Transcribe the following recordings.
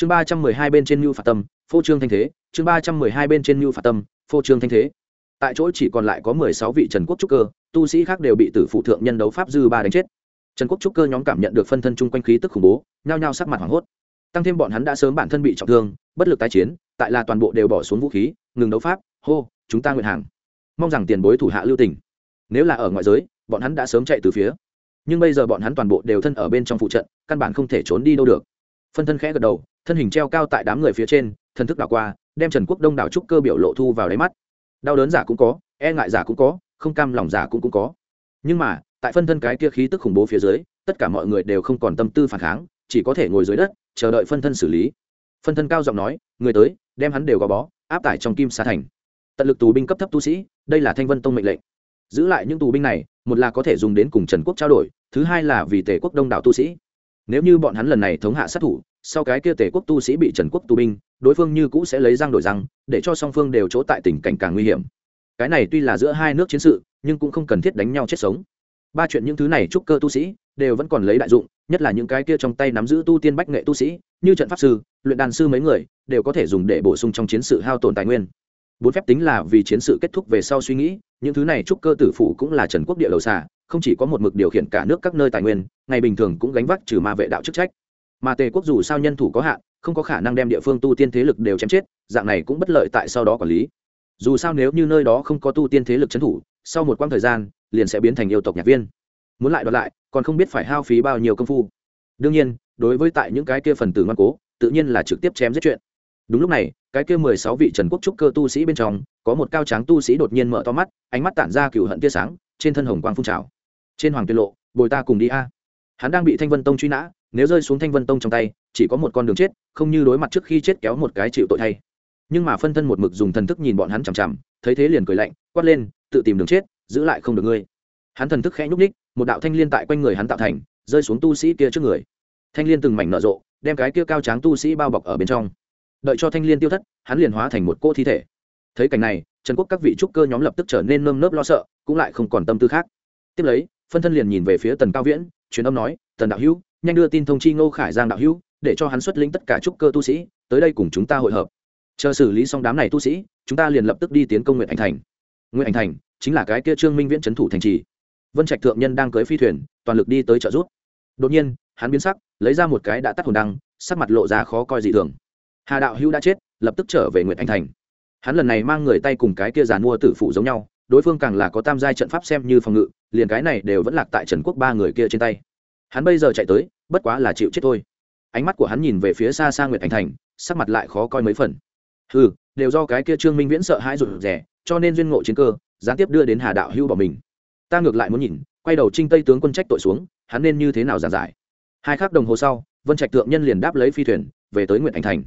chương ba trăm mười hai bên trên mưu phạt tâm, phô trương thanh thế. Chương ba trăm mười hai bên trên mưu phạt tâm, phô trương thanh thế. Tại chỗ chỉ còn lại có mười sáu vị trần quốc trúc cơ, tu sĩ khác đều bị tử phụ thượng nhân đấu pháp dư ba đánh chết. Trần quốc trúc cơ nhóm cảm nhận được phân thân chung quanh khí tức khủng bố, nhao nhao sắc mặt hoảng hốt. Tăng thêm bọn hắn đã sớm bản thân bị trọng thương, bất lực tái chiến, tại là toàn bộ đều bỏ xuống vũ khí, ngừng đấu pháp, hô, chúng ta nguyện hàng. Mong rằng tiền bối thủ hạ lưu tình. Nếu là ở ngoại giới, bọn hắn đã sớm chạy từ phía. Nhưng bây giờ bọn hắn toàn bộ đều thân ở bên trong phụ trận, căn bản không thể trốn đi đâu được. Phân thân khẽ gật đầu thân hình treo cao tại đám người phía trên, thần thức đảo qua, đem trần quốc đông đảo trúc cơ biểu lộ thu vào đáy mắt. Đau đớn giả cũng có e ngại giả cũng có, không cam lòng giả cũng cũng có. Nhưng mà, tại phân thân cái kia khí tức khủng bố phía dưới, tất cả mọi người đều không còn tâm tư phản kháng, chỉ có thể ngồi dưới đất, chờ đợi phân thân xử lý. Phân thân cao giọng nói, người tới, đem hắn đều gò bó, áp tải trong kim sa thành. Tận lực tù binh cấp thấp tu sĩ, đây là thanh vân tông mệnh lệnh. Giữ lại những tù binh này, một là có thể dùng đến cùng trần quốc trao đổi, thứ hai là vì tề quốc đông đảo tu sĩ. Nếu như bọn hắn lần này thống hạ sát thủ sau cái kia tề quốc tu sĩ bị trần quốc tù binh, đối phương như cũ sẽ lấy răng đổi răng, để cho song phương đều chỗ tại tình cảnh càng nguy hiểm. Cái này tuy là giữa hai nước chiến sự, nhưng cũng không cần thiết đánh nhau chết sống. Ba chuyện những thứ này trúc cơ tu sĩ, đều vẫn còn lấy đại dụng, nhất là những cái kia trong tay nắm giữ tu tiên bách nghệ tu sĩ, như trận pháp sư, luyện đàn sư mấy người, đều có thể dùng để bổ sung trong chiến sự hao tổn tài nguyên. Bốn phép tính là vì chiến sự kết thúc về sau suy nghĩ, những thứ này trúc cơ tử phủ cũng là trần quốc địa lầu xà, không chỉ có một mực điều khiển cả nước các nơi tài nguyên, ngày bình thường cũng gánh vác trừ ma vệ đạo chức trách mà tề quốc dù sao nhân thủ có hạn, không có khả năng đem địa phương tu tiên thế lực đều chém chết, dạng này cũng bất lợi tại sau đó quản lý. Dù sao nếu như nơi đó không có tu tiên thế lực trấn thủ, sau một quãng thời gian, liền sẽ biến thành yêu tộc nhạc viên. Muốn lại đoạt lại, còn không biết phải hao phí bao nhiêu công phu. Đương nhiên, đối với tại những cái kia phần tử ngoan cố, tự nhiên là trực tiếp chém giết chuyện. Đúng lúc này, cái kia mười sáu vị trần quốc trúc cơ tu sĩ bên trong, có một cao tráng tu sĩ đột nhiên mở to mắt, ánh mắt tản ra cựu hận tia sáng, trên thân hồng quang phun trào. Trên hoàng tiên lộ, bồi ta cùng đi a. Hắn đang bị thanh vân tông truy nã nếu rơi xuống thanh vân tông trong tay, chỉ có một con đường chết, không như đối mặt trước khi chết kéo một cái chịu tội thay. Nhưng mà phân thân một mực dùng thần thức nhìn bọn hắn chằm chằm, thấy thế liền cười lạnh, quát lên, tự tìm đường chết, giữ lại không được ngươi. Hắn thần thức khẽ nhúc ních một đạo thanh liên tại quanh người hắn tạo thành, rơi xuống tu sĩ kia trước người. Thanh liên từng mảnh nở rộ, đem cái kia cao tráng tu sĩ bao bọc ở bên trong. Đợi cho thanh liên tiêu thất, hắn liền hóa thành một cô thi thể. Thấy cảnh này, trần quốc các vị trúc cơ nhóm lập tức trở nên nơm nớp lo sợ, cũng lại không còn tâm tư khác. Tiếp lấy, phân thân liền nhìn về phía tần cao viễn, truyền âm nói, tần đạo hữu nhanh đưa tin thông chi ngô khải giang đạo hữu, để cho hắn xuất lĩnh tất cả trúc cơ tu sĩ, tới đây cùng chúng ta hội hợp. Chờ xử lý xong đám này tu sĩ, chúng ta liền lập tức đi tiến công nguyện anh thành. Nguyện anh thành chính là cái kia trương minh viễn trấn thủ thành trì. Vân trạch thượng nhân đang cưới phi thuyền, toàn lực đi tới trợ giúp. đột nhiên, hắn biến sắc, lấy ra một cái đã tắt hồn đăng, sắc mặt lộ ra khó coi dị thường. Hà đạo hữu đã chết, lập tức trở về nguyện anh thành. Hắn lần này mang người tay cùng cái kia giàn mua tử phụ giống nhau, đối phương càng là có tam giai trận pháp xem như phòng ngự, liền cái này đều vẫn lạc tại trần quốc ba người kia trên tay hắn bây giờ chạy tới, bất quá là chịu chết thôi. Ánh mắt của hắn nhìn về phía xa xa nguyệt anh thành, sắc mặt lại khó coi mấy phần. Ừ đều do cái kia trương minh viễn sợ hãi rụt rè, cho nên duyên ngộ chiến cơ, gián tiếp đưa đến hà đạo hưu bỏ mình. Ta ngược lại muốn nhìn, quay đầu trinh tây tướng quân trách tội xuống, hắn nên như thế nào giàn giải? Hai khắc đồng hồ sau, vân trạch thượng nhân liền đáp lấy phi thuyền, về tới nguyện thành thành.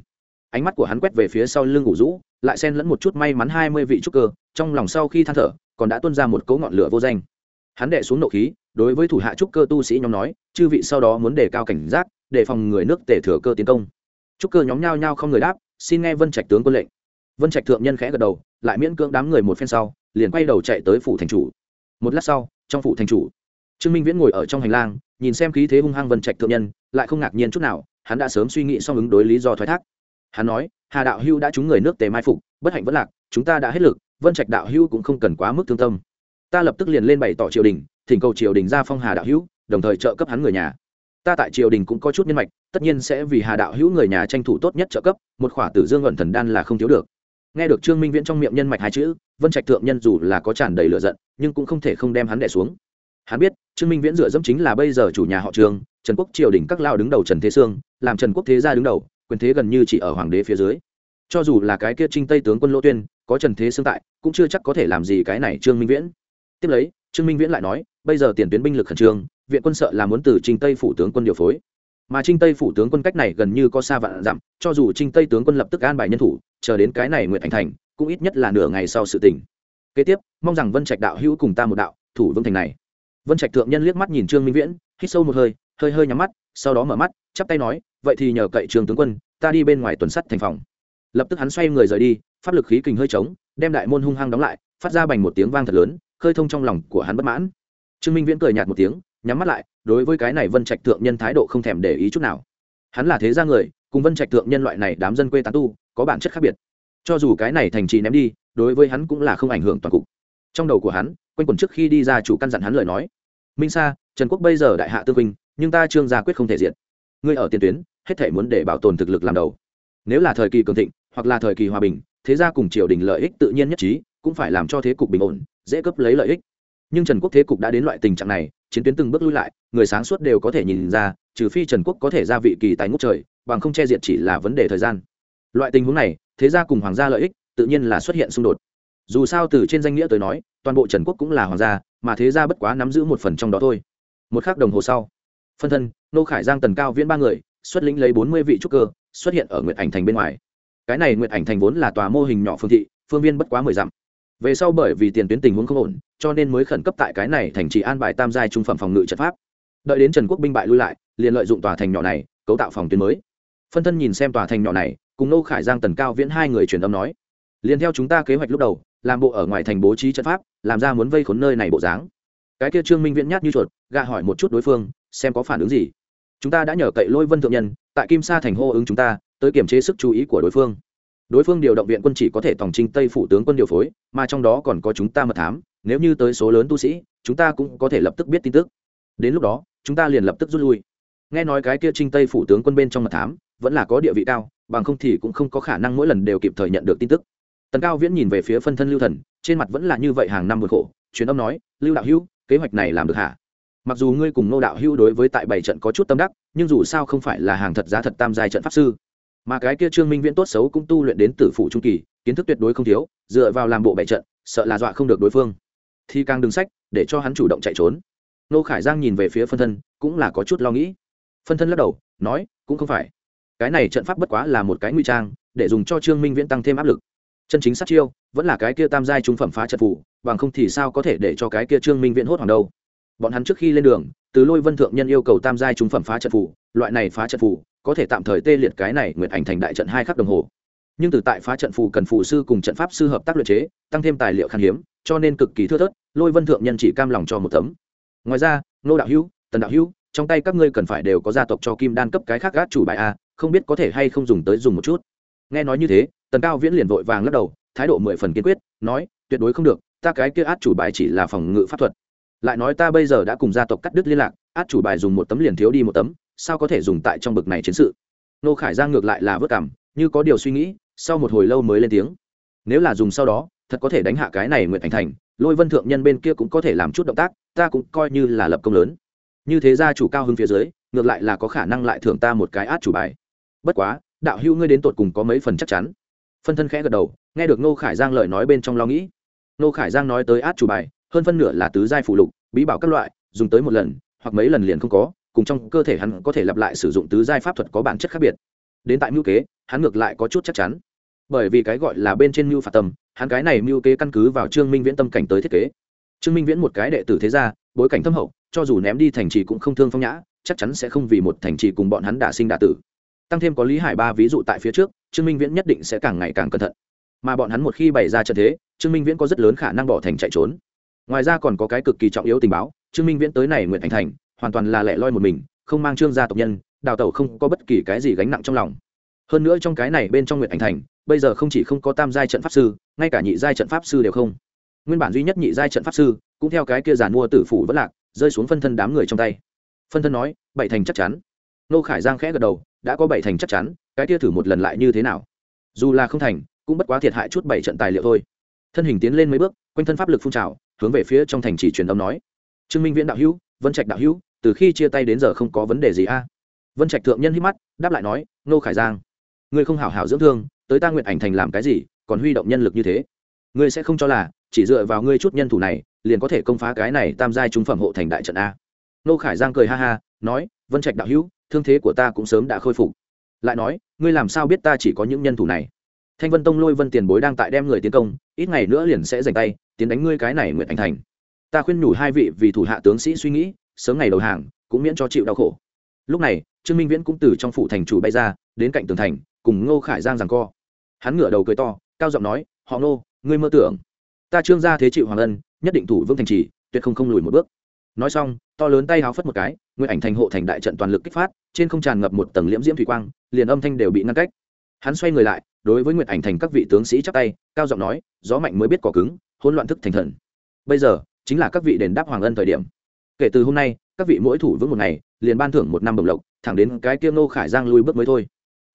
Ánh mắt của hắn quét về phía sau lưng ngủ rũ, lại xen lẫn một chút may mắn hai mươi vị trúc cơ, trong lòng sau khi than thở, còn đã tuân ra một cấu ngọn lửa vô danh. Hắn đệ xuống nộ khí đối với thủ hạ trúc cơ tu sĩ nhóm nói, chư vị sau đó muốn đề cao cảnh giác, đề phòng người nước tể thừa cơ tiến công. Trúc cơ nhóm nhao nhao không người đáp, xin nghe vân trạch tướng quân lệnh. Vân trạch thượng nhân khẽ gật đầu, lại miễn cưỡng đám người một phen sau, liền quay đầu chạy tới phủ thành chủ. Một lát sau, trong phủ thành chủ, trương minh viễn ngồi ở trong hành lang, nhìn xem khí thế hung hăng vân trạch thượng nhân, lại không ngạc nhiên chút nào, hắn đã sớm suy nghĩ xong ứng đối lý do thoái thác. Hắn nói, hà đạo hưu đã trúng người nước tề mai phục, bất hạnh vẫn lạc, chúng ta đã hết lực, vân trạch đạo hưu cũng không cần quá mức thương tâm ta lập tức liền lên bày tỏ triều đình, thỉnh cầu triều đình ra phong hà đạo hữu, đồng thời trợ cấp hắn người nhà. Ta tại triều đình cũng có chút nhân mạch, tất nhiên sẽ vì hà đạo hữu người nhà tranh thủ tốt nhất trợ cấp, một khỏa tử dương ẩn thần đan là không thiếu được. Nghe được trương minh viễn trong miệng nhân mạch hai chữ, vân trạch thượng nhân dù là có tràn đầy lửa giận, nhưng cũng không thể không đem hắn đẻ xuống. Hắn biết, trương minh viễn dựa dẫm chính là bây giờ chủ nhà họ trường trần quốc triều đình các lao đứng đầu trần thế sương, làm trần quốc thế gia đứng đầu, quyền thế gần như chỉ ở hoàng đế phía dưới. Cho dù là cái kia trinh tây tướng quân lỗ tuyên, có trần thế sương tại, cũng chưa chắc có thể làm gì cái này trương minh viễn tiếp lấy, trương minh viễn lại nói, bây giờ tiền tuyến binh lực khẩn trương, viện quân sợ là muốn từ trinh tây phủ tướng quân điều phối. Mà trinh tây phủ tướng quân cách này gần như có xa vạn dặm, cho dù trinh tây tướng quân lập tức an bài nhân thủ, chờ đến cái này nguyện thành thành, cũng ít nhất là nửa ngày sau sự tình. Kế tiếp, mong rằng vân trạch đạo hữu cùng ta một đạo, thủ vương thành này. Vân trạch thượng nhân liếc mắt nhìn trương minh viễn, hít sâu một hơi hơi hơi nhắm mắt, sau đó mở mắt, chắp tay nói, vậy thì nhờ cậy trường tướng quân, ta đi bên ngoài tuần sắt thành phòng. Lập tức hắn xoay người rời đi, pháp lực khí kình hơi trống, đem đại môn hung hăng đóng lại, phát ra bành một tiếng vang thật lớn khơi thông trong lòng của hắn bất mãn. Trương minh viễn cười nhạt một tiếng, nhắm mắt lại, đối với cái này vân trạch thượng nhân thái độ không thèm để ý chút nào. Hắn là thế gia người, cùng vân trạch thượng nhân loại này đám dân quê tán tu, có bản chất khác biệt. Cho dù cái này thành trì ném đi, đối với hắn cũng là không ảnh hưởng toàn cục. Trong đầu của hắn, quanh quẩn trước khi đi ra chủ căn dặn hắn lời nói. Minh sa, trần quốc bây giờ đại hạ tương vinh nhưng ta trương gia quyết không thể diệt. Ngươi ở tiền tuyến, hết thể muốn để bảo tồn thực lực làm đầu. Nếu là thời kỳ cường thịnh, hoặc là thời kỳ hòa bình, thế gia cùng triều đình lợi ích tự nhiên nhất trí cũng phải làm cho thế cục bình ổn, dễ cấp lấy lợi ích. Nhưng trần quốc thế cục đã đến loại tình trạng này, chiến tuyến từng bước lui lại, người sáng suốt đều có thể nhìn ra, trừ phi trần quốc có thể ra vị kỳ tài ngút trời, bằng không che diệt chỉ là vấn đề thời gian. Loại tình huống này, thế gia cùng hoàng gia lợi ích, tự nhiên là xuất hiện xung đột. Dù sao từ trên danh nghĩa tới nói, toàn bộ trần quốc cũng là hoàng gia, mà thế gia bất quá nắm giữ một phần trong đó thôi. Một k h ắ c đồng hồ sau, phân thân, nô khải giang tần cao viễn ba người, xuất lĩnh lấy bốn mươi vị trúc cơ, xuất hiện ở nguyện ảnh thành bên ngoài. Cái này nguyện ảnh thành vốn là tòa mô hình nhỏ phương thị, phương viên bất quá mười dặm về sau bởi vì tiền tuyến tình huống không ổn, cho nên mới khẩn cấp tại cái này thành trì an bài tam giai trung phẩm phòng ngự trận pháp. Đợi đến trần quốc binh bại lui lại, liền lợi dụng tòa thành nhỏ này, cấu tạo phòng tuyến mới. Phân thân nhìn xem tòa thành nhỏ này, cùng nô khải giang tần cao viễn hai người truyền âm nói, liền theo chúng ta kế hoạch lúc đầu, làm bộ ở ngoài thành bố trí trận pháp, làm ra muốn vây khốn nơi này bộ dáng. Cái kia trương minh viễn nhát như chuột, gạ hỏi một chút đối phương, xem có phản ứng gì. Chúng ta đã nhờ cậy lôi vân thượng nhân, tại kim sa thành hô ứng chúng ta, tới kiểm chế sức chú ý của đối phương đối phương điều động viện quân chỉ có thể tổng trinh tây phủ tướng quân điều phối, mà trong đó còn có chúng ta mật thám, nếu như tới số lớn tu sĩ, chúng ta cũng có thể lập tức biết tin tức. Đến lúc đó, chúng ta liền lập tức rút lui. Nghe nói cái kia trinh tây phủ tướng quân bên trong mật thám, vẫn là có địa vị cao, bằng không thì cũng không có khả năng mỗi lần đều kịp thời nhận được tin tức. Tần cao viễn nhìn về phía phân thân lưu thần, trên mặt vẫn là như vậy hàng năm vượt khổ, truyền âm nói, lưu đạo hữu, kế hoạch này làm được hả? Mặc dù ngươi cùng nô đạo hữu đối với tại bảy trận có chút tâm đắc, nhưng dù sao không phải là hàng thật giá thật tam giai trận pháp sư mà cái kia trương minh viễn tốt xấu cũng tu luyện đến tử phụ trung kỳ, kiến thức tuyệt đối không thiếu, dựa vào làm bộ bệ trận, sợ là dọa không được đối phương. Thì càng đừng sách, để cho hắn chủ động chạy trốn. Nô khải giang nhìn về phía phân thân, cũng là có chút lo nghĩ. Phân thân lắc đầu, nói, cũng không phải. Cái này trận pháp bất quá là một cái nguy trang, để dùng cho trương minh viễn tăng thêm áp lực. Chân chính sát chiêu, vẫn là cái kia tam giai trung phẩm phá trận phủ bằng không thì sao có thể để cho cái kia trương minh viễn hốt hoảng đâu. Bọn hắn trước khi lên đường, từ lôi vân thượng nhân yêu cầu tam giai trung phẩm phá trận phủ loại này phá trận phủ có thể tạm thời tê liệt cái này nguyện ảnh thành đại trận hai khắc đồng hồ. Nhưng từ tại phá trận phù cần phù sư cùng trận pháp sư hợp tác luyện chế, tăng thêm tài liệu khan hiếm, cho nên cực kỳ thưa thớt, lôi vân thượng nhân chỉ cam lòng cho một tấm. Ngoài ra nô đạo hữu, tần đạo hữu, trong tay các ngươi cần phải đều có gia tộc cho kim đan cấp cái khác gác chủ bài a, không biết có thể hay không dùng tới dùng một chút. Nghe nói như thế, tần cao viễn liền vội vàng lắc đầu, thái độ mười phần kiên quyết, nói, tuyệt đối không được, ta cái kia át chủ bài chỉ là phòng ngự pháp thuật. Lại nói ta bây giờ đã cùng gia tộc cắt đứt liên lạc, át chủ bài dùng một tấm liền thiếu đi một tấm sao có thể dùng tại trong bực này chiến sự? Nô khải giang ngược lại là vất cảm, như có điều suy nghĩ, sau một hồi lâu mới lên tiếng. Nếu là dùng sau đó, thật có thể đánh hạ cái này nguyện thành thành, lôi vân thượng nhân bên kia cũng có thể làm chút động tác, ta cũng coi như là lập công lớn. Như thế gia chủ cao hơn phía dưới, ngược lại là có khả năng lại thưởng ta một cái át chủ bài. Bất quá, đạo hữu ngươi đến tột cùng có mấy phần chắc chắn? Phân thân khẽ gật đầu, nghe được nô khải giang lời nói bên trong lo nghĩ. Nô khải giang nói tới át chủ bài, hơn phân nửa là tứ giai phụ lục, bí bảo các loại, dùng tới một lần, hoặc mấy lần liền không có cùng trong cơ thể hắn có thể lặp lại sử dụng tứ giai pháp thuật có bản chất khác biệt. Đến tại mưu kế, hắn ngược lại có chút chắc chắn. Bởi vì cái gọi là bên trên mưu phạt tâm, hắn cái này mưu kế căn cứ vào trương minh viễn tâm cảnh tới thiết kế. Trương minh viễn một cái đệ tử thế gia, bối cảnh thâm hậu, cho dù ném đi thành trì cũng không thương phong nhã, chắc chắn sẽ không vì một thành trì cùng bọn hắn đả sinh đả tử. Tăng thêm có lý hải ba ví dụ tại phía trước, trương minh viễn nhất định sẽ càng ngày càng cẩn thận. Mà bọn hắn một khi bày ra trận thế, trương minh viễn có rất lớn khả năng bỏ thành chạy trốn. Ngoài ra còn có cái cực kỳ trọng yếu tình báo, trương minh viễn tới này nguyện thành thành hoàn toàn là lẻ loi một mình, không mang trương gia tộc nhân, đào tẩu không có bất kỳ cái gì gánh nặng trong lòng. Hơn nữa trong cái này bên trong nguyện ảnh thành, bây giờ không chỉ không có tam giai trận pháp sư, ngay cả nhị giai trận pháp sư đều không. Nguyên bản duy nhất nhị giai trận pháp sư, cũng theo cái kia giàn mua tử phủ vất lạc, rơi xuống phân thân đám người trong tay. Phân thân nói, bảy thành chắc chắn. Nô khải giang khẽ gật đầu, đã có bảy thành chắc chắn, cái kia thử một lần lại như thế nào? Dù là không thành, cũng bất quá thiệt hại chút bảy trận tài liệu thôi. Thân hình tiến lên mấy bước, quanh thân pháp lực phun trào, hướng về phía trong thành chỉ truyền âm nói. Trương minh viễn đạo hữu, vân trạch đạo hữu từ khi chia tay đến giờ không có vấn đề gì a. Vân trạch thượng nhân hít mắt, đáp lại nói nô khải giang, ngươi không hảo hảo dưỡng thương, tới ta nguyện ảnh thành làm cái gì, còn huy động nhân lực như thế. Ngươi sẽ không cho là, chỉ dựa vào ngươi chút nhân thủ này, liền có thể công phá cái này tam giai trung phẩm hộ thành đại trận a. Nô khải giang cười ha ha, nói, vân trạch đạo hữu, thương thế của ta cũng sớm đã khôi phục. Lại nói, ngươi làm sao biết ta chỉ có những nhân thủ này? Thanh vân tông lôi vân tiền bối đang tại đem người tiến công, ít ngày nữa liền sẽ giành tay, tiến đánh ngươi cái này nguyện ảnh thành. Ta khuyên nhủ hai vị vì thủ hạ tướng sĩ suy nghĩ sớm ngày đầu hàng, cũng miễn cho chịu đau khổ. Lúc này, trương minh viễn cũng từ trong phủ thành chủ bay ra, đến cạnh tường thành, cùng ngô khải giang rằng co. Hắn ngửa đầu cười to, cao giọng nói, họ ngô, ngươi mơ tưởng. Ta trương gia thế chịu hoàng ân, nhất định thủ vương thành trì, tuyệt không không lùi một bước. Nói xong, to lớn tay háo phất một cái nguyện ảnh thành hộ thành đại trận toàn lực kích phát, trên không tràn ngập một tầng liễm diễm thủy quang, liền âm thanh đều bị ngăn cách. Hắn xoay người lại, đối với nguyện ảnh thành các vị tướng sĩ chắp tay, cao giọng nói, gió mạnh mới biết cỏ cứng, hỗn loạn thức thành thần. Bây giờ, chính là các vị đền đáp hoàng ân thời điểm kể từ hôm nay, các vị mỗi thủ vững một ngày, liền ban thưởng một năm bồng lộc, thẳng đến cái kia ngô khải giang lui bước mới thôi.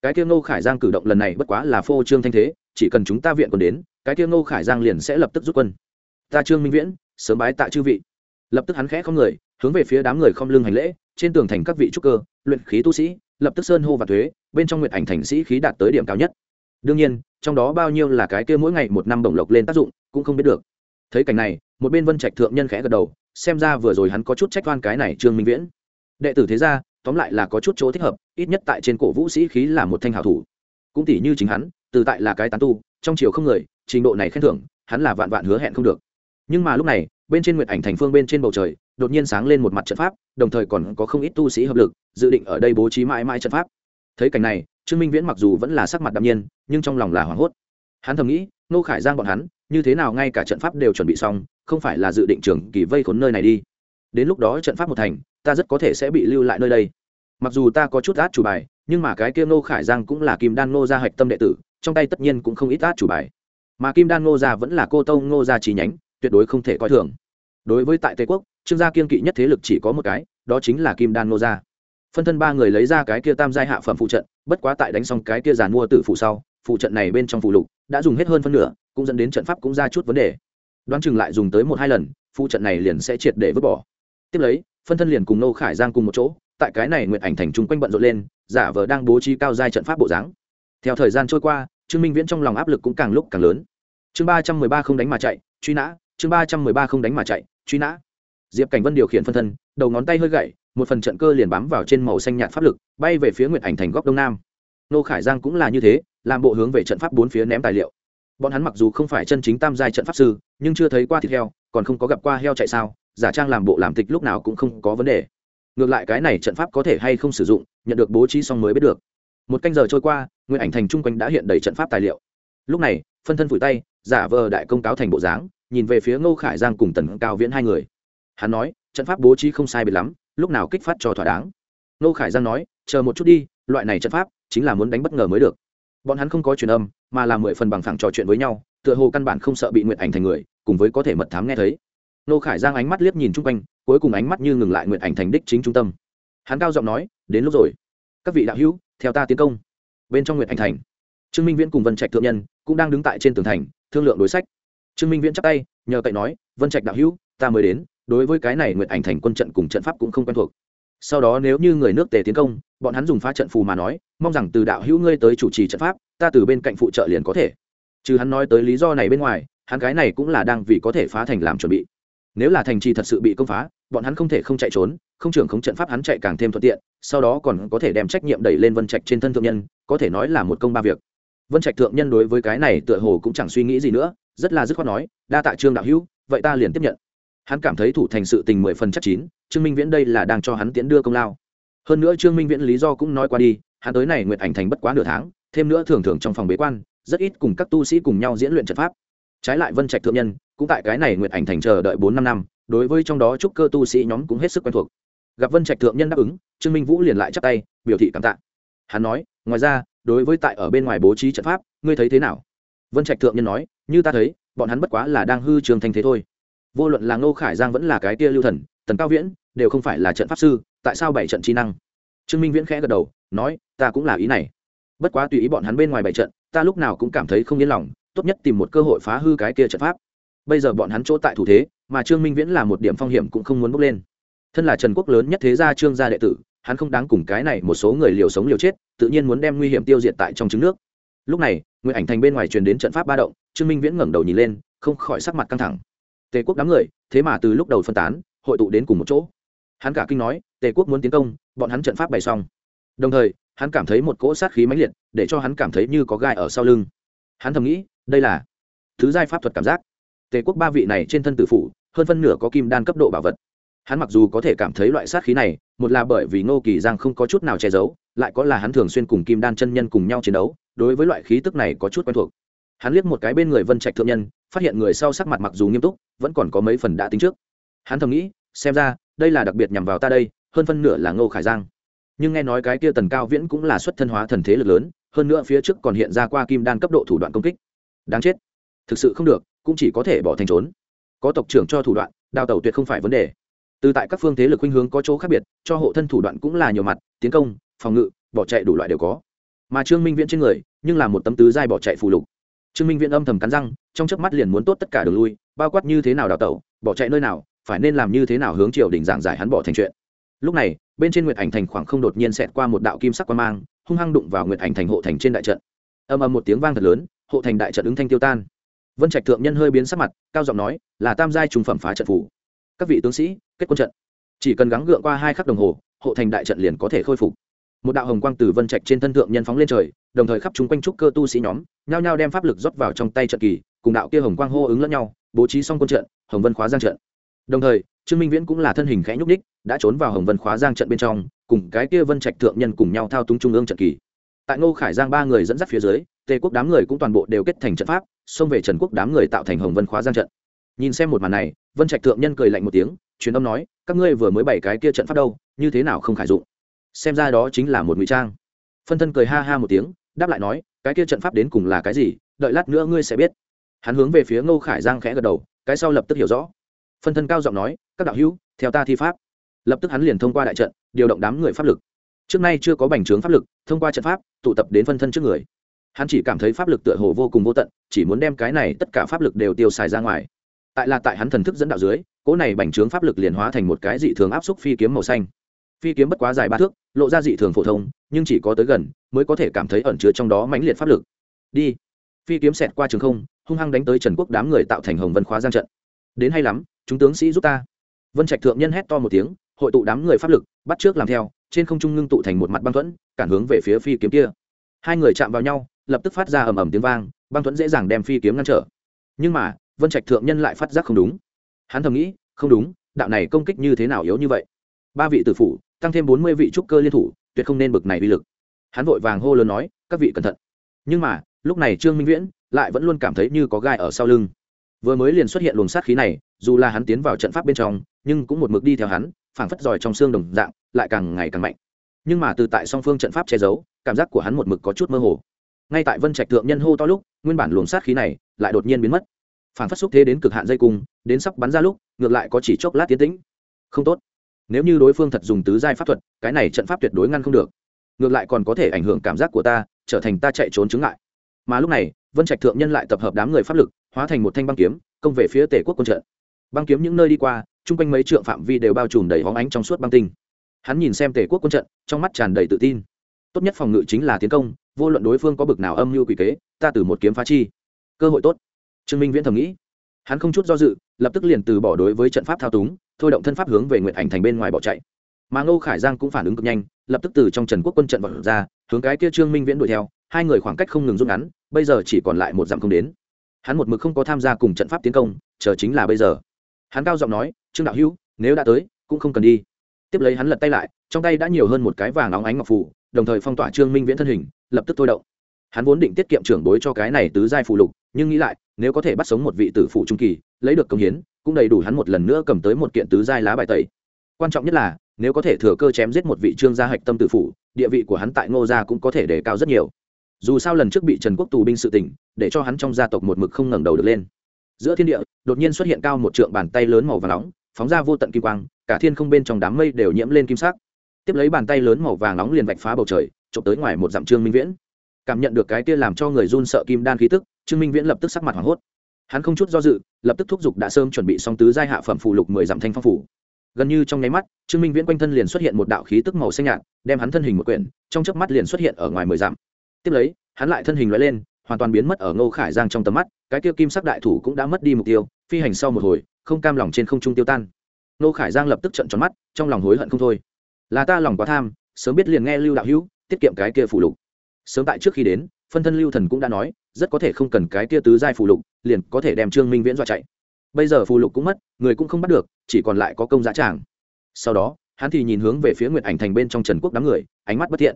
Cái kia ngô khải giang cử động lần này bất quá là phô trương thanh thế, chỉ cần chúng ta viện còn đến, cái kia ngô khải giang liền sẽ lập tức rút quân. Ta trương minh viễn, sớm bái tạ chư vị. Lập tức hắn khẽ không người, hướng về phía đám người không lưng hành lễ, trên tường thành các vị trúc cơ, luyện khí tu sĩ, lập tức sơn hô và thuế, bên trong nguyện ảnh thành sĩ khí đạt tới điểm cao nhất. Đương nhiên, trong đó bao nhiêu là cái kia mỗi ngày một năm đồng lộc lên tác dụng, cũng không biết được. Thấy cảnh này, một bên vân trạch thượng nhân khẽ gật đầu xem ra vừa rồi hắn có chút trách oan cái này trương minh viễn. Đệ tử thế ra tóm lại là có chút chỗ thích hợp, ít nhất tại trên cổ vũ sĩ khí là một thanh hảo thủ. Cũng tỷ như chính hắn, từ tại là cái tán tu, trong chiều không người, trình độ này khen thưởng, hắn là vạn vạn hứa hẹn không được. Nhưng mà lúc này, bên trên nguyệt ảnh thành phương bên trên bầu trời, đột nhiên sáng lên một mặt trận pháp, đồng thời còn có không ít tu sĩ hợp lực, dự định ở đây bố trí mãi mãi trận pháp. Thấy cảnh này, trương minh viễn mặc dù vẫn là sắc mặt đạm nhiên, nhưng trong lòng là hoảng hốt. Hắn thầm nghĩ, nô khải giang bọn hắn như thế nào ngay cả trận pháp đều chuẩn bị xong, không phải là dự định trưởng kỳ vây khốn nơi này đi. Đến lúc đó trận pháp một thành, ta rất có thể sẽ bị lưu lại nơi đây. Mặc dù ta có chút át chủ bài, nhưng mà cái kia Ngô khải giang cũng là kim đan Ngô gia hạch tâm đệ tử, trong tay tất nhiên cũng không ít át chủ bài. Mà kim đan Ngô gia vẫn là cô tông Ngô gia trí nhánh, tuyệt đối không thể coi thường. Đối với tại tây quốc, trương gia kiên kỵ nhất thế lực chỉ có một cái, đó chính là kim đan Ngô gia. Phân thân ba người lấy ra cái kia tam giai hạ phẩm phụ trận, bất quá tại đánh xong cái kia giàn mua tử phụ sau phụ trận này bên trong phụ lục đã dùng hết hơn phân nửa, cũng dẫn đến trận pháp cũng ra chút vấn đề. Đoán chừng lại dùng tới một hai lần, phụ trận này liền sẽ triệt để vứt bỏ. Tiếp lấy, phân thân liền cùng nô khải giang cùng một chỗ, tại cái này nguyện ảnh thành chung quanh bận rộn lên, giả vờ đang bố trí cao giai trận pháp bộ dáng. Theo thời gian trôi qua, trương minh viễn trong lòng áp lực cũng càng lúc càng lớn. Chương ba trăm mười ba không đánh mà chạy, truy nã, chương ba trăm mười ba không đánh mà chạy, truy nã. Diệp cảnh vân điều khiển phân thân, đầu ngón tay hơi gậy, một phần trận cơ liền bám vào trên màu xanh nhạt pháp lực, bay về phía nguyệt ảnh thành góc đông nam. Nô khải giang cũng là như thế làm bộ hướng về trận pháp bốn phía ném tài liệu. Bọn hắn mặc dù không phải chân chính tam giai trận pháp sư, nhưng chưa thấy qua thịt heo, còn không có gặp qua heo chạy sao, giả trang làm bộ làm tịch lúc nào cũng không có vấn đề. Ngược lại cái này trận pháp có thể hay không sử dụng, nhận được bố trí xong mới biết được. Một canh giờ trôi qua, nguyên ảnh thành chung quanh đã hiện đầy trận pháp tài liệu. Lúc này, phân thân phủi tay, giả vờ đại công cáo thành bộ dáng, nhìn về phía ngô khải giang cùng tần cao viễn hai người. Hắn nói, trận pháp bố trí không sai biệt lắm, lúc nào kích phát cho thỏa đáng. Ngô khải giang nói, chờ một chút đi, loại này trận pháp chính là muốn đánh bất ngờ mới được bọn hắn không có truyền âm, mà là mười phần bằng phẳng trò chuyện với nhau, tựa hồ căn bản không sợ bị nguyện ảnh thành người, cùng với có thể mật thám nghe thấy. Nô khải giang ánh mắt liếc nhìn chung quanh, cuối cùng ánh mắt như ngừng lại nguyện ảnh thành đích chính trung tâm. Hắn cao giọng nói, đến lúc rồi. Các vị đạo hữu, theo ta tiến công. Bên trong nguyện ảnh thành, trương minh viễn cùng vân trạch thượng nhân cũng đang đứng tại trên tường thành, thương lượng đối sách. Trương minh viễn chắp tay, nhờ cậy nói, vân trạch đạo hữu, ta mới đến, đối với cái này nguyện ảnh thành quân trận cùng trận pháp cũng không quen thuộc. Sau đó nếu như người nước tề tiến công, bọn hắn dùng phá trận phù mà nói mong rằng từ đạo hữu ngươi tới chủ trì trận pháp, ta từ bên cạnh phụ trợ liền có thể. Trừ hắn nói tới lý do này bên ngoài, hắn cái này cũng là đang vì có thể phá thành làm chuẩn bị. Nếu là thành trì thật sự bị công phá, bọn hắn không thể không chạy trốn, không trưởng không trận pháp hắn chạy càng thêm thuận tiện, sau đó còn có thể đem trách nhiệm đẩy lên vân trạch trên thân thượng nhân, có thể nói là một công ba việc. Vân trạch thượng nhân đối với cái này tựa hồ cũng chẳng suy nghĩ gì nữa, rất là dứt khoát nói, đa tạ trương đạo hữu, vậy ta liền tiếp nhận. Hắn cảm thấy thủ thành sự tình mười phần chắc chín, trương minh viễn đây là đang cho hắn tiến đưa công lao. Hơn nữa trương minh viễn lý do cũng nói qua đi hắn tới này nguyện ảnh thành bất quá nửa tháng, thêm nữa thường thường trong phòng bế quan, rất ít cùng các tu sĩ cùng nhau diễn luyện trận pháp. Trái lại vân trạch thượng nhân, cũng tại cái này nguyện ảnh thành chờ đợi bốn năm năm, đối với trong đó trúc cơ tu sĩ nhóm cũng hết sức quen thuộc. Gặp vân trạch thượng nhân đáp ứng, trương minh vũ liền lại chắp tay, biểu thị cảm tạ. Hắn nói, ngoài ra, đối với tại ở bên ngoài bố trí trận pháp, ngươi thấy thế nào? Vân trạch thượng nhân nói, như ta thấy, bọn hắn bất quá là đang hư trường thành thế thôi. Vô luận là ngô khải giang vẫn là cái tia lưu thần, tần cao viễn, đều không phải là trận pháp sư, tại sao bảy trận trí năng? Trương minh viễn khẽ gật đầu nói, ta cũng là ý này. Bất quá tùy ý bọn hắn bên ngoài bảy trận, ta lúc nào cũng cảm thấy không yên lòng, tốt nhất tìm một cơ hội phá hư cái kia trận pháp. Bây giờ bọn hắn chỗ tại thủ thế, mà trương minh viễn là một điểm phong hiểm cũng không muốn bốc lên. Thân là trần quốc lớn nhất thế gia trương gia đệ tử, hắn không đáng cùng cái này một số người liều sống liều chết, tự nhiên muốn đem nguy hiểm tiêu diệt tại trong trứng nước. Lúc này, nguyện ảnh thành bên ngoài truyền đến trận pháp ba động, trương minh viễn ngẩng đầu nhìn lên, không khỏi sắc mặt căng thẳng. Tề quốc đám người, thế mà từ lúc đầu phân tán, hội tụ đến cùng một chỗ. Hắn cả kinh nói, tề quốc muốn tiến công, bọn hắn trận pháp bày xong đồng thời, hắn cảm thấy một cỗ sát khí mãnh liệt, để cho hắn cảm thấy như có gai ở sau lưng. Hắn thầm nghĩ, đây là thứ giai pháp thuật cảm giác. Tề quốc ba vị này trên thân tử phủ, hơn phân nửa có kim đan cấp độ bảo vật. Hắn mặc dù có thể cảm thấy loại sát khí này, một là bởi vì ngô kỳ giang không có chút nào che giấu, lại có là hắn thường xuyên cùng kim đan chân nhân cùng nhau chiến đấu, đối với loại khí tức này có chút quen thuộc. Hắn liếc một cái bên người vân trạch thượng nhân, phát hiện người sau sắc mặt mặc dù nghiêm túc, vẫn còn có mấy phần đã tính trước. Hắn thầm nghĩ, xem ra, đây là đặc biệt nhằm vào ta đây, hơn phân nửa là ngô khải giang nhưng nghe nói cái kia tần cao viễn cũng là xuất thân hóa thần thế lực lớn, hơn nữa phía trước còn hiện ra qua kim đan cấp độ thủ đoạn công kích. Đáng chết. Thực sự không được, cũng chỉ có thể bỏ thành trốn. Có tộc trưởng cho thủ đoạn, đào tẩu tuyệt không phải vấn đề. Từ tại các phương thế lực khuynh hướng có chỗ khác biệt, cho hộ thân thủ đoạn cũng là nhiều mặt, tiến công, phòng ngự, bỏ chạy đủ loại đều có. Mà trương minh viễn trên người, nhưng là một tấm tứ giai bỏ chạy phù lục. Trương minh viễn âm thầm cắn răng, trong chớp mắt liền muốn tốt tất cả đường lui, bao quát như thế nào đào tẩu, bỏ chạy nơi nào, phải nên làm như thế nào hướng triều đình giảng giải hắn bỏ thành chuyện. Lúc này bên trên nguyệt ảnh thành khoảng không đột nhiên xẹt qua một đạo kim sắc quan mang, hung hăng đụng vào nguyệt ảnh thành hộ thành trên đại trận. Âm âm một tiếng vang thật lớn, hộ thành đại trận ứng thanh tiêu tan. Vân trạch thượng nhân hơi biến sắc mặt, cao giọng nói, là tam giai trùng phẩm phá trận phủ các vị tướng sĩ, kết quân trận. Chỉ cần gắng gượng qua hai khắc đồng hồ, hộ thành đại trận liền có thể khôi phục. Một đạo hồng quang từ vân trạch trên thân thượng nhân phóng lên trời, đồng thời khắp chung quanh trúc cơ tu sĩ nhóm, nhao nhao đem pháp lực rót vào trong tay trận kỳ, cùng đạo kia hồng quang hô ứng lẫn nhau, bố trí xong quân trận, hồng vân khóa giang trận. Đồng thời trương minh viễn cũng là thân hình khẽ nhúc ních đã trốn vào hồng vân khóa giang trận bên trong, cùng cái kia vân trạch thượng nhân cùng nhau thao túng trung ương trận kỳ. Tại ngô khải giang ba người dẫn dắt phía dưới, tề quốc đám người cũng toàn bộ đều kết thành trận pháp, xông về trần quốc đám người tạo thành hồng vân khóa giang trận. Nhìn xem một màn này, vân trạch thượng nhân cười lạnh một tiếng, truyền âm nói, các ngươi vừa mới bày cái kia trận pháp đâu, như thế nào không khải dụng? Xem ra đó chính là một ngụy trang. Phân thân cười ha ha một tiếng, đáp lại nói, cái kia trận pháp đến cùng là cái gì? Đợi lát nữa ngươi sẽ biết. Hắn hướng về phía ngô khải giang khẽ gật đầu, cái sau lập tức hiểu rõ phân thân cao giọng nói, các đạo hữu, theo ta thi pháp. Lập tức hắn liền thông qua đại trận, điều động đám người pháp lực. Trước nay chưa có bành trướng pháp lực, thông qua trận pháp, tụ tập đến phân thân trước người. Hắn chỉ cảm thấy pháp lực tựa hồ vô cùng vô tận, chỉ muốn đem cái này tất cả pháp lực đều tiêu xài ra ngoài. Tại là tại hắn thần thức dẫn đạo dưới, cỗ này bành trướng pháp lực liền hóa thành một cái dị thường áp xúc phi kiếm màu xanh. Phi kiếm bất quá dài ba thước, lộ ra dị thường phổ thông, nhưng chỉ có tới gần, mới có thể cảm thấy ẩn chứa trong đó mãnh liệt pháp lực. Đi. Phi kiếm xẹt qua trường không, hung hăng đánh tới trần quốc đám người tạo thành hồng vân khóa giang trận. Đến hay lắm chúng tướng sĩ giúp ta. Vân trạch thượng nhân hét to một tiếng, hội tụ đám người pháp lực, bắt trước làm theo, trên không trung ngưng tụ thành một mặt băng thuẫn, cản hướng về phía phi kiếm kia. Hai người chạm vào nhau, lập tức phát ra ầm ầm tiếng vang, băng thuẫn dễ dàng đem phi kiếm ngăn trở. Nhưng mà, vân trạch thượng nhân lại phát giác không đúng. Hắn thầm nghĩ, không đúng, đạo này công kích như thế nào yếu như vậy? Ba vị tử phủ, tăng thêm bốn mươi vị trúc cơ liên thủ, tuyệt không nên bực này uy lực. Hắn vội vàng hô lớn nói, các vị cẩn thận. Nhưng mà, lúc này trương minh viễn lại vẫn luôn cảm thấy như có gai ở sau lưng vừa mới liền xuất hiện luồng sát khí này, dù là hắn tiến vào trận pháp bên trong, nhưng cũng một mực đi theo hắn, phảng phất giỏi trong xương đồng dạng, lại càng ngày càng mạnh. Nhưng mà từ tại song phương trận pháp che giấu, cảm giác của hắn một mực có chút mơ hồ. Ngay tại vân trạch thượng nhân hô to lúc, nguyên bản luồng sát khí này lại đột nhiên biến mất. Phảng phất xúc thế đến cực hạn dây cung, đến sắp bắn ra lúc, ngược lại có chỉ chốc lát tiến tĩnh. Không tốt. Nếu như đối phương thật dùng tứ giai pháp thuật, cái này trận pháp tuyệt đối ngăn không được. Ngược lại còn có thể ảnh hưởng cảm giác của ta, trở thành ta chạy trốn chứng ngại. Mà lúc này, vân trạch thượng nhân lại tập hợp đám người pháp lực hóa thành một thanh băng kiếm, công về phía tể quốc quân trận. Băng kiếm những nơi đi qua, chung quanh mấy trượng phạm vi đều bao trùm đầy hóng ánh trong suốt băng tinh. Hắn nhìn xem tể quốc quân trận, trong mắt tràn đầy tự tin. Tốt nhất phòng ngự chính là tiến công, vô luận đối phương có bực nào âm mưu quỷ kế, ta từ một kiếm phá chi. Cơ hội tốt. Trương minh viễn thầm nghĩ. Hắn không chút do dự, lập tức liền từ bỏ đối với trận pháp thao túng, thôi động thân pháp hướng về nguyện ảnh thành bên ngoài bỏ chạy. Mà ngô khải giang cũng phản ứng cực nhanh, lập tức từ trong trần quốc quân trận vọt ra, hướng cái kia trương minh viễn đuổi theo, hai người khoảng cách không ngừng rút ngắn, bây giờ chỉ còn lại một dặm không đến hắn một mực không có tham gia cùng trận pháp tiến công, chờ chính là bây giờ. Hắn cao giọng nói, trương đạo hữu, nếu đã tới, cũng không cần đi. Tiếp lấy hắn lật tay lại, trong tay đã nhiều hơn một cái vàng óng ánh ngọc phủ đồng thời phong tỏa trương minh viễn thân hình, lập tức thôi động. Hắn vốn định tiết kiệm trưởng bối cho cái này tứ giai phụ lục, nhưng nghĩ lại, nếu có thể bắt sống một vị tử phụ trung kỳ, lấy được công hiến, cũng đầy đủ hắn một lần nữa cầm tới một kiện tứ giai lá bài tẩy. Quan trọng nhất là, nếu có thể thừa cơ chém giết một vị trương gia hạch tâm tử phụ, địa vị của hắn tại ngô gia cũng có thể đề cao rất nhiều dù sao lần trước bị trần quốc tù binh sự tỉnh, để cho hắn trong gia tộc một mực không ngẩng đầu được lên. Giữa thiên địa, đột nhiên xuất hiện cao một trượng bàn tay lớn màu vàng nóng, phóng ra vô tận kim quang, cả thiên không bên trong đám mây đều nhiễm lên kim sắc. Tiếp lấy bàn tay lớn màu vàng nóng liền vạch phá bầu trời trộm tới ngoài một dặm trương minh viễn. Cảm nhận được cái kia làm cho người run sợ kim đan khí tức, trương minh viễn lập tức sắc mặt hoảng hốt. Hắn không chút do dự, lập tức thúc giục đã sớm chuẩn bị xong tứ giai hạ phẩm phụ lục mười dặm thanh phong phủ. Gần như trong nháy mắt, trương minh viễn quanh thân liền xuất hiện một đạo khí tức màu xanh nhạt, đem hắn thân hình một quyển, trong chớp mắt liền xuất hiện ở ngoài mười dặm tiếp lấy, hắn lại thân hình loại lên, hoàn toàn biến mất ở ngô khải giang trong tầm mắt, cái kia kim sắc đại thủ cũng đã mất đi mục tiêu, phi hành sau một hồi, không cam lòng trên không trung tiêu tan. Ngô khải giang lập tức trận tròn mắt, trong lòng hối hận không thôi. Là ta lòng quá tham, sớm biết liền nghe lưu đạo hữu, tiết kiệm cái kia phụ lục. Sớm tại trước khi đến, phân thân lưu thần cũng đã nói, rất có thể không cần cái kia tứ giai phụ lục, liền có thể đem trương minh viễn dọa chạy. Bây giờ phụ lục cũng mất, người cũng không bắt được, chỉ còn lại có công giá tràng. Sau đó, hắn thì nhìn hướng về phía nguyệt ảnh thành bên trong trần quốc đám người, ánh mắt bất thiện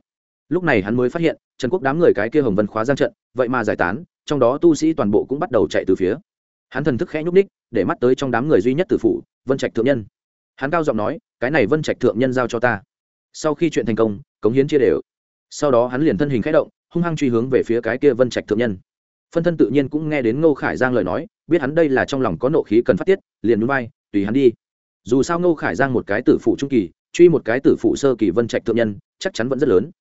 lúc này hắn mới phát hiện, trần quốc đám người cái kia hồng vân khóa giang trận, vậy mà giải tán, trong đó tu sĩ toàn bộ cũng bắt đầu chạy từ phía. Hắn thần thức khẽ nhúc ních để mắt tới trong đám người duy nhất từ phủ, vân trạch thượng nhân. Hắn cao giọng nói, cái này vân trạch thượng nhân giao cho ta. Sau khi chuyện thành công, cống hiến chia đều. Sau đó hắn liền thân hình k h ẽ động, hung hăng truy hướng về phía cái kia vân trạch thượng nhân. Phân thân tự nhiên cũng nghe đến ngô khải giang lời nói, biết hắn đây là trong lòng có nộ khí cần phát tiết, liền núi bay tùy hắn đi. Dù sao ngô khải giang một cái tử phụ trung kỳ, truy một cái tử phụ sơ kỳ vân trạch thượng nhân, chắc chắn vẫn rất lớn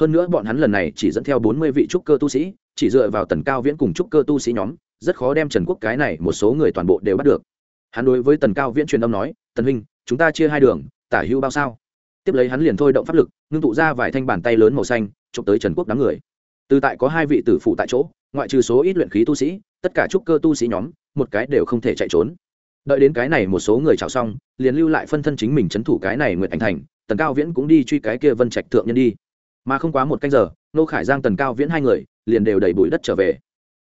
hơn nữa bọn hắn lần này chỉ dẫn theo bốn mươi vị trúc cơ tu sĩ, chỉ dựa vào tần cao viễn cùng trúc cơ tu sĩ nhóm, rất khó đem trần quốc cái này một số người toàn bộ đều bắt được. Hắn đối với tần cao viễn truyền âm nói, tần huynh, chúng ta chia hai đường, tả hữu bao sao? Tiếp lấy hắn liền thôi động pháp lực, ngưng tụ ra vài thanh bàn tay lớn màu xanh, chụp tới trần quốc đám người. Từ tại có hai vị tử phụ tại chỗ, ngoại trừ số ít luyện khí tu sĩ, tất cả trúc cơ tu sĩ nhóm, một cái đều không thể chạy trốn. Đợi đến cái này một số người chào xong, liền lưu lại phân thân chính mình c h ấ n thủ cái này nguyện ảnh thành, tần cao viễn cũng đi truy cái kia vân trạch thượng nhân đi mà không quá một canh giờ nô khải giang, tần cao viễn hai người liền đều đẩy bụi đất trở về.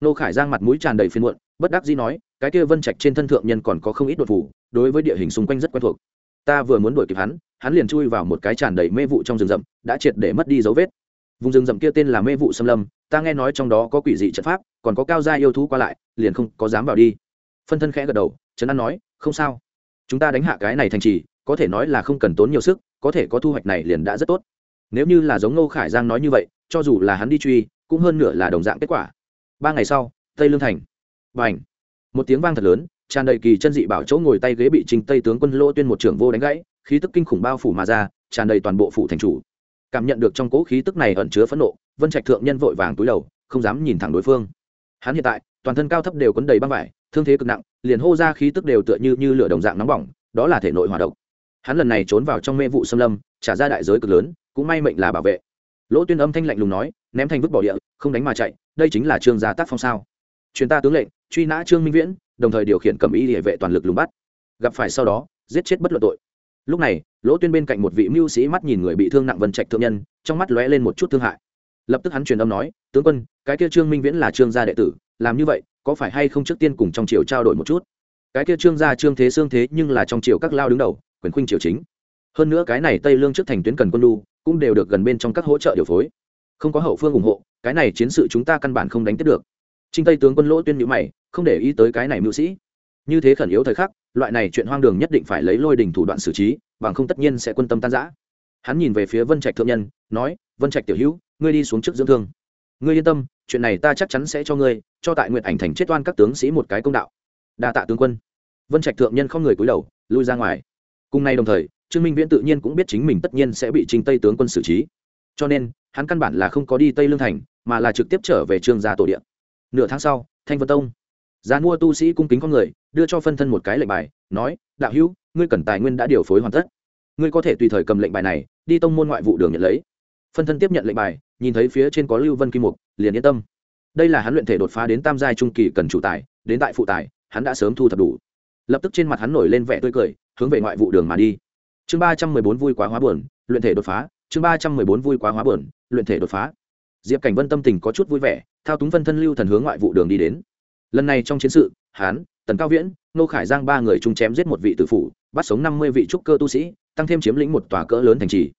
Nô khải giang mặt mũi tràn đầy phiên muộn, bất đắc dĩ nói, cái kia vân trạch trên thân thượng nhân còn có không ít đột phủ đối với địa hình xung quanh rất quen thuộc. Ta vừa muốn đuổi kịp hắn hắn liền chui vào một cái tràn đầy mê vụ trong rừng rậm, đã triệt để mất đi dấu vết. Vùng rừng rậm kia tên là mê vụ xâm lâm, ta nghe nói trong đó có quỷ dị trận pháp, còn có cao gia yêu thú qua lại, liền không có dám vào đi. Phân thân khẽ gật đầu, trấn an nói, không sao. Chúng ta đánh hạ cái này thành trì, có thể nói là không cần tốn nhiều sức, có thể có thu hoạch này liền đã rất tốt nếu như là giống ngô khải giang nói như vậy, cho dù là hắn đi truy, cũng hơn nửa là đồng dạng kết quả. Ba ngày sau, tây lương thành. B à n h một tiếng vang thật lớn, tràn đầy kỳ chân dị bảo chỗ ngồi tay ghế bị trình tây tướng quân lỗ tuyên một trưởng vô đánh gãy, khí tức kinh khủng bao phủ mà ra, tràn đầy toàn bộ phủ thành chủ. Cảm nhận được trong cỗ khí tức này ẩn chứa phẫn nộ, vân trạch thượng nhân vội vàng túi đầu, không dám nhìn thẳng đối phương. Hắn hiện tại, toàn thân cao thấp đều quấn đầy băng vải, thương thế cực nặng, liền hô ra khí tức đều tựa như như lửa đồng dạng nóng bỏng, đó là thể nội hòa độc. Hắn lần này trốn vào trong mê vụ xâm lâm, trả ra đại giới cực lớn cũng may mệnh là bảo vệ. Lỗ tuyên âm thanh lạnh lùng nói, ném thành vứt bỏ địa, không đánh mà chạy, đây chính là trương gia tác phong sao? Chuyên ta tướng lệnh, truy nã trương minh viễn, đồng thời điều khiển cầm y địa vệ toàn lực lùng bắt. Gặp phải sau đó, giết chết bất luận tội. Lúc này, lỗ tuyên bên cạnh một vị mưu sĩ mắt nhìn người bị thương nặng vân trạch thượng nhân, trong mắt lóe lên một chút thương hại. Lập tức hắn truyền âm nói, tướng quân, cái kia trương minh viễn là trương gia đệ tử, làm như vậy, có phải hay không trước tiên cùng trong triều trao đổi một chút? Cái kia trương gia, trương thế xương thế nhưng là trong triều các lao đứng đầu, quyền khuynh triều chính. Hơn nữa cái này tây lương trước thành tuyến cần quân lu cũng đều được gần bên trong các hỗ trợ điều phối. Không có hậu phương ủng hộ, cái này chiến sự chúng ta căn bản không đánh tiếp được. Trinh tây tướng quân lỗ tuyên nhữ mày, không để ý tới cái này mưu sĩ. Như thế khẩn yếu thời khắc, loại này chuyện hoang đường nhất định phải lấy lôi đình thủ đoạn xử trí, bằng không tất nhiên sẽ quân tâm tan giã hắn nhìn về phía vân trạch thượng nhân, nói, vân trạch tiểu hữu, ngươi đi xuống trước dưỡng thương. Ngươi yên tâm, chuyện này ta chắc chắn sẽ cho ngươi, cho tại nguyện ảnh thành chết oan các tướng sĩ một cái công đạo. Đa tạ tướng quân. Vân trạch thượng nhân không người cúi đầu, lui ra ngoài. Cùng nay đồng thời trương minh viễn tự nhiên cũng biết chính mình tất nhiên sẽ bị trình tây tướng quân xử trí. Cho nên, hắn căn bản là không có đi tây lương thành, mà là trực tiếp trở về trương gia tổ điện. Nửa tháng sau, thanh vân tông. Giá mua tu sĩ cung kính con người, đưa cho phân thân một cái lệnh bài, nói, đạo hữu, ngươi cần tài nguyên đã điều phối hoàn tất. Ngươi có thể tùy thời cầm lệnh bài này, đi tông môn ngoại vụ đường nhận lấy. Phân thân tiếp nhận lệnh bài, nhìn thấy phía trên có lưu vân kim mục, liền yên tâm. Đây là hắn luyện thể đột phá đến tam giai trung kỳ cần chủ tài, đến tại phụ tài, hắn đã sớm thu thập đủ. Lập tức trên mặt hắn nổi lên vẻ tươi cười, hướng về ngoại vụ đường mà đi chương ba trăm mười bốn vui quá hóa buồn, luyện thể đột phá. Chương ba trăm mười bốn vui quá hóa buồn, luyện thể đột phá. Diệp cảnh vân tâm tình có chút vui vẻ, thao túng phân thân lưu thần hướng ngoại vụ đường đi đến. Lần này trong chiến sự, hán, tần cao viễn nô khải giang ba người chung chém giết một vị tử phủ, bắt sống năm mươi vị trúc cơ tu sĩ, tăng thêm chiếm lĩnh một tòa cỡ lớn thành trì.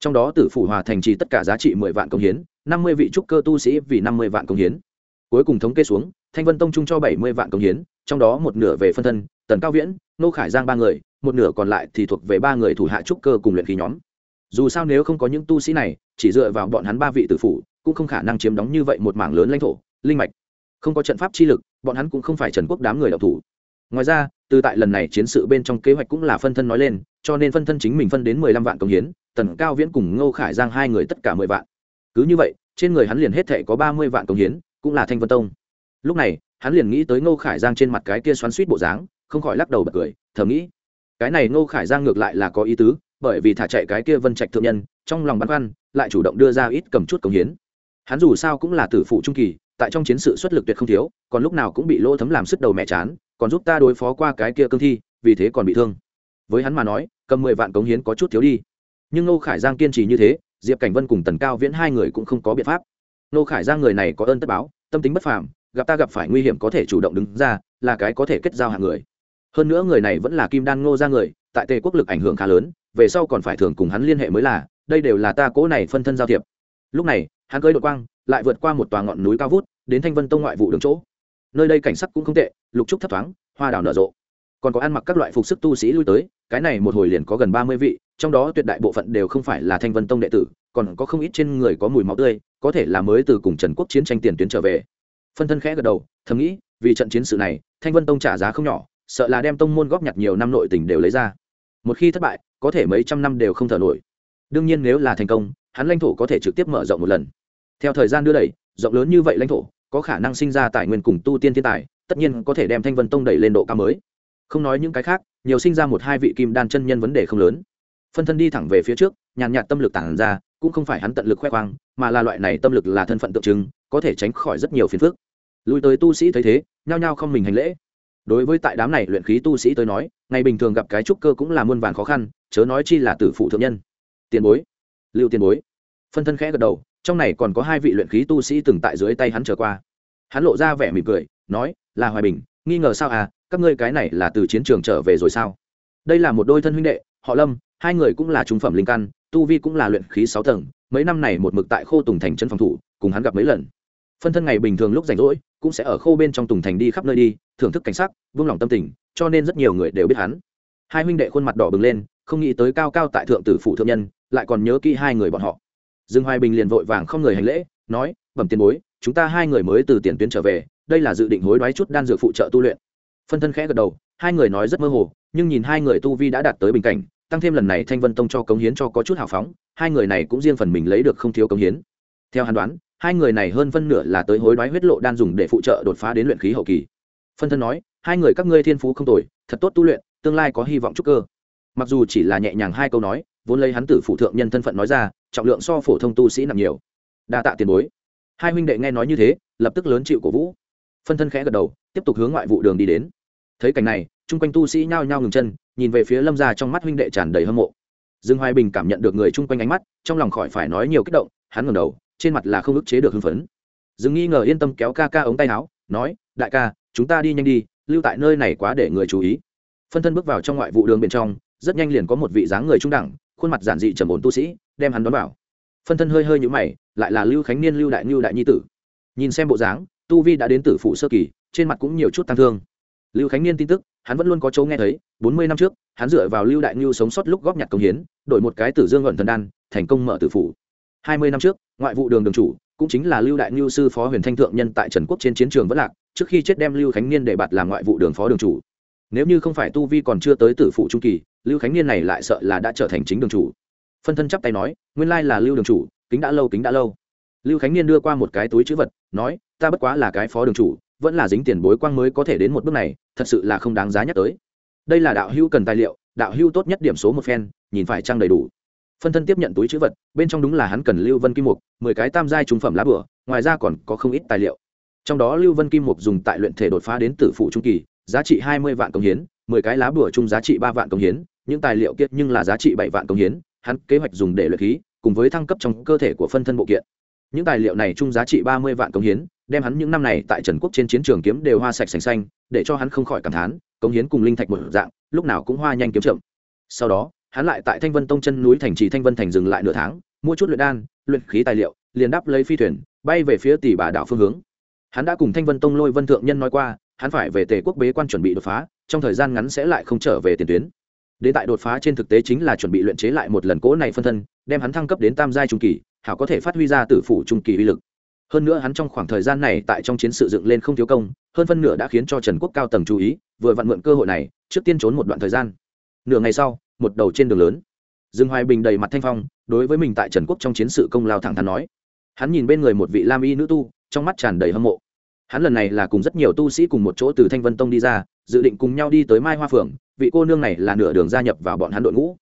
Trong đó tử phủ hòa thành trì tất cả giá trị mười vạn công hiến, năm mươi vị trúc cơ tu sĩ vì năm mươi vạn công hiến. Cuối cùng thống kê xuống, thanh vân tông trung cho bảy mươi vạn công hiến, trong đó một nửa về phân thân, tần cao viễn nô khải giang ba người một nửa còn lại thì thuộc về ba người thủ hạ trúc cơ cùng luyện khí nhóm. Dù sao nếu không có những tu sĩ này, chỉ dựa vào bọn hắn ba vị tử phủ, cũng không khả năng chiếm đóng như vậy một mảng lớn lãnh thổ, linh mạch. Không có trận pháp chi lực, bọn hắn cũng không phải trần quốc đám người đạo thủ. Ngoài ra, từ tại lần này chiến sự bên trong kế hoạch cũng là phân thân nói lên, cho nên phân thân chính mình phân đến mười lăm vạn công hiến, tần cao viễn cùng ngô khải giang hai người tất cả mười vạn. Cứ như vậy, trên người hắn liền hết thảy có ba mươi vạn công hiến, cũng là thanh vân tông. Lúc này, hắn liền nghĩ tới ngô khải giang trên mặt cái kia xoắn suýt bộ dáng, không khỏi lắc đầu bật cười, thầm nghĩ cái này ngô khải giang ngược lại là có ý tứ, bởi vì thả chạy cái kia vân trạch thượng nhân, trong lòng băn khoăn, lại chủ động đưa ra ít cầm chút cống hiến. Hắn dù sao cũng là tử phụ trung kỳ, tại trong chiến sự xuất lực tuyệt không thiếu, còn lúc nào cũng bị lỗ thấm làm sức đầu mẹ chán, còn giúp ta đối phó qua cái kia cương thi, vì thế còn bị thương. Với hắn mà nói, cầm mười vạn cống hiến có chút thiếu đi. Nhưng Ngô khải giang kiên trì như thế, diệp cảnh vân cùng tần cao viễn hai người cũng không có biện pháp. Ngô khải giang người này có ơn tất báo, tâm tính bất phàm, gặp ta gặp phải nguy hiểm có thể chủ động đứng ra, là cái có thể kết giao hàng người hơn nữa người này vẫn là kim đan ngô ra người, tại tề quốc lực ảnh hưởng khá lớn, về sau còn phải thường cùng hắn liên hệ mới là, đây đều là ta cố này phân thân giao thiệp. Lúc này, hắn cưới đội quang, lại vượt qua một tòa ngọn núi cao vút, đến thanh vân tông ngoại vụ đường chỗ. Nơi đây cảnh sắc cũng không tệ, lục trúc thấp thoáng, hoa đào nở rộ. Còn có ăn mặc các loại phục sức tu sĩ lui tới, cái này một hồi liền có gần ba mươi vị, trong đó tuyệt đại bộ phận đều không phải là thanh vân tông đệ tử, còn có không ít trên người có mùi máu tươi, có thể là mới từ cùng trần quốc chiến tranh tiền tuyến trở về. Phân thân khẽ gật đầu, thầm nghĩ, vì trận chiến sự này, thanh vân tông trả giá không nhỏ sợ là đem tông môn góp nhặt nhiều năm nội tình đều lấy ra. Một khi thất bại, có thể mấy trăm năm đều không thở nổi. Đương nhiên nếu là thành công, hắn lãnh thổ có thể trực tiếp mở rộng một lần. Theo thời gian đưa đẩy, rộng lớn như vậy lãnh thổ, có khả năng sinh ra tài nguyên cùng tu tiên thiên tài, tất nhiên có thể đem thanh vân tông đẩy lên độ cao mới. Không nói những cái khác, nhiều sinh ra một hai vị kim đan chân nhân vấn đề không lớn. Phân thân đi thẳng về phía trước, nhàn nhạt tâm lực tản ra, cũng không phải hắn tận lực khoe khoang, mà là loại này tâm lực là thân phận tượng trưng, có thể tránh khỏi rất nhiều phiền phức. Lui tới tu sĩ thấy thế, nhao nhao không mình hành lễ đối với tại đám này luyện khí tu sĩ tới nói, ngày bình thường gặp cái trúc cơ cũng là muôn vàn khó khăn, chớ nói chi là tử phụ thượng nhân. Tiền bối, lưu tiền bối. Phân thân khẽ gật đầu, trong này còn có hai vị luyện khí tu sĩ từng tại dưới tay hắn trở qua. Hắn lộ ra vẻ mỉm cười, nói, là hoài bình, nghi ngờ sao à các ngươi cái này là từ chiến trường trở về rồi sao? Đây là một đôi thân huynh đệ, họ lâm, hai người cũng là trung phẩm linh căn, tu vi cũng là luyện khí sáu tầng, mấy năm này một mực tại khô tùng thành chân phòng thủ, cùng hắn gặp mấy lần phân thân ngày bình thường lúc rảnh rỗi, cũng sẽ ở khô bên trong tùng thành đi khắp nơi đi, thưởng thức cảnh sắc vương lòng tâm tình, cho nên rất nhiều người đều biết hắn. Hai huynh đệ khuôn mặt đỏ bừng lên, không nghĩ tới cao cao tại thượng tử phụ thượng nhân, lại còn nhớ kỹ hai người bọn họ. Dương hoài bình liền vội vàng không người hành lễ, nói, bẩm tiền bối, chúng ta hai người mới từ tiền tuyến trở về, đây là dự định hối đoái chút đan dược phụ trợ tu luyện. Phân thân khẽ gật đầu, hai người nói rất mơ hồ, nhưng nhìn hai người tu vi đã đạt tới bình cảnh, tăng thêm lần này thanh vân tông cho cống hiến cho có chút hào phóng, hai người này cũng riêng phần mình lấy được không thiếu cống hiến. Theo hắn đoán hai người này hơn phân nửa là tới hối đoái huyết lộ đan dùng để phụ trợ đột phá đến luyện khí hậu kỳ. Phân thân nói, hai người các ngươi thiên phú không tồi, thật tốt tu luyện, tương lai có hy vọng trúc cơ. Mặc dù chỉ là nhẹ nhàng hai câu nói, vốn lấy hắn tử phụ thượng nhân thân phận nói ra, trọng lượng so phổ thông tu sĩ nặng nhiều. Đa tạ tiền bối. Hai huynh đệ nghe nói như thế, lập tức lớn chịu cổ vũ. Phân thân khẽ gật đầu, tiếp tục hướng ngoại vụ đường đi đến. Thấy cảnh này, chung quanh tu sĩ nhao nhao ngừng chân, nhìn về phía lâm gia trong mắt huynh đệ tràn đầy hâm mộ. Dương hoài bình cảm nhận được người chung quanh ánh mắt, trong lòng khỏi phải nói nhiều kích động, hắn ngẩng đầu trên mặt là không ức chế được hưng phấn. Dừng nghi ngờ yên tâm kéo ca ca ống tay áo, nói, đại ca, chúng ta đi nhanh đi, lưu tại nơi này quá để người chú ý. Phân thân bước vào trong ngoại vụ đường bên trong, rất nhanh liền có một vị dáng người trung đẳng, khuôn mặt giản dị trầm ổn tu sĩ, đem hắn đón vào. Phân thân hơi hơi nhũ mày, lại là lưu khánh niên, lưu đại ngưu, đại nhi tử. Nhìn xem bộ dáng, tu vi đã đến tử phụ sơ kỳ, trên mặt cũng nhiều chút tăng thương. Lưu khánh niên tin tức, hắn vẫn luôn có chỗ nghe thấy, bốn mươi năm trước, hắn dựa vào lưu đại ngưu sống sót lúc góp nhặt công hiến, đổi một cái tử dương luận thần đan, thành công mở tử phủ hai mươi năm trước, ngoại vụ đường đường chủ, cũng chính là lưu đại ngưu sư phó huyền thanh thượng nhân tại trần quốc trên chiến trường vẫn lạc, trước khi chết đem lưu khánh niên để bạt làm ngoại vụ đường phó đường chủ. Nếu như không phải tu vi còn chưa tới tử phụ trung kỳ, lưu khánh niên này lại sợ là đã trở thành chính đường chủ. Phân thân chắp tay nói, nguyên lai là lưu đường chủ, kính đã lâu, kính đã lâu. Lưu khánh niên đưa qua một cái túi chữ vật, nói, ta bất quá là cái phó đường chủ, vẫn là dính tiền bối quang mới có thể đến một bước này, thật sự là không đáng giá nhắc tới. Đây là đạo hưu cần tài liệu, đạo hưu tốt nhất điểm số một phen, nhìn phải trang đầy đủ phân thân tiếp nhận túi chữ vật, bên trong đúng là hắn cần lưu vân kim mục, mười cái tam giai trung phẩm lá bửa, ngoài ra còn có không ít tài liệu. Trong đó lưu vân kim mục dùng tại luyện thể đột phá đến tử phụ trung kỳ, giá trị hai mươi vạn công hiến, mười cái lá bửa chung giá trị ba vạn công hiến, những tài liệu kiệt nhưng là giá trị bảy vạn công hiến, hắn kế hoạch dùng để luyện khí, cùng với thăng cấp trong cơ thể của phân thân bộ kiện. Những tài liệu này chung giá trị ba mươi vạn công hiến, đem hắn những năm này tại trần quốc trên chiến trường kiếm đều hoa sạch sành xanh, để cho hắn không khỏi cảm thán, công hiến cùng linh thạch một dạng, lúc nào cũng hoa nhanh kiếm chậm. Sau đó hắn lại tại thanh vân tông chân núi thành trì thanh vân thành dừng lại nửa tháng, mua chút luyện đan, luyện khí tài liệu, liền đáp lấy phi thuyền, bay về phía tỷ bà đảo phương hướng. Hắn đã cùng thanh vân tông lôi vân thượng nhân nói qua, hắn phải về tề quốc bế quan chuẩn bị đột phá, trong thời gian ngắn sẽ lại không trở về tiền tuyến. Đến tại đột phá trên thực tế chính là chuẩn bị luyện chế lại một lần cỗ này phân thân, đem hắn thăng cấp đến tam giai trung kỳ, hảo có thể phát huy ra tử phủ trung kỳ uy lực. Hơn nữa hắn trong khoảng thời gian này tại trong chiến sự dựng lên không thiếu công, hơn phân nửa đã khiến cho trần quốc cao tầng chú ý, vừa vặn mượn cơ hội này, trước tiên trốn một đoạn thời gian. Nửa ngày sau một đầu trên đường lớn. Dương hoài bình đầy mặt thanh phong, đối với mình tại trần quốc trong chiến sự công lao thẳng thắn nói. Hắn nhìn bên người một vị lam y nữ tu, trong mắt tràn đầy hâm mộ. Hắn lần này là cùng rất nhiều tu sĩ cùng một chỗ từ thanh vân tông đi ra, dự định cùng nhau đi tới mai hoa phượng, vị cô nương này là nửa đường gia nhập vào bọn hắn đội ngũ.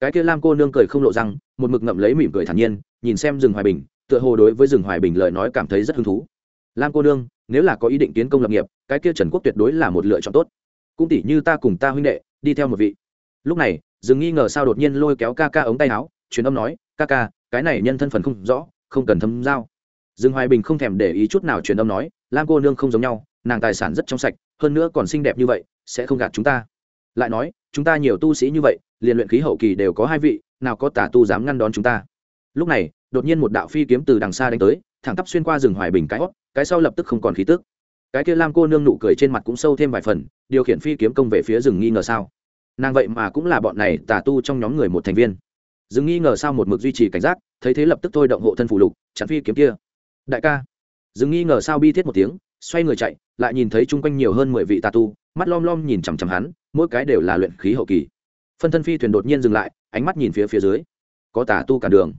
Cái kia lam cô nương cười không lộ răng, một mực ngậm lấy mỉm cười thản nhiên, nhìn xem rừng hoài bình, tựa hồ đối với rừng hoài bình lời nói cảm thấy rất hứng thú. Lam cô nương, nếu là có ý định tiến công lập nghiệp, cái kia trần quốc tuyệt đối là một lựa chọn tốt. Cũng tỷ như ta cùng ta huynh đệ, đi theo một vị lúc này, dừng nghi ngờ sao đột nhiên lôi kéo ca ca ống tay áo, truyền âm nói, ca ca, cái này nhân thân phần không rõ, không cần thâm giao. Dừng hoài bình không thèm để ý chút nào truyền âm nói, lam cô nương không giống nhau, nàng tài sản rất trong sạch, hơn nữa còn xinh đẹp như vậy, sẽ không gạt chúng ta. Lại nói, chúng ta nhiều tu sĩ như vậy, liền luyện khí hậu kỳ đều có hai vị, nào có tả tu dám ngăn đón chúng ta? Lúc này, đột nhiên một đạo phi kiếm từ đằng xa đánh tới, thẳng tắp xuyên qua rừng hoài bình cái hót, cái sau lập tức không còn khí tức. Cái kia lam cô nương nụ cười trên mặt cũng sâu thêm vài phần, điều khiển phi kiếm công về phía rừng nghi ngờ sao nàng vậy mà cũng là bọn này tà tu trong nhóm người một thành viên. Dừng nghi ngờ sao một mực duy trì cảnh giác, thấy thế lập tức thôi động hộ thân phủ lục, chặn phi kiếm kia. Đại ca. Dừng nghi ngờ sao bi thiết một tiếng, xoay người chạy, lại nhìn thấy chung quanh nhiều hơn mười vị tà tu, mắt lom lom nhìn chằm chằm hắn, mỗi cái đều là luyện khí hậu kỳ. Phân thân phi thuyền đột nhiên dừng lại, ánh mắt nhìn phía phía dưới. Có tà tu cản đường.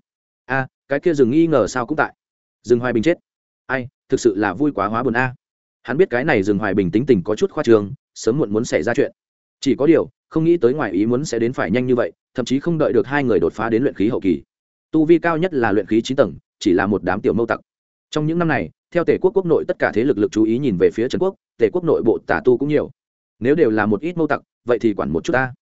A, cái kia dừng nghi ngờ sao cũng tại. Dừng hoài bình chết. Ai, thực sự là vui quá hóa buồn a. Hắn biết cái này dừng hoài bình tính tình có chút khoa trường sớm muộn muốn xảy ra chuyện. Chỉ có điều không nghĩ tới ngoài ý muốn sẽ đến phải nhanh như vậy, thậm chí không đợi được hai người đột phá đến luyện khí hậu kỳ. Tu vi cao nhất là luyện khí chín tầng, chỉ là một đám tiểu mâu tặc. Trong những năm này, theo tể quốc quốc nội tất cả thế lực lực chú ý nhìn về phía trần quốc tể quốc nội bộ tà tu cũng nhiều. Nếu đều là một ít mâu tặc, vậy thì quản một chút ta.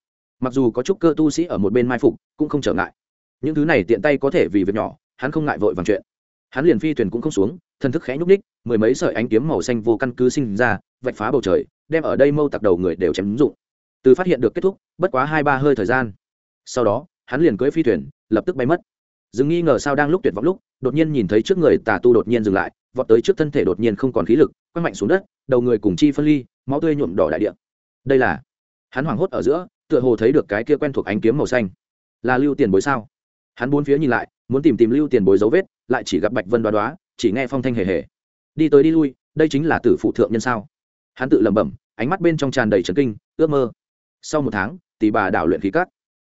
Mặc dù có chút cơ tu sĩ ở một bên mai phục, cũng không trở ngại. Những thứ này tiện tay có thể vì việc nhỏ, hắn không ngại vội vàng chuyện. Hắn liền phi thuyền cũng không xuống, thân thức khẽ nhúc ních mười mấy sợi ánh kiếm màu xanh vô căn cứ sinh ra, vạch phá bầu trời, đem ở đây mâu tặc đầu người đều chém dụng từ phát hiện được kết thúc, bất quá hai ba hơi thời gian. Sau đó, hắn liền cưỡi phi thuyền, lập tức bay mất. Dừng nghi ngờ sao đang lúc tuyệt vọng lúc, đột nhiên nhìn thấy trước người tà tu đột nhiên dừng lại, vọt tới trước thân thể đột nhiên không còn khí lực, quăng mạnh xuống đất, đầu người cùng chi phân ly, máu tươi nhuộm đỏ đại địa. Đây là, hắn hoảng hốt ở giữa, tựa hồ thấy được cái kia quen thuộc ánh kiếm màu xanh. Là lưu tiền bối sao? Hắn bốn phía nhìn lại, muốn tìm tìm lưu tiền bối dấu vết, lại chỉ gặp bạch vân đoá đoá, chỉ nghe phong thanh hề hề. Đi tới đi lui, đây chính là tử phụ thượng nhân sao? Hắn tự lẩm bẩm, ánh mắt bên trong tràn đầy trấn kinh, ước mơ sau một tháng, tỷ bà đảo luyện khí cắt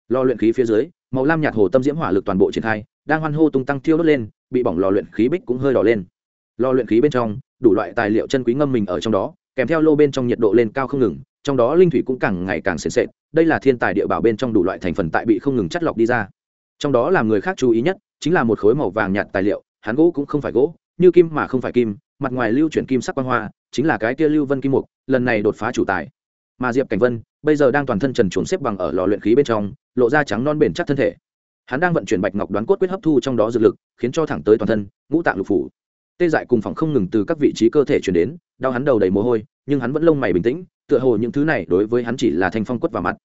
lò luyện khí phía dưới, màu lam nhạt hồ tâm diễm hỏa lực toàn bộ triển khai, đang hoan hô tung tăng thiêu đốt lên, bị bỏng lò luyện khí bích cũng hơi đỏ lên. Lò luyện khí bên trong, đủ loại tài liệu chân quý ngâm mình ở trong đó, kèm theo lô bên trong nhiệt độ lên cao không ngừng, trong đó linh thủy cũng càng ngày càng sền sệt, đây là thiên tài địa bảo bên trong đủ loại thành phần tại bị không ngừng chất lọc đi ra. Trong đó làm người khác chú ý nhất, chính là một khối màu vàng nhạt tài liệu, hắn gỗ cũng không phải gỗ, như kim mà không phải kim, mặt ngoài lưu chuyển kim sắc quang hoa, chính là cái kia lưu vân kim mục, lần này đột phá chủ tài mà diệp cảnh vân bây giờ đang toàn thân trần chuồn xếp bằng ở lò luyện khí bên trong, lộ ra trắng non bền chắc thân thể. Hắn đang vận chuyển bạch ngọc đoán cốt quyết hấp thu trong đó dược lực, khiến cho thẳng tới toàn thân, ngũ tạng lục phủ. Tê dại cùng phòng không ngừng từ các vị trí cơ thể chuyển đến, đau hắn đầu đầy mồ hôi, nhưng hắn vẫn lông mày bình tĩnh, tựa hồ những thứ này đối với hắn chỉ là thanh phong quất vào mặt.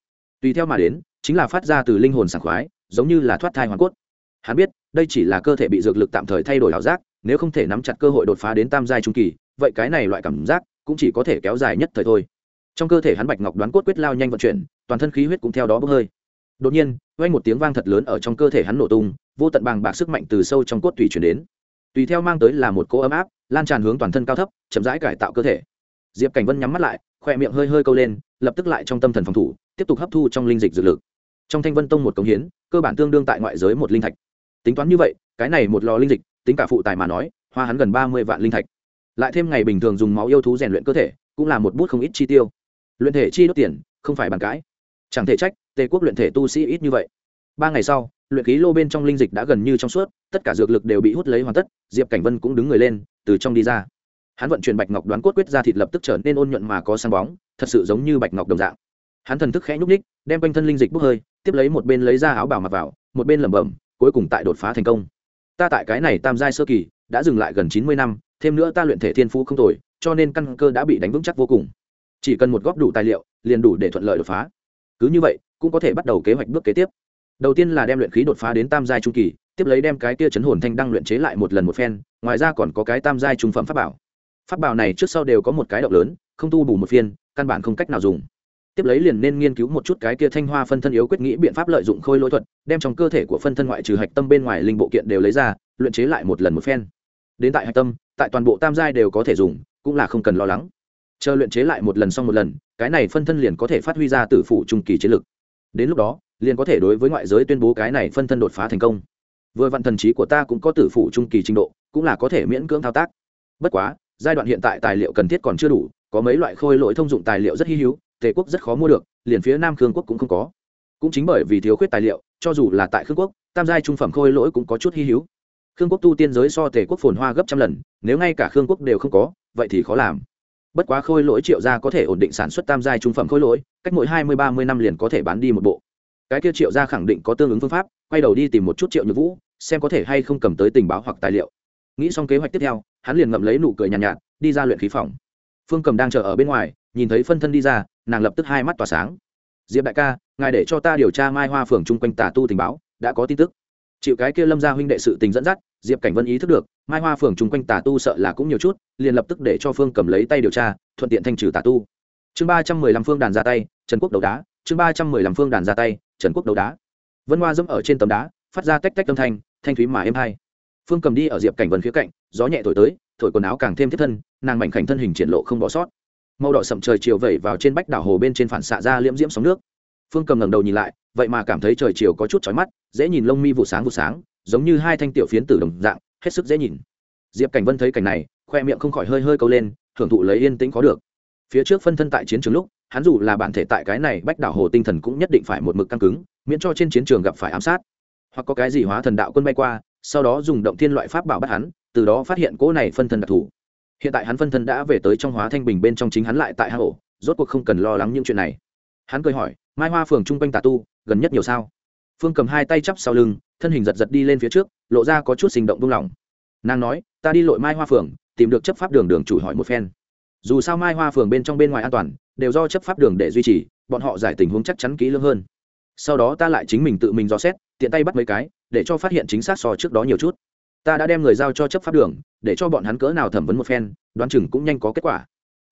Tùy theo mà đến, chính là phát ra từ linh hồn sảng khoái, giống như là thoát thai hoàn cốt. Hắn biết, đây chỉ là cơ thể bị dược lực tạm thời thay đổi ảo giác, nếu không thể nắm chặt cơ hội đột phá đến tam giai trung kỳ, vậy cái này loại cảm giác cũng chỉ có thể kéo dài nhất thời thôi trong cơ thể hắn bạch ngọc đoán cốt quyết lao nhanh vận chuyển, toàn thân khí huyết cũng theo đó bốc hơi. Đột nhiên, vang một tiếng vang thật lớn ở trong cơ thể hắn nổ tung, vô tận bàng bạc sức mạnh từ sâu trong cốt tùy chuyển đến. Tùy theo mang tới là một cỗ ấm áp, lan tràn hướng toàn thân cao thấp, chậm rãi cải tạo cơ thể. Diệp cảnh vân nhắm mắt lại, khoe miệng hơi hơi câu lên, lập tức lại trong tâm thần phòng thủ, tiếp tục hấp thu trong linh dịch dược lực. Trong thanh vân tông một cống hiến, cơ bản tương đương tại ngoại giới một linh thạch. Tính toán như vậy, cái này một lò linh dịch, tính cả phụ tài mà nói, hoa hắn gần ba mươi vạn linh thạch. Lại thêm ngày bình thường dùng máu yêu thú rèn luyện cơ thể, cũng là một bút không ít chi tiêu luyện thể chi đốt tiền, không phải bàn cãi. Chẳng thể trách, tề quốc luyện thể tu sĩ ít như vậy. Ba ngày sau, luyện khí lô bên trong linh dịch đã gần như trong suốt, tất cả dược lực đều bị hút lấy hoàn tất, diệp cảnh vân cũng đứng người lên, từ trong đi ra. Hắn vận chuyển bạch ngọc đoán cốt quyết ra thịt lập tức trở nên ôn nhuận mà có sáng bóng, thật sự giống như bạch ngọc đồng dạng. Hắn thần thức khẽ nhúc ních đem quanh thân linh dịch bốc hơi, tiếp lấy một bên lấy ra áo bảo mặc vào, một bên lẩm bẩm, cuối cùng tại đột phá thành công. Ta tại cái này tam giai sơ kỳ, đã dừng lại gần chín mươi năm, thêm nữa ta luyện thể thiên phú không tồi, cho nên căn cơ đã bị đánh vững chắc vô cùng chỉ cần một góp đủ tài liệu, liền đủ để thuận lợi đột phá. Cứ như vậy, cũng có thể bắt đầu kế hoạch bước kế tiếp. Đầu tiên là đem luyện khí đột phá đến tam giai trung kỳ, tiếp lấy đem cái tia chấn hồn thanh đăng luyện chế lại một lần một phen, ngoài ra còn có cái tam giai trung phẩm pháp bảo. Pháp bảo này trước sau đều có một cái động lớn, không tu bù một phiên, căn bản không cách nào dùng. Tiếp lấy liền nên nghiên cứu một chút cái kia thanh hoa phân thân yếu quyết nghĩ biện pháp lợi dụng khôi lỗi thuật, đem trong cơ thể của phân thân ngoại trừ hạch tâm bên ngoài linh bộ kiện đều lấy ra, luyện chế lại một lần một phen. Đến tại hạch tâm, tại toàn bộ tam giai đều có thể dùng, cũng là không cần lo lắng chờ luyện chế lại một lần xong một lần, cái này phân thân liền có thể phát huy ra từ phủ trung kỳ chiến lực. Đến lúc đó, liền có thể đối với ngoại giới tuyên bố cái này phân thân đột phá thành công. Vừa vạn thần trí của ta cũng có tử phủ trung kỳ trình độ, cũng là có thể miễn cưỡng thao tác. Bất quá, giai đoạn hiện tại tài liệu cần thiết còn chưa đủ, có mấy loại khôi lỗi thông dụng tài liệu rất hy hữu, tề quốc rất khó mua được, liền phía nam khương quốc cũng không có. Cũng chính bởi vì thiếu khuyết tài liệu, cho dù là tại khương quốc, tam giai trung phẩm khôi lỗi cũng có chút hy hữu. Khương quốc tu tiên giới so tề quốc phồn hoa gấp trăm lần, nếu ngay cả khương quốc đều không có, vậy thì khó làm bất quá khôi lỗi triệu gia có thể ổn định sản xuất tam giai trung phẩm khôi lỗi cách mỗi hai mươi ba mươi năm liền có thể bán đi một bộ. Cái kia triệu gia khẳng định có tương ứng phương pháp quay đầu đi tìm một chút triệu nhược vũ xem có thể hay không cầm tới tình báo hoặc tài liệu. Nghĩ xong kế hoạch tiếp theo hắn liền ngậm lấy nụ cười nhàn nhạt, nhạt đi ra luyện khí phòng. Phương cầm đang chờ ở bên ngoài nhìn thấy phân thân đi ra nàng lập tức hai mắt tỏa sáng. Diệp đại ca ngài để cho ta điều tra mai hoa phường chung quanh tà tu tình báo đã có tin tức chịu cái kia lâm gia huynh đệ sự tình dẫn dắt, diệp cảnh vân ý thức được, mai hoa phường chung quanh tà tu sợ là cũng nhiều chút, liền lập tức để cho phương cầm lấy tay điều tra, thuận tiện thanh trừ tà tu. Chương ba trăm mười lăm phương đàn ra tay, trần quốc đầu đá. Chương ba trăm mười lăm phương đàn ra tay, trần quốc đấu đá. Vân hoa dẫm ở trên tấm đá, phát ra tách tách âm thanh thanh thúy mà êm hai phương cầm đi ở diệp cảnh vân phía cạnh, gió nhẹ thổi tới, thổi quần áo càng thêm thiết thân, nàng mảnh khảnh thân hình triển lộ không bỏ sót. Màu đỏ sậm trời chiều vẩy vào trên bách đảo hồ bên trên phản xạ ra liễm diễm sóng nước phương cầm ngẩng đầu nhìn lại, vậy mà cảm thấy trời chiều có chút chói mắt, dễ nhìn lông mi vụ sáng vụ sáng, giống như hai thanh tiểu phiến tử đồng dạng, hết sức dễ nhìn. Diệp cảnh vân thấy cảnh này, khoe miệng không khỏi hơi hơi câu lên, thưởng thụ lấy yên tĩnh có được. Phía trước phân thân tại chiến trường lúc, hắn dù là bản thể tại cái này bách đảo hồ tinh thần cũng nhất định phải một mực căng cứng, miễn cho trên chiến trường gặp phải ám sát. Hoặc có cái gì hóa thần đạo quân bay qua, sau đó dùng động thiên loại pháp bảo bắt hắn, từ đó phát hiện cỗ này phân thân đặc thù. Hiện tại hắn phân thân đã về tới trong hóa thanh bình bên trong chính hắn lại tại hang ổ, rốt cuộc không cần lo lắng những chuyện này. Hắn cười hỏi mai hoa phường chung quanh tà tu, gần nhất nhiều sao. Phương cầm hai tay chắp sau lưng, thân hình giật giật đi lên phía trước, lộ ra có chút sinh động buông lỏng. Nàng nói, ta đi lội mai hoa phường, tìm được chấp pháp đường đường chủ hỏi một phen. Dù sao mai hoa phường bên trong bên ngoài an toàn, đều do chấp pháp đường để duy trì, bọn họ giải tình huống chắc chắn kỹ lưỡng hơn. Sau đó ta lại chính mình tự mình dò xét, tiện tay bắt mấy cái, để cho phát hiện chính xác so trước đó nhiều chút. Ta đã đem người giao cho chấp pháp đường, để cho bọn hắn cỡ nào thẩm vấn một phen, đoán chừng cũng nhanh có kết quả.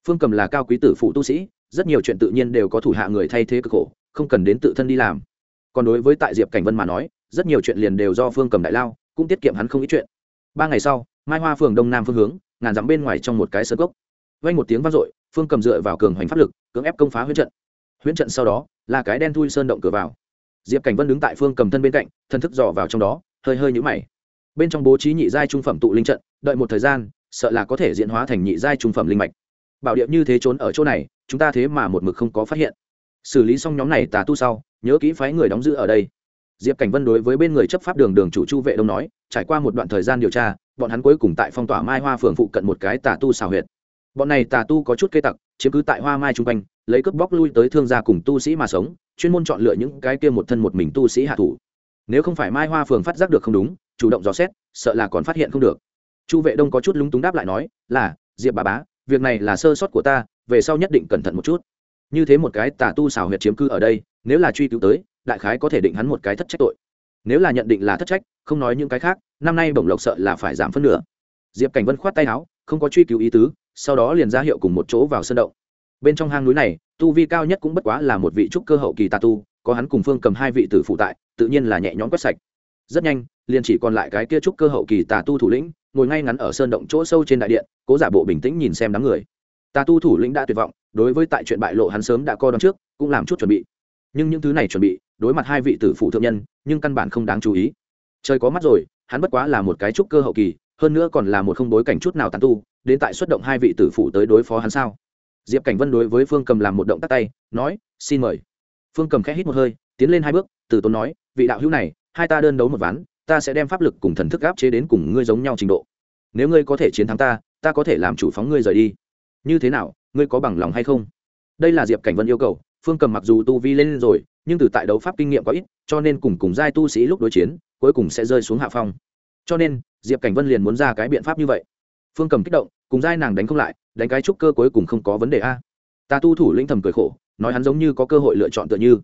Phương cầm là cao quý tử phụ tu sĩ rất nhiều chuyện tự nhiên đều có thủ hạ người thay thế cực khổ, không cần đến tự thân đi làm. Còn đối với tại diệp cảnh vân mà nói, rất nhiều chuyện liền đều do phương cầm đại lao, cũng tiết kiệm hắn không ít chuyện. Ba ngày sau, mai hoa phường đông nam phương hướng, ngàn dặm bên ngoài trong một cái sơ cốc. Vang một tiếng vang dội, phương cầm dựa vào cường hoành pháp lực, cưỡng ép công phá huyễn trận. Huyễn trận sau đó, là cái đen thui sơn động cửa vào. Diệp cảnh vân đứng tại phương cầm thân bên cạnh thân thức dò vào trong đó, hơi hơi nhũ mày. Bên trong bố trí nhị giai trung phẩm tụ linh trận, đợi một thời gian, sợ là có thể diễn hóa thành nhị giai trung phẩm linh mạch bảo điệp như thế trốn ở chỗ này, chúng ta thế mà một mực không có phát hiện. Xử lý xong nhóm này tà tu sau, nhớ kỹ phái người đóng giữ ở đây. Diệp cảnh vân đối với bên người chấp pháp đường đường chủ chu vệ đông nói, trải qua một đoạn thời gian điều tra, bọn hắn cuối cùng tại phong tỏa mai hoa phường phụ cận một cái tà tu xào huyệt. Bọn này tà tu có chút cây tặc, chiếm cứ tại hoa mai chung quanh, lấy cướp bóc lui tới thương gia cùng tu sĩ mà sống, chuyên môn chọn lựa những cái kia một thân một mình tu sĩ hạ thủ. Nếu không phải mai hoa phường phát giác được không đúng, chủ động dò xét, sợ là còn phát hiện không được. Chu vệ đông có chút lúng túng đáp lại nói, là, diệp bà bá việc này là sơ sót của ta, về sau nhất định cẩn thận một chút. Như thế một cái tà tu xảo huyệt chiếm cư ở đây, nếu là truy cứu tới, đại khái có thể định hắn một cái thất trách tội. Nếu là nhận định là thất trách, không nói những cái khác, năm nay bổng lộc sợ là phải giảm phân nửa. Diệp cảnh vân khoát tay áo, không có truy cứu ý tứ, sau đó liền ra hiệu cùng một chỗ vào sân động. Bên trong hang núi này, tu vi cao nhất cũng bất quá là một vị trúc cơ hậu kỳ tà tu, có hắn cùng phương cầm hai vị tử phụ tại, tự nhiên là nhẹ nhõm quét sạch. Rất nhanh, liền chỉ còn lại cái kia trúc cơ hậu kỳ tà tu thủ lĩnh ngồi ngay ngắn ở sơn động chỗ sâu trên đại điện, cố giả bộ bình tĩnh nhìn xem đám người. Tà tu thủ lĩnh đã tuyệt vọng, đối với tại chuyện bại lộ hắn sớm đã co đón trước, cũng làm chút chuẩn bị. Nhưng những thứ này chuẩn bị, đối mặt hai vị tử phụ thượng nhân, nhưng căn bản không đáng chú ý. Trời có mắt rồi, hắn bất quá là một cái trúc cơ hậu kỳ, hơn nữa còn là một không bối cảnh chút nào tàn tu, đến tại xuất động hai vị tử phụ tới đối phó hắn sao? Diệp cảnh vân đối với phương cầm làm một động tác tay, nói, xin mời. Phương cầm khẽ hít một hơi, tiến lên hai bước, từ tốn nói, vị đạo hữu này, hai ta đơn đấu một ván ta sẽ đem pháp lực cùng thần thức áp chế đến cùng ngươi giống nhau trình độ. Nếu ngươi có thể chiến thắng ta ta có thể làm chủ phóng ngươi rời đi. Như thế nào, ngươi có bằng lòng hay không? Đây là diệp cảnh vân yêu cầu, phương cầm mặc dù tu vi lên rồi, nhưng từ tại đấu pháp kinh nghiệm có ít, cho nên cùng cùng giai tu sĩ lúc đối chiến, cuối cùng sẽ rơi xuống hạ phong. Cho nên, diệp cảnh vân liền muốn ra cái biện pháp như vậy. Phương cầm kích động, cùng giai nàng đánh không lại, đánh cái trúc cơ cuối cùng không có vấn đề a. Ta tu thủ lĩnh thầm cười khổ, nói hắn giống như có cơ hội lựa chọn tựa như.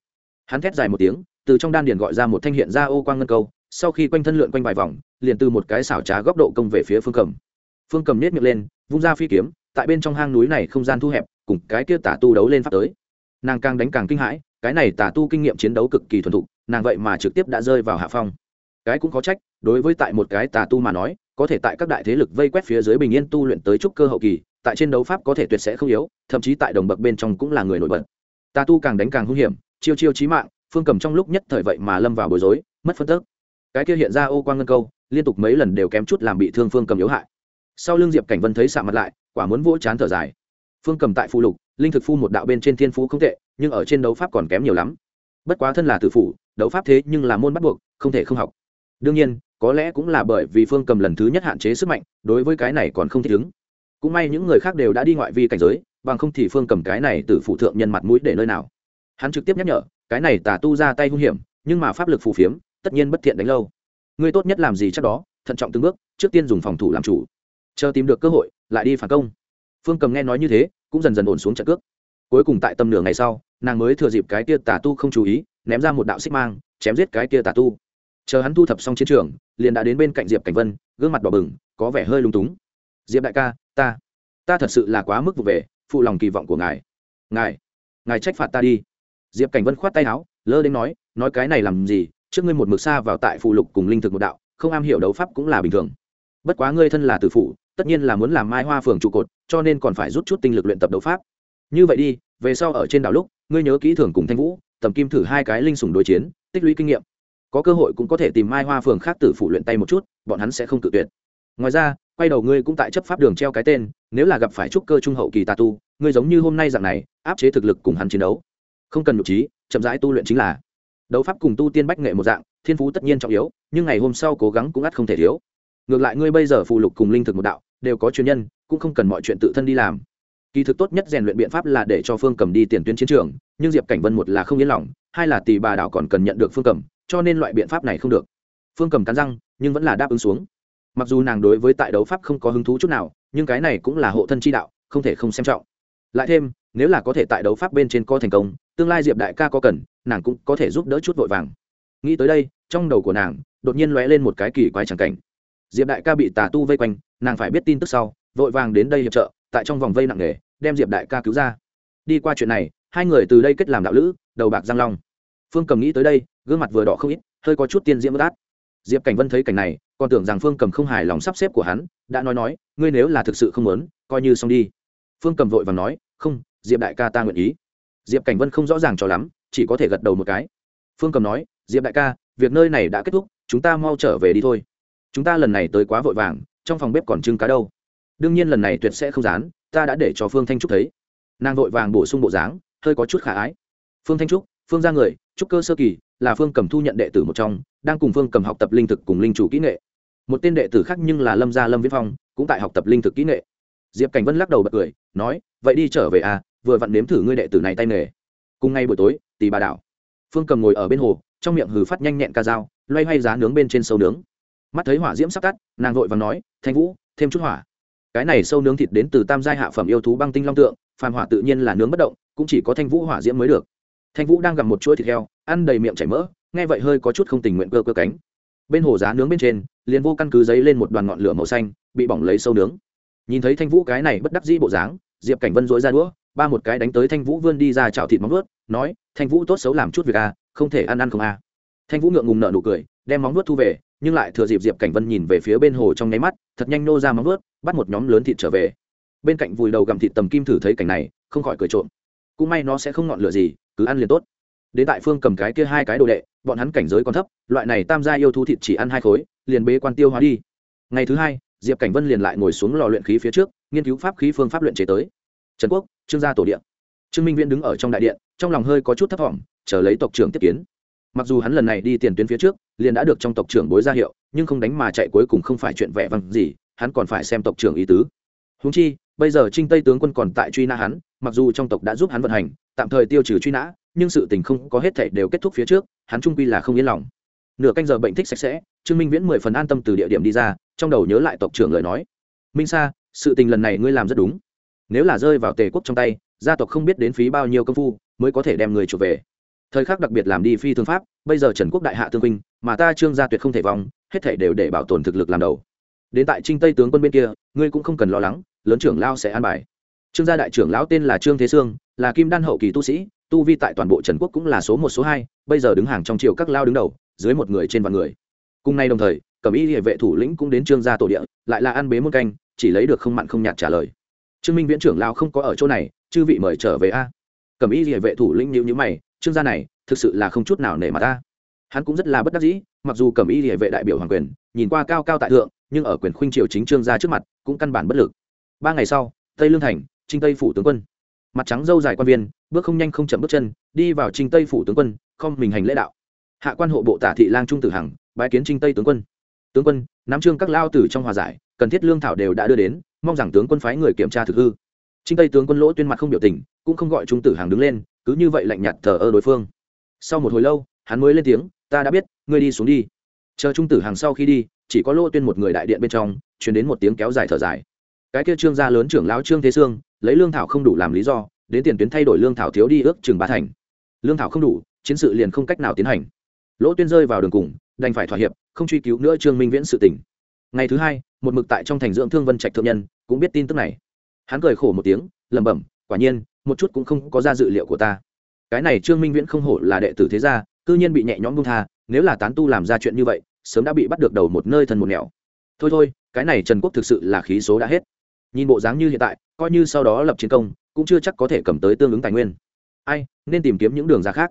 Hắn thét dài một tiếng, từ trong đan điền gọi ra một thanh hiện ra ô quang ngân câu sau khi quanh thân lượn quanh vài vòng, liền từ một cái xảo trá góc độ công về phía phương cầm. Phương cầm nết miệng lên, vung ra phi kiếm, tại bên trong hang núi này không gian thu hẹp, cùng cái kia tả tu đấu lên pháp tới. Nàng càng đánh càng kinh hãi, cái này tả tu kinh nghiệm chiến đấu cực kỳ thuần thục, nàng vậy mà trực tiếp đã rơi vào hạ phong. Cái cũng có trách, đối với tại một cái tà tu mà nói, có thể tại các đại thế lực vây quét phía dưới bình yên tu luyện tới trúc cơ hậu kỳ, tại trên đấu pháp có thể tuyệt sẽ không yếu, thậm chí tại đồng bậc bên trong cũng là người nổi bật. Tà tu càng đánh càng hung hiểm, chiêu chiêu chí mạng, phương cầm trong lúc nhất thời vậy mà lâm vào bối rối, mất phân tức cái kia hiện ra ô quang ngân câu, liên tục mấy lần đều kém chút làm bị thương phương cầm yếu hại. Sau lưng diệp cảnh vân thấy sạ mặt lại, quả muốn vỗ chán thở dài. Phương cầm tại phụ lục, linh thực phu một đạo bên trên thiên phú không tệ, nhưng ở trên đấu pháp còn kém nhiều lắm. Bất quá thân là tử phụ đấu pháp thế nhưng là môn bắt buộc, không thể không học. Đương nhiên, có lẽ cũng là bởi vì phương cầm lần thứ nhất hạn chế sức mạnh, đối với cái này còn không thích ứng. Cũng may những người khác đều đã đi ngoại vi cảnh giới, bằng không thì phương cầm cái này từ phụ thượng nhân mặt mũi để nơi nào. Hắn trực tiếp nhắc nhở, cái này tà tu ra tay hung hiểm, nhưng mà pháp lực phù phiếm tất nhiên bất thiện đánh lâu. Ngươi tốt nhất làm gì chắc đó, thận trọng từng bước, trước tiên dùng phòng thủ làm chủ. Chờ tìm được cơ hội, lại đi phản công. Phương cầm nghe nói như thế, cũng dần dần ổn xuống trận cước. Cuối cùng tại tầm nửa ngày sau, nàng mới thừa dịp cái kia tà tu không chú ý, ném ra một đạo xích mang, chém giết cái kia tà tu. Chờ hắn thu thập xong chiến trường, liền đã đến bên cạnh diệp cảnh vân, gương mặt đỏ bừng, có vẻ hơi lung túng. Diệp đại ca, ta ta thật sự là quá mức vụ về, phụ lòng kỳ vọng của ngài. Ngài ngài trách phạt ta đi. Diệp cảnh vân khoát tay áo, lơ đến nói nói cái này làm gì trước ngươi một mực xa vào tại phụ lục cùng linh thực một đạo, không am hiểu đấu pháp cũng là bình thường. Bất quá ngươi thân là tử phụ tất nhiên là muốn làm mai hoa phường trụ cột, cho nên còn phải rút chút tinh lực luyện tập đấu pháp. Như vậy đi, về sau ở trên đảo lúc, ngươi nhớ kỹ thường cùng thanh vũ, tầm kim thử hai cái linh sủng đối chiến, tích lũy kinh nghiệm. Có cơ hội cũng có thể tìm mai hoa phường khác tử phụ luyện tay một chút, bọn hắn sẽ không tự tuyệt. Ngoài ra, quay đầu ngươi cũng tại chấp pháp đường treo cái tên, nếu là gặp phải trúc cơ trung hậu kỳ tà tu, ngươi giống như hôm nay dạng này, áp chế thực lực cùng hắn chiến đấu. Không cần nhục trí, chậm rãi tu luyện chính là đấu pháp cùng tu tiên bách nghệ một dạng, thiên phú tất nhiên trọng yếu, nhưng ngày hôm sau cố gắng cũng ắt không thể thiếu. Ngược lại ngươi bây giờ phù lục cùng linh thực một đạo, đều có chuyên nhân, cũng không cần mọi chuyện tự thân đi làm. Kỳ thực tốt nhất rèn luyện biện pháp là để cho phương cầm đi tiền tuyến chiến trường, nhưng diệp cảnh vân một là không yên lòng, hai là tỷ bà đảo còn cần nhận được phương cầm, cho nên loại biện pháp này không được. Phương cầm cắn răng, nhưng vẫn là đáp ứng xuống. Mặc dù nàng đối với tại đấu pháp không có hứng thú chút nào, nhưng cái này cũng là hộ thân chi đạo, không thể không xem trọng. Lại thêm nếu là có thể tại đấu pháp bên trên co thành công, tương lai diệp đại ca có cần, nàng cũng có thể giúp đỡ chút vội vàng. Nghĩ tới đây, trong đầu của nàng, đột nhiên lóe lên một cái kỳ quái chẳng cảnh. Diệp đại ca bị tà tu vây quanh, nàng phải biết tin tức sau, vội vàng đến đây hiệp trợ, tại trong vòng vây nặng nề, đem diệp đại ca cứu ra. Đi qua chuyện này, hai người từ đây kết làm đạo lữ, đầu bạc giang long. Phương cầm nghĩ tới đây, gương mặt vừa đỏ không ít, hơi có chút tiên diễm bất át. Diệp cảnh vân thấy cảnh này, còn tưởng rằng phương cầm không hài lòng sắp xếp của hắn, đã nói nói, ngươi nếu là thực sự không muốn, coi như xong đi. Phương cầm vội và nói, không diệp đại ca ta nguyện ý. Diệp cảnh vân không rõ ràng cho lắm, chỉ có thể gật đầu một cái. Phương cầm nói, diệp đại ca, việc nơi này đã kết thúc, chúng ta mau trở về đi thôi. Chúng ta lần này tới quá vội vàng, trong phòng bếp còn trưng cá đâu. Đương nhiên lần này tuyệt sẽ không dán, ta đã để cho phương thanh trúc thấy. Nàng vội vàng bổ sung bộ dáng, hơi có chút khả ái. Phương thanh trúc, phương ra người, trúc cơ sơ kỳ, là phương cầm thu nhận đệ tử một trong, đang cùng phương cầm học tập linh thực cùng linh chủ kỹ nghệ. Một tên đệ tử khác nhưng là lâm gia lâm viễn phong, cũng tại học tập linh thực kỹ nghệ. Diệp cảnh vân lắc đầu bật cười, nói, vậy đi trở về à vừa vặn nếm thử ngươi đệ tử này tay nghề. Cùng ngay buổi tối tỷ bà đảo. Phương cầm ngồi ở bên hồ, trong miệng hừ phát nhanh nhẹn ca dao, loay hoay giá nướng bên trên sâu nướng. Mắt thấy hỏa diễm sắp tắt, nàng vội và nói, thanh vũ, thêm chút hỏa. Cái này sâu nướng thịt đến từ tam giai hạ phẩm yêu thú băng tinh long tượng, phàm hỏa tự nhiên là nướng bất động, cũng chỉ có thanh vũ hỏa diễm mới được. Thanh vũ đang gặm một chuỗi thịt heo, ăn đầy miệng chảy mỡ, nghe vậy hơi có chút không tình nguyện cơ cơ cánh. Bên hồ giá nướng bên trên, liền vô căn cứ giấy lên một đoàn ngọn lửa màu xanh, bị bỏng lấy sâu nướng. Nhìn thấy thanh vũ cái này bất đắc dĩ bộ dáng, diệp cảnh vân dối ra đũa ba một cái đánh tới thanh vũ vươn đi ra chảo thịt móng nuốt nói, thanh vũ tốt xấu làm chút việc à không thể ăn ăn không à. Thanh vũ ngượng ngùng nợ nụ cười, đem móng nuốt thu về, nhưng lại thừa dịp diệp cảnh vân nhìn về phía bên hồ trong nháy mắt, thật nhanh nô ra móng nuốt bắt một nhóm lớn thịt trở về. Bên cạnh vùi đầu gặm thịt tầm kim thử thấy cảnh này, không khỏi cười trộm. Cũng may nó sẽ không ngọn lửa gì, cứ ăn liền tốt. Đến tại phương cầm cái kia hai cái đồ đệ, bọn hắn cảnh giới còn thấp, loại này tam gia yêu thú thịt chỉ ăn hai khối, liền bế quan tiêu hóa đi. Ngày thứ hai, diệp cảnh vân liền lại ngồi xuống lò luyện khí phía trước, nghiên cứu pháp khí phương pháp luyện chế tới trần quốc, trương gia tổ điện trương minh viễn đứng ở trong đại điện, trong lòng hơi có chút thấp t chờ lấy tộc trưởng tiếp kiến. Mặc dù hắn lần này đi tiền tuyến phía trước, liền đã được trong tộc trưởng bối ra hiệu, nhưng không đánh mà chạy cuối cùng không phải chuyện vẻ vang gì, hắn còn phải xem tộc trưởng ý tứ. Húng chi, bây giờ trinh tây tướng quân còn tại truy nã hắn, mặc dù trong tộc đã giúp hắn vận hành, tạm thời tiêu trừ truy nã, nhưng sự tình không có hết thảy đều kết thúc phía trước, hắn trung quy là không yên lòng. Nửa canh giờ bệnh thích sạch sẽ, trương minh viễn mười phần an tâm từ địa điểm đi ra, trong đầu nhớ lại tộc trưởng lời nói. Minh sa, sự tình lần này ngươi làm rất đúng nếu là rơi vào tề quốc trong tay, gia tộc không biết đến phí bao nhiêu công phu, mới có thể đem người chuộc về. Thời khắc đặc biệt làm đi phi thương pháp, bây giờ trần quốc đại hạ tương vinh mà ta trương gia tuyệt không thể vong, hết thể đều để bảo tồn thực lực làm đầu. Đến tại trinh tây tướng quân bên kia, ngươi cũng không cần lo lắng, lớn trưởng lao sẽ an bài. Trương gia đại trưởng lão tên là trương thế sương, là kim đan hậu kỳ tu sĩ, tu vi tại toàn bộ trần quốc cũng là số một, số hai, bây giờ đứng hàng trong triều các lao đứng đầu, dưới một người trên vạn người. Cùng nay đồng thời, cẩm y địa vệ thủ lĩnh cũng đến trương gia tổ địa, lại là ăn bế môn canh, chỉ lấy được không mặn không nhạt trả lời trương minh viễn trưởng lao không có ở chỗ này, chư vị mời trở về a. Cẩm y địa vệ thủ lĩnh nhữ nhữ mày, trương gia này, thực sự là không chút nào nể mặt ta. Hắn cũng rất là bất đắc dĩ, mặc dù cẩm y địa vệ đại biểu hoàng quyền, nhìn qua cao cao tại thượng, nhưng ở quyền khuynh triều chính trương gia trước mặt, cũng căn bản bất lực. Ba ngày sau, tây lương thành, trinh tây phủ tướng quân. Mặt trắng dâu dài quan viên, bước không nhanh không chậm bước chân, đi vào trinh tây phủ tướng quân, không mình hành lễ đạo. Hạ quan hộ bộ tả thị lang trung tử hằng, bái kiến trinh tây tướng quân. Tướng quân nắm trương các lao tử trong hòa giải, cần thiết lương thảo đều đã đưa đến mong rằng tướng quân phái người kiểm tra thực hư. Trinh tây tướng quân lỗ tuyên mặt không biểu tình, cũng không gọi trung tử hằng đứng lên, cứ như vậy lạnh nhạt thờ ơ đối phương. Sau một hồi lâu, hắn mới lên tiếng, ta đã biết, ngươi đi xuống đi. Chờ trung tử hàng sau khi đi, chỉ có lỗ tuyên một người đại điện bên trong chuyển đến một tiếng kéo dài thở dài. Cái kia trương gia lớn trưởng lão trương thế sương, lấy lương thảo không đủ làm lý do, đến tiền tuyến thay đổi lương thảo thiếu đi ước chừng bá thành. Lương thảo không đủ, chiến sự liền không cách nào tiến hành. Lỗ tuyên rơi vào đường cùng, đành phải thỏa hiệp, không truy cứu nữa trương minh viễn sự tỉnh ngày thứ hai, một mực tại trong thành dưỡng thương vân trạch thượng nhân, cũng biết tin tức này. Hắn cười khổ một tiếng, lẩm bẩm, quả nhiên, một chút cũng không có ra dự liệu của ta. Cái này trương minh viễn không hổ là đệ tử thế gia, cư nhiên bị nhẹ nhõm buông tha, nếu là tán tu làm ra chuyện như vậy, sớm đã bị bắt được đầu một nơi thân một nẻo. Thôi thôi, cái này trần quốc thực sự là khí số đã hết. Nhìn bộ dáng như hiện tại, coi như sau đó lập chiến công, cũng chưa chắc có thể cầm tới tương ứng tài nguyên. Ai, nên tìm kiếm những đường ra khác.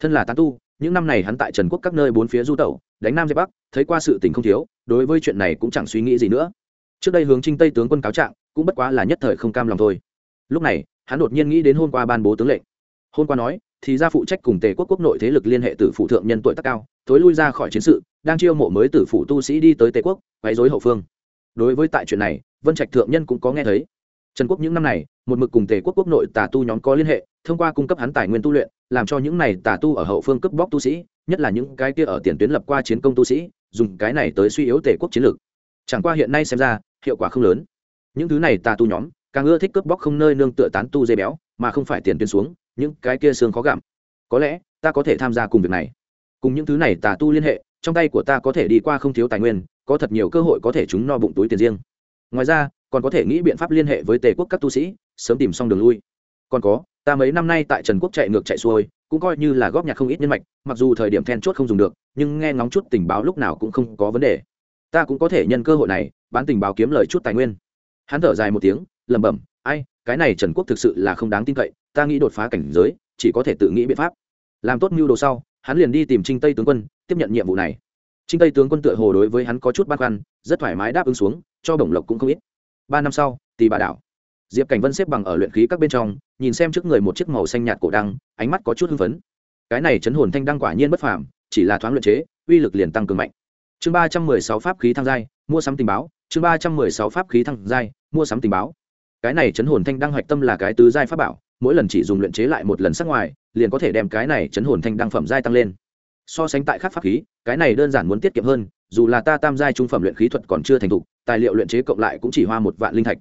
Thân là tán tu những năm này hắn tại trần quốc các nơi bốn phía du tẩu, đánh nam dẹp bắc, thấy qua sự tình không thiếu, đối với chuyện này cũng chẳng suy nghĩ gì nữa. Trước đây hướng trinh tây tướng quân cáo trạng, cũng bất quá là nhất thời không cam lòng thôi. Lúc này, hắn đột nhiên nghĩ đến hôm qua ban bố tướng lệnh. Hôm qua nói, thì ra phụ trách cùng tề quốc quốc nội thế lực liên hệ tử phụ thượng nhân tuổi tác cao tối lui ra khỏi chiến sự, đang chiêu mộ mới tử phụ tu sĩ đi tới tề quốc, quấy dối hậu phương. Đối với tại chuyện này, vân trạch thượng nhân cũng có nghe thấy. Trần quốc những năm này, một mực cùng tề quốc quốc nội tà tu nhóm có liên hệ, thông qua cung cấp hắn tài nguyên tu luyện làm cho những này tà tu ở hậu phương cướp bóc tu sĩ, nhất là những cái kia ở tiền tuyến lập qua chiến công tu sĩ, dùng cái này tới suy yếu tề quốc chiến lược. Chẳng qua hiện nay xem ra, hiệu quả không lớn. Những thứ này tà tu nhóm, càng ưa thích cướp bóc không nơi nương tựa tán tu dây béo, mà không phải tiền tuyến xuống, những cái kia xương khó gặm. Có lẽ, ta có thể tham gia cùng việc này. Cùng những thứ này tà tu liên hệ, trong tay của ta có thể đi qua không thiếu tài nguyên, có thật nhiều cơ hội có thể chúng no bụng túi tiền riêng. Ngoài ra, còn có thể nghĩ biện pháp liên hệ với tề quốc các tu sĩ, sớm tìm xong đường lui còn có, ta mấy năm nay tại trần quốc chạy ngược chạy xuôi, cũng coi như là góp nhặt không ít nhân mạch, mặc dù thời điểm then chốt không dùng được, nhưng nghe ngóng chút tình báo lúc nào cũng không có vấn đề. Ta cũng có thể nhân cơ hội này, bán tình báo kiếm lời chút tài nguyên. Hắn thở dài một tiếng, lẩm bẩm, ai, cái này trần quốc thực sự là không đáng tin cậy, ta nghĩ đột phá cảnh giới, chỉ có thể tự nghĩ biện pháp. Làm tốt mưu đồ sau, hắn liền đi tìm trinh tây tướng quân, tiếp nhận nhiệm vụ này. Trinh tây tướng quân tựa hồ đối với hắn có chút băn khoăn, rất thoải mái đáp ứng xuống, cho bổng lộc cũng không ít. Ba năm sau tì bà đảo diệp cảnh vân xếp bằng ở luyện khí các bên trong, nhìn xem trước người một chiếc màu xanh nhạt cổ đăng, ánh mắt có chút hưng phấn. Cái này chấn hồn thanh đăng quả nhiên bất phàm, chỉ là thoáng luyện chế, uy lực liền tăng cường mạnh. Chương ba trăm mười sáu pháp khí thăng giai, mua sắm tình báo, chương ba trăm mười sáu pháp khí thăng giai, mua sắm tình báo. Cái này chấn hồn thanh đăng hoạch tâm là cái tứ giai pháp bảo, mỗi lần chỉ dùng luyện chế lại một lần sắc ngoài, liền có thể đem cái này chấn hồn thanh đăng phẩm giai tăng lên. So sánh tại các pháp khí, cái này đơn giản muốn tiết kiệm hơn, dù là ta tam giai trung phẩm luyện khí thuật còn chưa thành thục, tài liệu luyện chế cộng lại cũng chỉ hoa một vạn linh thạch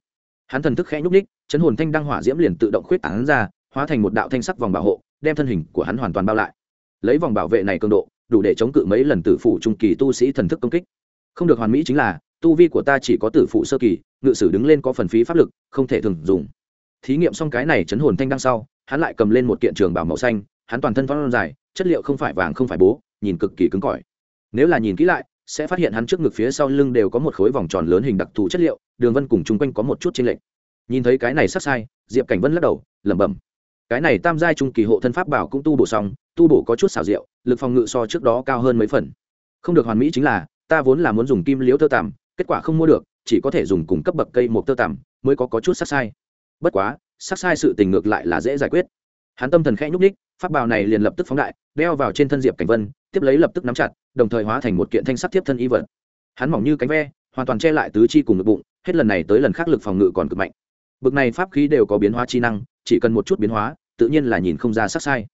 hắn thần thức khẽ nhúc ních chấn hồn thanh đăng hỏa diễm liền tự động khuyết tảng ra, hóa thành một đạo thanh sắc vòng bảo hộ, đem thân hình của hắn hoàn toàn bao lại. Lấy vòng bảo vệ này cường độ, đủ để chống cự mấy lần tử phụ trung kỳ tu sĩ thần thức công kích. Không được hoàn mỹ chính là, tu vi của ta chỉ có tử phụ sơ kỳ, ngự sử đứng lên có phần phí pháp lực, không thể thường dùng. Thí nghiệm xong cái này chấn hồn thanh đăng sau, hắn lại cầm lên một kiện trường bảo màu xanh, hắn toàn thân phong dài, chất liệu không phải vàng không phải bố, nhìn cực kỳ cứng cỏi. Nếu là nhìn kỹ lại sẽ phát hiện hắn trước ngực phía sau lưng đều có một khối vòng tròn lớn hình đặc thù chất liệu đường vân cùng chung quanh có một chút chênh lệch. Nhìn thấy cái này sắc sai diệp cảnh vân lắc đầu lẩm bẩm. Cái này tam giai trung kỳ hộ thân pháp bảo cũng tu bổ xong tu bổ có chút xảo diệu lực phòng ngự so trước đó cao hơn mấy phần. Không được hoàn mỹ chính là ta vốn là muốn dùng kim liễu tơ tằm kết quả không mua được chỉ có thể dùng cùng cấp bậc cây một tơ tằm mới có, có chút sắc sai. Bất quá sắc sai sự tình ngược lại là dễ giải quyết. Hắn tâm thần khẽ nhúc ních pháp bảo này liền lập tức phóng đại đeo vào trên thân diệp cảnh vân tiếp lấy lập tức nắm chặt đồng thời hóa thành một kiện thanh sắt tiếp thân y vật. Hắn mỏng như cánh ve, hoàn toàn che lại tứ chi cùng ngực bụng, hết lần này tới lần khác lực phòng ngự còn cực mạnh. Bực này pháp khí đều có biến hóa chi năng, chỉ cần một chút biến hóa, tự nhiên là nhìn không ra sắc sai.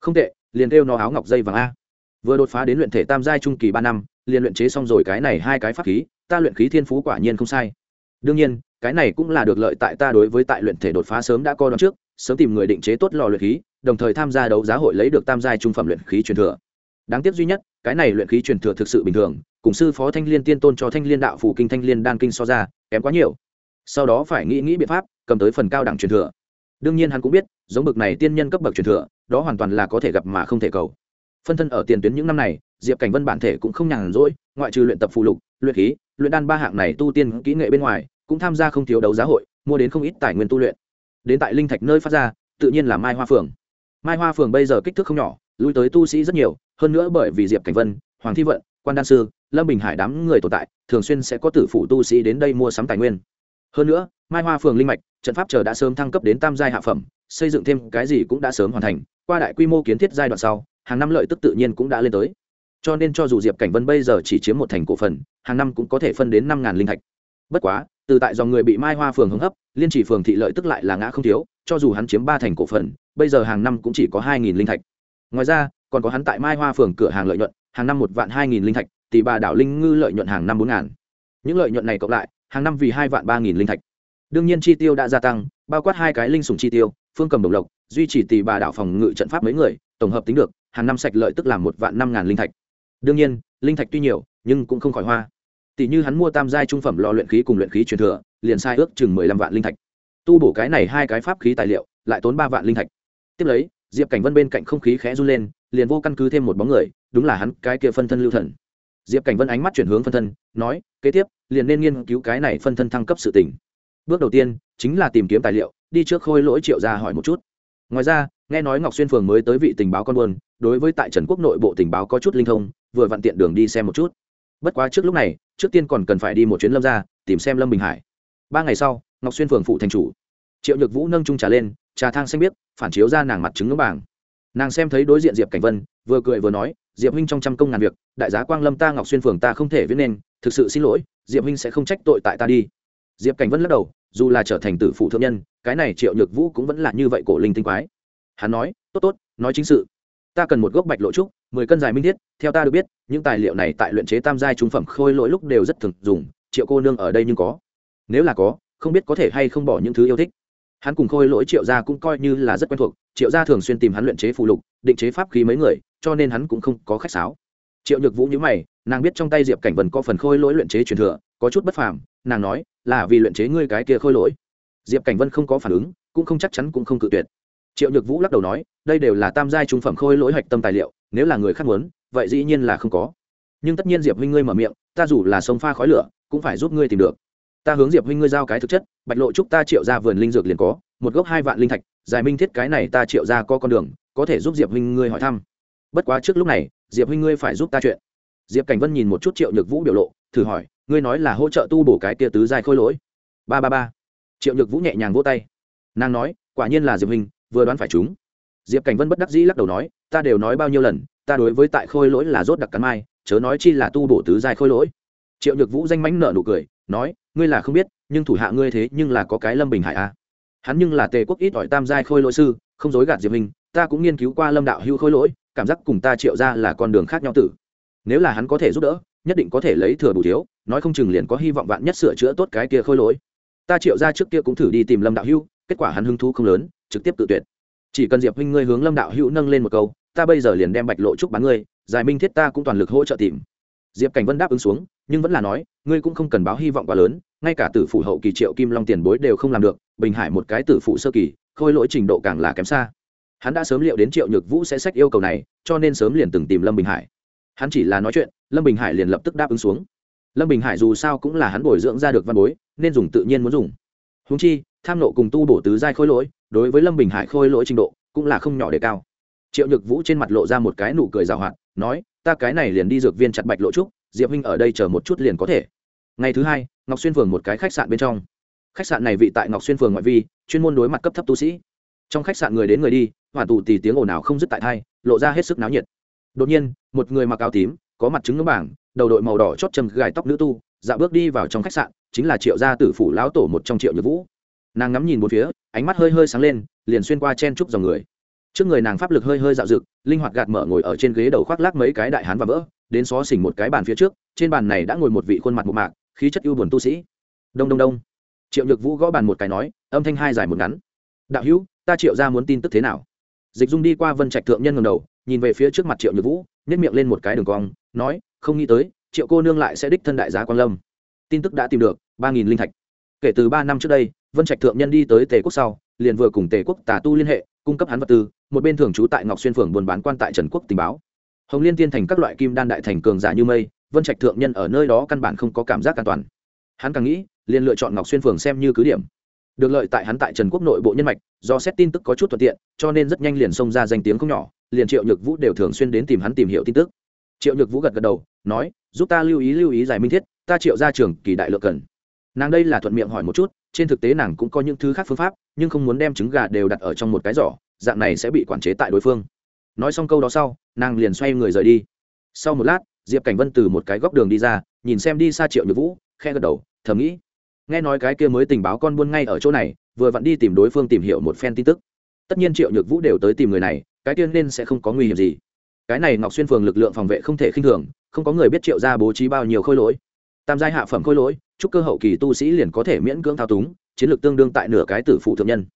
Không tệ, liền kêu nó áo ngọc dây vàng a. Vừa đột phá đến luyện thể tam giai trung kỳ ba năm, liền luyện chế xong rồi cái này hai cái pháp khí, ta luyện khí thiên phú quả nhiên không sai. Đương nhiên, cái này cũng là được lợi tại ta đối với tại luyện thể đột phá sớm đã coi đó trước, sớm tìm người định chế tốt lò luyện khí, đồng thời tham gia đấu giá hội lấy được tam giai trung phẩm luyện khí truyền thừa đáng tiếc duy nhất, cái này luyện khí truyền thừa thực sự bình thường, cùng sư phó thanh liên tiên tôn cho thanh liên đạo phủ kinh thanh liên đan kinh so ra, kém quá nhiều. Sau đó phải nghĩ nghĩ biện pháp, cầm tới phần cao đẳng truyền thừa. Đương nhiên hắn cũng biết, giống bậc này tiên nhân cấp bậc truyền thừa, đó hoàn toàn là có thể gặp mà không thể cầu. Phân thân ở tiền tuyến những năm này, diệp cảnh vân bản thể cũng không nhàn rỗi, ngoại trừ luyện tập phụ lục, luyện khí, luyện đan ba hạng này tu tiên kỹ nghệ bên ngoài, cũng tham gia không thiếu đấu giá hội, mua đến không ít tài nguyên tu luyện. Đến tại linh thạch nơi phát ra, tự nhiên là mai hoa phường mai hoa phường bây giờ kích thước không nhỏ lui tới tu sĩ rất nhiều, hơn nữa bởi vì diệp cảnh vân, hoàng thi vận, quan đan sư, lâm bình hải đám người tồn tại, thường xuyên sẽ có tử phủ tu sĩ đến đây mua sắm tài nguyên. Hơn nữa, mai hoa phường linh mạch, trận pháp chờ đã sớm thăng cấp đến tam giai hạ phẩm, xây dựng thêm cái gì cũng đã sớm hoàn thành, qua đại quy mô kiến thiết giai đoạn sau, hàng năm lợi tức tự nhiên cũng đã lên tới. Cho nên cho dù diệp cảnh vân bây giờ chỉ chiếm một thành cổ phần, hàng năm cũng có thể phân đến năm ngàn linh thạch. Bất quá, từ tại dòng người bị mai hoa phường hứng hấp, liên chỉ phường thị lợi tức lại là ngã không thiếu, cho dù hắn chiếm ba thành cổ phần, bây giờ hàng năm cũng chỉ có hai nghìn linh thạch ngoài ra, còn có hắn tại mai hoa phường cửa hàng lợi nhuận, hàng năm một vạn hai nghìn linh thạch, tỷ bà đảo linh ngư lợi nhuận hàng năm bốn ngàn. Những lợi nhuận này cộng lại, hàng năm vì hai vạn ba nghìn linh thạch. Đương nhiên chi tiêu đã gia tăng, bao quát hai cái linh sùng chi tiêu, phương cầm đồng lộc, duy trì tỷ bà đảo phòng ngự trận pháp mấy người, tổng hợp tính được, hàng năm sạch lợi tức là một vạn năm ngàn linh thạch. Đương nhiên, linh thạch tuy nhiều, nhưng cũng không khỏi hoa. Tỷ như hắn mua tam giai trung phẩm lò luyện khí cùng luyện khí truyền thừa, liền sai ước chừng mười lăm vạn linh thạch. Tu bổ cái này hai cái pháp khí tài liệu, lại tốn ba vạn linh thạch. Tiếp lấy diệp cảnh vân bên cạnh không khí khẽ run lên, liền vô căn cứ thêm một bóng người, đúng là hắn, cái kia phân thân lưu thần. Diệp cảnh vân ánh mắt chuyển hướng phân thân, nói, kế tiếp, liền nên nghiên cứu cái này phân thân thăng cấp sự tỉnh bước đầu tiên, chính là tìm kiếm tài liệu, đi trước khôi lỗi triệu ra hỏi một chút. Ngoài ra, nghe nói ngọc xuyên phường mới tới vị tình báo con buôn, đối với tại trần quốc nội bộ tình báo có chút linh thông, vừa vặn tiện đường đi xem một chút. Bất quá trước lúc này, trước tiên còn cần phải đi một chuyến lâm ra tìm xem lâm bình hải. Ba ngày sau, ngọc xuyên phường phụ thành chủ. Triệu nhược vũ nâng trung trà lên trà thang xanh biết phản chiếu ra nàng mặt trứng ngưỡng bảng nàng xem thấy đối diện diệp cảnh vân, vừa cười vừa nói, diệp huynh trong trăm công ngàn việc, đại giá quang lâm ta ngọc xuyên phường ta không thể viết nên, thực sự xin lỗi, diệp huynh sẽ không trách tội tại ta đi. Diệp cảnh vân lắc đầu, dù là trở thành tử phụ thượng nhân, cái này triệu nhược vũ cũng vẫn là như vậy cổ linh tinh quái. Hắn nói, tốt tốt, nói chính sự. Ta cần một gốc bạch lộ trúc, mười cân dài minh thiết, theo ta được biết, những tài liệu này tại luyện chế tam giai trung phẩm khôi lỗi lúc đều rất thường dùng, triệu cô nương ở đây nhưng có. Nếu là có, không biết có thể hay không bỏ những thứ yêu thích hắn cùng khôi lỗi triệu gia cũng coi như là rất quen thuộc, triệu gia thường xuyên tìm hắn luyện chế phụ lục, định chế pháp khí mấy người, cho nên hắn cũng không có khách sáo. Triệu nhược vũ nhữ mày, nàng biết trong tay diệp cảnh vần có phần khôi lỗi luyện chế truyền thừa, có chút bất phàm, nàng nói, là vì luyện chế ngươi cái kia khôi lỗi. Diệp cảnh vân không có phản ứng, cũng không chắc chắn cũng không cự tuyệt. Triệu nhược vũ lắc đầu nói, đây đều là tam giai trung phẩm khôi lỗi hạch tâm tài liệu, nếu là người khác muốn, vậy dĩ nhiên là không có. Nhưng tất nhiên diệp huynh ngươi mở miệng, ta dù là sông pha khói lửa, cũng phải giúp ngươi tìm được ta hướng diệp huynh ngươi giao cái thực chất, bạch lộ chúc ta triệu ra vườn linh dược liền có, một gốc hai vạn linh thạch, giải minh thiết cái này ta triệu ra có con đường, có thể giúp diệp huynh ngươi hỏi thăm. Bất quá trước lúc này, diệp huynh ngươi phải giúp ta chuyện. Diệp cảnh vân nhìn một chút triệu nhược vũ biểu lộ, thử hỏi, ngươi nói là hỗ trợ tu bổ cái tia tứ dài khôi lỗi. Ba ba ba. Triệu nhược vũ nhẹ nhàng vỗ tay. Nàng nói, quả nhiên là diệp huynh, vừa đoán phải chúng. Diệp cảnh vân bất đắc dĩ lắc đầu nói, ta đều nói bao nhiêu lần, ta đối với tại khôi lỗi là rốt đặc cắn mai, chớ nói chi là tu bổ tứ dài khôi lỗi. Triệu nhược vũ danh mãnh nợ nụ cười nói, ngươi là không biết, nhưng thủ hạ ngươi thế nhưng là có cái lâm bình hải a à. hắn nhưng là tề quốc ít ỏi tam giai khôi lỗi sư, không dối gạt diệp hình ta cũng nghiên cứu qua lâm đạo hữu khôi lỗi, cảm giác cùng ta triệu ra là con đường khác nhau tử. Nếu là hắn có thể giúp đỡ, nhất định có thể lấy thừa bù thiếu, nói không chừng liền có hy vọng vạn nhất sửa chữa tốt cái kia khôi lỗi. Ta triệu ra trước kia cũng thử đi tìm lâm đạo hữu, kết quả hắn hứng thú không lớn, trực tiếp tự tuyệt. Chỉ cần diệp huynh ngươi hướng lâm đạo hữu nâng lên một câu, ta bây giờ liền đem bạch lộ trúc bán ngươi, giải minh thiết ta cũng toàn lực hỗ trợ tìm. Diệp cảnh vân đáp ứng xuống nhưng vẫn là nói, ngươi cũng không cần báo hy vọng quá lớn, ngay cả tử phủ hậu kỳ triệu kim long tiền bối đều không làm được, bình hải một cái tử phụ sơ kỳ, khôi lỗi trình độ càng là kém xa. Hắn đã sớm liệu đến triệu nhược vũ sẽ sách yêu cầu này, cho nên sớm liền từng tìm lâm bình hải. Hắn chỉ là nói chuyện, lâm bình hải liền lập tức đáp ứng xuống. Lâm bình hải dù sao cũng là hắn bồi dưỡng ra được văn bối, nên dùng tự nhiên muốn dùng. Húng chi, tham nộ cùng tu bổ tứ giai khôi lỗi, đối với lâm bình hải khôi lỗi trình độ cũng là không nhỏ đề cao. Triệu nhược vũ trên mặt lộ ra một cái nụ cười rào hoạt, nói, ta cái này liền đi dược viên chặt bạch lộ trúc diệp huynh ở đây chờ một chút liền có thể. Ngày thứ hai, ngọc xuyên phường một cái khách sạn bên trong. Khách sạn này vị tại ngọc xuyên phường ngoại vi, chuyên môn đối mặt cấp thấp tu sĩ. Trong khách sạn người đến người đi, hoàn tù tì tiếng ồn ào không dứt tại thai, lộ ra hết sức náo nhiệt. Đột nhiên, một người mặc áo tím, có mặt trứng ngưỡng bảng, đầu đội màu đỏ chót châm gài tóc nữ tu dạ bước đi vào trong khách sạn, chính là triệu gia tử phủ lão tổ một trong triệu nhược vũ. Nàng ngắm nhìn một phía, ánh mắt hơi hơi sáng lên, liền xuyên qua chen trúc dòng người. Trước người nàng pháp lực hơi hơi dạo rực linh hoạt gạt mở ngồi ở trên ghế đầu khoác lác mấy cái đại hán và vỡ đến xó xỉnh một cái bàn phía trước, trên bàn này đã ngồi một vị khuôn mặt một mạc, khí chất ưu buồn tu sĩ. Đông đông đông. Triệu nhược vũ gõ bàn một cái nói, âm thanh hai dài một ngắn. Đạo hữu, ta triệu ra muốn tin tức thế nào? Dịch dung đi qua vân trạch thượng nhân ngầm đầu, nhìn về phía trước mặt triệu nhược vũ nhét miệng lên một cái đường cong, nói, không nghĩ tới, triệu cô nương lại sẽ đích thân đại giá quan lâm. Tin tức đã tìm được, ba nghìn linh thạch. Kể từ ba năm trước đây, vân trạch thượng nhân đi tới tề quốc sau, liền vừa cùng tề quốc tà tu liên hệ, cung cấp hắn vật tư, một bên thường trú tại ngọc xuyên phường buôn bán quan tại trần quốc tình báo hồng liên tiên thành các loại kim đan đại thành cường giả như mây, vân trạch thượng nhân ở nơi đó căn bản không có cảm giác an toàn. Hắn càng nghĩ, liền lựa chọn ngọc xuyên phường xem như cứ điểm. Được lợi tại hắn tại trần quốc nội bộ nhân mạch, do xét tin tức có chút thuận tiện, cho nên rất nhanh liền xông ra danh tiếng không nhỏ, liền triệu nhược vũ đều thường xuyên đến tìm hắn tìm hiểu tin tức. Triệu nhược vũ gật gật đầu, nói, giúp ta lưu ý lưu ý giải minh thiết, ta triệu ra trường kỳ đại lượng cần. Nàng đây là thuận miệng hỏi một chút, trên thực tế nàng cũng có những thứ khác phương pháp, nhưng không muốn đem trứng gà đều đặt ở trong một cái giỏ, dạng này sẽ bị quản chế tại đối phương. Nói xong câu đó sau nàng liền xoay người rời đi. Sau một lát, diệp cảnh vân từ một cái góc đường đi ra, nhìn xem đi xa triệu nhược vũ khe gật đầu, thầm nghĩ, nghe nói cái kia mới tình báo con buôn ngay ở chỗ này, vừa vặn đi tìm đối phương tìm hiểu một phen tin tức. Tất nhiên triệu nhược vũ đều tới tìm người này, cái tiên nên sẽ không có nguy hiểm gì. Cái này ngọc xuyên phường lực lượng phòng vệ không thể khinh thường, không có người biết triệu ra bố trí bao nhiêu khôi lỗi. Tam giai hạ phẩm khôi lỗi, chúc cơ hậu kỳ tu sĩ liền có thể miễn cưỡng thao túng, chiến lược tương đương tại nửa cái tử phụ thượng nhân.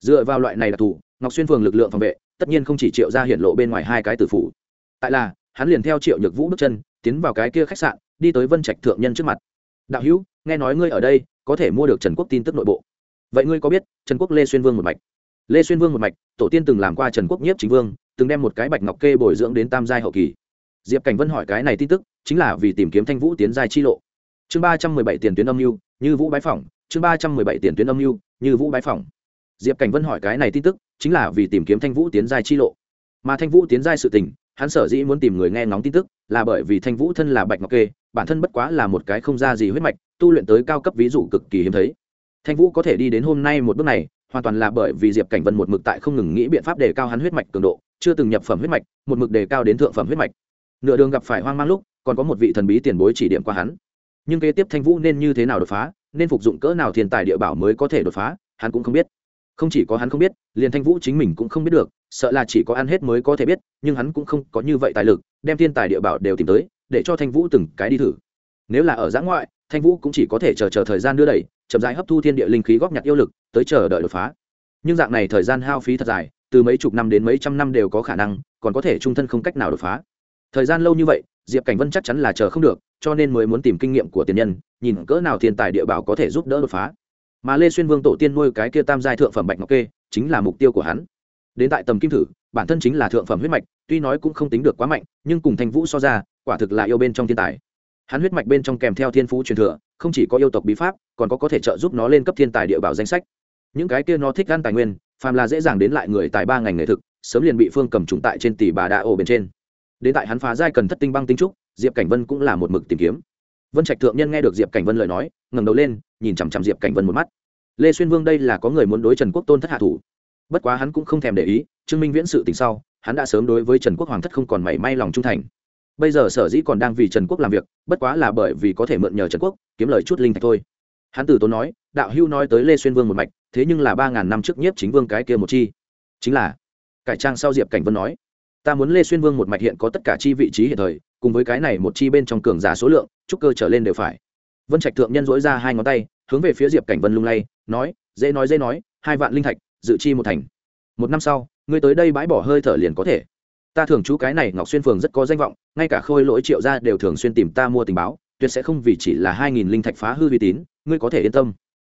Dựa vào loại này đặc thù ngọc xuyên phường lực lượng phòng vệ tất nhiên không chỉ triệu ra hiện lộ bên ngoài hai cái tử phụ tại là, hắn liền theo triệu nhược vũ bước chân, tiến vào cái kia khách sạn, đi tới vân trạch thượng nhân trước mặt. Đạo hữu, nghe nói ngươi ở đây, có thể mua được trần quốc tin tức nội bộ. Vậy ngươi có biết, trần quốc lê xuyên vương một mạch? Lê xuyên vương một mạch, tổ tiên từng làm qua trần quốc nhiếp chính vương, từng đem một cái bạch ngọc kê bồi dưỡng đến tam giai hậu kỳ. Diệp cảnh vân hỏi cái này tin tức, chính là vì tìm kiếm thanh vũ tiến giai chi lộ. Chương ba trăm mười bảy tiền tuyến âm mưu, như vũ bái phỏng, chương ba trăm mười bảy tiền tuyến âm mưu, như vũ bái phỏng diệp cảnh vân hỏi cái này tin tức, chính là vì tìm kiếm thanh vũ tiến giai chi lộ. Mà thanh vũ tiến giai sự tình, hắn sở dĩ muốn tìm người nghe ngóng tin tức, là bởi vì thanh vũ thân là bạch ngọc kê, bản thân bất quá là một cái không ra gì huyết mạch, tu luyện tới cao cấp ví dụ cực kỳ hiếm thấy. Thanh vũ có thể đi đến hôm nay một bước này, hoàn toàn là bởi vì diệp cảnh vân một mực tại không ngừng nghĩ biện pháp đề cao hắn huyết mạch cường độ, chưa từng nhập phẩm huyết mạch, một mực đề cao đến thượng phẩm huyết mạch. Nửa đường gặp phải hoang mang lúc, còn có một vị thần bí tiền bối chỉ điểm qua hắn. Nhưng kế tiếp thanh vũ nên như thế nào đột phá, nên phục dụng cỡ nào thiên tài địa bảo mới có thể đột phá, hắn cũng không biết không chỉ có hắn không biết, liền thanh vũ chính mình cũng không biết được, sợ là chỉ có ăn hết mới có thể biết, nhưng hắn cũng không có như vậy tài lực, đem thiên tài địa bảo đều tìm tới, để cho thanh vũ từng cái đi thử. Nếu là ở giã ngoại, thanh vũ cũng chỉ có thể chờ chờ thời gian đưa đẩy, chậm rãi hấp thu thiên địa linh khí góp nhặt yêu lực, tới chờ đợi đột phá. Nhưng dạng này thời gian hao phí thật dài, từ mấy chục năm đến mấy trăm năm đều có khả năng, còn có thể trung thân không cách nào đột phá. Thời gian lâu như vậy, diệp cảnh vân chắc chắn là chờ không được, cho nên mới muốn tìm kinh nghiệm của tiền nhân, nhìn cỡ nào thiên tài địa bảo có thể giúp đỡ đột phá mà lê xuyên vương tổ tiên nuôi cái kia tam giai thượng phẩm bạch ngọc kê chính là mục tiêu của hắn. Đến tại tầm kim thử, bản thân chính là thượng phẩm huyết mạch, tuy nói cũng không tính được quá mạnh, nhưng cùng thanh vũ so ra, quả thực là yêu bên trong thiên tài. Hắn huyết mạch bên trong kèm theo thiên phú truyền thừa, không chỉ có yêu tộc bí pháp, còn có có thể trợ giúp nó lên cấp thiên tài địa bảo danh sách. Những cái kia nó thích gan tài nguyên, phàm là dễ dàng đến lại người tài ba ngành nghề thực, sớm liền bị phương cầm trùng tại trên tỷ bà đa ổ bên trên. Đến tại hắn phá giai cần thất tinh băng tinh trúc, diệp cảnh vân cũng là một mực tìm kiếm. Vân trạch thượng nhân nghe được diệp cảnh vân lời nói, ngẩng đầu lên nhìn chằm chằm diệp cảnh vân một mắt. Lê xuyên vương đây là có người muốn đối trần quốc tôn thất hạ thủ. Bất quá hắn cũng không thèm để ý chứng minh viễn sự tình sau, hắn đã sớm đối với trần quốc hoàng thất không còn mảy may lòng trung thành. Bây giờ sở dĩ còn đang vì trần quốc làm việc, bất quá là bởi vì có thể mượn nhờ trần quốc, kiếm lời chút linh thạch thôi. Hắn từ tốn nói, đạo hưu nói tới lê xuyên vương một mạch, thế nhưng là ba ngàn năm trước nhiếp chính vương cái kia một chi. Chính là, cải trang sau diệp cảnh vân nói, ta muốn lê xuyên vương một mạch hiện có tất cả chi vị trí hiện thời, cùng với cái này một chi bên trong cường giả số lượng trúc cơ trở lên đều phải vân trạch thượng nhân dỗi ra hai ngón tay, hướng về phía diệp cảnh vân lung lay, nói, dễ nói dễ nói, hai vạn linh thạch, dự chi một thành. Một năm sau, ngươi tới đây bãi bỏ hơi thở liền có thể. Ta thường chú cái này ngọc xuyên phường rất có danh vọng, ngay cả khôi lỗi triệu gia đều thường xuyên tìm ta mua tình báo, tuyệt sẽ không vì chỉ là hai nghìn linh thạch phá hư uy tín, ngươi có thể yên tâm.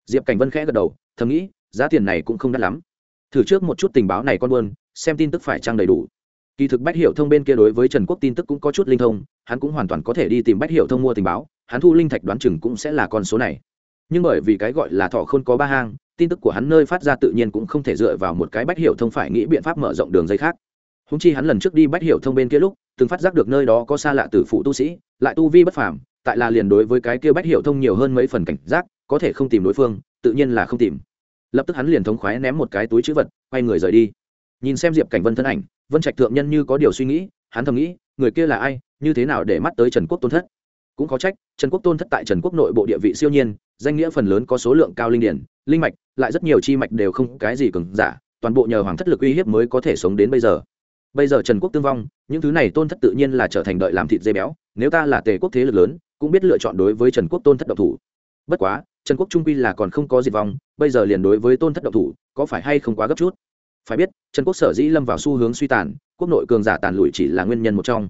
Diệp cảnh vân khẽ gật đầu, thầm nghĩ, giá tiền này cũng không đắt lắm. Thử trước một chút tình báo này con buôn, xem tin tức phải trang đầy đủ kỳ thực bách hiệu thông bên kia đối với trần quốc tin tức cũng có chút linh thông, hắn cũng hoàn toàn có thể đi tìm bách hiệu thông mua tình báo, hắn thu linh thạch đoán chừng cũng sẽ là con số này. Nhưng bởi vì cái gọi là thọ không có ba hang, tin tức của hắn nơi phát ra tự nhiên cũng không thể dựa vào một cái bách hiệu thông phải nghĩ biện pháp mở rộng đường dây khác. Húng chi hắn lần trước đi bách hiệu thông bên kia lúc, từng phát giác được nơi đó có xa lạ từ phụ tu sĩ, lại tu vi bất phàm, tại là liền đối với cái kia bách hiệu thông nhiều hơn mấy phần cảnh giác, có thể không tìm đối phương, tự nhiên là không tìm. Lập tức hắn liền thống khoái ném một cái túi chữ vật, quay người rời đi nhìn xem diệp cảnh vân thân ảnh, vân trạch thượng nhân như có điều suy nghĩ, hắn thầm nghĩ, người kia là ai, như thế nào để mắt tới trần quốc tôn thất? Cũng có trách, trần quốc tôn thất tại trần quốc nội bộ địa vị siêu nhiên, danh nghĩa phần lớn có số lượng cao linh điển, linh mạch, lại rất nhiều chi mạch đều không cái gì cứng giả, toàn bộ nhờ hoàng thất lực uy hiếp mới có thể sống đến bây giờ. Bây giờ trần quốc tương vong, những thứ này tôn thất tự nhiên là trở thành đợi làm thịt dây béo, nếu ta là tề quốc thế lực lớn, cũng biết lựa chọn đối với trần quốc tôn thất độc thủ. Bất quá, trần quốc trung quy là còn không có diệt vong, bây giờ liền đối với tôn thất độc thủ, có phải hay không quá gấp chút? Phải biết, trần quốc sở dĩ lâm vào xu hướng suy tàn, quốc nội cường giả tàn lụi chỉ là nguyên nhân một trong.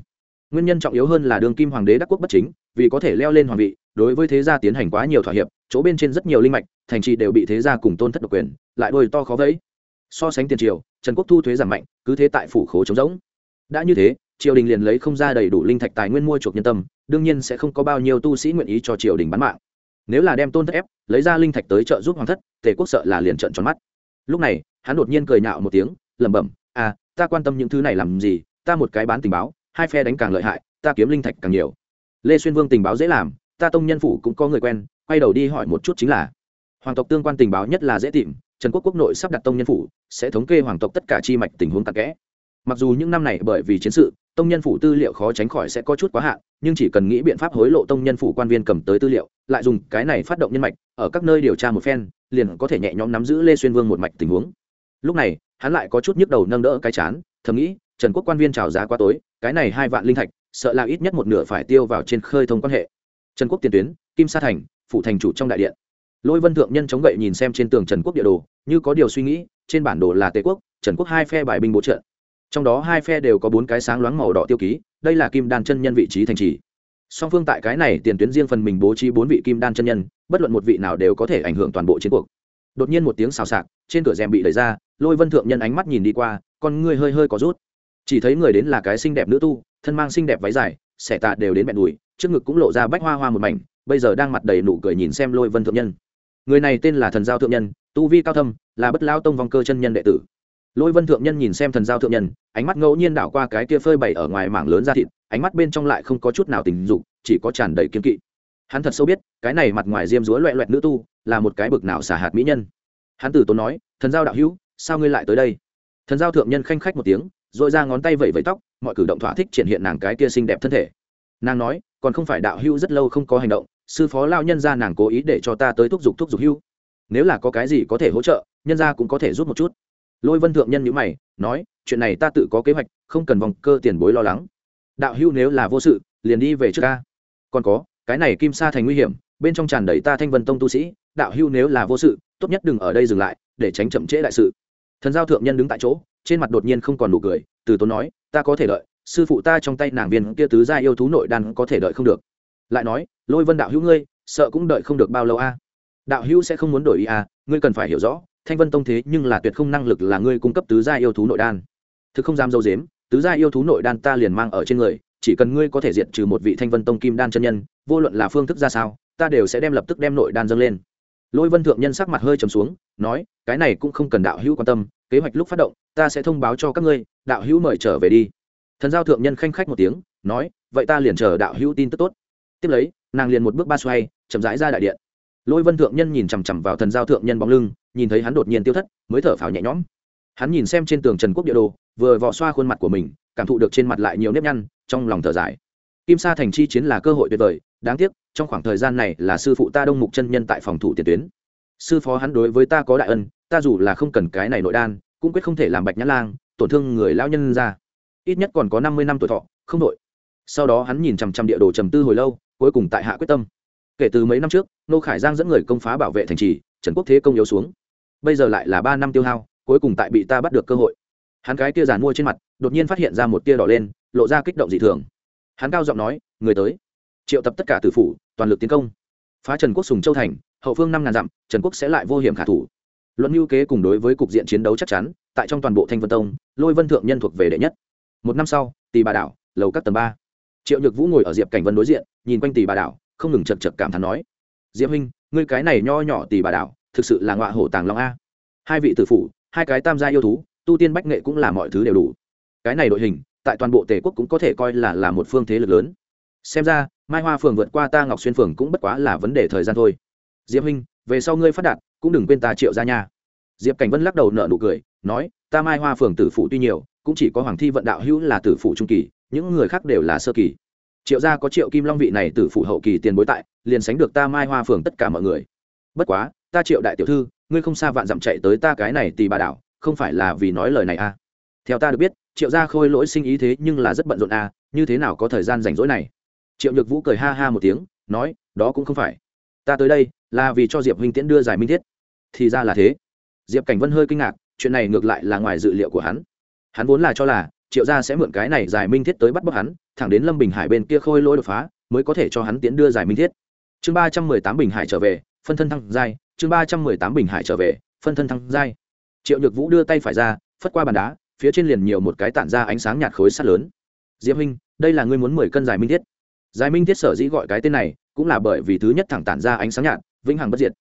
Nguyên nhân trọng yếu hơn là Đường kim hoàng đế đắc quốc bất chính, vì có thể leo lên hoàng vị, đối với thế gia tiến hành quá nhiều thỏa hiệp, chỗ bên trên rất nhiều linh mạch, thành trì đều bị thế gia cùng tôn thất độc quyền, lại đôi to khó vẫy. So sánh tiền triều, trần quốc thu thuế giảm mạnh, cứ thế tại phủ khố trống rỗng. Đã như thế, triều đình liền lấy không ra đầy đủ linh thạch tài nguyên mua chuộc nhân tâm, đương nhiên sẽ không có bao nhiêu tu sĩ nguyện ý cho triều đình bán mạng. Nếu là đem tôn thất ép, lấy ra linh thạch tới trợ giúp hoàng thất, tề quốc sợ là liền trận tròn mắt. Lúc này hắn đột nhiên cười nhạo một tiếng, lẩm bẩm à ta quan tâm những thứ này làm gì? Ta một cái bán tình báo, hai phe đánh càng lợi hại, ta kiếm linh thạch càng nhiều. Lê xuyên vương tình báo dễ làm, ta tông nhân phủ cũng có người quen, quay đầu đi hỏi một chút chính là hoàng tộc tương quan tình báo nhất là dễ tìm, trần quốc quốc nội sắp đặt tông nhân phủ, sẽ thống kê hoàng tộc tất cả chi mạch tình huống tạc kẽ. Mặc dù những năm này bởi vì chiến sự, tông nhân phủ tư liệu khó tránh khỏi sẽ có chút quá hạn, nhưng chỉ cần nghĩ biện pháp hối lộ tông nhân phủ quan viên cầm tới tư liệu, lại dùng cái này phát động nhân mạch, ở các nơi điều tra một phen, liền có thể nhẹ nhõm nắm giữ lê xuyên vương một mạch tình huống lúc này, hắn lại có chút nhức đầu nâng đỡ cái chán, thầm nghĩ, trần quốc quan viên trào giá quá tối, cái này hai vạn linh thạch, sợ là ít nhất một nửa phải tiêu vào trên khơi thông quan hệ. Trần quốc tiền tuyến, kim sa thành phụ thành chủ trong đại điện. Lôi vân thượng nhân chống gậy nhìn xem trên tường trần quốc địa đồ, như có điều suy nghĩ, trên bản đồ là tề quốc, trần quốc hai phe bài binh bố trợ. Trong đó hai phe đều có bốn cái sáng loáng màu đỏ tiêu ký, đây là kim đan chân nhân vị trí thành trì. Song phương tại cái này tiền tuyến riêng phần mình bố trí bốn vị kim đan chân nhân, bất luận một vị nào đều có thể ảnh hưởng toàn bộ chiến cuộc. Đột nhiên một tiếng xào xạc, trên cửa rèm bị đẩy ra lôi vân thượng nhân ánh mắt nhìn đi qua, con ngươi hơi hơi có rút. Chỉ thấy người đến là cái xinh đẹp nữ tu, thân mang xinh đẹp váy dài, xẻ tạ đều đến mẹ đùi, trước ngực cũng lộ ra bách hoa hoa một mảnh, bây giờ đang mặt đầy nụ cười nhìn xem lôi vân thượng nhân. Người này tên là thần giao thượng nhân, tu vi cao thâm, là bất lao tông vong cơ chân nhân đệ tử. Lôi vân thượng nhân nhìn xem thần giao thượng nhân, ánh mắt ngẫu nhiên đảo qua cái kia phơi bày ở ngoài mảng lớn ra thịt, ánh mắt bên trong lại không có chút nào tình dục, chỉ có tràn đầy kiên kỵ. Hắn thật sâu biết, cái này mặt ngoài diêm dúa loẹ loẹt nữ tu, là một cái bực nào xả hạt mỹ nhân. Hắn tử tốn nói, thần giao đạo hữu sao ngươi lại tới đây? Thần giao thượng nhân khanh khách một tiếng r ồ i ra ngón tay vẩy vẩy tóc, mọi cử động thỏa thích triển hiện nàng cái kia xinh đẹp thân thể. Nàng nói, còn không phải đạo hưu rất lâu không có hành động, sư phó lao nhân ra nàng cố ý để cho ta tới thúc giục thúc giục hưu. nếu là có cái gì có thể hỗ trợ, nhân ra cũng có thể giúp một chút. Lôi vân thượng nhân nhữ mày, nói, chuyện này ta tự có kế hoạch, không cần vòng cơ tiền bối lo lắng. Đạo hưu nếu là vô sự, liền đi về trước ca còn có, cái này kim sa thành nguy hiểm, bên trong tràn đầy ta thanh vân tông tu sĩ, đạo hưu nếu là vô sự, tốt nhất đừng ở đây dừng lại để tránh chậm trễ đại sự. Thần giao thượng nhân đứng tại chỗ, trên mặt đột nhiên không còn nụ cười, từ tốn nói, ta có thể đợi, sư phụ ta trong tay nàng viên kia tứ gia yêu thú nội đan có thể đợi không được. Lại nói, lôi vân đạo hữu ngươi, sợ cũng đợi không được bao lâu a? Đạo hữu sẽ không muốn đổi ý a ngươi cần phải hiểu rõ, thanh vân tông thế nhưng là tuyệt không năng lực là ngươi cung cấp tứ gia yêu thú nội đan. Thực không dám dâu dếm tứ gia yêu thú nội đan ta liền mang ở trên người, chỉ cần ngươi có thể diệt trừ một vị thanh vân tông kim đan chân nhân, vô luận là phương thức ra sao, ta đều sẽ đem lập tức đem nội đan dâng lên lôi vân thượng nhân sắc mặt hơi trầm xuống, nói, cái này cũng không cần đạo hữu quan tâm, kế hoạch lúc phát động, ta sẽ thông báo cho các ngươi, đạo hữu mời trở về đi. Thần giao thượng nhân khanh khách một tiếng, nói, vậy ta liền chờ đạo hữu tin tức tốt. Tiếp lấy, nàng liền một bước ba xoay, chậm rãi ra đại điện. Lôi vân thượng nhân nhìn chằm chằm vào thần giao thượng nhân bóng lưng, nhìn thấy hắn đột nhiên tiêu thất, mới thở phào nhẹ nhõm. Hắn nhìn xem trên tường trần quốc địa đồ, vừa vò xoa khuôn mặt của mình, cảm thụ được trên mặt lại nhiều nếp nhăn, trong lòng thở dài. Kim sa thành chi chiến là cơ hội tuyệt vời đáng tiếc, trong khoảng thời gian này là sư phụ ta đông mục chân nhân tại phòng thủ tiền tuyến. Sư phó hắn đối với ta có đại ân, ta dù là không cần cái này nội đan, cũng quyết không thể làm bạch nhã lang, tổn thương người lao nhân ra. Ít nhất còn có năm mươi năm tuổi thọ, không đội. Sau đó hắn nhìn chằm chằm địa đồ trầm tư hồi lâu, cuối cùng tại hạ quyết tâm. Kể từ mấy năm trước, nô khải giang dẫn người công phá bảo vệ thành trì, trần quốc thế công yếu xuống. Bây giờ lại là ba năm tiêu hao, cuối cùng tại bị ta bắt được cơ hội. Hắn cái tia giàn mua trên mặt, đột nhiên phát hiện ra một tia đỏ lên, lộ ra kích động dị thường. Hắn cao giọng nói, người tới triệu tập tất cả tử phủ, toàn lực tiến công. Phá trần quốc sùng châu thành, hậu phương năm ngàn dặm, trần quốc sẽ lại vô hiểm khả thủ. Luận mưu kế cùng đối với cục diện chiến đấu chắc chắn, tại trong toàn bộ thanh vân tông, lôi vân thượng nhân thuộc về đệ nhất. Một năm sau tỷ bà đảo, lầu các tầng ba. Triệu nhược vũ ngồi ở diệp cảnh vân đối diện, nhìn quanh tỷ bà đảo, không ngừng chật chật cảm thán nói, diệp huynh, ngươi cái này nho nhỏ tỷ bà đảo, thực sự là ngọa hổ tàng long a. Hai vị tử phủ, hai cái tam gia yêu thú, tu tiên bách nghệ cũng là mọi thứ đều đủ. Cái này đội hình, tại toàn bộ tề quốc cũng có thể coi là là một phương thế lực lớn. Xem ra mai hoa phường vượt qua ta ngọc xuyên phường cũng bất quá là vấn đề thời gian thôi. Diệp huynh, về sau ngươi phát đạt, cũng đừng quên ta triệu ra nha. Diệp cảnh vân lắc đầu nợ nụ cười, nói, ta mai hoa phường tử phụ tuy nhiều, cũng chỉ có hoàng thi vận đạo hữu là tử phụ trung kỳ, những người khác đều là sơ kỳ. Triệu gia có triệu kim long vị này tử phụ hậu kỳ tiền bối tại, liền sánh được ta mai hoa phường tất cả mọi người. Bất quá, ta triệu đại tiểu thư, ngươi không xa vạn dặm chạy tới ta cái này tì bà đảo, không phải là vì nói lời này à? Theo ta được biết, triệu gia khôi lỗi sinh ý thế nhưng là rất bận rộn à như thế nào có thời gian rảnh rỗi này? Triệu nhược vũ cười ha ha một tiếng, nói, đó cũng không phải. Ta tới đây là vì cho diệp huynh tiễn đưa giải minh thiết. Thì ra là thế. Diệp cảnh vân hơi kinh ngạc, chuyện này ngược lại là ngoài dự liệu của hắn. Hắn vốn là cho là triệu gia sẽ mượn cái này giải minh thiết tới bắt bóc hắn, thẳng đến lâm bình hải bên kia khôi lỗi đột phá, mới có thể cho hắn tiến đưa giải minh thiết. Chương ba trăm mười tám bình hải trở về, phân thân thăng giai. Chương ba trăm mười tám bình hải trở về, phân thân thăng giai. Triệu nhược vũ đưa tay phải ra, phất qua bàn đá, phía trên liền nhiều một cái tản ra ánh sáng nhạt khối sắt lớn. Diệp huynh, đây là ngươi muốn mười cân giải minh thiết giải minh thiết sở dĩ gọi cái tên này cũng là bởi vì thứ nhất thẳng tản ra ánh sáng nhạt, vĩnh hằng bất diệt.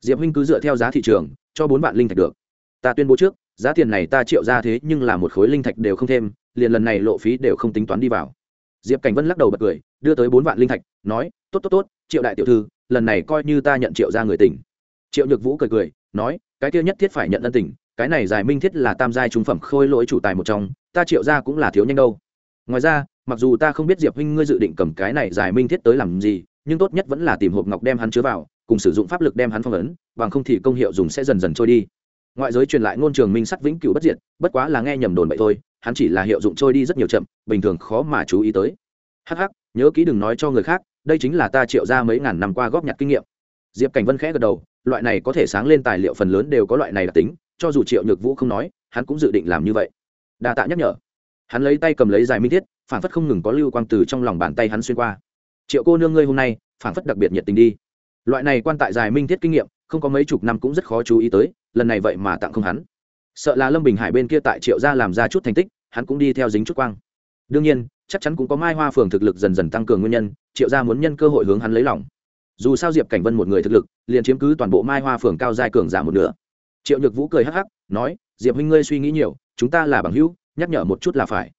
Diệp huynh cứ dựa theo giá thị trường, cho bốn vạn linh thạch được. Ta tuyên bố trước, giá tiền này ta triệu ra thế nhưng là một khối linh thạch đều không thêm, liền lần này lộ phí đều không tính toán đi vào. Diệp cảnh vân lắc đầu bật cười, đưa tới bốn vạn linh thạch, nói, tốt tốt tốt, triệu đại tiểu thư, lần này coi như ta nhận triệu ra người tỉnh. Triệu nhược vũ cười cười, nói, cái kia nhất thiết phải nhận ân tình, cái này giải minh thiết là tam giai trung phẩm khôi lỗi chủ tài một trong, ta triệu ra cũng là thiếu nhanh đâu. Ngoài ra mặc dù ta không biết diệp huynh ngươi dự định cầm cái này giải minh thiết tới làm gì, nhưng tốt nhất vẫn là tìm hộp ngọc đem hắn chứa vào, cùng sử dụng pháp lực đem hắn phong ấn, bằng không thì công hiệu dùng sẽ dần dần trôi đi. Ngoại giới truyền lại ngôn trường minh sắt vĩnh cửu bất diệt, bất quá là nghe nhầm đồn vậy thôi, hắn chỉ là hiệu dụng trôi đi rất nhiều chậm, bình thường khó mà chú ý tới. Hắc hắc, nhớ kỹ đừng nói cho người khác, đây chính là ta triệu ra mấy ngàn năm qua góp nhặt kinh nghiệm. Diệp cảnh vân khẽ gật đầu, loại này có thể sáng lên tài liệu phần lớn đều có loại này đặc tính, cho dù triệu nhược vũ không nói, hắn cũng dự định làm như vậy. Đa tạ nhắc nhở hắn lấy tay cầm lấy dài minh thiết phản phất không ngừng có lưu quang từ trong lòng bàn tay hắn xuyên qua. Triệu cô nương ngươi hôm nay phản phất đặc biệt nhiệt tình đi. Loại này quan tại dài minh thiết kinh nghiệm, không có mấy chục năm cũng rất khó chú ý tới, lần này vậy mà tặng không hắn. Sợ là lâm bình hải bên kia tại triệu gia làm ra chút thành tích, hắn cũng đi theo dính chút quang. Đương nhiên, chắc chắn cũng có mai hoa phường thực lực dần dần tăng cường nguyên nhân, triệu gia muốn nhân cơ hội hướng hắn lấy lòng. Dù sao diệp cảnh vân một người thực lực, liền chiếm cứ toàn bộ mai hoa phường cao giai cường giả một nửa. Triệu nhược vũ cười hắc hắc, nói, diệp huynh ngươi suy nghĩ nhiều, chúng ta là bằng hữu nhắc nhở một chút là phải.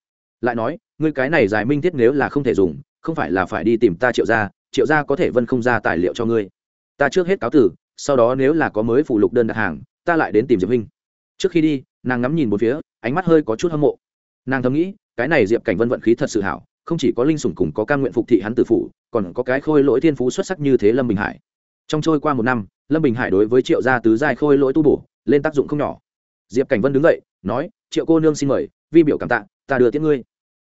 Lại nói ngươi cái này giải minh thiết nếu là không thể dùng không phải là phải đi tìm ta triệu gia triệu gia có thể vân không ra tài liệu cho ngươi. Ta trước hết cáo tử sau đó nếu là có mới phụ lục đơn đặt hàng ta lại đến tìm diệp huynh trước khi đi nàng ngắm nhìn một phía ánh mắt hơi có chút hâm mộ. Nàng thầm nghĩ cái này diệp cảnh vân vận khí thật sự hảo không chỉ có linh sủng cùng có ca nguyện phục thị hắn tử phụ, còn có cái khôi lỗi thiên phú xuất sắc như thế lâm bình hải. Trong trôi qua một năm lâm bình hải đối với triệu gia tứ giai khôi lỗi tu bổ lên tác dụng không nhỏ. Diệp cảnh vân đứng dậy nói triệu cô nương xin mời vi biểu cảm tạ, ta đưa tiễn ngươi.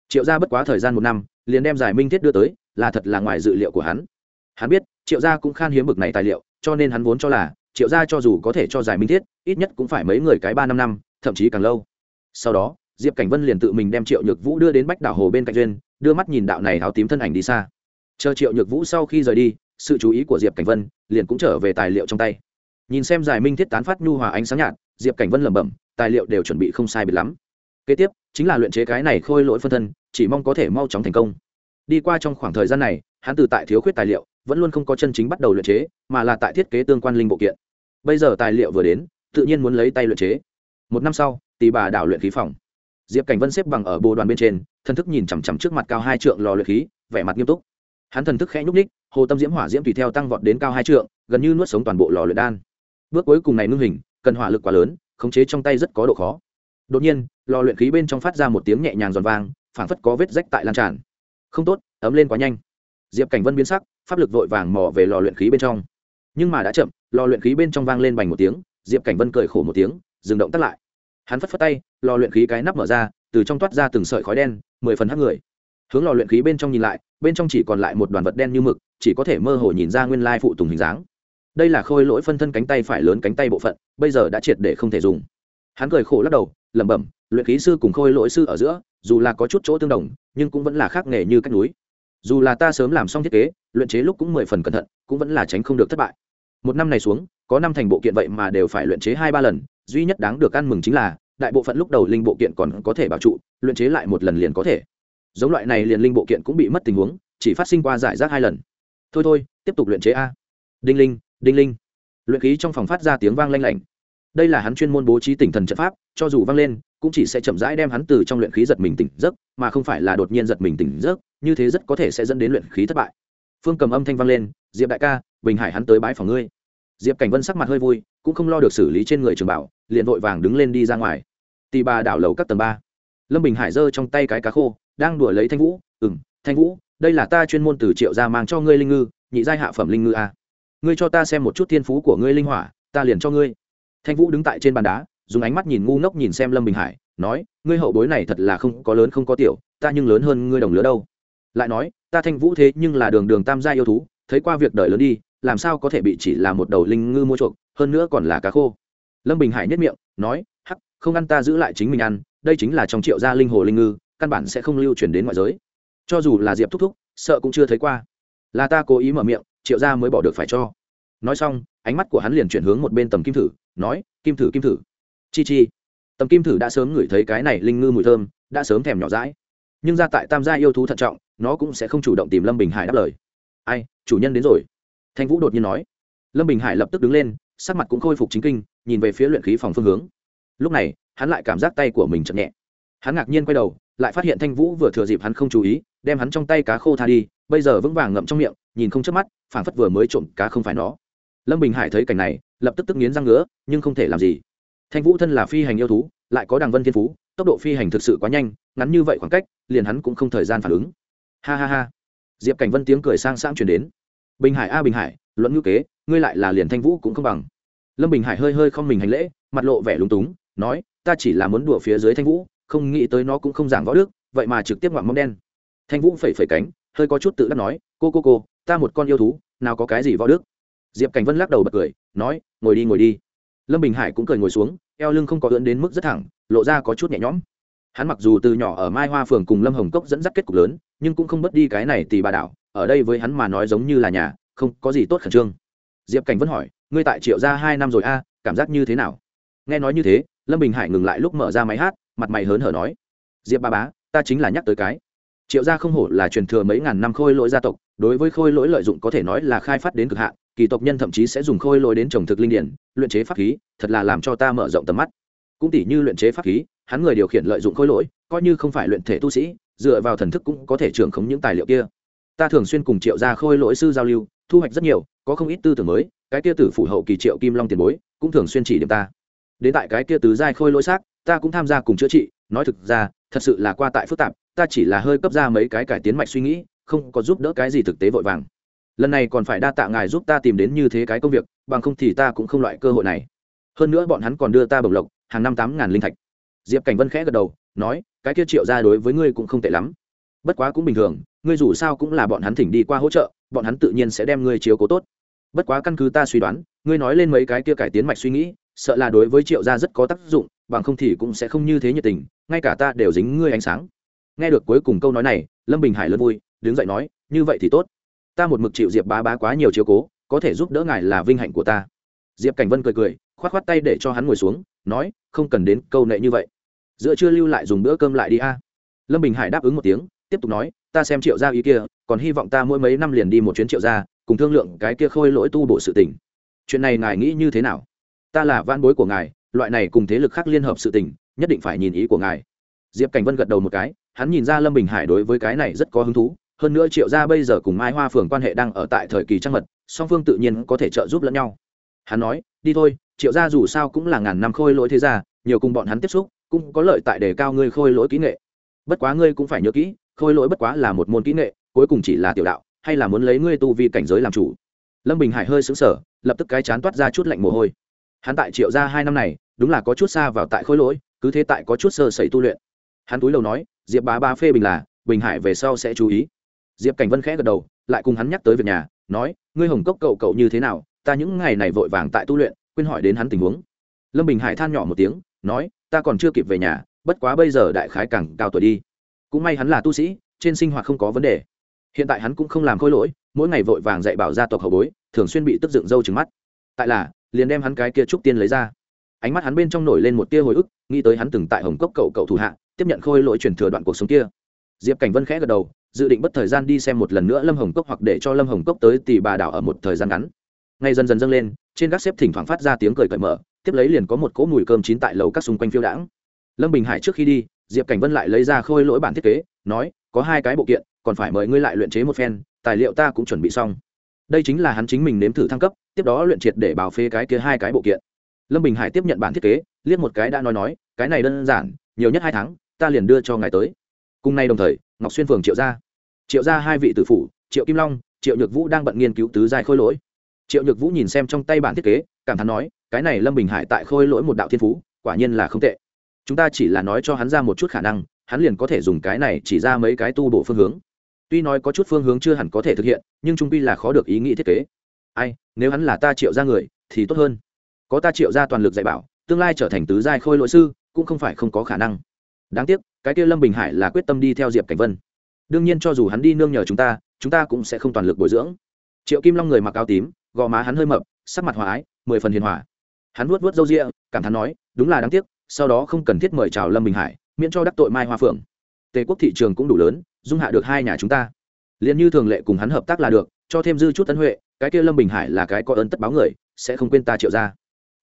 Triệu gia bất quá thời gian một năm, liền đem giải minh thiết đưa tới, là thật là ngoài dự liệu của hắn. Hắn biết, triệu gia cũng khan hiếm bực này tài liệu, cho nên hắn vốn cho là, triệu gia cho dù có thể cho giải minh thiết, ít nhất cũng phải mấy người cái ba năm năm, thậm chí càng lâu. Sau đó, diệp cảnh vân liền tự mình đem triệu nhược vũ đưa đến bách đảo hồ bên cạnh duyên, đưa mắt nhìn đạo này áo tím thân ảnh đi xa. Chờ triệu nhược vũ sau khi rời đi, sự chú ý của diệp cảnh vân liền cũng trở về tài liệu trong tay. Nhìn xem giải minh thiết tán phát nhu hòa ánh sáng nhạt, diệp cảnh vân lẩm bẩm, tài liệu đều chuẩn bị không sai biệt lắm kế tiếp, chính là luyện chế cái này khôi lỗi phân thân, chỉ mong có thể mau chóng thành công. Đi qua trong khoảng thời gian này, hắn từ tại thiếu khuyết tài liệu, vẫn luôn không có chân chính bắt đầu luyện chế, mà là tại thiết kế tương quan linh bộ kiện. Bây giờ tài liệu vừa đến, tự nhiên muốn lấy tay luyện chế. Một năm sau tỷ bà đảo luyện khí phòng. Diệp cảnh vân xếp bằng ở bồ đoàn bên trên, thần thức nhìn chằm chằm trước mặt cao hai trượng lò luyện khí, vẻ mặt nghiêm túc. Hắn thần thức khẽ nhúc ních hồ tâm diễm hỏa diễm tùy theo tăng vọt đến cao hai trượng, gần như nuốt sống toàn bộ lò luyện đan. Bước cuối cùng này ngưng hình, cần hỏa lực quá lớn, khống chế trong tay rất có độ khó đột nhiên, lò luyện khí bên trong phát ra một tiếng nhẹ nhàng giòn vang, phảng phất có vết rách tại lan tràn. Không tốt, ấm lên quá nhanh. Diệp cảnh vân biến sắc, pháp lực vội vàng mò về lò luyện khí bên trong. Nhưng mà đã chậm, lò luyện khí bên trong vang lên bành một tiếng, diệp cảnh vân cười khổ một tiếng, dừng động tắt lại. Hắn phất phất tay, lò luyện khí cái nắp mở ra, từ trong toát ra từng sợi khói đen, mười phần hắc người. Hướng lò luyện khí bên trong nhìn lại, bên trong chỉ còn lại một đoàn vật đen như mực, chỉ có thể mơ hồ nhìn ra nguyên lai phụ tùng hình dáng. Đây là khôi lỗi phân thân cánh tay phải lớn cánh tay bộ phận, bây giờ đã triệt để không thể dùng hắn cười khổ lắc đầu, lẩm bẩm, luyện khí sư cùng khôi lỗi sư ở giữa, dù là có chút chỗ tương đồng, nhưng cũng vẫn là khác nghề như cách núi. Dù là ta sớm làm xong thiết kế, luyện chế lúc cũng mười phần cẩn thận, cũng vẫn là tránh không được thất bại. Một năm này xuống, có năm thành bộ kiện vậy mà đều phải luyện chế hai ba lần, duy nhất đáng được ăn mừng chính là, đại bộ phận lúc đầu linh bộ kiện còn có thể bảo trụ, luyện chế lại một lần liền có thể. Giống loại này liền linh bộ kiện cũng bị mất tình huống, chỉ phát sinh qua giải rác hai lần. Thôi thôi, tiếp tục luyện chế a. Đinh linh đinh linh. Luyện khí trong phòng phát ra tiếng vang lanh lảnh đây là hắn chuyên môn bố trí tỉnh thần trận pháp, cho dù vang lên, cũng chỉ sẽ chậm rãi đem hắn từ trong luyện khí giật mình tỉnh giấc, mà không phải là đột nhiên giật mình tỉnh giấc, như thế rất có thể sẽ dẫn đến luyện khí thất bại. Phương cầm âm thanh vang lên, diệp đại ca, bình hải hắn tới bãi phòng ngươi. Diệp cảnh vân sắc mặt hơi vui, cũng không lo được xử lý trên người trường bảo, liền vội vàng đứng lên đi ra ngoài. Tì bà đảo lầu các tầng ba. Lâm bình hải giơ trong tay cái cá khô, đang đuổi lấy thanh vũ ừ m thanh vũ, đây là ta chuyên môn từ triệu ra mang cho ngươi linh ngư, nhị giai hạ phẩm linh ngư a. À. ngươi cho ta xem một chút thiên phú của ngươi linh hỏa, ta liền cho ngươi thanh vũ đứng tại trên bàn đá, dùng ánh mắt nhìn ngu ngốc nhìn xem lâm bình hải, nói, ngươi hậu bối này thật là không có lớn không có tiểu, ta nhưng lớn hơn ngươi đồng lứa đâu. Lại nói, ta thanh vũ thế nhưng là đường đường tam gia yêu thú, thấy qua việc đời lớn đi, làm sao có thể bị chỉ là một đầu linh ngư mua chuộc, hơn nữa còn là cá khô. Lâm bình hải nhất miệng, nói, hắc, không ăn ta giữ lại chính mình ăn, đây chính là trong triệu gia linh hồ linh ngư, căn bản sẽ không lưu truyền đến ngoại giới. Cho dù là diệp thúc thúc, sợ cũng chưa thấy qua. Là ta cố ý mở miệng, triệu gia mới bỏ được phải cho. Nói xong, ánh mắt của hắn liền chuyển hướng một bên tầm kim thử nói, kim thử kim thử. Chi chi. Tầm kim thử đã sớm ngửi thấy cái này linh ngư mùi thơm, đã sớm thèm nhỏ rãi nhưng ra tại tam gia yêu thú thận trọng, nó cũng sẽ không chủ động tìm lâm bình hải đáp lời. Ai, chủ nhân đến rồi. Thanh vũ đột nhiên nói. Lâm bình hải lập tức đứng lên, sắc mặt cũng khôi phục chính kinh, nhìn về phía luyện khí phòng phương hướng. Lúc này, hắn lại cảm giác tay của mình chậm nhẹ. Hắn ngạc nhiên quay đầu, lại phát hiện thanh vũ vừa thừa dịp hắn không chú ý, đem hắn trong tay cá khô tha đi, bây giờ vững vàng ngậm trong miệng, nhìn không chớp mắt, phảng phất vừa mới trộm cá không phải nó. Lâm bình hải thấy cảnh này lập tức tức nghiến răng ngứa, nhưng không thể làm gì. Thanh vũ thân là phi hành yêu thú, lại có đằng vân thiên phú, tốc độ phi hành thực sự quá nhanh, ngắn như vậy khoảng cách, liền hắn cũng không thời gian phản ứng. Ha ha ha. Diệp cảnh vân tiếng cười sang sang chuyển đến. Bình hải a bình hải, luận ngữ kế, ngươi lại là liền thanh vũ cũng không bằng. Lâm bình hải hơi hơi không mình hành lễ, mặt lộ vẻ lúng túng, nói, ta chỉ là muốn đùa phía dưới thanh vũ, không nghĩ tới nó cũng không giảng võ đức, vậy mà trực tiếp ngoạm mông đen. Thanh vũ phẩy phẩy cánh, hơi có chút tự đắc nói, cô cô cô, ta một con yêu thú, nào có cái gì võ đức? Diệp cảnh vân lắc đầu bật cười, nói, ngồi đi ngồi đi. Lâm bình hải cũng cười ngồi xuống, eo lưng không có ưỡn đến mức rất thẳng, lộ ra có chút nhẹ nhõm. Hắn mặc dù từ nhỏ ở mai hoa phường cùng lâm hồng cốc dẫn dắt kết cục lớn, nhưng cũng không mất đi cái này tì bà đảo, ở đây với hắn mà nói giống như là nhà, không có gì tốt khẩn trương. Diệp cảnh vẫn hỏi, ngươi tại triệu ra hai năm rồi a, cảm giác như thế nào? Nghe nói như thế, lâm bình hải ngừng lại lúc mở ra máy hát, mặt mày hớn hở nói, diệp ba bá, ta chính là nhắc tới cái. Triệu gia không hổ là truyền thừa mấy ngàn năm khôi lỗi gia tộc, đối với khôi lỗi lợi dụng có thể nói là khai phát đến cực hạn kỳ tộc nhân thậm chí sẽ dùng khôi lỗi đến trồng thực linh điển, luyện chế pháp khí, thật là làm cho ta mở rộng tầm mắt. Cũng tỷ như luyện chế pháp khí, hắn người điều khiển lợi dụng khôi lỗi, coi như không phải luyện thể tu sĩ, dựa vào thần thức cũng có thể trưởng khống những tài liệu kia. Ta thường xuyên cùng triệu gia khôi lỗi sư giao lưu, thu hoạch rất nhiều, có không ít tư tưởng mới, cái kia tử phủ hậu kỳ triệu kim long tiền bối, cũng thường xuyên chỉ điểm ta. Đến tại cái kia tứ giai khôi lỗi xác, ta cũng tham gia cùng chữa trị, nói thực ra, thật sự là qua tại phức tạp, ta chỉ là hơi cấp ra mấy cái cải tiến mạch suy nghĩ, không có giúp đỡ cái gì thực tế vội vàng lần này còn phải đa tạ ngài giúp ta tìm đến như thế cái công việc, bằng không thì ta cũng không loại cơ hội này. Hơn nữa bọn hắn còn đưa ta bổng lộc, hàng năm tám ngàn linh thạch. Diệp cảnh vân khẽ gật đầu, nói, cái kia triệu ra đối với ngươi cũng không tệ lắm. Bất quá cũng bình thường, ngươi dù sao cũng là bọn hắn thỉnh đi qua hỗ trợ, bọn hắn tự nhiên sẽ đem ngươi chiếu cố tốt. Bất quá căn cứ ta suy đoán, ngươi nói lên mấy cái kia cải tiến mạch suy nghĩ, sợ là đối với triệu gia rất có tác dụng, bằng không thì cũng sẽ không như thế nhiệt tình, ngay cả ta đều dính ngươi ánh sáng. Nghe được cuối cùng câu nói này, lâm bình hải lớn vui, đứng dậy nói, như vậy thì tốt ta một mực chịu diệp bá bá quá nhiều chiếu cố, có thể giúp đỡ ngài là vinh hạnh của ta. Diệp cảnh vân cười cười k h o á t k h o á t tay để cho hắn ngồi xuống, nói, không cần đến câu nệ như vậy. Giữa chưa lưu lại dùng bữa cơm lại đi a. Lâm bình hải đáp ứng một tiếng, tiếp tục nói, ta xem triệu gia ý kia, còn hy vọng ta mỗi mấy năm liền đi một chuyến triệu gia, cùng thương lượng cái kia khôi lỗi tu bộ sự tình. Chuyện này ngài nghĩ như thế nào? Ta là van bối của ngài, loại này cùng thế lực khác liên hợp sự tình, nhất định phải nhìn ý của ngài. Diệp cảnh vân gật đầu một cái, hắn nhìn ra lâm bình hải đối với cái này rất có hứng thú hơn nữa triệu gia bây giờ cùng mai hoa phường quan hệ đang ở tại thời kỳ trăng mật, song phương tự nhiên có thể trợ giúp lẫn nhau. Hắn nói, đi thôi, triệu gia dù sao cũng là ngàn năm khôi lỗi thế gia, nhiều cùng bọn hắn tiếp xúc, cũng có lợi tại đề cao ngươi khôi lỗi kỹ nghệ. Bất quá ngươi cũng phải nhớ kỹ, khôi lỗi bất quá là một môn kỹ nghệ, cuối cùng chỉ là tiểu đạo, hay là muốn lấy ngươi tu vi cảnh giới làm chủ. Lâm bình hải hơi xứng sở lập tức cái chán toát ra chút lạnh mồ hôi. Hắn tại triệu gia hai năm này, đúng là có chút xa vào tại khôi lỗi, cứ thế tại có chút sơ sẩy tu luyện. Hắn túi lâu nói, diệp bá ba phê bình là, bình hải về sau sẽ chú ý diệp cảnh vân khẽ gật đầu, lại cùng hắn nhắc tới việc nhà, nói, ngươi hồng cốc cậu cậu như thế nào? Ta những ngày này vội vàng tại tu luyện, quên hỏi đến hắn tình huống. Lâm bình hải than nhỏ một tiếng, nói, ta còn chưa kịp về nhà, bất quá bây giờ đại khái càng cao tuổi đi. Cũng may hắn là tu sĩ, trên sinh hoạt không có vấn đề. Hiện tại hắn cũng không làm khôi lỗi, mỗi ngày vội vàng dạy bảo gia tộc hậu bối, thường xuyên bị tức dựng râu trừng mắt. Tại là, liền đem hắn cái kia trúc tiên lấy ra. Ánh mắt hắn bên trong nổi lên một tia hồi ức, nghĩ tới hắn từng tại hồng cốc cậu cậu thủ hạ, tiếp nhận khôi lỗi truyền thừa đoạn cuộc sống kia. Diệp cảnh vân khẽ gật đầu dự định bất thời gian đi xem một lần nữa lâm hồng cốc hoặc để cho lâm hồng cốc tới tì bà đảo ở một thời gian ngắn. Ngay dần dần dâng lên, trên gác xếp thỉnh thoảng phát ra tiếng cười cởi mở, tiếp lấy liền có một cỗ mùi cơm chín tại lầu các xung quanh phiêu đãng. Lâm bình hải trước khi đi, diệp cảnh vân lại lấy ra khôi lỗi bản thiết kế, nói, có hai cái bộ kiện, còn phải mời ngươi lại luyện chế một phen, tài liệu ta cũng chuẩn bị xong. Đây chính là hắn chính mình nếm thử thăng cấp, tiếp đó luyện triệt để bảo phê cái kia hai cái bộ kiện. Lâm bình hải tiếp nhận bản thiết kế, liếc một cái đã nói nói, cái này đơn giản, nhiều nhất hai tháng, ta liền đưa cho ngài tới. Cùng nay đồng thời, ngọc xuyên phường triệu ra triệu gia hai vị tử phủ, triệu kim long, triệu nhược vũ đang bận nghiên cứu tứ giai khôi lỗi. Triệu nhược vũ nhìn xem trong tay bản thiết kế, cảm thán nói, cái này lâm bình hải tại khôi lỗi một đạo thiên phú, quả nhiên là không tệ. Chúng ta chỉ là nói cho hắn ra một chút khả năng, hắn liền có thể dùng cái này chỉ ra mấy cái tu bổ phương hướng. Tuy nói có chút phương hướng chưa hẳn có thể thực hiện, nhưng trung pi là khó được ý nghĩ thiết kế. Ai, nếu hắn là ta triệu ra người, thì tốt hơn. Có ta triệu ra toàn lực dạy bảo, tương lai trở thành tứ giai khôi lỗi sư, cũng không phải không có khả năng. Đáng tiếc, cái kia lâm bình hải là quyết tâm đi theo diệp cảnh vân đương nhiên cho dù hắn đi nương nhờ chúng ta chúng ta cũng sẽ không toàn lực bồi dưỡng. Triệu kim long người mặc áo tím, gò má hắn hơi mập, sắc mặt hòa ái, mười phần hiền hòa. Hắn vuốt vuốt râu rịa cảm thán nói, đúng là đáng tiếc, sau đó không cần thiết mời chào lâm bình hải, miễn cho đắc tội mai hoa phượng. Tề quốc thị trường cũng đủ lớn, dung hạ được hai nhà chúng ta. Liền như thường lệ cùng hắn hợp tác là được, cho thêm dư chút tấn huệ, cái kia lâm bình hải là cái có ơn tất báo người, sẽ không quên ta triệu ra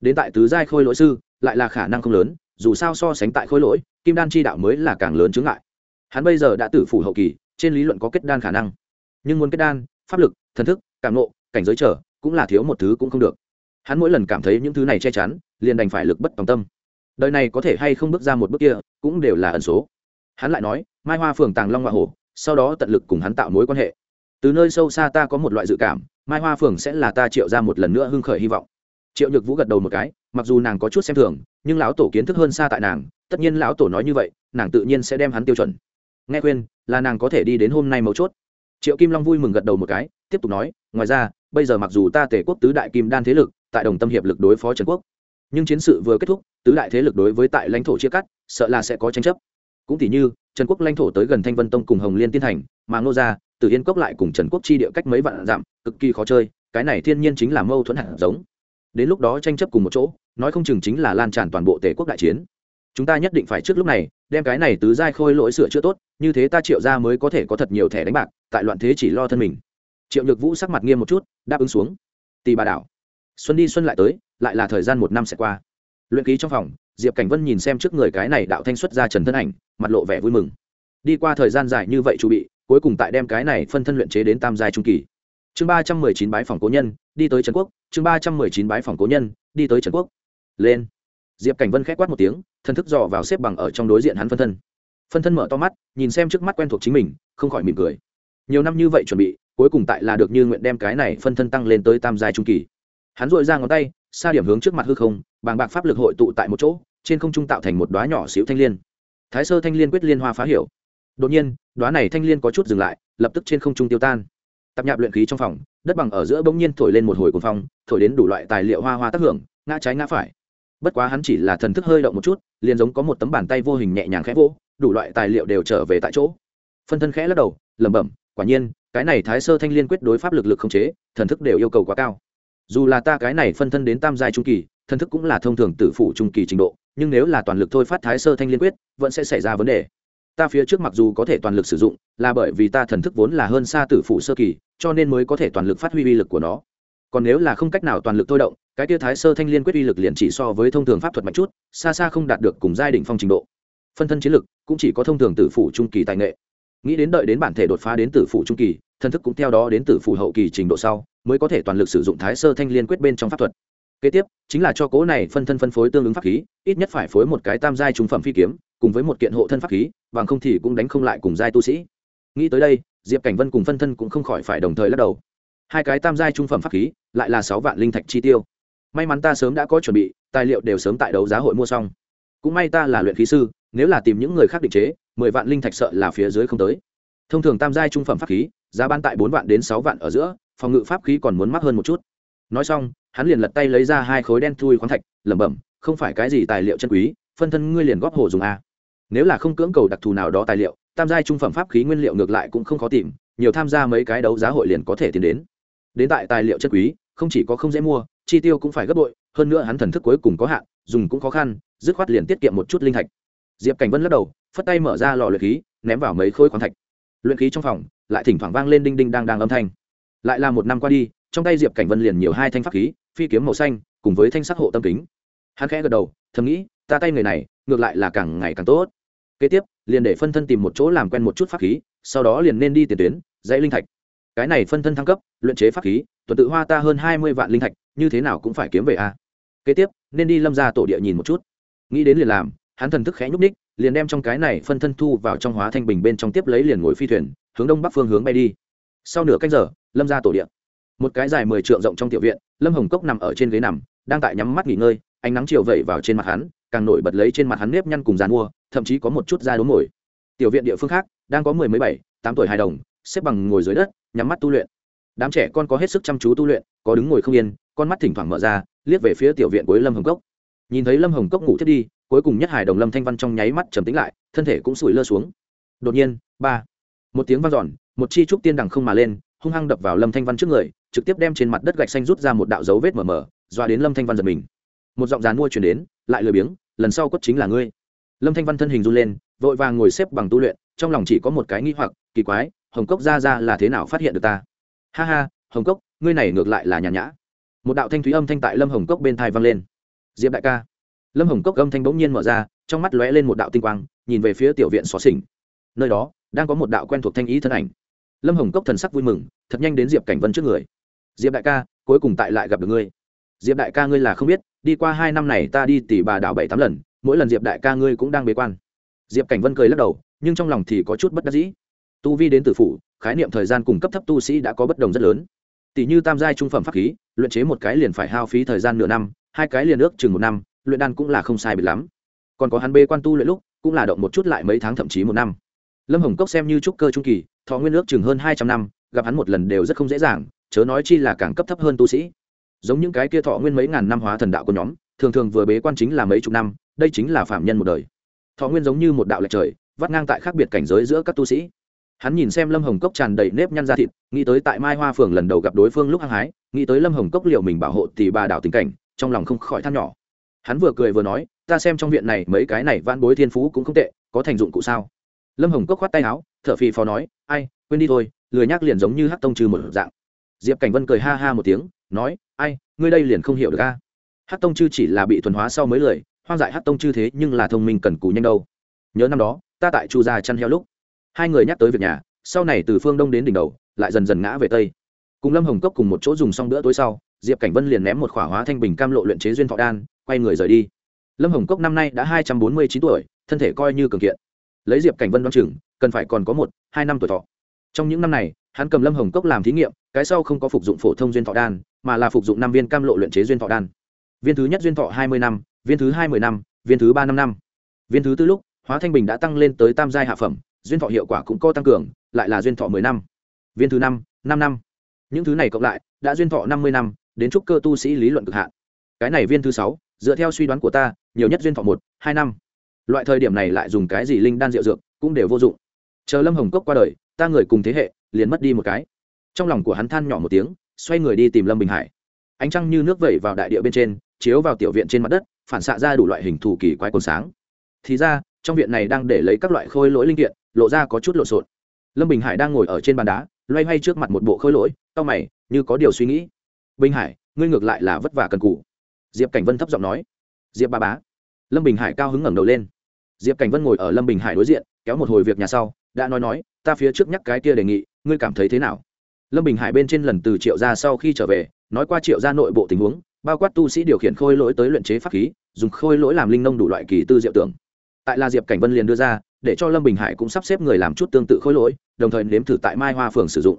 đến tại tứ giai khôi lỗi sư, lại là khả năng không lớn, dù sao so sánh tại khôi lỗi, kim đan chi đạo mới là càng lớn chướng ngại hắn bây giờ đã tử phủ hậu kỳ, trên lý luận có kết đan khả năng. Nhưng muốn kết đan, pháp lực, thần thức, cảm nộ, cảnh giới trở, cũng là thiếu một thứ cũng không được. Hắn mỗi lần cảm thấy những thứ này che chắn, liền đành phải lực bất tòng tâm. Đời này có thể hay không bước ra một bước kia, cũng đều là ẩn số. Hắn lại nói, mai hoa phường tàng long hoa hổ, sau đó tận lực cùng hắn tạo mối quan hệ. Từ nơi sâu xa ta có một loại dự cảm, mai hoa phường sẽ là ta triệu ra một lần nữa hưng khởi hy vọng. Triệu nhược vũ gật đầu một cái, mặc dù nàng có chút xem thường, nhưng lão tổ kiến thức hơn xa tại nàng, tất nhiên lão tổ nói như vậy, nàng tự nhiên sẽ đem hắn tiêu chuẩn nghe khuyên, là nàng có thể đi đến hôm nay mấu chốt. Triệu kim long vui mừng gật đầu một cái, tiếp tục nói, ngoài ra, bây giờ mặc dù ta tể quốc tứ đại kim đan thế lực, tại đồng tâm hiệp lực đối phó trần quốc, nhưng chiến sự vừa kết thúc, tứ đại thế lực đối với tại lãnh thổ chia cắt, sợ là sẽ có tranh chấp. Cũng tỉ như, trần quốc lãnh thổ tới gần thanh vân tông cùng hồng liên tiên thành, mà ngô gia từ yên cốc lại cùng trần quốc chi địa cách mấy vạn dặm, cực kỳ khó chơi, cái này thiên nhiên chính là mâu thuẫn hạt giống. Đến lúc đó tranh chấp cùng một chỗ, nói không chừng chính là lan tràn toàn bộ tề quốc đại chiến. Chúng ta nhất định phải trước lúc này, đem cái này tứ giai khôi lỗi sửa chữa tốt như thế ta triệu ra mới có thể có thật nhiều thẻ đánh bạc, tại loạn thế chỉ lo thân mình. Triệu nhược vũ sắc mặt nghiêm một chút, đáp ứng xuống. Tì bà đảo. Xuân đi xuân lại tới, lại là thời gian một năm sẽ qua. Luyện ký trong phòng, diệp cảnh vân nhìn xem trước người cái này đạo thanh xuất ra trần thân ảnh, mặt lộ vẻ vui mừng. Đi qua thời gian dài như vậy chu bị, cuối cùng tại đem cái này phân thân luyện chế đến tam giai trung kỳ. Chương ba trăm mười chín bái phòng cố nhân, đi tới trần quốc. Chương ba trăm mười chín bái phòng cố nhân, đi tới trần quốc. Lên. Diệp cảnh vân k h é c quát một tiếng, thân thức dò vào xếp bằng ở trong đối diện hắn phân thân phân thân mở to mắt, nhìn xem trước mắt quen thuộc chính mình, không khỏi mỉm cười. Nhiều năm như vậy chuẩn bị, cuối cùng tại là được như nguyện đem cái này phân thân tăng lên tới tam giai trung kỳ. Hắn dội ra ngón tay, xa điểm hướng trước mặt hư không, bàng bạc pháp lực hội tụ tại một chỗ, trên không trung tạo thành một đoá nhỏ xíu thanh l i ê n thái sơ thanh l i ê n quyết liên hoa phá hiểu. Đột nhiên đoá này thanh l i ê n có chút dừng lại, lập tức trên không trung tiêu tan. Tập nhạp luyện khí trong phòng, đất bằng ở giữa bỗng nhiên thổi lên một hồi cuồng phong, thổi đến đủ loại tài liệu hoa hoa tác hưởng, ngã trái ngã phải. Bất quá hắn chỉ là thần thức hơi động một chút, liền giống có một tấm bàn tay vô hình nhẹ nhàng khẽ vỗ đủ loại tài liệu đều trở về tại chỗ. Phân thân khẽ lắc đầu, lẩm bẩm, quả nhiên, cái này thái sơ thanh liên quyết đối pháp lực lực không chế, thần thức đều yêu cầu quá cao. Dù là ta cái này phân thân đến tam giai trung kỳ, thần thức cũng là thông thường tử phụ trung kỳ trình độ, nhưng nếu là toàn lực thôi phát thái sơ thanh liên quyết, vẫn sẽ xảy ra vấn đề. Ta phía trước mặc dù có thể toàn lực sử dụng, là bởi vì ta thần thức vốn là hơn xa tử phụ sơ kỳ, cho nên mới có thể toàn lực phát huy uy lực của nó. Còn nếu là không cách nào toàn lực thôi động, cái tia thái sơ thanh liên quyết uy lực liền chỉ so với thông thường pháp thuật mạnh chút, xa xa không đạt được cùng giai đ phong trình độ. Phân thân chiến lực cũng chỉ có thông thường tử phụ trung kỳ tài nghệ. Nghĩ đến đợi đến bản thể đột phá đến tử phụ trung kỳ, thân thức cũng theo đó đến tử phụ hậu kỳ trình độ sau, mới có thể toàn lực sử dụng thái sơ thanh liên quyết bên trong pháp thuật. Kế tiếp, chính là cho cố này phân thân phân phối tương ứng pháp khí, ít nhất phải phối một cái tam giai trung phẩm phi kiếm, cùng với một kiện hộ thân pháp khí, bằng không thì cũng đánh không lại cùng giai tu sĩ. Nghĩ tới đây, diệp cảnh vân cùng phân thân cũng không khỏi phải đồng thời lắc đầu. Hai cái tam giai trung phẩm pháp khí, lại là sáu vạn linh thạch chi tiêu. May mắn ta sớm đã có chuẩn bị, tài liệu đều sớm tại đấu giá hội mua xong. Cũng may ta là luyện khí sư nếu là tìm những người khác định chế, mười vạn linh thạch sợ là phía dưới không tới. Thông thường tam giai trung phẩm pháp khí, giá bán tại bốn vạn đến sáu vạn ở giữa, phòng ngự pháp khí còn muốn mắc hơn một chút. Nói xong, hắn liền lật tay lấy ra hai khối đen thui khoáng thạch, lẩm bẩm, không phải cái gì tài liệu chân quý, phân thân ngươi liền góp hồ dùng a. Nếu là không cưỡng cầu đặc thù nào đó tài liệu, tam giai trung phẩm pháp khí nguyên liệu ngược lại cũng không khó tìm, nhiều tham gia mấy cái đấu giá hội liền có thể tiến đến. Đến tại tài liệu chân quý, không chỉ có không dễ mua, chi tiêu cũng phải gấp bội, hơn nữa hắn thần thức cuối cùng có hạn, dùng cũng khó khăn, dứt khoát liền tiết kiệm một chút linh thạch diệp cảnh vân lắc đầu, phất tay mở ra lò luyện khí, ném vào mấy khối khoáng thạch. Luyện khí trong phòng, lại thỉnh thoảng vang lên đinh đinh đang đang âm thanh. Lại là một năm qua đi, trong tay diệp cảnh vân liền nhiều hai thanh pháp khí, phi kiếm màu xanh, cùng với thanh sắc hộ tâm kính. Hắn khẽ gật đầu, thầm nghĩ, ta tay người này, ngược lại là càng ngày càng tốt. Kế tiếp, liền để phân thân tìm một chỗ làm quen một chút pháp khí, sau đó liền nên đi tiền tuyến, dãy linh thạch. Cái này phân thân thăng cấp, luyện chế pháp khí, tuần tự hoa ta hơn hai mươi vạn linh thạch, như thế nào cũng phải kiếm về a. Kế tiếp, nên đi lâm ra tổ địa nhìn một chút. Nghĩ đến liền làm hắn thần thức khẽ nhúc ních liền đem trong cái này phân thân thu vào trong hóa thanh bình bên trong tiếp lấy liền ngồi phi thuyền, hướng đông bắc phương hướng bay đi. Sau nửa canh giờ, lâm ra tổ điện một cái dài mười trượng rộng trong tiểu viện, lâm hồng cốc nằm ở trên ghế nằm, đang tại nhắm mắt nghỉ ngơi, ánh nắng chiều vẩy vào trên mặt hắn, càng nổi bật lấy trên mặt hắn nếp nhăn cùng dàn mua, thậm chí có một chút da đốm nổi. tiểu viện địa phương khác, đang có mười mấy bảy, tám tuổi hài đồng, xếp bằng ngồi dưới đất, nhắm mắt tu luyện. Đám trẻ con có hết sức chăm chú tu luyện, có đứng ngồi không yên, con mắt thỉnh thoảng mở ra, liếc về phía tiểu viện cuối lâm hồng cốc. Nhìn thấy lâm hồng cốc ngủ thiết đi cuối cùng nhất hài đồng lâm thanh văn trong nháy mắt trầm tính lại, thân thể cũng sủi lơ xuống. Đột nhiên, ba, một tiếng vang dọn, một chi trúc tiên đằng không mà lên, hung hăng đập vào lâm thanh văn trước người, trực tiếp đem trên mặt đất gạch xanh rút ra một đạo dấu vết mờ mờ doa đến lâm thanh văn giật mình. Một giọng dàn mua chuyển đến, lại lười biếng, lần sau cốt chính là ngươi. Lâm thanh văn thân hình run lên, vội vàng ngồi xếp bằng tu luyện, trong lòng chỉ có một cái nghi hoặc, kỳ quái, hồng cốc ra ra là thế nào phát hiện được ta? Ha ha, hồng cốc, ngươi này ngược lại là nhàn nhã. Một đạo thanh thúy âm thanh tại lâm hồng cốc bên thai vang lên. Diệp đại ca lâm hồng cốc âm thanh bỗng nhiên mở ra, trong mắt lóe lên một đạo tinh quang, nhìn về phía tiểu viện xó xỉnh. Nơi đó, đang có một đạo quen thuộc thanh ý thân ảnh. Lâm hồng cốc thần sắc vui mừng, thật nhanh đến diệp cảnh vân trước người. Diệp đại ca, cuối cùng tại lại gặp được ngươi. Diệp đại ca ngươi là không biết, đi qua hai năm này ta đi tỉ bà đảo bảy tám lần, mỗi lần diệp đại ca ngươi cũng đang bế quan. Diệp cảnh vân cười lắc đầu, nhưng trong lòng thì có chút bất đắc dĩ. Tu vi đến từ phủ, khái niệm thời gian cung cấp thấp tu sĩ đã có bất đồng rất lớn. Tỷ như tam giai trung phẩm pháp khí, luyện chế một cái liền phải hao phí thời gian nửa năm, hai cái liền ước chừng một năm luyện đan cũng là không sai biệt lắm. Còn có hắn bê quan tu luyện lúc, cũng là động một chút lại mấy tháng thậm chí một năm. Lâm hồng cốc xem như trúc cơ trung kỳ, thọ nguyên ước chừng hơn hai trăm năm, gặp hắn một lần đều rất không dễ dàng, chớ nói chi là càng cấp thấp hơn tu sĩ. Giống những cái kia thọ nguyên mấy ngàn năm hóa thần đạo của nhóm, thường thường vừa bế quan chính là mấy chục năm, đây chính là phạm nhân một đời. Thọ nguyên giống như một đạo lệch trời, vắt ngang tại khác biệt cảnh giới giữa các tu sĩ. Hắn nhìn xem lâm hồng cốc tràn đầy nếp nhăn da thịt, nghĩ tới tại mai hoa phường lần đầu gặp đối phương lúc hăng hái, nghĩ tới lâm hồng cốc liệu mình bảo hộ thì bà đảo tình cảnh, trong lòng không khỏi than nhỏ hắn vừa cười vừa nói, ta xem trong viện này, mấy cái này van bối thiên phú cũng không tệ, có thành dụng cụ sao? Lâm hồng cốc khoát tay áo t h ở phì phò nói, ai, quên đi thôi, lười nhác liền giống như hát tông trừ một dạng. Diệp cảnh vân cười ha ha một tiếng, nói, ai, ngươi đây liền không hiểu được ca hát tông chư chỉ là bị thuần hóa sau mới lười, hoang dại hát tông chư thế nhưng là thông minh cần cù nhanh đâu. Nhớ năm đó, ta tại chu gia chăn heo lúc, hai người nhắc tới việc nhà, sau này từ phương đông đến đỉnh đầu, lại dần dần ngã về tây. Cùng lâm hồng cốc cùng một chỗ dùng xong bữa tối sau, diệp cảnh vân liền ném một khỏa hóa thanh bình cam lộ luyện chế duyên thọ đan quay người rời đi. Lâm hồng cốc năm nay đã hai trăm bốn mươi chín tuổi, thân thể coi như cường kiện. Lấy diệp cảnh vân đoan chừng, cần phải còn có một, hai năm tuổi thọ. Trong những năm này, hắn cầm lâm hồng cốc làm thí nghiệm, cái sau không có phục dụng phổ thông duyên thọ đan, mà là phục dụng năm viên cam lộ luyện chế duyên thọ đan. Viên thứ nhất duyên thọ hai mươi năm, viên thứ hai mươi năm, viên thứ ba năm năm. Viên thứ tư lúc, hóa thanh bình đã tăng lên tới tam giai hạ phẩm, duyên thọ hiệu quả cũng có tăng cường, lại là duyên thọ mười năm. Viên thứ năm năm năm. Những thứ này cộng lại, đã duyên thọ năm mươi năm, đến trúc cơ tu sĩ lý luận cực hạn. Cái này viên thứ sáu dựa theo suy đoán của ta, nhiều nhất duyên thọ một, hai năm. Loại thời điểm này lại dùng cái gì linh đan rượu dược cũng đều vô dụng. Chờ lâm hồng cốc qua đời, ta người cùng thế hệ liền mất đi một cái. Trong lòng của hắn than nhỏ một tiếng, xoay người đi tìm lâm bình hải. Ánh trăng như nước vẩy vào đại địa bên trên, chiếu vào tiểu viện trên mặt đất, phản xạ ra đủ loại hình thù kỳ quái cồn sáng. Thì ra, trong viện này đang để lấy các loại khôi lỗi linh kiện, lộ ra có chút lộn xộn. Lâm bình hải đang ngồi ở trên bàn đá, loay hoay trước mặt một bộ khôi lỗi tao mày, như có điều suy nghĩ. Bình hải, ngươi ngược lại là vất vả cần cụ diệp cảnh vân thấp giọng nói. Diệp ba bá. Lâm bình hải cao hứng ngẩng đầu lên. Diệp cảnh vân ngồi ở lâm bình hải đối diện, kéo một hồi việc nhà sau, đã nói nói, ta phía trước nhắc cái kia đề nghị, ngươi cảm thấy thế nào? Lâm bình hải bên trên lần từ triệu gia sau khi trở về, nói qua triệu gia nội bộ tình huống, bao quát tu sĩ điều khiển khôi lỗi tới luyện chế pháp khí, dùng khôi lỗi làm linh nông đủ loại kỳ tư diệu tưởng. Tại là diệp cảnh vân liền đưa ra, để cho lâm bình hải cũng sắp xếp người làm chút tương tự khôi lỗi, đồng thời nếm thử tại mai hoa phường sử dụng.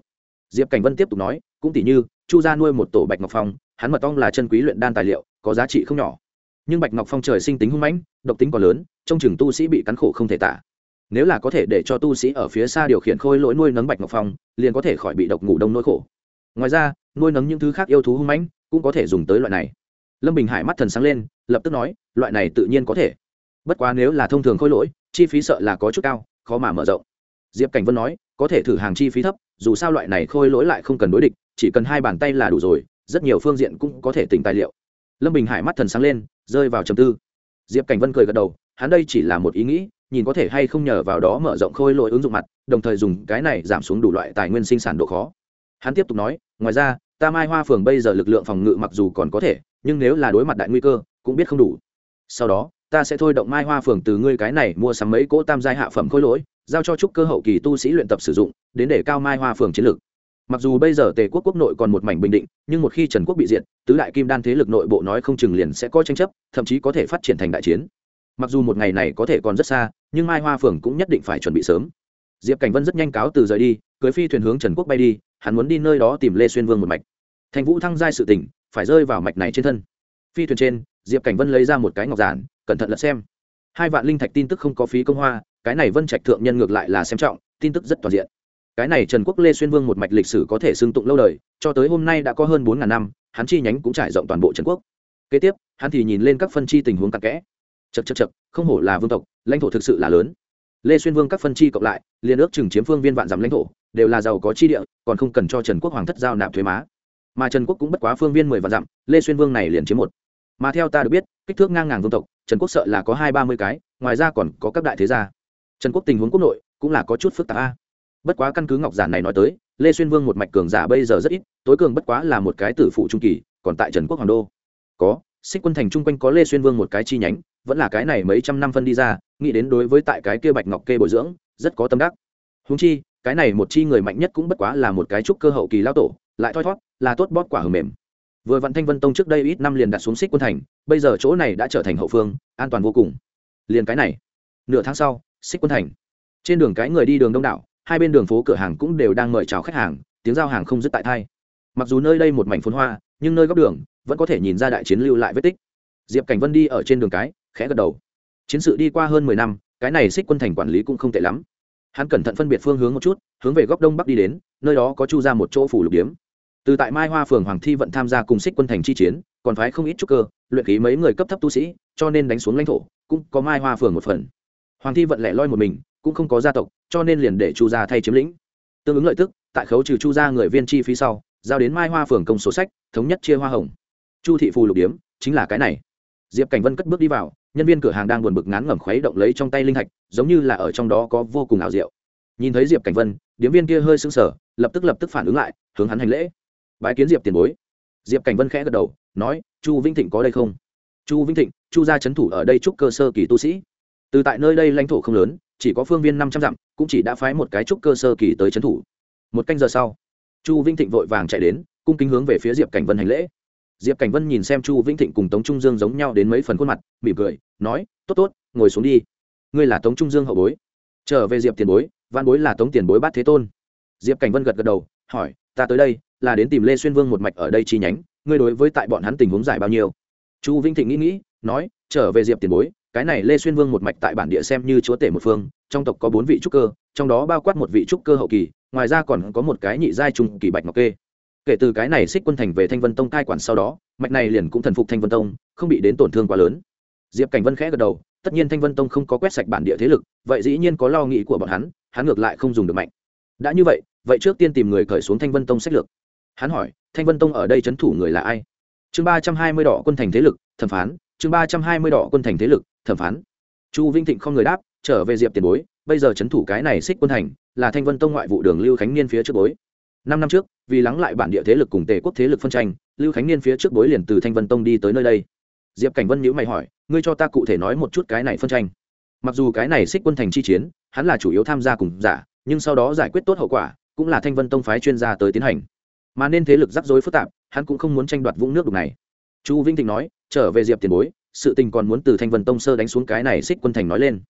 Diệp cảnh vân tiếp tục nói, cũng tỷ như, chu gia nuôi một tổ bạch ngọc phong, hắn mật ong là chân quý luyện đan tài liệu có giá trị không nhỏ. Nhưng bạch ngọc phong trời sinh tính hung mãnh, độc tính còn lớn, trong chừng tu sĩ bị cắn khổ không thể tả. Nếu là có thể để cho tu sĩ ở phía xa điều khiển khôi lỗi nuôi nấng bạch ngọc phong, liền có thể khỏi bị độc ngủ đông nỗi khổ. Ngoài ra, nuôi nấng những thứ khác yêu thú hung mãnh cũng có thể dùng tới loại này. Lâm bình hải mắt thần sáng lên, lập tức nói, loại này tự nhiên có thể. Bất quá nếu là thông thường khôi lỗi, chi phí sợ là có chút cao, khó mà mở rộng. Diệp cảnh vân nói, có thể thử hàng chi phí thấp, dù sao loại này khôi lỗi lại không cần đối địch, chỉ cần hai bàn tay là đủ rồi, rất nhiều phương diện cũng có thể tỉnh tài liệu lâm bình hải mắt thần sáng lên, rơi vào trầm tư. Diệp cảnh vân cười gật đầu, hắn đây chỉ là một ý nghĩ, nhìn có thể hay không nhờ vào đó mở rộng khôi lỗi ứng dụng mặt, đồng thời dùng cái này giảm xuống đủ loại tài nguyên sinh sản độ khó. Hắn tiếp tục nói, ngoài ra, ta mai hoa phường bây giờ lực lượng phòng ngự mặc dù còn có thể, nhưng nếu là đối mặt đại nguy cơ, cũng biết không đủ. Sau đó, ta sẽ thôi động mai hoa phường từ ngươi cái này mua sắm mấy cỗ tam giai hạ phẩm khôi lỗi, giao cho trúc cơ hậu kỳ tu sĩ luyện tập sử dụng, đến để cao mai hoa phường chiến lược mặc dù bây giờ tề quốc quốc nội còn một mảnh bình định, nhưng một khi trần quốc bị diệt, tứ đại kim đan thế lực nội bộ nói không chừng liền sẽ có tranh chấp, thậm chí có thể phát triển thành đại chiến. Mặc dù một ngày này có thể còn rất xa, nhưng mai hoa phường cũng nhất định phải chuẩn bị sớm. Diệp cảnh vân rất nhanh cáo từ rời đi, cưới phi thuyền hướng trần quốc bay đi, hắn muốn đi nơi đó tìm lê xuyên vương một mạch. Thành vũ thăng giai sự tỉnh, phải rơi vào mạch này trên thân. Phi thuyền trên, diệp cảnh vân lấy ra một cái ngọc giản, cẩn thận lật xem. Hai vạn linh thạch tin tức không có phí công hoa, cái này vân trạch thượng nhân ngược lại là xem trọng, tin tức rất toàn diện cái này trần quốc lê xuyên vương một mạch lịch sử có thể xưng tụng lâu đời, cho tới hôm nay đã có hơn bốn ngàn năm, hắn chi nhánh cũng trải rộng toàn bộ trần quốc. Kế tiếp, hắn thì nhìn lên các phân chi tình huống cặn kẽ. Chật chật chật không hổ là vương tộc, lãnh thổ thực sự là lớn. Lê xuyên vương các phân chi cộng lại liên ước chừng chiếm phương viên vạn dặm lãnh thổ, đều là giàu có chi địa, còn không cần cho trần quốc hoàng thất giao nạp thuế má. Mà trần quốc cũng bất quá phương viên mười vạn dặm, lê xuyên vương này liền chiếm một. Mà theo ta được biết, kích thước ngang ngàng vương tộc, trần quốc sợ là có hai ba mươi cái, ngoài ra còn có các đại thế gia. Trần quốc tình huống quốc nội, cũng là có chút phức tạp a bất quá căn cứ ngọc giản này nói tới, lê xuyên vương một mạch cường giả bây giờ rất ít, tối cường bất quá là một cái tử phụ trung kỳ, còn tại trần quốc hoàng đô. Có, xích quân thành chung quanh có lê xuyên vương một cái chi nhánh, vẫn là cái này mấy trăm năm phân đi ra, nghĩ đến đối với tại cái kia bạch ngọc kê bồi dưỡng, rất có tâm đắc. Húng chi, cái này một chi người mạnh nhất cũng bất quá là một cái trúc cơ hậu kỳ lao tổ, lại thoi thót, là tốt bóp quả hờ mềm. Vừa vạn thanh vân tông trước đây ít năm liền đặt xuống xích quân thành, bây giờ chỗ này đã trở thành hậu phương, an toàn vô cùng. Liền cái này, nửa tháng sau, xích quân thành. Trên đường cái người đi đường đông đảo hai bên đường phố cửa hàng cũng đều đang mời chào khách hàng, tiếng giao hàng không dứt tại thai. Mặc dù nơi đây một mảnh phun hoa, nhưng nơi góc đường vẫn có thể nhìn ra đại chiến lưu lại vết tích. Diệp cảnh vân đi ở trên đường cái, khẽ gật đầu. Chiến sự đi qua hơn mười năm, cái này xích quân thành quản lý cũng không tệ lắm. Hắn cẩn thận phân biệt phương hướng một chút, hướng về góc đông bắc đi đến, nơi đó có chu ra một chỗ phủ lục điếm. Từ tại mai hoa phường hoàng thi vận tham gia cùng xích quân thành chi chiến, còn phái không ít trúc cơ, luyện khí mấy người cấp thấp tu sĩ, cho nên đánh xuống lãnh thổ, cũng có mai hoa phường một phần. Hoàng thi vận lẻ loi một mình cũng không có gia tộc, cho nên liền để chu gia thay chiếm lĩnh. Tương ứng lợi tức, tại khấu trừ chu gia người viên chi phí sau, giao đến mai hoa phường công số sách, thống nhất chia hoa hồng. Chu thị phù lục điếm, chính là cái này. Diệp cảnh vân cất bước đi vào, nhân viên cửa hàng đang buồn bực ngán ngẩm khuấy động lấy trong tay linh thạch, giống như là ở trong đó có vô cùng ảo diệu. Nhìn thấy diệp cảnh vân, điếm viên kia hơi sưng sở lập tức lập tức phản ứng lại, hướng hắn hành lễ. Bái kiến diệp tiền bối. Diệp cảnh vân khẽ gật đầu, nói, chu vĩnh thịnh có đây không? Chu vĩnh thịnh, chu gia trấn thủ ở đây chúc cơ sơ kỳ tu sĩ. Từ tại nơi đây lãnh thổ không lớn chỉ có phương viên năm trăm dặm, cũng chỉ đã phái một cái trúc cơ sơ kỳ tới trấn thủ. Một canh giờ sau, chu vinh thịnh vội vàng chạy đến, cung kính hướng về phía diệp cảnh vân hành lễ. Diệp cảnh vân nhìn xem chu vĩnh thịnh cùng tống trung dương giống nhau đến mấy phần khuôn mặt, mỉm cười, nói, tốt tốt, ngồi xuống đi. Ngươi là tống trung dương hậu bối. Trở về diệp tiền bối, văn bối là tống tiền bối bát thế tôn. Diệp cảnh vân gật gật đầu, hỏi, ta tới đây, là đến tìm lê xuyên vương một mạch ở đây chi nhánh, ngươi đối với tại bọn hắn tình huống giải bao nhiêu? Chu vĩnh thịnh nghĩ nghĩ, nói, trở về diệp tiền bối cái này lê xuyên vương một mạch tại bản địa xem như chúa tể một phương, trong tộc có bốn vị trúc cơ, trong đó bao quát một vị trúc cơ hậu kỳ, ngoài ra còn có một cái nhị giai trung kỳ bạch ngọc kê. Kể từ cái này xích quân thành về thanh vân tông cai quản sau đó, mạch này liền cũng thần phục thanh vân tông, không bị đến tổn thương quá lớn. Diệp cảnh vân khẽ gật đầu, tất nhiên thanh vân tông không có quét sạch bản địa thế lực, vậy dĩ nhiên có lo nghĩ của bọn hắn hắn ngược lại không dùng được mạnh. Đã như vậy vậy trước tiên tìm người cởi xuống thanh vân tông sách lược. Hắn hỏi, thanh vân tông ở đây c h ấ n thủ người là ai? Chương ba trăm hai mươi đỏ quân thành thế lực, thẩm phán chương ba trăm hai mươi đỏ quân thành thế lực, thẩm phán. Chu vinh thịnh không người đáp, trở về diệp tiền bối, bây giờ c h ấ n thủ cái này xích quân thành, là thanh vân tông ngoại vụ đường lưu khánh niên phía trước bối. Năm năm trước, vì lắng lại bản địa thế lực cùng tề quốc thế lực phân tranh, lưu khánh niên phía trước bối liền từ thanh vân tông đi tới nơi đây. Diệp cảnh vân nhữ mày hỏi, ngươi cho ta cụ thể nói một chút cái này phân tranh? Mặc dù cái này xích quân thành chi chiến, hắn là chủ yếu tham gia cùng giả, nhưng sau đó giải quyết tốt hậu quả, cũng là thanh vân tông phái chuyên gia tới tiến hành. Mà nên thế lực rắc rối phức tạp, hắn cũng không muốn tranh đoạt vũng nước đục này. Chu vinh thịnh nói trở về diệp tiền bối, sự tình còn muốn từ thanh vân tông sơ đánh xuống cái này xích quân thành nói lên.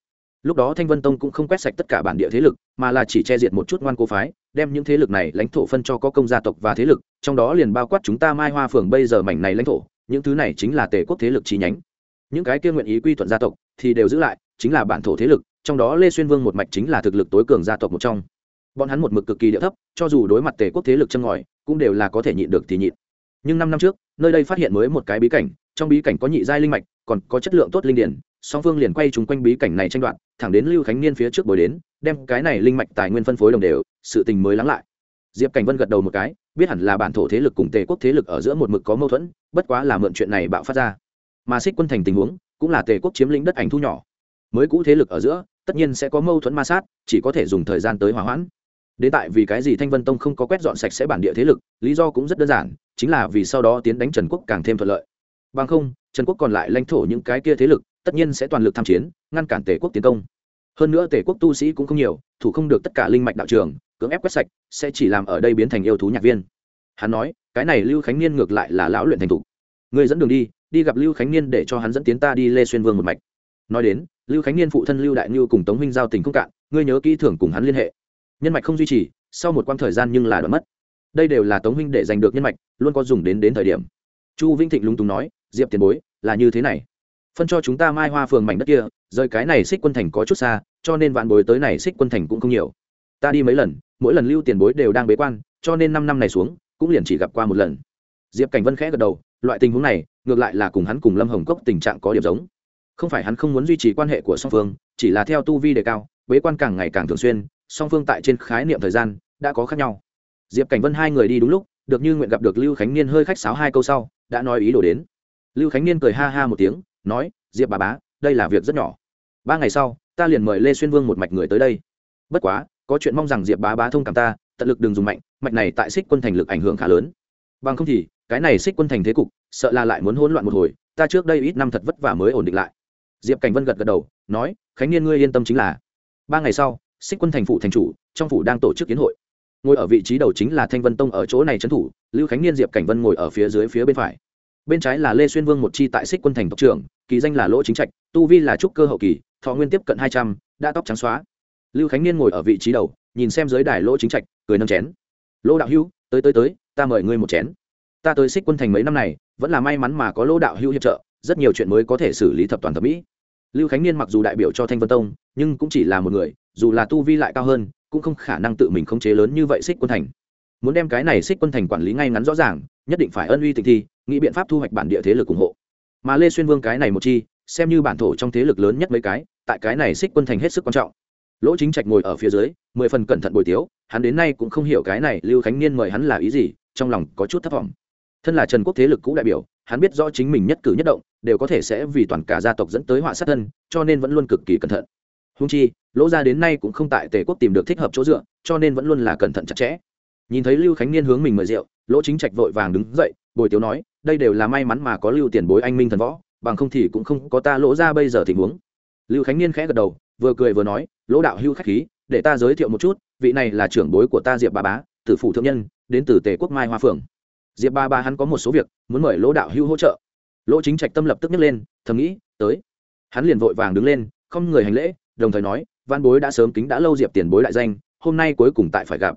Lúc đó thanh vân tông cũng không quét sạch tất cả bản địa thế lực, mà là chỉ che diệt một chút ngoan cố phái, đem những thế lực này lãnh thổ phân cho có công gia tộc và thế lực, trong đó liền bao quát chúng ta mai hoa phường bây giờ mảnh này lãnh thổ, những thứ này chính là tề quốc thế lực chi nhánh. Những cái kia nguyện ý quy thuận gia tộc thì đều giữ lại, chính là bản thổ thế lực, trong đó lê xuyên vương một mạch chính là thực lực tối cường gia tộc một trong. Bọn hắn một mực cực kỳ địa thấp, cho dù đối mặt tề quốc thế lực châm ngòi, cũng đều là có thể nhịn được thì nhịn. Nhưng năm năm trước, nơi đây phát hiện mới một cái bí cảnh trong bí cảnh có nhị giai linh mạch, còn có chất lượng tốt linh điển, song phương liền quay chúng quanh bí cảnh này tranh đoạt, thẳng đến lưu khánh niên phía trước bồi đến, đem cái này linh mạch tài nguyên phân phối đồng đều, sự tình mới lắng lại. Diệp cảnh vân gật đầu một cái, biết hẳn là bản thổ thế lực cùng tề quốc thế lực ở giữa một mực có mâu thuẫn, bất quá là mượn chuyện này bạo phát ra. Mà xích quân thành tình huống, cũng là tề quốc chiếm lĩnh đất ảnh thu nhỏ. Mới cũ thế lực ở giữa, tất nhiên sẽ có mâu thuẫn ma sát, chỉ có thể dùng thời gian tới hòa hoãn. Đến tại vì cái gì thanh vân tông không có quét dọn sạch sẽ bản địa thế lực, lý do cũng rất đơn giản, chính là vì sau đó tiến đánh trần quốc càng thêm thuận lợi bằng không, trần quốc còn lại lãnh thổ những cái kia thế lực, tất nhiên sẽ toàn lực tham chiến, ngăn cản tể quốc tiến công. Hơn nữa tể quốc tu sĩ cũng không nhiều, thủ không được tất cả linh mạch đạo trường, cưỡng ép quét sạch, sẽ chỉ làm ở đây biến thành yêu thú nhạc viên. Hắn nói, cái này lưu khánh niên ngược lại là lão luyện thành thục. Người dẫn đường đi đi gặp lưu khánh niên để cho hắn dẫn tiến ta đi lê xuyên vương một mạch. Nói đến, lưu khánh niên phụ thân lưu đại ngưu cùng tống huynh giao tình không cạn, ngươi nhớ kỹ thưởng cùng hắn liên hệ. Nhân mạch không duy trì, sau một quãng thời gian nhưng là đoạn mất. Đây đều là tống huynh để giành được nhân mạch, luôn có dùng đến đến thời điểm. Chu vinh thịnh lúng túng nói diệp tiền bối, là như thế này. Phân cho chúng ta mai hoa phường mảnh đất kia, rời cái này xích quân thành có chút xa, cho nên vạn bối tới này xích quân thành cũng không nhiều. Ta đi mấy lần, mỗi lần lưu tiền bối đều đang bế quan, cho nên năm năm này xuống, cũng liền chỉ gặp qua một lần. Diệp cảnh vân khẽ gật đầu, loại tình huống này, ngược lại là cùng hắn cùng lâm hồng cốc tình trạng có điểm giống. Không phải hắn không muốn duy trì quan hệ của song phương, chỉ là theo tu vi đề cao, bế quan càng ngày càng thường xuyên, song phương tại trên khái niệm thời gian đã có khác nhau. Diệp cảnh vân hai người đi đúng lúc, được như nguyện gặp được lưu khánh niên hơi khách sáo hai câu sau, đã nói ý đồ đến lưu khánh niên cười ha ha một tiếng, nói, diệp bà bá, đây là việc rất nhỏ. Ba ngày sau, ta liền mời lê xuyên vương một mạch người tới đây. Bất quá, có chuyện mong rằng diệp bá bá thông cảm ta, tận lực đừng dùng mạnh, mạch này tại xích quân thành lực ảnh hưởng khá lớn. Bằng không thì, cái này xích quân thành thế cục, sợ là lại muốn hỗn loạn một hồi, ta trước đây ít năm thật vất vả mới ổn định lại. Diệp cảnh vân gật gật đầu, nói, khánh niên ngươi yên tâm chính là, ba ngày sau, xích quân thành phủ thành chủ, trong phủ đang tổ chức kiến hội. Ngồi ở vị trí đầu chính là thanh vân tông ở chỗ này trấn thủ, lưu khánh niên, diệp cảnh vân ngồi ở phía dưới phía bên phải bên trái là lê xuyên vương một chi tại xích quân thành tộc trưởng, kỳ danh là lỗ chính trạch, tu vi là trúc cơ hậu kỳ, thọ nguyên tiếp cận hai trăm, đã tóc trắng xóa. Lưu khánh niên ngồi ở vị trí đầu, nhìn xem dưới đài lỗ chính trạch, cười nâng chén. Lỗ đạo hữu, tới tới tới, ta mời ngươi một chén. Ta tới xích quân thành mấy năm này, vẫn là may mắn mà có lỗ đạo hữu hiệp trợ, rất nhiều chuyện mới có thể xử lý thập toàn thẩm mỹ. Lưu khánh niên mặc dù đại biểu cho thanh vân tông, nhưng cũng chỉ là một người, dù là tu vi lại cao hơn, cũng không khả năng tự mình khống chế lớn như vậy xích quân thành. Muốn đem cái này xích quân thành quản lý ngay ngắn rõ ràng nhất định phải ân uy tình thi, nghĩ biện pháp thu hoạch bản địa thế lực ủng hộ. Mà lê xuyên vương cái này một chi, xem như bản thổ trong thế lực lớn nhất mấy cái, tại cái này xích quân thành hết sức quan trọng. Lỗ chính trạch ngồi ở phía dưới, mười phần cẩn thận bồi tiếu, hắn đến nay cũng không hiểu cái này lưu khánh niên mời hắn là ý gì, trong lòng có chút thất vọng thân là trần quốc thế lực cũ đại biểu, hắn biết rõ chính mình nhất cử nhất động, đều có thể sẽ vì toàn cả gia tộc dẫn tới họa sát thân, cho nên vẫn luôn cực kỳ cẩn thận. Húng chi, lỗ gia đến nay cũng không tại tề quốc tìm được thích hợp chỗ dựa, cho nên vẫn luôn là cẩn thận chặt chẽ nhìn thấy lưu khánh niên hướng mình mời rượu, lỗ chính trạch vội vàng đứng dậy, bồi tiếu nói, đây đều là may mắn mà có lưu tiền bối anh minh thần võ, bằng không thì cũng không có ta lỗ ra bây giờ tình huống. Lưu khánh niên khẽ gật đầu, vừa cười vừa nói, lỗ đạo hưu khách khí, để ta giới thiệu một chút, vị này là trưởng bối của ta diệp bà bá, tử phủ thượng nhân, đến từ tề quốc mai hoa phường diệp ba ba hắn có một số việc, muốn mời lỗ đạo hưu hỗ trợ. Lỗ chính trạch tâm lập tức nhấc lên, thầm nghĩ, tới. Hắn liền vội vàng đứng lên, không người hành lễ, đồng thời nói, văn bối đã sớm kính đã lâu diệp tiền bối đại danh, hôm nay cuối cùng tại phải gặp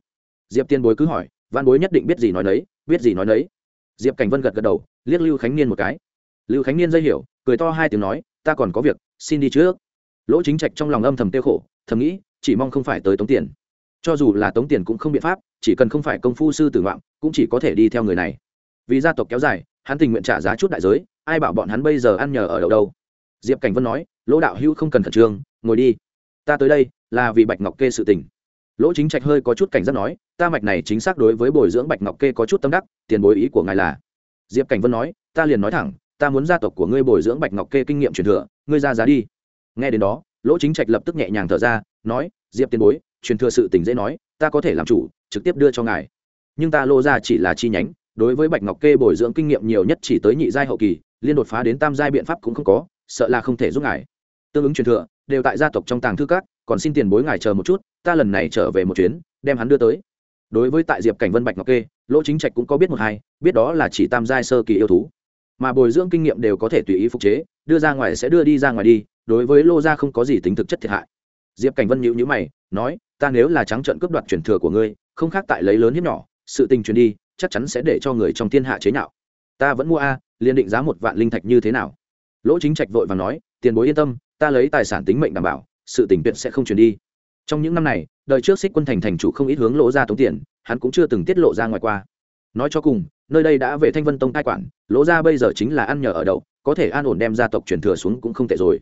diệp Tiên bối cứ hỏi, văn bối nhất định biết gì nói nấy, biết gì nói nấy? Diệp cảnh vân gật gật đầu, liếc lưu khánh niên một cái. Lưu khánh niên dây hiểu, cười to hai tiếng nói, ta còn có việc, xin đi trước. Lỗ chính trạch trong lòng âm thầm tiêu khổ, thầm nghĩ, chỉ mong không phải tới tống tiền. Cho dù là tống tiền cũng không biện pháp, chỉ cần không phải công phu sư tử ngoạn, cũng chỉ có thể đi theo người này. Vì gia tộc kéo dài, hắn tình nguyện trả giá chút đại giới, ai bảo bọn hắn bây giờ ăn nhờ ở đâu đâu? Diệp cảnh vân nói, lỗ đạo hữu không cần khẩn trương, ngồi đi. Ta tới đây là vì bạch ngọc kê sự tình. Lỗ chính trạch hơi có chút cảnh giác nói ta mạch này chính xác đối với bồi dưỡng bạch ngọc kê có chút tâm đắc, tiền bối ý của ngài là. Diệp cảnh vân nói, ta liền nói thẳng, ta muốn gia tộc của ngươi bồi dưỡng bạch ngọc kê kinh nghiệm truyền thừa, ngươi ra giá đi. Nghe đến đó, lỗ chính trạch lập tức nhẹ nhàng thở ra, nói, diệp tiền bối, truyền thừa sự tình dễ nói, ta có thể làm chủ, trực tiếp đưa cho ngài. Nhưng ta lô ra chỉ là chi nhánh, đối với bạch ngọc kê bồi dưỡng kinh nghiệm nhiều nhất chỉ tới nhị giai hậu kỳ, liên đột phá đến tam giai biện pháp cũng không có, sợ là không thể giúp ngài. Tương ứng truyền thừa, đều tại gia tộc trong tàng thư các, còn xin tiền bối ngài chờ một chút, ta lần này trở về một chuyến, đem hắn đưa tới đối với tại diệp cảnh vân bạch ngọc kê, lỗ chính trạch cũng có biết một hai, biết đó là chỉ tam giai sơ kỳ yêu thú. Mà bồi dưỡng kinh nghiệm đều có thể tùy ý phục chế, đưa ra ngoài sẽ đưa đi ra ngoài đi, đối với lô gia không có gì tính thực chất thiệt hại. Diệp cảnh vân nhịu nhữ mày, nói, ta nếu là trắng trận cướp đoạt truyền thừa của ngươi, không khác tại lấy lớn hiếp nhỏ, sự tình truyền đi, chắc chắn sẽ để cho người trong thiên hạ chế nhạo. Ta vẫn mua a, liền định giá một vạn linh thạch như thế nào? Lỗ chính trạch vội và nói, tiền bối yên tâm, ta lấy tài sản tính mệnh đảm bảo, sự tình tuyệt sẽ không truyền đi. Trong những năm này đời trước xích quân thành thành chủ không ít hướng lỗ ra tống tiền, hắn cũng chưa từng tiết lộ ra ngoài qua. Nói cho cùng, nơi đây đã về thanh vân tông cai quản, lỗ ra bây giờ chính là ăn nhờ ở đậu, có thể an ổn đem gia tộc truyền thừa xuống cũng không tệ rồi.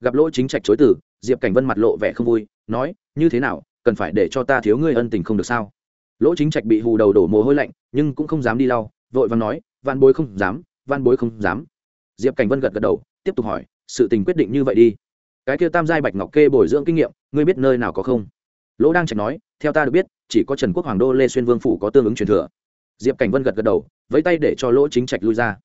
Gặp lỗ chính trạch chối từ, diệp cảnh vân mặt lộ vẻ không vui, nói, như thế nào, cần phải để cho ta thiếu ngươi ân tình không được sao? Lỗ chính trạch bị hù đầu đổ mồ hôi lạnh, nhưng cũng không dám đi lau, vội và nói van bối không dám van bối không dám. Diệp cảnh vân gật gật đầu, tiếp tục hỏi, sự tình quyết định như vậy đi. Cái kia tam giai bạch ngọc kê bồi dưỡng kinh nghiệm, ngươi biết nơi nào có không? Lỗ đang trạch nói, theo ta được biết, chỉ có trần quốc hoàng đô lê xuyên vương phủ có tương ứng truyền thừa. Diệp cảnh vân gật gật đầu, vẫy tay để cho lỗ chính trạch lui ra.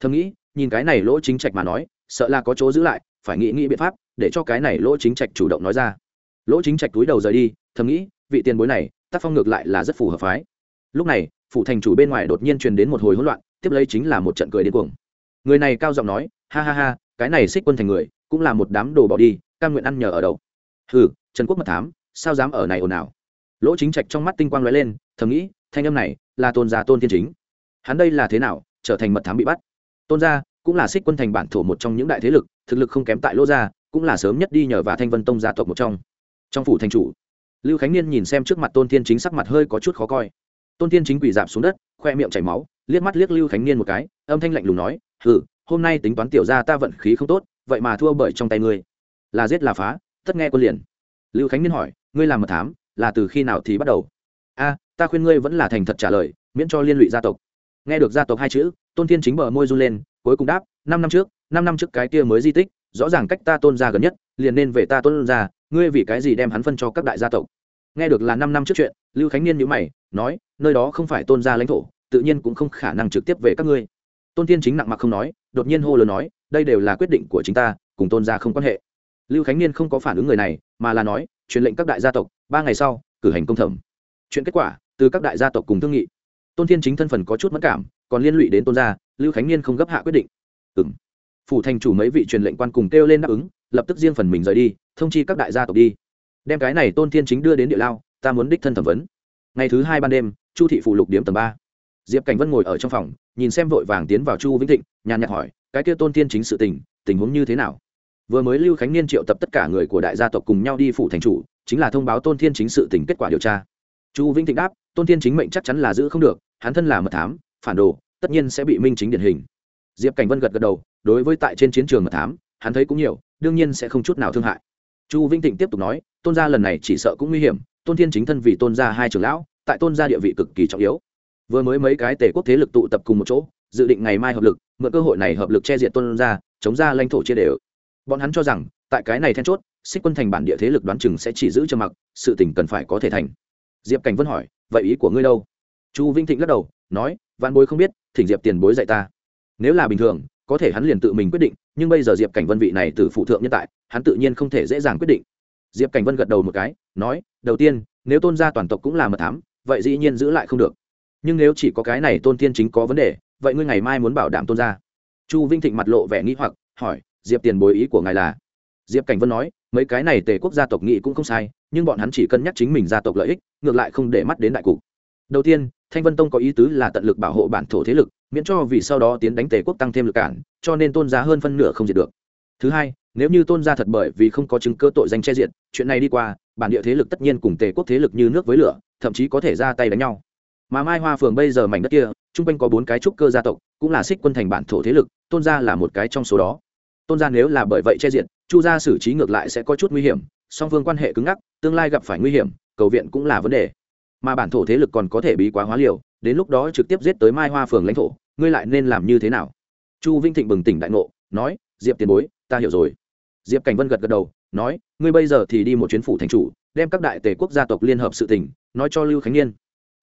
Thầm nghĩ, nhìn cái này lỗ chính trạch mà nói, sợ là có chỗ giữ lại, phải nghĩ nghĩ biện pháp để cho cái này lỗ chính trạch chủ động nói ra. Lỗ chính trạch túi đầu rời đi, thầm nghĩ, vị tiền bối này, tác phong ngược lại là rất phù hợp phái. Lúc này, phủ thành chủ bên ngoài đột nhiên truyền đến một hồi hỗn loạn, tiếp lấy chính là một trận cười điên cuồng. Người này cao giọng nói, ha ha ha, cái này xích quân thành người, cũng là một đám đồ bỏ đi, cam nguyện ăn nhờ ở đâu? Hừ, trần quốc mật thám sao dám ở này ồn ào? Lỗ chính trạch trong mắt tinh quang lóe lên, thầm nghĩ, thanh âm này là tôn gia tôn thiên chính. Hắn đây là thế nào, trở thành mật thám bị bắt? Tôn gia cũng là xích quân thành bản thổ một trong những đại thế lực, thực lực không kém tại lỗ gia, cũng là sớm nhất đi nhờ và thanh vân tông gia tộc một trong. Trong phủ thành chủ, lưu khánh niên nhìn xem trước mặt tôn thiên chính sắc mặt hơi có chút khó coi. Tôn thiên chính quỳ dạp xuống đất, khoe miệng chảy máu, liếc mắt liếc lưu khánh niên một cái, âm thanh lạnh lùng nói, hừ, hôm nay tính toán tiểu ra ta vận khí không tốt, vậy mà thua bởi trong tay ngươi. Là giết là phá, tất nghe quân liền. Lưu khánh niên hỏi ngươi làm mật thám, là từ khi nào thì bắt đầu? A, ta khuyên ngươi vẫn là thành thật trả lời, miễn cho liên lụy gia tộc. Nghe được gia tộc hai chữ, tôn thiên chính bờ môi run lên, cuối cùng đáp, năm năm trước, năm năm trước cái kia mới di tích, rõ ràng cách ta tôn ra gần nhất, liền nên về ta tôn ra ngươi vì cái gì đem hắn phân cho các đại gia tộc? Nghe được là năm năm trước chuyện, lưu khánh niên nhữ mày, nói, nơi đó không phải tôn gia lãnh thổ, tự nhiên cũng không khả năng trực tiếp về các ngươi. Tôn tiên chính nặng mặc không nói, đột nhiên hô lớn nói, đây đều là quyết định của chính ta, cùng tôn gia không quan hệ. Lưu khánh niên không có phản ứng người này, mà là nói truyền lệnh các đại gia tộc, ba ngày sau, cử hành công thẩm. Chuyện kết quả, từ các đại gia tộc cùng thương nghị. Tôn thiên chính thân phần có chút mất cảm, còn liên lụy đến tôn gia, lưu khánh niên không gấp hạ quyết định. Ừ m phủ thành chủ mấy vị truyền lệnh quan cùng kêu lên đáp ứng, lập tức riêng phần mình rời đi, thông chi các đại gia tộc đi. Đem cái này tôn thiên chính đưa đến địa lao, ta muốn đích thân thẩm vấn. Ngày thứ hai ban đêm, chu thị phủ lục điếm tầng ba. Diệp cảnh vân ngồi ở trong phòng, nhìn xem vội vàng tiến vào chu vĩnh thịnh, nhàn nhạt hỏi, cái kia tôn thiên chính sự tình tình huống như thế nào? Vừa mới lưu khánh niên triệu tập tất cả người của đại gia tộc cùng nhau đi phủ thành chủ, chính là thông báo tôn thiên chính sự tình kết quả điều tra. Chu vĩnh thịnh đáp, tôn thiên chính mệnh chắc chắn là giữ không được, hắn thân là mật thám, phản đồ, tất nhiên sẽ bị minh chính điển hình. Diệp cảnh vân gật gật đầu, đối với tại trên chiến trường mật thám, hắn thấy cũng nhiều, đương nhiên sẽ không chút nào thương hại. Chu vĩnh thịnh tiếp tục nói, tôn gia lần này chỉ sợ cũng nguy hiểm, tôn thiên chính thân vì tôn gia hai trưởng lão, tại tôn gia địa vị cực kỳ trọng yếu. Vừa mới mấy cái tề quốc thế lực tụ tập cùng một chỗ, dự định ngày mai hợp lực, mượn cơ hội này hợp lực che diệt tôn gia, chống ra lãnh thổ chia đều bọn hắn cho rằng, tại cái này then chốt xích quân thành bản địa thế lực đoán chừng sẽ chỉ giữ cho mặc, sự tình cần phải có thể thành. Diệp cảnh vân hỏi, vậy ý của ngươi đâu? Chu vinh thịnh lắc đầu, nói văn bối không biết, thỉnh diệp tiền bối dạy ta. Nếu là bình thường, có thể hắn liền tự mình quyết định, nhưng bây giờ diệp cảnh vân vị này từ phụ thượng nhân tại, hắn tự nhiên không thể dễ dàng quyết định. Diệp cảnh vân gật đầu một cái, nói, đầu tiên, nếu tôn gia toàn tộc cũng là mật thám, vậy dĩ nhiên giữ lại không được. Nhưng nếu chỉ có cái này tôn tiên chính có vấn đề, vậy ngươi ngày mai muốn bảo đảm tôn gia? Chu vinh thịnh mặt lộ vẻ nghĩ hoặc, hỏi diệp tiền bối ý của ngài là diệp cảnh vân nói mấy cái này tề quốc gia tộc nghị cũng không sai nhưng bọn hắn chỉ cân nhắc chính mình gia tộc lợi ích ngược lại không để mắt đến đại cục đầu tiên thanh vân tông có ý tứ là tận lực bảo hộ bản thổ thế lực miễn cho vì sau đó tiến đánh tề quốc tăng thêm lực cản cho nên tôn giá hơn phân nửa không diệt được thứ hai nếu như tôn gia thật bởi vì không có chứng cơ tội danh che diện chuyện này đi qua bản địa thế lực tất nhiên cùng tề quốc thế lực như nước với lửa thậm chí có thể ra tay đánh nhau mà mai hoa phường bây giờ mảnh đất kia chung quanh có bốn cái trúc cơ gia tộc cũng là xích quân thành bản thổ thế lực tôn gia là một cái trong số đó tôn gia nếu là bởi vậy che diện chu gia xử trí ngược lại sẽ có chút nguy hiểm, song phương quan hệ cứng ngắc, tương lai gặp phải nguy hiểm, cầu viện cũng là vấn đề. Mà bản thổ thế lực còn có thể bí quá hóa liều, đến lúc đó trực tiếp giết tới mai hoa phường lãnh thổ, ngươi lại nên làm như thế nào? Chu vinh thịnh bừng tỉnh đại ngộ, nói, diệp tiền bối, ta hiểu rồi. Diệp cảnh vân gật gật đầu, nói, ngươi bây giờ thì đi một chuyến phủ thành chủ, đem các đại tề quốc gia tộc liên hợp sự tỉnh nói cho lưu khánh niên.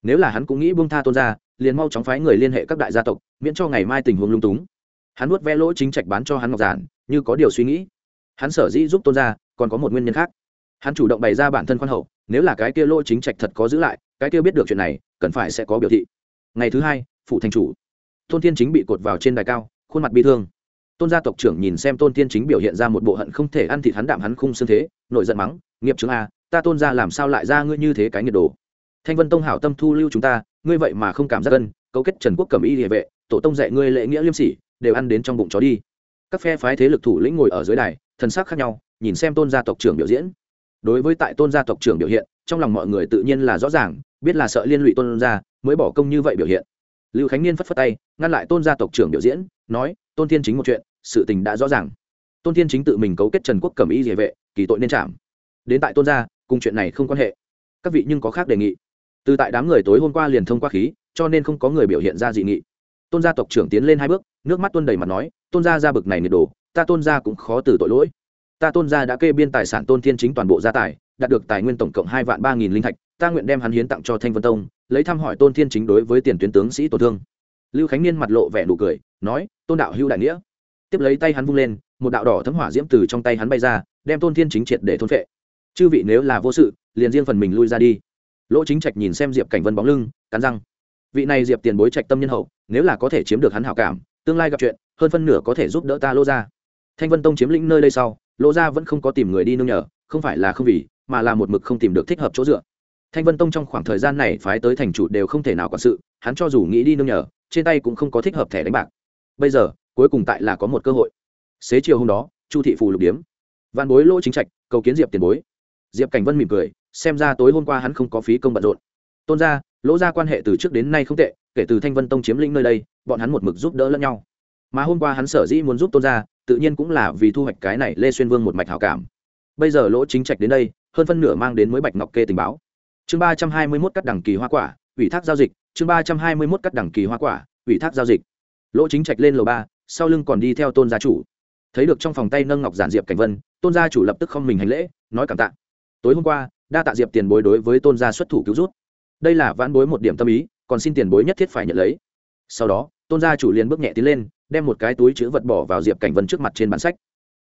Nếu là hắn cũng nghĩ buông tha tôn gia, liền mau chóng phái người liên hệ các đại gia tộc, miễn cho ngày mai tình huống lung túng. Hắn nuốt ve lỗ chính trạch bán cho hắn ngọc giản như có điều suy nghĩ. Hắn sở dĩ giúp tôn gia, còn có một nguyên nhân khác. Hắn chủ động bày ra bản thân khoan hậu, nếu là cái kia lỗ chính trạch thật có giữ lại, cái kia biết được chuyện này, cần phải sẽ có biểu thị. Ngày thứ hai phụ thành chủ. Tôn thiên chính bị cột vào trên đài cao, khuôn mặt bi thương. Tôn gia tộc trưởng nhìn xem tôn thiên chính biểu hiện ra một bộ hận không thể ăn thịt hắn đạm hắn khung xương thế nội giận mắng, nghiệp chứng a, ta tôn gia làm sao lại ra ngươi như thế cái nhiệt đồ? Thanh vân tông hảo tâm thu lưu chúng ta, ngươi vậy mà không cảm giác ân, cấu kết trần quốc cầm y địa vệ, tổ tông dạy ngươi lễ nghĩa liêm sỉ, đều ăn đến trong bụng chó đi các phe phái thế lực thủ lĩnh ngồi ở dưới đài, thần sắc khác nhau, nhìn xem tôn gia tộc trưởng biểu diễn. Đối với tại tôn gia tộc trưởng biểu hiện, trong lòng mọi người tự nhiên là rõ ràng, biết là sợ liên lụy tôn gia, mới bỏ công như vậy biểu hiện. Lưu khánh niên phất phất tay, ngăn lại tôn gia tộc trưởng biểu diễn, nói, tôn thiên chính một chuyện, sự tình đã rõ ràng. Tôn thiên chính tự mình cấu kết trần quốc cầm ý địa vệ, kỳ tội nên chạm đến tại tôn gia, cùng chuyện này không quan hệ. Các vị nhưng có khác đề nghị. Từ tại đám người tối hôm qua liền thông qua khí, cho nên không có người biểu hiện ra dị nghị. Tôn gia tộc trưởng tiến lên hai bước, nước mắt tuôn đầy mặt nói tôn gia ra bực này nhiệt đồ ta tôn gia cũng khó từ tội lỗi. Ta tôn gia đã kê biên tài sản tôn thiên chính toàn bộ gia tài, đạt được tài nguyên tổng cộng hai vạn ba nghìn linh thạch, ta nguyện đem hắn hiến tặng cho thanh vân tông, lấy thăm hỏi tôn thiên chính đối với tiền tuyến tướng sĩ tổn thương. Lưu khánh niên mặt lộ vẻ nụ cười, nói, tôn đạo hưu đại nghĩa. Tiếp lấy tay hắn vung lên, một đạo đỏ thấm hỏa diễm từ trong tay hắn bay ra, đem tôn thiên chính triệt để thôn phệ. Chư vị nếu là vô sự, liền riêng phần mình lui ra đi. Lỗ chính trạch nhìn xem diệp cảnh vân bóng lưng, cắn răng. Vị này diệp tiền bối trạch tâm nhân hậu, nếu là có thể chiếm được hắn hảo cảm, tương lai gặp chuyện hơn phân nửa có thể giúp đỡ ta lô ra thanh vân tông chiếm lĩnh nơi đây sau, lô ra vẫn không có tìm người đi nương nhờ, không phải là không vì, mà là một mực không tìm được thích hợp chỗ dựa. Thanh vân tông trong khoảng thời gian này phái tới thành chủ đều không thể nào quản sự, hắn cho dù nghĩ đi nương nhờ, trên tay cũng không có thích hợp thẻ đánh bạc. Bây giờ, cuối cùng tại là có một cơ hội. Xế chiều hôm đó, chu thị phù lục điếm. Văn bối lỗ chính trạch, cầu kiến diệp tiền bối. Diệp cảnh vân mỉm cười, xem ra tối hôm qua hắn không có phí công bận rộn. Tôn gia, lỗ gia quan hệ từ trước đến nay không tệ, kể từ thanh vân tông chiếm lĩnh nơi đây, bọn hắn một mực giúp đỡ lẫn nhau mà hôm qua hắn sở dĩ muốn giúp tôn gia, tự nhiên cũng là vì thu hoạch cái này lê xuyên vương một mạch hảo cảm. Bây giờ lỗ chính trạch đến đây, hơn phân nửa mang đến mới bạch ngọc kê tình báo. Chương ba trăm hai mươi mốt cắt đẳng kỳ hoa quả, ủy thác giao dịch. Chương ba trăm hai mươi mốt cắt đẳng kỳ hoa quả, ủy thác giao dịch. Lỗ chính trạch lên lầu ba, sau lưng còn đi theo tôn gia chủ. Thấy được trong phòng tay nâng ngọc giản diệp cảnh vân, tôn gia chủ lập tức không mình hành lễ, nói cảm tạ. Tối hôm qua, đa tạ diệp tiền bối đối với tôn gia xuất thủ cứu rút đây là vãn bối một điểm tâm ý, còn xin tiền bối nhất thiết phải nhận lấy sau đó, tôn gia chủ liền bước nhẹ tiến lên, đem một cái túi chữ vật bỏ vào diệp cảnh vân trước mặt trên bản sách.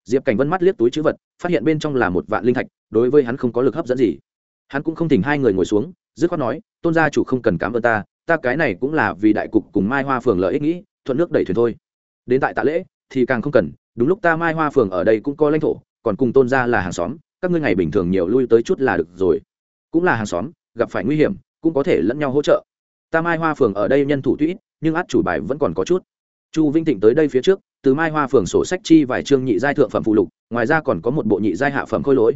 Diệp cảnh vân mắt liếc túi chữ vật, phát hiện bên trong là một vạn linh thạch, đối với hắn không có lực hấp dẫn gì. Hắn cũng không thỉnh hai người ngồi xuống, dứt khoát nói, tôn gia chủ không cần cảm ơn ta ta cái này cũng là vì đại cục cùng mai hoa phường lợi ích nghĩ, thuận nước đẩy thuyền thôi. Đến tại tạ lễ, thì càng không cần, đúng lúc ta mai hoa phường ở đây cũng có lãnh thổ, còn cùng tôn gia là hàng xóm, các ngươi ngày bình thường nhiều lui tới chút là được rồi. Cũng là hàng xóm, gặp phải nguy hiểm, cũng có thể lẫn nhau hỗ trợ. Ta mai hoa phường ở đây nhân thủ tuy nhưng át chủ bài vẫn còn có chút. Chu vinh thịnh tới đây phía trước, từ mai hoa phường sổ sách chi vài chương nhị giai thượng phẩm phụ lục, ngoài ra còn có một bộ nhị giai hạ phẩm khôi lỗi.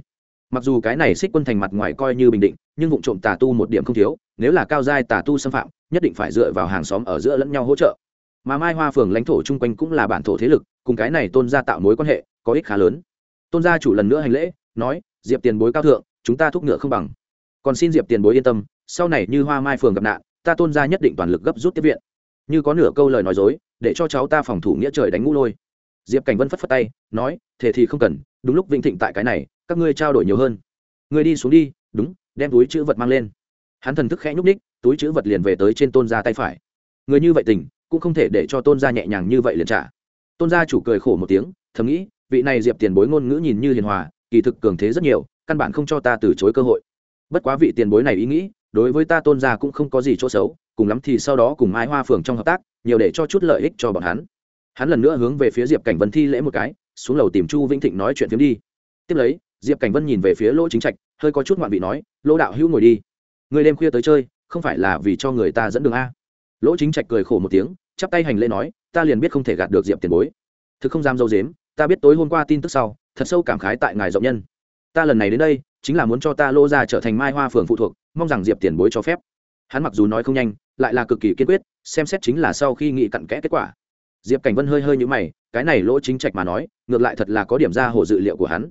Mặc dù cái này xích quân thành mặt ngoài coi như bình định, nhưng vụ trộm tà tu một điểm không thiếu, nếu là cao giai tà tu xâm phạm, nhất định phải dựa vào hàng xóm ở giữa lẫn nhau hỗ trợ. Mà mai hoa phường lãnh thổ chung quanh cũng là bản thổ thế lực, cùng cái này tôn gia tạo mối quan hệ, có ích khá lớn. Tôn gia chủ lần nữa hành lễ, nói, diệp tiền bối cao thượng, chúng ta thúc ngựa không bằng. Còn xin diệp tiền bối yên tâm, sau này như hoa mai phường gặp nạn, ta tôn gia nhất định toàn lực gấp rút tiếp viện như có nửa câu lời nói dối, để cho cháu ta phòng thủ nghĩa trời đánh ngũ lôi. Diệp cảnh vân phất phất tay, nói, thế thì không cần, đúng lúc vĩnh thịnh tại cái này, các ngươi trao đổi nhiều hơn. Ngươi đi xuống đi, đúng, đem túi chữ vật mang lên. Hắn thần thức khẽ nhúc ních túi chữ vật liền về tới trên tôn gia tay phải. Người như vậy tình, cũng không thể để cho tôn gia nhẹ nhàng như vậy liền trả. Tôn gia chủ cười khổ một tiếng, thầm nghĩ, vị này diệp tiền bối ngôn ngữ nhìn như hiền hòa, kỳ thực cường thế rất nhiều, căn bản không cho ta từ chối cơ hội. Bất quá vị tiền bối này ý nghĩ, đối với ta tôn gia cũng không có gì chỗ xấu cùng lắm thì sau đó cùng mai hoa phường trong hợp tác, nhiều để cho chút lợi ích cho bọn hắn. Hắn lần nữa hướng về phía diệp cảnh vân thi lễ một cái, xuống lầu tìm chu vĩnh thịnh nói chuyện phiếm đi. Tiếp lấy, diệp cảnh vân nhìn về phía lỗ chính trạch, hơi có chút ngoạn vị nói, lỗ đạo hữu ngồi đi. Người đêm khuya tới chơi, không phải là vì cho người ta dẫn đường a? Lỗ chính trạch cười khổ một tiếng, chắp tay hành lễ nói, ta liền biết không thể gạt được diệp tiền bối. Thực không dám dâu dếm, ta biết tối hôm qua tin tức sau, thật sâu cảm khái tại ngài rộng nhân. Ta lần này đến đây, chính là muốn cho ta lô ra trở thành mai hoa phường phụ thuộc, mong rằng diệp tiền bối cho phép hắn mặc dù nói không nhanh, lại là cực kỳ kiên quyết, xem xét chính là sau khi nghị cặn kẽ kết quả. Diệp cảnh vân hơi hơi nhũ mày, cái này lỗ chính trạch mà nói, ngược lại thật là có điểm ra hồ dự liệu của hắn.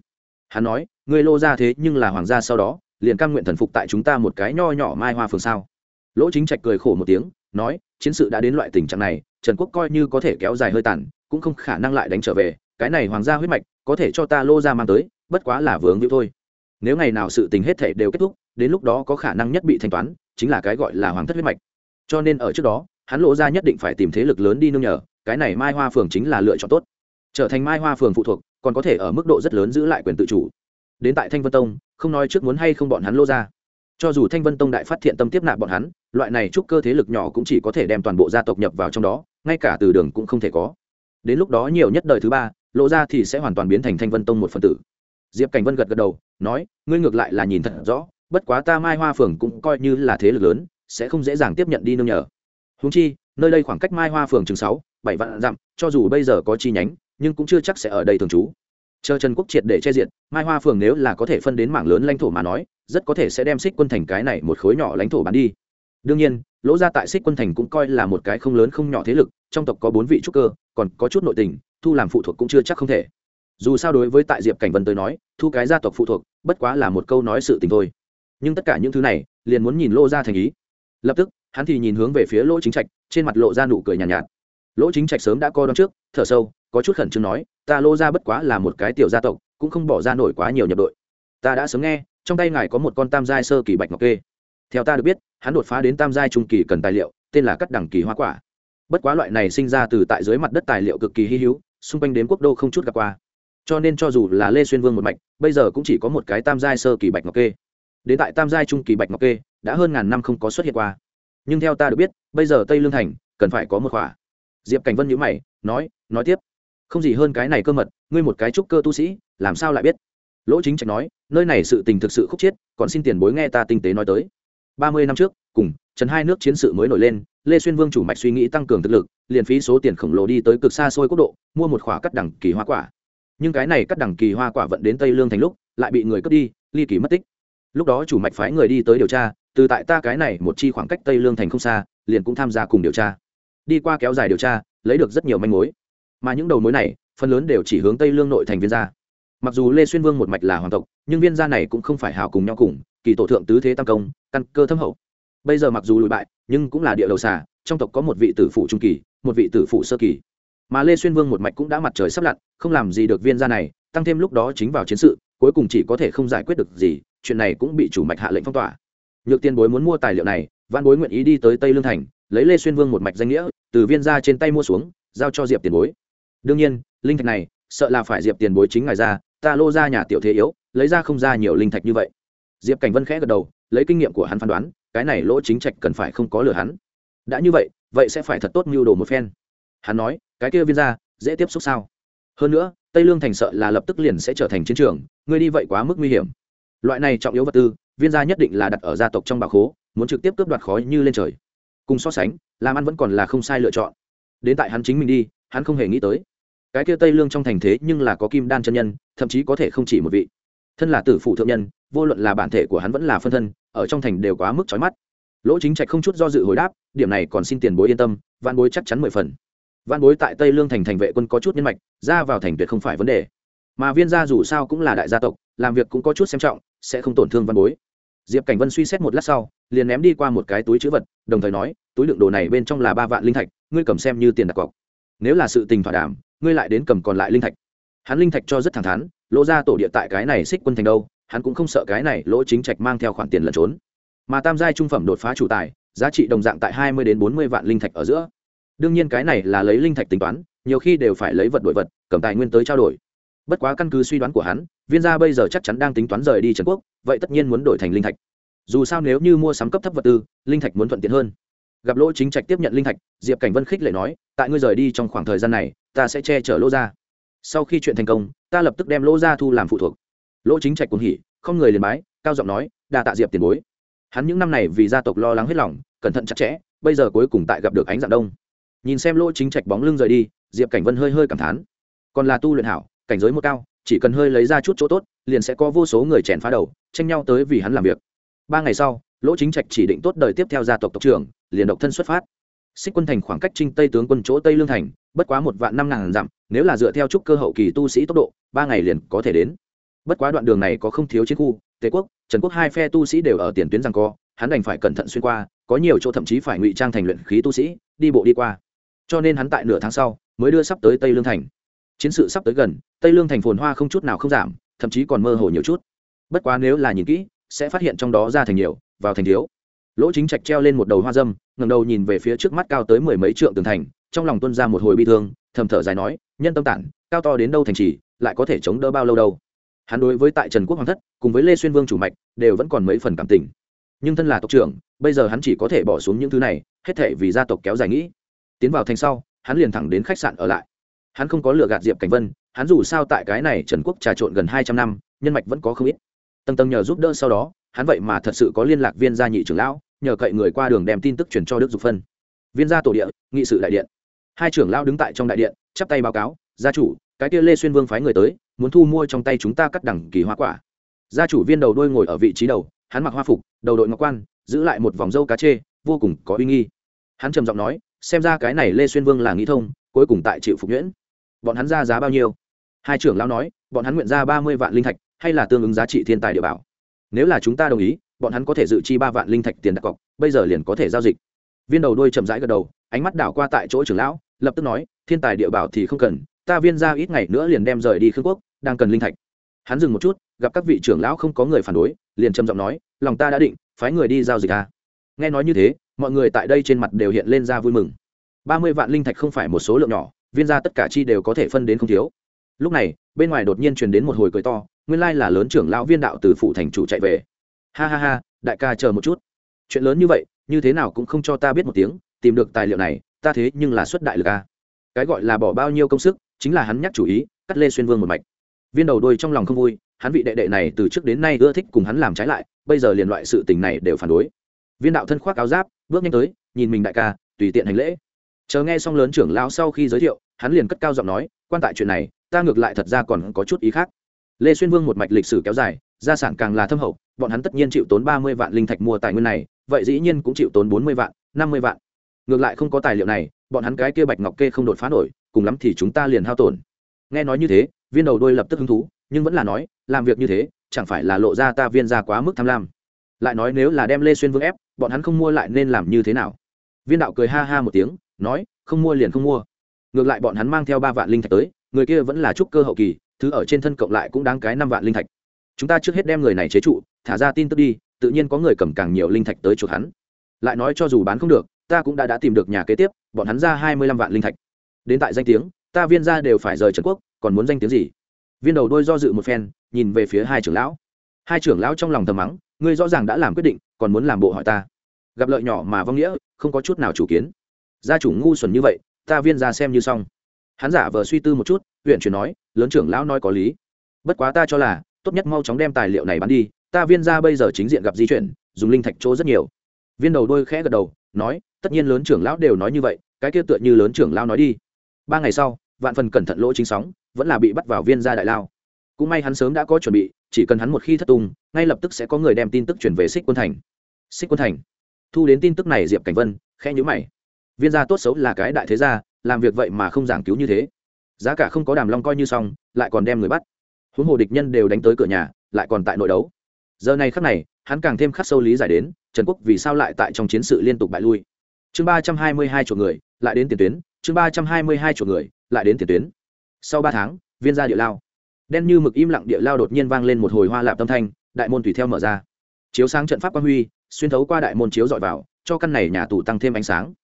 Hắn nói người lô ra thế nhưng là hoàng gia sau đó, liền cam nguyện thần phục tại chúng ta một cái nho nhỏ mai hoa phường sao? Lỗ chính trạch cười khổ một tiếng, nói, chiến sự đã đến loại tình trạng này, trần quốc coi như có thể kéo dài hơi tàn, cũng không khả năng lại đánh trở về, cái này hoàng gia huyết mạch, có thể cho ta lô ra mang tới, bất quá là vướng hữu thôi. Nếu ngày nào sự tình hết thể đều kết thúc, đến lúc đó có khả năng nhất bị thanh toán chính là cái gọi là hoàng thất huyết mạch. Cho nên ở trước đó, hắn lộ ra nhất định phải tìm thế lực lớn đi nương nhờ, cái này mai hoa phường chính là lựa chọn tốt. Trở thành mai hoa phường phụ thuộc, còn có thể ở mức độ rất lớn giữ lại quyền tự chủ. Đến tại thanh vân tông, không nói trước muốn hay không bọn hắn lô ra. Cho dù thanh vân tông đại phát thiện tâm tiếp nạp bọn hắn, loại này chúc cơ thế lực nhỏ cũng chỉ có thể đem toàn bộ gia tộc nhập vào trong đó, ngay cả từ đường cũng không thể có. Đến lúc đó nhiều nhất đời thứ ba, lộ ra thì sẽ hoàn toàn biến thành thanh vân tông một phần tử. Diệp cảnh vân gật gật đầu, nói, ngươi ngược lại là nhìn thật rõ bất quá ta mai hoa phường cũng coi như là thế lực lớn, sẽ không dễ dàng tiếp nhận đi nương nhờ. Húng chi, nơi đây khoảng cách mai hoa phường chừng sáu, bảy vạn dặm, cho dù bây giờ có chi nhánh, nhưng cũng chưa chắc sẽ ở đây thường trú. Chờ trần quốc triệt để che diện mai hoa phường nếu là có thể phân đến mảng lớn lãnh thổ mà nói, rất có thể sẽ đem xích quân thành cái này một khối nhỏ lãnh thổ bán đi. Đương nhiên, lỗ ra tại xích quân thành cũng coi là một cái không lớn không nhỏ thế lực, trong tộc có bốn vị trúc cơ, còn có chút nội tình, thu làm phụ thuộc cũng chưa chắc không thể. Dù sao đối với tại diệp cảnh vân tới nói, thu cái gia tộc phụ thuộc, bất quá là một câu nói sự tình thôi nhưng tất cả những thứ này liền muốn nhìn lô ra thành ý. Lập tức hắn thì nhìn hướng về phía lỗ chính trạch trên mặt lộ ra nụ cười nhàn nhạt, nhạt. Lỗ chính trạch sớm đã co đón trước thở sâu có chút khẩn trương nói ta lô ra bất quá là một cái tiểu gia tộc cũng không bỏ ra nổi quá nhiều nhập đội. Ta đã sớm nghe trong tay ngài có một con tam giai sơ kỳ bạch ngọc kê. Theo ta được biết hắn đột phá đến tam giai trung kỳ cần tài liệu tên là cắt đẳng kỳ hoa quả. Bất quá loại này sinh ra từ tại dưới mặt đất tài liệu cực kỳ hy hữu xung quanh đến quốc đô không chút gặp qua. Cho nên cho dù là lê xuyên vương một mạch bây giờ cũng chỉ có một cái tam giai sơ kỳ bạch ngọc kê đến tại tam giai trung kỳ bạch ngọc kê, đã hơn ngàn năm không có xuất hiện qua. Nhưng theo ta được biết, bây giờ tây lương thành, cần phải có một khỏa. Diệp cảnh vân nhữ mày, nói nói tiếp. Không gì hơn cái này cơ mật, ngươi một cái trúc cơ tu sĩ, làm sao lại biết? Lỗ chính trạch nói, nơi này sự tình thực sự khúc chiết còn xin tiền bối nghe ta tinh tế nói tới. Ba mươi năm trước, cùng, trần hai nước chiến sự mới nổi lên, lê xuyên vương chủ mạch suy nghĩ tăng cường thực lực, liền phí số tiền khổng lồ đi tới cực xa xôi quốc độ, mua một khỏa cắt đẳng kỳ hoa quả. Nhưng cái này cắt đẳng kỳ hoa quả vận đến tây lương thành lúc, lại bị người cướp đi, ly kỳ mất tích lúc đó chủ mạch phái người đi tới điều tra, từ tại ta cái này một chi khoảng cách tây lương thành không xa, liền cũng tham gia cùng điều tra. Đi qua kéo dài điều tra, lấy được rất nhiều manh mối. Mà những đầu mối này, phần lớn đều chỉ hướng tây lương nội thành viên gia. Mặc dù lê xuyên vương một mạch là hoàng tộc, nhưng viên gia này cũng không phải hào cùng nhau cùng, kỳ tổ thượng tứ thế tam công, căn cơ thâm hậu. Bây giờ mặc dù lùi bại, nhưng cũng là địa đầu xà, trong tộc có một vị tử phụ trung kỳ, một vị tử phụ sơ kỳ. Mà lê xuyên vương một mạch cũng đã mặt trời sắp lặn, không làm gì được viên gia này, tăng thêm lúc đó chính vào chiến sự, cuối cùng chỉ có thể không giải quyết được gì chuyện này cũng bị chủ mạch hạ lệnh phong tỏa. Nhược tiền bối muốn mua tài liệu này văn bối nguyện ý đi tới tây lương thành, lấy lê xuyên vương một mạch danh nghĩa, từ viên gia trên tay mua xuống, giao cho diệp tiền bối. Đương nhiên, linh thạch này, sợ là phải diệp tiền bối chính ngài ra, ta lô ra nhà tiểu thế yếu, lấy ra không ra nhiều linh thạch như vậy. Diệp cảnh vân khẽ gật đầu, lấy kinh nghiệm của hắn phán đoán, cái này lỗ chính trạch cần phải không có lừa hắn. Đã như vậy vậy sẽ phải thật tốt mưu đồ một phen. Hắn nói, cái kia viên ra dễ tiếp xúc sao? Hơn nữa, tây lương thành sợ là lập tức liền sẽ trở thành chiến trường, ngươi đi vậy quá mức nguy hiểm loại này trọng yếu vật tư, viên gia nhất định là đặt ở gia tộc trong bà khố, muốn trực tiếp cướp đoạt khói như lên trời. Cùng so sánh, làm ăn vẫn còn là không sai lựa chọn. Đến tại hắn chính mình đi, hắn không hề nghĩ tới. Cái kia tây lương trong thành thế nhưng là có kim đan chân nhân, thậm chí có thể không chỉ một vị. Thân là tử phụ thượng nhân, vô luận là bản thể của hắn vẫn là phân thân, ở trong thành đều quá mức trói mắt. Lỗ chính trạch không chút do dự hồi đáp, điểm này còn xin tiền bối yên tâm văn bối chắc chắn mười phần. Văn bối tại tây lương thành thành vệ quân có chút nhân mạch, ra vào thành tuyệt không phải vấn đề mà viên gia dù sao cũng là đại gia tộc làm việc cũng có chút xem trọng sẽ không tổn thương văn bối. Diệp cảnh vân suy xét một lát sau liền ném đi qua một cái túi chữ vật đồng thời nói túi đựng đồ này bên trong là ba vạn linh thạch ngươi cầm xem như tiền đặt cọc. Nếu là sự tình thỏa đàm, ngươi lại đến cầm còn lại linh thạch. Hắn linh thạch cho rất thẳng thắn lỗ ra tổ địa tại cái này xích quân thành đâu hắn cũng không sợ cái này lỗ chính trạch mang theo khoản tiền lẩn trốn. Mà tam giai trung phẩm đột phá chủ tài giá trị đồng dạng tại hai mươi đến bốn mươi vạn linh thạch ở giữa. Đương nhiên cái này là lấy linh thạch tính toán nhiều khi đều phải lấy vật đổi vật cầm tài nguyên tới trao đổi bất quá căn cứ suy đoán của hắn, viên gia bây giờ chắc chắn đang tính toán rời đi trần quốc, vậy tất nhiên muốn đổi thành linh thạch. Dù sao nếu như mua sắm cấp thấp vật tư, linh thạch muốn thuận tiện hơn. Gặp lỗ chính trạch tiếp nhận linh thạch, diệp cảnh vân khích lệ nói, tại ngươi rời đi trong khoảng thời gian này, ta sẽ che chở lỗ ra sau khi chuyện thành công, ta lập tức đem lỗ ra thu làm phụ thuộc. Lỗ chính trạch cũng hỉ, không người liền bái, cao giọng nói, đa tạ diệp tiền bối. Hắn những năm này vì gia tộc lo lắng hết lòng, cẩn thận chặt chẽ, bây giờ cuối cùng tại gặp được ánh dạng đông. Nhìn xem lỗ chính trạch bóng lưng rời đi, diệp cảnh vân hơi hơi cảm thán. Còn là tu luyện hảo cảnh giới một cao, chỉ cần hơi lấy ra chút chỗ tốt, liền sẽ có vô số người chèn phá đầu, tranh nhau tới vì hắn làm việc. Ba ngày sau, lỗ chính trạch chỉ định tốt đời tiếp theo gia tộc tộc trưởng, liền độc thân xuất phát. Xích quân thành khoảng cách trinh tây tướng quân chỗ tây lương thành, bất quá một vạn năm ngàn dặm, nếu là dựa theo trúc cơ hậu kỳ tu sĩ tốc độ, ba ngày liền có thể đến. Bất quá đoạn đường này có không thiếu chiến khu, tề quốc, trần quốc hai phe tu sĩ đều ở tiền tuyến rằng co, hắn đành phải cẩn thận xuyên qua, có nhiều chỗ thậm chí phải ngụy trang thành luyện khí tu sĩ, đi bộ đi qua. Cho nên hắn tại nửa tháng sau, mới đưa sắp tới tây lương thành chiến sự sắp tới gần, tây lương thành phồn hoa không chút nào không giảm, thậm chí còn mơ hồ nhiều chút. Bất quá nếu là nhìn kỹ, sẽ phát hiện trong đó ra thành nhiều, vào thành thiếu. Lỗ chính trạch treo lên một đầu hoa dâm ngầm đầu nhìn về phía trước mắt cao tới mười mấy trượng tường thành, trong lòng tuân ra một hồi bi thương, thầm thở dài nói, nhân tâm tản, cao to đến đâu thành trì, lại có thể chống đỡ bao lâu đâu? Hắn đối với tại trần quốc hoàng thất, cùng với lê xuyên vương chủ mạch, đều vẫn còn mấy phần cảm tình. Nhưng thân là tộc trưởng, bây giờ hắn chỉ có thể bỏ xuống những thứ này, hết thể vì gia tộc kéo dài nghĩ. Tiến vào thành sau, hắn liền thẳng đến khách sạn ở lại hắn không có lựa gạt diệp cảnh vân, hắn dù sao tại cái này trần quốc trà trộn gần hai trăm năm, nhân mạch vẫn có không ít. Tầng tầng nhờ giúp đỡ sau đó, hắn vậy mà thật sự có liên lạc viên gia nhị trưởng lão, nhờ cậy người qua đường đem tin tức truyền cho đức dục phân. Viên gia tổ địa, nghị sự đại điện. Hai trưởng lão đứng tại trong đại điện, chắp tay báo cáo, gia chủ, cái kia lê xuyên vương phái người tới, muốn thu mua trong tay chúng ta cắt đẳng kỳ hoa quả. Gia chủ viên đầu đôi ngồi ở vị trí đầu, hắn mặc hoa phục, đầu đội ngọc quan, giữ lại một vòng dâu cá chê, vô cùng có uy nghi. Hắn trầm giọng nói, xem ra cái này lê xuyên vương là nghĩ thông cuối cùng tại chịu phục nhuyễn. Bọn hắn ra giá bao nhiêu? Hai trưởng lão nói, bọn hắn nguyện ra ba mươi vạn linh thạch, hay là tương ứng giá trị thiên tài địa bảo. Nếu là chúng ta đồng ý, bọn hắn có thể dự chi ba vạn linh thạch tiền đặt cọc, bây giờ liền có thể giao dịch. Viên đầu đuôi chậm rãi gật đầu, ánh mắt đảo qua tại chỗ trưởng lão, lập tức nói, thiên tài địa bảo thì không cần, ta viên ra ít ngày nữa liền đem rời đi khương quốc, đang cần linh thạch. Hắn dừng một chút, gặp các vị trưởng lão không có người phản đối, liền trầm giọng nói, lòng ta đã định, phái người đi giao dịch à. nghe nói như thế, mọi người tại đây trên mặt đều hiện lên ra vui mừng ba mươi vạn linh thạch không phải một số lượng nhỏ, viên ra tất cả chi đều có thể phân đến không thiếu. Lúc này, bên ngoài đột nhiên truyền đến một hồi cười to, nguyên lai là lớn trưởng lão viên đạo từ phụ thành chủ chạy về. Ha ha ha, đại ca chờ một chút. Chuyện lớn như vậy, như thế nào cũng không cho ta biết một tiếng, tìm được tài liệu này, ta thế nhưng là xuất đại lực a. Cái gọi là bỏ bao nhiêu công sức, chính là hắn nhắc chủ ý, cắt lê xuyên vương một mạch. Viên đầu đôi trong lòng không vui, hắn vị đệ đệ này từ trước đến nay ưa thích cùng hắn làm trái lại, bây giờ liền loại sự tình này đều phản đối. Viên đạo thân khoác áo giáp, bước nhanh tới, nhìn mình đại ca, tùy tiện hành lễ chờ nghe xong lớn trưởng lão sau khi giới thiệu, hắn liền cất cao giọng nói, quan tại chuyện này, ta ngược lại thật ra còn có chút ý khác. Lê xuyên vương một mạch lịch sử kéo dài, gia sản càng là thâm hậu, bọn hắn tất nhiên chịu tốn ba mươi vạn linh thạch mua tài nguyên này, vậy dĩ nhiên cũng chịu tốn bốn mươi vạn, năm mươi vạn. Ngược lại không có tài liệu này, bọn hắn cái kia bạch ngọc kê không đột phá nổi, cùng lắm thì chúng ta liền hao tổn. Nghe nói như thế, viên đầu đôi lập tức hứng thú, nhưng vẫn là nói, làm việc như thế, chẳng phải là lộ ra ta viên ra quá mức tham lam. Lại nói nếu là đem lê xuyên vương ép, bọn hắn không mua lại nên làm như thế nào? Viên đạo cười ha ha một tiếng nói, không mua liền không mua. Ngược lại bọn hắn mang theo ba vạn linh thạch tới, người kia vẫn là trúc cơ hậu kỳ, thứ ở trên thân cộng lại cũng đáng cái năm vạn linh thạch. Chúng ta trước hết đem người này chế trụ, thả ra tin tức đi, tự nhiên có người cầm càng nhiều linh thạch tới chuộc hắn. Lại nói cho dù bán không được, ta cũng đã đã tìm được nhà kế tiếp, bọn hắn ra hai mươi lăm vạn linh thạch. Đến tại danh tiếng, ta viên ra đều phải rời trần quốc, còn muốn danh tiếng gì? Viên đầu đôi do dự một phen, nhìn về phía hai trưởng lão. Hai trưởng lão trong lòng thầm mắng, ngươi rõ ràng đã làm quyết định, còn muốn làm bộ hỏi ta. Gặp lợi nhỏ mà vong nghĩa, không có chút nào chủ kiến gia chủ ngu xuẩn như vậy, ta viên ra xem như xong. Hắn giả vờ suy tư một chút, huyện chuyển nói, lớn trưởng lão nói có lý. Bất quá ta cho là, tốt nhất mau chóng đem tài liệu này bán đi, ta viên ra bây giờ chính diện gặp di chuyển, dùng linh thạch chỗ rất nhiều. Viên đầu đôi khẽ gật đầu, nói, tất nhiên lớn trưởng lão đều nói như vậy, cái kia tựa như lớn trưởng lão nói đi. Ba ngày sau, vạn phần cẩn thận lỗ chính sóng, vẫn là bị bắt vào viên gia đại lao. Cũng may hắn sớm đã có chuẩn bị, chỉ cần hắn một khi thất tung, ngay lập tức sẽ có người đem tin tức chuyển về xích quân thành. Xích quân thành. Thu đến tin tức này diệp cảnh vân, khẽ nhữ mày viên gia tốt xấu là cái đại thế gia, làm việc vậy mà không giảng cứu như thế. Giá cả không có đàm long coi như xong, lại còn đem người bắt. Huống hồ địch nhân đều đánh tới cửa nhà, lại còn tại nội đấu. Giờ này khắc này, hắn càng thêm khắc sâu lý giải đến, trần quốc vì sao lại tại trong chiến sự liên tục bại lui. Chương ba trăm hai mươi hai chỗ người, lại đến tiền tuyến. Chương ba trăm hai mươi hai chỗ người, lại đến tiền tuyến. Sau ba tháng, viên gia địa lao. Đen như mực im lặng địa lao đột nhiên vang lên một hồi hoa lạp tâm thanh, đại môn tùy theo mở ra. Chiếu sáng trận pháp quang huy, xuyên thấu qua đại môn chiếu dọi vào, cho căn này nhà tù tăng thêm ánh sáng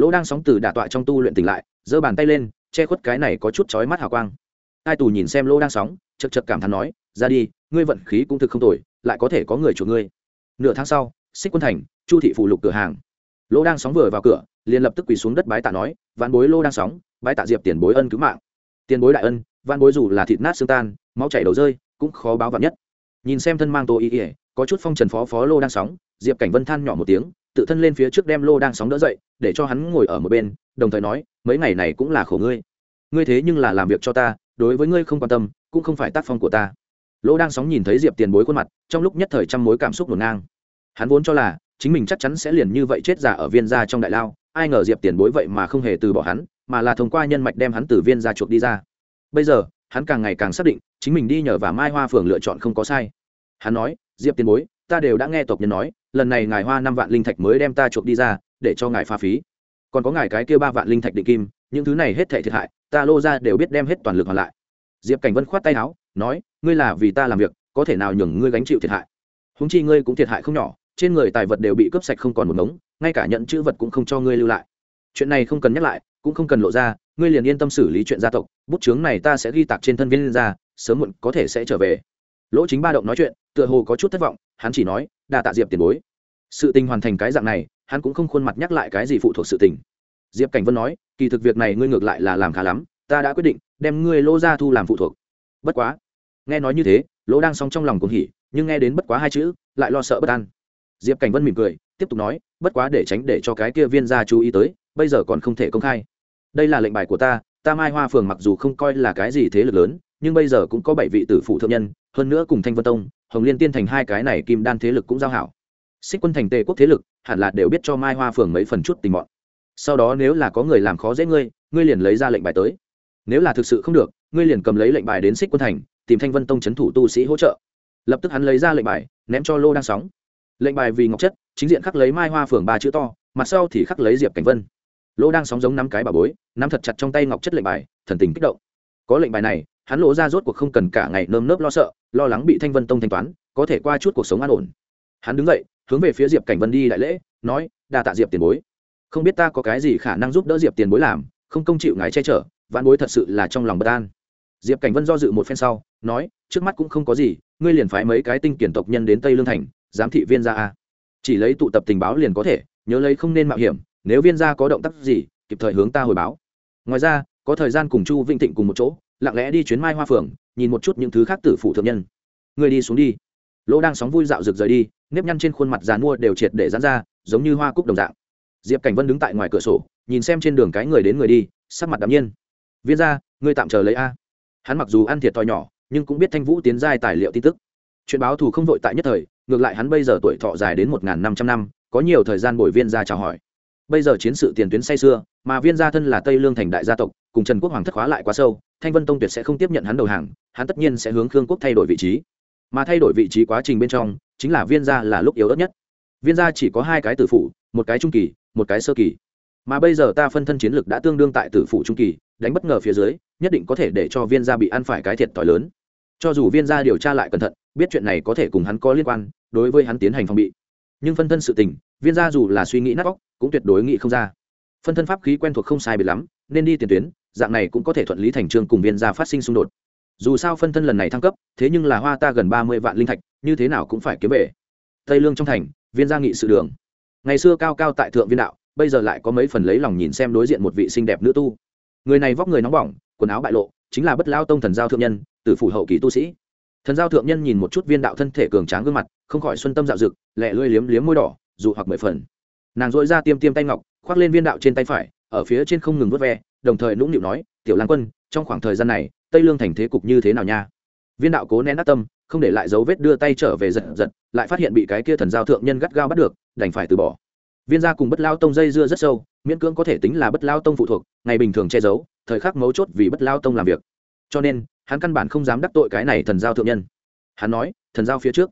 lỗ đang sóng từ đả tọa trong tu luyện tỉnh lại, giơ bàn tay lên, che khuất cái này có chút chói mắt hào quang. Hai tù nhìn xem lỗ đang sóng, chật chật cảm thán nói, ra đi, ngươi vận khí cũng thực không tồi, lại có thể có người chủ ngươi. Nửa tháng sau, xích quân thành, chu thị phụ lục cửa hàng. Lỗ đang sóng vừa vào cửa, liền lập tức quỳ xuống đất bái tạ nói, vạn bối lô đang sóng, bái tạ diệp tiền bối ân cứu mạng. Tiền bối đại ân, vạn bối dù là thịt nát xương tan, máu chảy đầu rơi, cũng khó báo vạn nhất. Nhìn xem thân mang tô ý ỉa có chút phong trần phó phó lô đang sóng, diệp cảnh vân than nhỏ một tiếng tự thân lên phía trước đem lô đang sóng đỡ dậy, để cho hắn ngồi ở một bên, đồng thời nói, mấy ngày này cũng là khổ ngươi. Ngươi thế nhưng là làm việc cho ta, đối với ngươi không quan tâm, cũng không phải tác phong của ta. Lô đang sóng nhìn thấy diệp tiền bối khuôn mặt, trong lúc nhất thời trăm mối cảm xúc ngổn ngang. Hắn vốn cho là, chính mình chắc chắn sẽ liền như vậy chết giả ở viên gia trong đại lao, ai ngờ diệp tiền bối vậy mà không hề từ bỏ hắn, mà là thông qua nhân mạch đem hắn từ viên gia chuộc đi ra. Bây giờ, hắn càng ngày càng xác định, chính mình đi nhờ và mai hoa phường lựa chọn không có sai. Hắn nói, diệp tiền bối, ta đều đã nghe tộc nhân nói lần này ngài hoa năm vạn linh thạch mới đem ta chuộc đi ra, để cho ngài pha phí. Còn có ngài cái kia ba vạn linh thạch định kim, những thứ này hết thể thiệt hại, ta lô ra đều biết đem hết toàn lực hoàn lại. Diệp cảnh vân khoát tay áo, nói, ngươi là vì ta làm việc, có thể nào nhường ngươi gánh chịu thiệt hại? Húng chi ngươi cũng thiệt hại không nhỏ, trên người tài vật đều bị cướp sạch không còn một ngống, ngay cả nhận chữ vật cũng không cho ngươi lưu lại. Chuyện này không cần nhắc lại, cũng không cần lộ ra, ngươi liền yên tâm xử lý chuyện gia tộc, bút chướng này ta sẽ ghi tạc trên thân viên ra, sớm muộn có thể sẽ trở về. Lỗ chính ba động nói chuyện tựa hồ có chút thất vọng, hắn chỉ nói đà tạ diệp tiền bối. Sự tình hoàn thành cái dạng này, hắn cũng không khuôn mặt nhắc lại cái gì phụ thuộc sự tình. Diệp cảnh vân nói, kỳ thực việc này ngươi ngược lại là làm khá lắm, ta đã quyết định đem ngươi lỗ ra thu làm phụ thuộc. Bất quá, nghe nói như thế lỗ đang xong trong lòng cũng hỉ, nhưng nghe đến bất quá hai chữ, lại lo sợ bất an. Diệp cảnh vân mỉm cười, tiếp tục nói, bất quá để tránh để cho cái kia viên gia chú ý tới, bây giờ còn không thể công khai. Đây là lệnh bài của ta ta mai hoa phường mặc dù không coi là cái gì thế lực lớn, nhưng bây giờ cũng có bảy vị tử phụ thượng nhân, hơn nữa cùng thanh vân tông hồng liên tiên thành hai cái này kim đan thế lực cũng giao hảo. Xích quân thành tề quốc thế lực, hẳn là đều biết cho mai hoa phường mấy phần chút tình mọn sau đó nếu là có người làm khó dễ ngươi ngươi liền lấy ra lệnh bài tới. Nếu là thực sự không được, ngươi liền cầm lấy lệnh bài đến xích quân thành, tìm thanh vân tông c h ấ n thủ tu sĩ hỗ trợ. Lập tức hắn lấy ra lệnh bài, ném cho lô đang sóng. Lệnh bài vì ngọc chất, chính diện khắc lấy mai hoa phường ba chữ to, mặt sau thì khắc lấy diệp cảnh vân. Lô đang sóng giống năm cái bà bối, nắm thật chặt trong tay ngọc chất lệnh bài, thần tình kích động. Có lệnh bài này hắn lộ ra rốt cuộc không cần cả ngày nơm nớp lo sợ, lo lắng bị thanh vân tông thanh toán, có thể qua chút cuộc sống an ổn. Hắn đứng dậy, hướng về phía diệp cảnh vân đi đại lễ, nói, đa tạ diệp tiền bối. Không biết ta có cái gì khả năng giúp đỡ diệp tiền bối làm, không công chịu ngài che chở vạn bối thật sự là trong lòng bất an. Diệp cảnh vân do dự một phen sau, nói, trước mắt cũng không có gì, ngươi liền phái mấy cái tinh kiển tộc nhân đến tây lương thành, giám thị viên gia a. Chỉ lấy tụ tập tình báo liền có thể, nhớ lấy không nên mạo hiểm, nếu viên gia có động tác gì, kịp thời hướng ta hồi báo. Ngoài ra, có thời gian cùng chu vinh thịnh cùng một chỗ lặng lẽ đi chuyến mai hoa phường, nhìn một chút những thứ khác tử phụ thượng nhân. Người đi xuống đi. Lỗ đang sóng vui dạo rực rời đi, nếp nhăn trên khuôn mặt dàn mua đều triệt để dán ra, giống như hoa cúc đồng dạng. Diệp cảnh vân đứng tại ngoài cửa sổ, nhìn xem trên đường cái người đến người đi, sắc mặt đ nhiên. Viên ra ngươi tạm chờ lấy a. Hắn mặc dù ăn thiệt thòi nhỏ, nhưng cũng biết thanh vũ tiến giai tài liệu tin tức. Chuyện báo thù không vội tại nhất thời, ngược lại hắn bây giờ tuổi thọ dài đến một năm trăm năm, có nhiều thời gian bồi viên ra chào hỏi bây giờ chiến sự tiền tuyến say xưa mà viên gia thân là tây lương thành đại gia tộc, cùng trần quốc hoàng thất khóa lại quá sâu, thanh vân tông tuyệt sẽ không tiếp nhận hắn đầu hàng, hắn tất nhiên sẽ hướng khương quốc thay đổi vị trí. Mà thay đổi vị trí quá trình bên trong, chính là viên gia là lúc yếu ớt nhất. Viên gia chỉ có hai cái tử phụ, một cái trung kỳ, một cái sơ kỳ. Mà bây giờ ta phân thân chiến lực đã tương đương tại tử phụ trung kỳ, đánh bất ngờ phía dưới, nhất định có thể để cho viên gia bị ăn phải cái thiệt t lớn. Cho dù viên gia điều tra lại cẩn thận, biết chuyện này có thể cùng hắn có liên quan, đối với hắn tiến hành phòng bị nhưng phân thân sự tình, viên gia dù là suy nghĩ nát óc, cũng tuyệt đối nghĩ không ra. Phân thân pháp khí quen thuộc không sai biệt lắm, nên đi tiền tuyến, dạng này cũng có thể thuận lý thành trương cùng viên gia phát sinh xung đột. Dù sao phân thân lần này thăng cấp, thế nhưng là hoa ta gần ba mươi vạn linh thạch, như thế nào cũng phải kiếm về. Tây lương trong thành, viên gia nghị sự đường. Ngày xưa cao cao tại thượng viên đạo, bây giờ lại có mấy phần lấy lòng nhìn xem đối diện một vị xinh đẹp nữ tu. Người này vóc người nóng bỏng, quần áo bại lộ, chính là bất lao tông thần giao thượng nhân từ phủ hậu kỳ tu sĩ thần giao thượng nhân nhìn một chút viên đạo thân thể cường tráng gương mặt, không khỏi xuân tâm dạo dực, lẹ lưỡi liếm liếm môi đỏ, dù hoặc mười phần. Nàng dội ra tiêm tiêm tay ngọc, khoác lên viên đạo trên tay phải, ở phía trên không ngừng vớt ve, đồng thời nũng nịu nói, tiểu lan quân, trong khoảng thời gian này, tây lương thành thế cục như thế nào nha? Viên đạo cố nén át tâm, không để lại dấu vết đưa tay trở về giật giật, lại phát hiện bị cái kia thần giao thượng nhân gắt gao bắt được, đành phải từ bỏ. Viên gia cùng bất lao tông dây dưa rất sâu, miễn cưỡng có thể tính là bất lao tông phụ thuộc, ngày bình thường che giấu, thời khắc mấu chốt vì bất lao tông làm việc. Cho nên hắn căn bản không dám đắc tội cái này thần giao thượng nhân. Hắn nói, thần giao phía trước.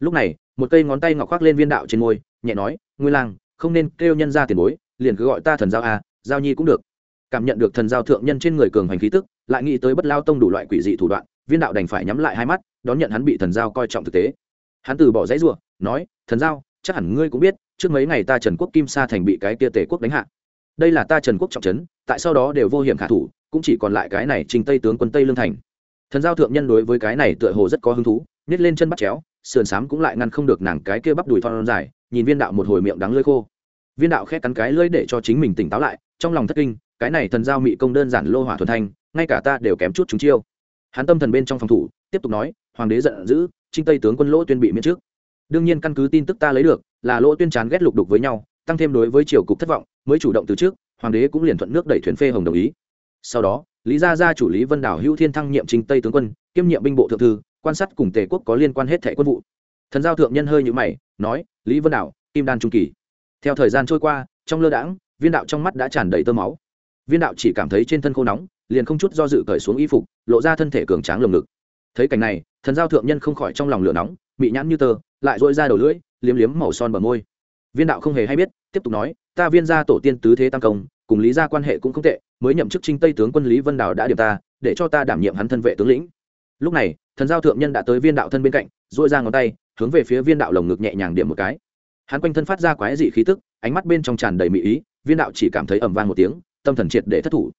Lúc này, một cây ngón tay ngọc khoác lên viên đạo trên môi, nhẹ nói nguyên lang, không nên kêu nhân ra tiền bối, liền cứ gọi ta thần giao à giao nhi cũng được. Cảm nhận được thần giao thượng nhân trên người cường hành khí tức, lại nghĩ tới bất lao tông đủ loại quỷ dị thủ đoạn, viên đạo đành phải nhắm lại hai mắt, đón nhận hắn bị thần giao coi trọng thực tế. Hắn từ bỏ dãy ruộng nói, thần giao, chắc hẳn ngươi cũng biết, trước mấy ngày ta trần quốc kim sa thành bị cái kia tể quốc đánh hạ. Đây là ta trần quốc trọng trấn, tại sau đó đều vô hiểm khả thủ, cũng chỉ còn lại cái này trình tây tướng quân tây lương thành thần giao thượng nhân đối với cái này tựa hồ rất có hứng thú nhét lên chân bắt chéo, sườn xám cũng lại ngăn không được nàng cái kia bắp đùi thon dài, nhìn viên đạo một hồi miệng đắng lơi khô. Viên đạo khét cắn cái lưỡi để cho chính mình tỉnh táo lại, trong lòng thất kinh, cái này thần giao mị công đơn giản lô hỏa thuần thanh, ngay cả ta đều kém chút chúng chiêu. Hắn tâm thần bên trong phòng thủ, tiếp tục nói, hoàng đế giận dữ, trinh tây tướng quân lỗ tuyên bị miễn trước. Đương nhiên căn cứ tin tức ta lấy được, là lỗ tuyên chán ghét lục đục với nhau, tăng thêm đối với triều cục thất vọng, mới chủ động từ trước, hoàng đế cũng liền thuận nước đẩy thuyền phê hồng đồng ý. Sau đó lý gia gia chủ lý vân đảo hữu thiên thăng nhiệm Trình tây tướng quân, kiêm nhiệm binh bộ thượng thư, quan sát cùng tề quốc có liên quan hết thẻ quân vụ. Thần giao thượng nhân hơi nhữ mày, nói, lý vân đảo kim đan trung kỳ. Theo thời gian trôi qua, trong lơ đãng, viên đạo trong mắt đã tràn đầy tơ máu. Viên đạo chỉ cảm thấy trên thân khô nóng, liền không chút do dự cởi xuống y phục, lộ ra thân thể cường tráng lồng ngực. Thấy cảnh này, thần giao thượng nhân không khỏi trong lòng lửa nóng bị nhãn như tơ, lại dội ra đầu lưỡi, liếm liếm màu son bờ môi. Viên đạo không hề hay biết, tiếp tục nói, ta viên gia tổ tiên tứ thế tam công, cùng lý gia quan hệ cũng không tệ mới nhậm chức trinh tây tướng quân lý vân đào đã điểm ta, để cho ta đảm nhiệm hắn thân vệ tướng lĩnh. Lúc này, thần giao thượng nhân đã tới viên đạo thân bên cạnh dội ra ngón tay, hướng về phía viên đạo lồng ngực nhẹ nhàng điểm một cái. Hắn quanh thân phát ra quái dị khí tức, ánh mắt bên trong tràn đầy mỹ ý, viên đạo chỉ cảm thấy ẩm vang một tiếng, tâm thần triệt để thất thủ.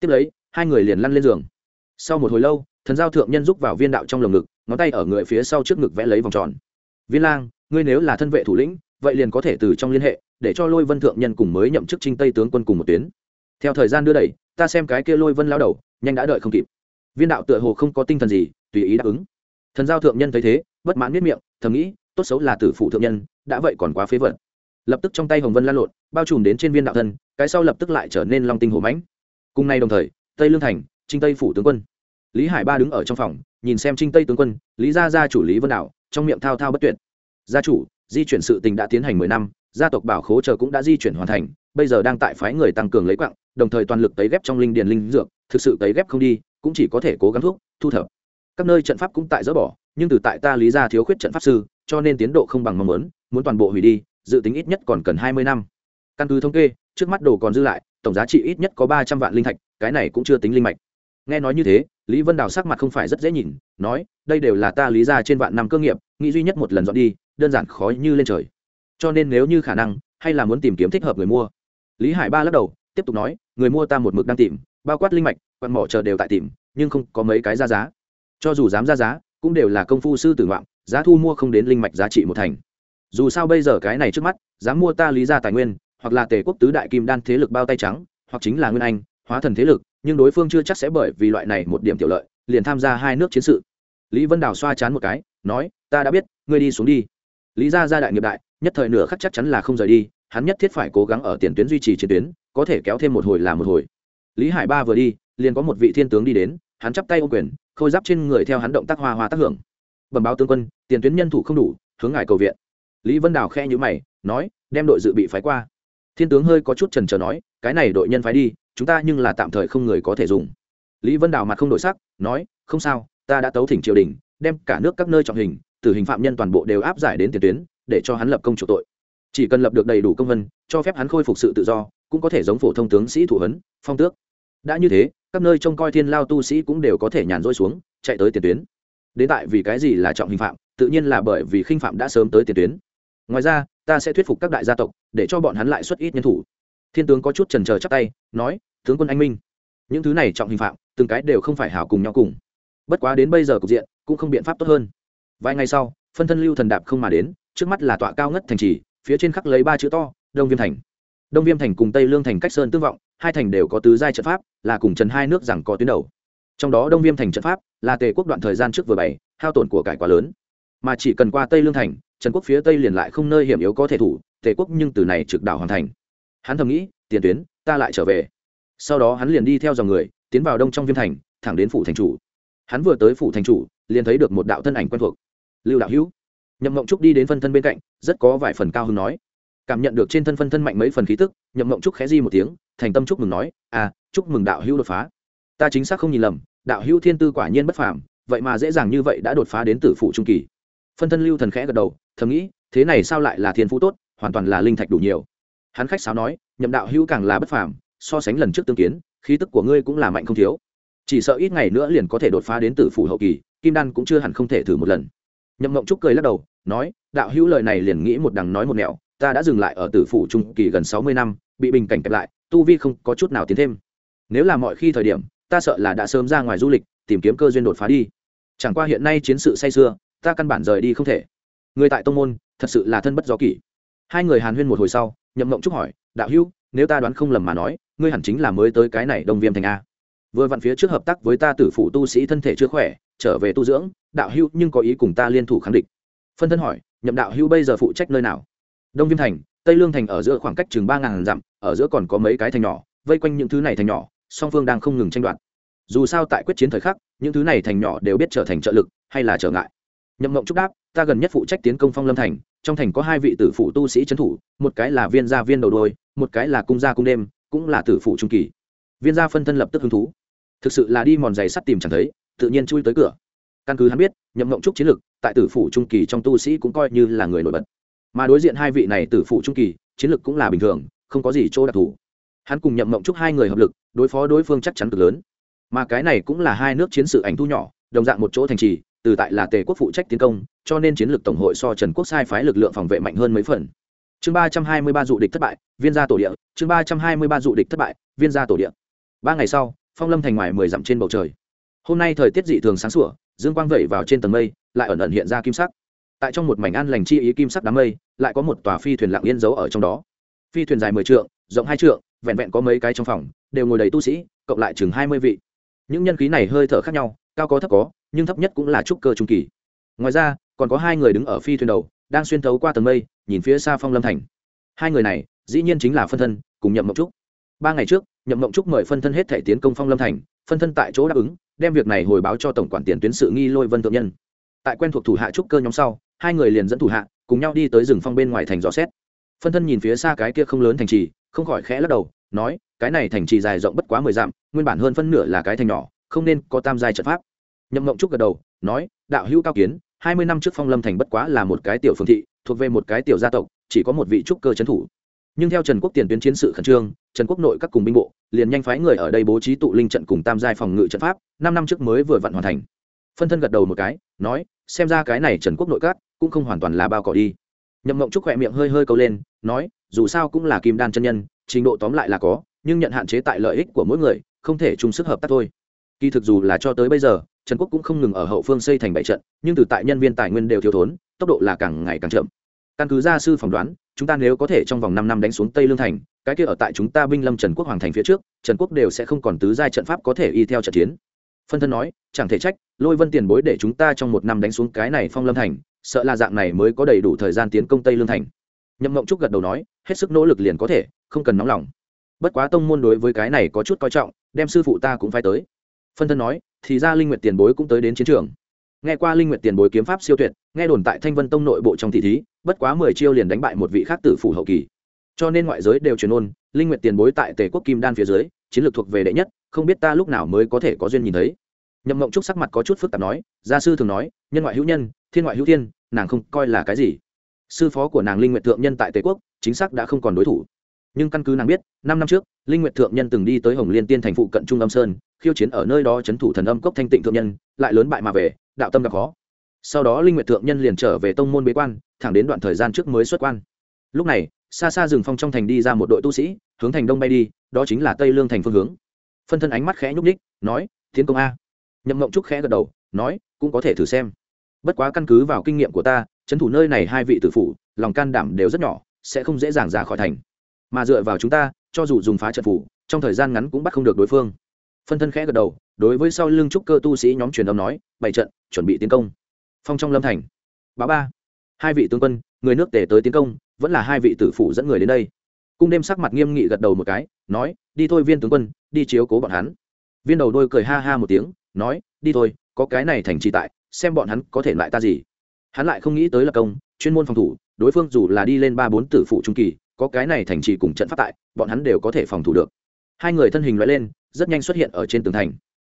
Tiếp lấy, hai người liền lăn lên giường. Sau một hồi lâu, thần giao thượng nhân rúc vào viên đạo trong lồng ngực, ngón tay ở người phía sau trước ngực vẽ lấy vòng tròn. Viên lang, ngươi nếu là thân vệ thủ lĩnh, vậy liền có thể từ trong liên hệ, để cho lôi vân thượng nhân cùng mới nhậm chức trinh tây tướng quân cùng một tuyến theo thời gian đưa đẩy, ta xem cái kia lôi vân lao đầu, nhanh đã đợi không kịp. Viên đạo tựa hồ không có tinh thần gì, tùy ý đáp ứng. Thần giao thượng nhân thấy thế, bất mãn miết miệng, thầm nghĩ, tốt xấu là tử phụ thượng nhân, đã vậy còn quá phế vật. Lập tức trong tay hồng vân lan lộn, bao trùm đến trên viên đạo thân, cái sau lập tức lại trở nên long tinh hổ mãnh. Cùng nay đồng thời, tây lương thành, trinh tây phủ tướng quân. Lý hải ba đứng ở trong phòng, nhìn xem trinh tây tướng quân, lý gia gia chủ lý vân đạo, trong miệng thao thao bất tuyệt. Gia chủ, di chuyển sự tình đã tiến hành mười năm, gia tộc bảo khố chờ cũng đã di chuyển hoàn thành bây giờ đang tại phái người tăng cường lấy quặng đồng thời toàn lực tấy ghép trong linh điền linh dược, thực sự tấy ghép không đi, cũng chỉ có thể cố gắng thuốc, thu thập. Các nơi trận pháp cũng tại dỡ bỏ, nhưng từ tại ta lý gia thiếu khuyết trận pháp sư, cho nên tiến độ không bằng mong muốn muốn toàn bộ hủy đi, dự tính ít nhất còn cần hai mươi năm. Căn cứ thống kê, trước mắt đồ còn dư lại, tổng giá trị ít nhất có ba trăm vạn linh thạch, cái này cũng chưa tính linh mạch. Nghe nói như thế, lý vân đào sắc mặt không phải rất dễ nhìn, nói, đây đều là ta lý ra trên vạn năm cơ nghiệp, nghĩ duy nhất một lần dọn đi, đơn giản khó như lên trời. Cho nên nếu như khả năng, hay là muốn tìm kiếm thích hợp người mua lý hải ba lắc đầu, tiếp tục nói, người mua ta một mực đang tìm, bao quát linh mạch, quặn mỏ chờ đều tại tìm, nhưng không có mấy cái ra giá. Cho dù dám ra giá, cũng đều là công phu sư tử ngoạm giá thu mua không đến linh mạch giá trị một thành. Dù sao bây giờ cái này trước mắt, dám mua ta lý ra tài nguyên, hoặc là tề quốc tứ đại kim đan thế lực bao tay trắng, hoặc chính là nguyên anh, hóa thần thế lực, nhưng đối phương chưa chắc sẽ bởi vì loại này một điểm tiểu lợi, liền tham gia hai nước chiến sự. Lý vân đào xoa chán một cái, nói, ta đã biết, ngươi đi xuống đi. Lý gia ra đại nghiệp đại, nhất thời nửa khắc chắc chắn là không rời đi hắn nhất thiết phải cố gắng ở tiền tuyến duy trì chiến tuyến, có thể kéo thêm một hồi là một hồi. Lý hải ba vừa đi, liền có một vị thiên tướng đi đến, hắn chắp tay ô quyền, khôi giáp trên người theo hắn động tác hoa hoa tác hưởng. Bẩm báo tướng quân, tiền tuyến nhân thủ không đủ, hướng ngài cầu viện. Lý vân đào khe nhữ mày, nói, đem đội dự bị phái qua. Thiên tướng hơi có chút trần trờ nói, cái này đội nhân phái đi, chúng ta nhưng là tạm thời không người có thể dùng. Lý vân đào mặt không đổi sắc, nói, không sao, ta đã tấu thỉnh triều đình, đem cả nước các nơi trọng hình, tử hình phạm nhân toàn bộ đều áp giải đến tiền tuyến, để cho hắn lập công chủ tội chỉ cần lập được đầy đủ công vân cho phép hắn khôi phục sự tự do, cũng có thể giống phổ thông tướng sĩ thủ hấn phong tước. Đã như thế, các nơi trông coi thiên lao tu sĩ cũng đều có thể nhàn rỗi xuống, chạy tới tiền tuyến. Đến tại vì cái gì là trọng hình phạm, tự nhiên là bởi vì khinh phạm đã sớm tới tiền tuyến. Ngoài ra, ta sẽ thuyết phục các đại gia tộc, để cho bọn hắn lại xuất ít nhân thủ. Thiên tướng có chút trần trờ chắc tay, nói, tướng quân anh minh, những thứ này trọng hình phạm, từng cái đều không phải hảo cùng nhau cùng. Bất quá đến bây giờ cục diện, cũng không biện pháp tốt hơn. Vài ngày sau, phân thân lưu thần đạp không mà đến, trước mắt là tọa cao ngất thành trì phía trên khắc lấy ba chữ to, đông viêm thành. Đông viêm thành cùng tây lương thành cách sơn tương vọng, hai thành đều có tứ giai trận pháp, là cùng trần hai nước rằng có tuyến đầu. Trong đó đông viêm thành trận pháp là tề quốc đoạn thời gian trước vừa bày, hao tổn của cải quá lớn. Mà chỉ cần qua tây lương thành, trần quốc phía tây liền lại không nơi hiểm yếu có thể thủ, tề quốc nhưng từ này trực đảo hoàn thành. Hắn thầm nghĩ, tiền tuyến, ta lại trở về. Sau đó hắn liền đi theo dòng người, tiến vào đông trong viêm thành, thẳng đến phủ thành chủ. Hắn vừa tới phủ thành chủ, liền thấy được một đạo thân ảnh quen thuộc. Lưu đạo hữu nhậm mộng trúc đi đến phân thân bên cạnh, rất có vài phần cao hứng nói. Cảm nhận được trên thân phân thân mạnh mấy phần khí tức, nhậm mộng trúc khẽ di một tiếng, thành tâm chúc mừng nói à chúc mừng đạo hữu đột phá. Ta chính xác không nhìn lầm, đạo hữu thiên tư quả nhiên bất phàm, vậy mà dễ dàng như vậy đã đột phá đến tử phụ trung kỳ. Phân thân lưu thần khẽ gật đầu, thầm nghĩ, thế này sao lại là thiên phú tốt, hoàn toàn là linh thạch đủ nhiều. Hắn khách sáo nói, nhậm đạo hữu càng là bất phàm, so sánh lần trước tương kiến, khí tức của ngươi cũng là mạnh không thiếu. Chỉ sợ ít ngày nữa liền có thể đột phá đến tử phủ hậu kỳ, kim đan cũng chưa hẳn không thể thử một lần nhậm mộng trúc cười lắc đầu nói đạo hữu lời này liền nghĩ một đằng nói một nẻo ta đã dừng lại ở tử phủ trung kỳ gần sáu mươi năm bị bình cảnh kẹp lại tu vi không có chút nào tiến thêm. Nếu là mọi khi thời điểm ta sợ là đã sớm ra ngoài du lịch tìm kiếm cơ duyên đột phá đi. Chẳng qua hiện nay chiến sự say sưa, ta căn bản rời đi không thể. Người tại tông môn thật sự là thân bất do kỷ. Hai người hàn huyên một hồi sau nhậm mộng trúc hỏi đạo hữu nếu ta đoán không lầm mà nói ngươi hẳn chính là mới tới cái này đông viêm thành a. Vừa vặn phía trước hợp tác với ta tử phụ tu sĩ thân thể chưa khỏe trở về tu dưỡng, đạo hữu nhưng có ý cùng ta liên thủ kháng địch. Phân thân hỏi, nhậm đạo hữu bây giờ phụ trách nơi nào? Đông viêm thành, tây lương thành ở giữa khoảng cách chừng ba ngàn dặm, ở giữa còn có mấy cái thành nhỏ, vây quanh những thứ này thành nhỏ, song phương đang không ngừng tranh đoạt. Dù sao tại quyết chiến thời khắc, những thứ này thành nhỏ đều biết trở thành trợ lực, hay là trở ngại. Nhậm mộng trúc đáp, ta gần nhất phụ trách tiến công phong lâm thành, trong thành có hai vị tử phụ tu sĩ trấn thủ, một cái là viên gia viên đầu đôi, một cái là cung gia cung đêm, cũng là tử phụ trung kỳ. Viên gia phân thân lập tức hứng thú. Thực sự là đi mòn giày sắt tìm chẳng thấy tự nhiên chui tới cửa. Căn cứ hắn biết, nhậm mộng trúc chiến lực tại tử phủ trung kỳ trong tu sĩ cũng coi như là người nổi bật. Mà đối diện hai vị này tử phủ trung kỳ, chiến lực cũng là bình thường, không có gì chỗ đặc thù. Hắn cùng nhậm mộng trúc hai người hợp lực, đối phó đối phương chắc chắn cực lớn. Mà cái này cũng là hai nước chiến sự ảnh thu nhỏ, đồng dạng một chỗ thành trì, từ tại là tề quốc phụ trách tiến công, cho nên chiến lược tổng hội so trần quốc sai phái lực lượng phòng vệ mạnh hơn mấy phần. Chương ba trăm hai mươi ba dụ địch thất bại, viên gia tổ địa. Chương ba trăm hai mươi ba dụ địch thất bại, viên gia tổ địa. Ba ngày sau, phong lâm thành ngoài mười dặm trên bầu trời hôm nay thời tiết dị thường sáng sủa, dương quang vẩy vào trên tầng mây, lại ẩn ẩn hiện ra kim sắc. Tại trong một mảnh an lành chi ý kim sắc đám mây, lại có một tòa phi thuyền lặng yên giấu ở trong đó. Phi thuyền dài mười trượng, rộng hai trượng, vẹn vẹn có mấy cái trong phòng, đều ngồi đầy tu sĩ, cộng lại chừng hai mươi vị. Những nhân khí này hơi thở khác nhau, cao có thấp có, nhưng thấp nhất cũng là trúc cơ trung kỳ. Ngoài ra, còn có hai người đứng ở phi thuyền đầu, đang xuyên thấu qua tầng mây, nhìn phía xa phong lâm thành. Hai người này, dĩ nhiên chính là phân thân, cùng nhậm mộng trúc. Ba ngày trước, nhậm mộng trúc mời phân thân hết thể tiến công phong lâm thành, phân thân tại chỗ đáp ứng đem việc này hồi báo cho tổng quản tiền tuyến sự nghi lôi vân thượng nhân. Tại quen thuộc thủ hạ trúc cơ nhóm sau, hai người liền dẫn thủ hạ, cùng nhau đi tới rừng phong bên ngoài thành dò xét. Phân thân nhìn phía xa cái kia không lớn thành trì, không khỏi khẽ lắc đầu, nói, cái này thành trì dài rộng bất quá mười dặm, nguyên bản hơn phân nửa là cái thành nhỏ, không nên có tam giai trận pháp. Nhậm mộng trúc gật đầu, nói, đạo hữu cao kiến, hai mươi năm trước phong lâm thành bất quá là một cái tiểu phương thị, thuộc về một cái tiểu gia tộc, chỉ có một vị trúc cơ trấn thủ. Nhưng theo trần quốc tiền tuyến chiến sự khẩn trương trần quốc nội các cùng binh bộ, liền nhanh phái người ở đây bố trí tụ linh trận cùng tam giai phòng ngự trận pháp, năm năm trước mới vừa vặn hoàn thành. Phân thân gật đầu một cái, nói, xem ra cái này trần quốc nội các cũng không hoàn toàn là bao cỏ đi. Nhậm mộng trúc khỏe miệng hơi hơi câu lên, nói, dù sao cũng là kim đan chân nhân, trình độ tóm lại là có, nhưng nhận hạn chế tại lợi ích của mỗi người, không thể chung sức hợp tác thôi. Kỳ thực dù là cho tới bây giờ, trần quốc cũng không ngừng ở hậu phương xây thành bảy trận, nhưng từ tại nhân viên tài nguyên đều thiếu thốn, tốc độ là càng ngày càng chậm. Căn cứ gia sư phỏng đoán, chúng ta nếu có thể trong vòng năm năm đánh xuống tây lương thành cái kia ở tại chúng ta binh lâm trần quốc hoàng thành phía trước, trần quốc đều sẽ không còn tứ giai trận pháp có thể y theo trận chiến. Phân thân nói, chẳng thể trách, lôi vân tiền bối để chúng ta trong một năm đánh xuống cái này phong lâm thành, sợ là dạng này mới có đầy đủ thời gian tiến công tây lương thành. Nhậm mộng trúc gật đầu nói, hết sức nỗ lực liền có thể, không cần nóng lòng. Bất quá tông môn đối với cái này có chút coi trọng, đem sư phụ ta cũng phải tới. Phân thân nói, thì ra linh nguyện tiền bối cũng tới đến chiến trường. Nghe qua linh nguyện tiền bối kiếm pháp siêu tuyệt, nghe đồn tại thanh vân tông nội bộ trong thị thí, bất quá mười chiêu liền đánh bại một vị khác tử phủ hậu kỳ cho nên ngoại giới đều truyền ôn, linh nguyện tiền bối tại tề quốc kim đan phía dưới, chiến lược thuộc về đệ nhất, không biết ta lúc nào mới có thể có duyên nhìn thấy. Nhậm mộng trúc sắc mặt có chút phức tạp nói, gia sư thường nói, nhân ngoại hữu nhân, thiên ngoại hữu thiên, nàng không coi là cái gì. Sư phó của nàng linh nguyện thượng nhân tại tề quốc, chính xác đã không còn đối thủ. Nhưng căn cứ nàng biết, năm năm trước, linh nguyện thượng nhân từng đi tới hồng liên tiên thành phụ cận trung âm sơn, khiêu chiến ở nơi đó chấn thủ thần âm cốc thanh tịnh thượng nhân, lại lớn bại mà về, đạo tâm gặp khó. Sau đó linh nguyện thượng nhân liền trở về tông môn bế quan, thẳng đến đoạn thời gian trước mới xuất quan. Lúc này xa xa rừng phong trong thành đi ra một đội tu sĩ, hướng thành đông bay đi, đó chính là tây lương thành phương hướng. Phân thân ánh mắt khẽ nhúc ních nói, tiến công a. Nhậm Mộng trúc khẽ gật đầu, nói, cũng có thể thử xem. Bất quá căn cứ vào kinh nghiệm của ta, trấn thủ nơi này hai vị tử phụ lòng can đảm đều rất nhỏ, sẽ không dễ dàng ra khỏi thành. Mà dựa vào chúng ta, cho dù dùng phá trận phủ, trong thời gian ngắn cũng bắt không được đối phương. Phân thân khẽ gật đầu, đối với sau lưng trúc cơ tu sĩ nhóm truyền âm nói bảy trận, chuẩn bị tiến công. Phong trong lâm thành. Báo ba. Hai vị tướng quân, người nước tề tới tiến công vẫn là hai vị tử phủ dẫn người đến đây. Cung đêm sắc mặt nghiêm nghị gật đầu một cái, nói, đi thôi viên tướng quân, đi chiếu cố bọn hắn. Viên đầu đôi cười ha ha một tiếng, nói, đi thôi, có cái này thành trì tại, xem bọn hắn có thể lại ta gì. Hắn lại không nghĩ tới là công, chuyên môn phòng thủ, đối phương dù là đi lên ba bốn tử phụ trung kỳ, có cái này thành trì cùng trận pháp tại, bọn hắn đều có thể phòng thủ được. Hai người thân hình loại lên, rất nhanh xuất hiện ở trên tường thành.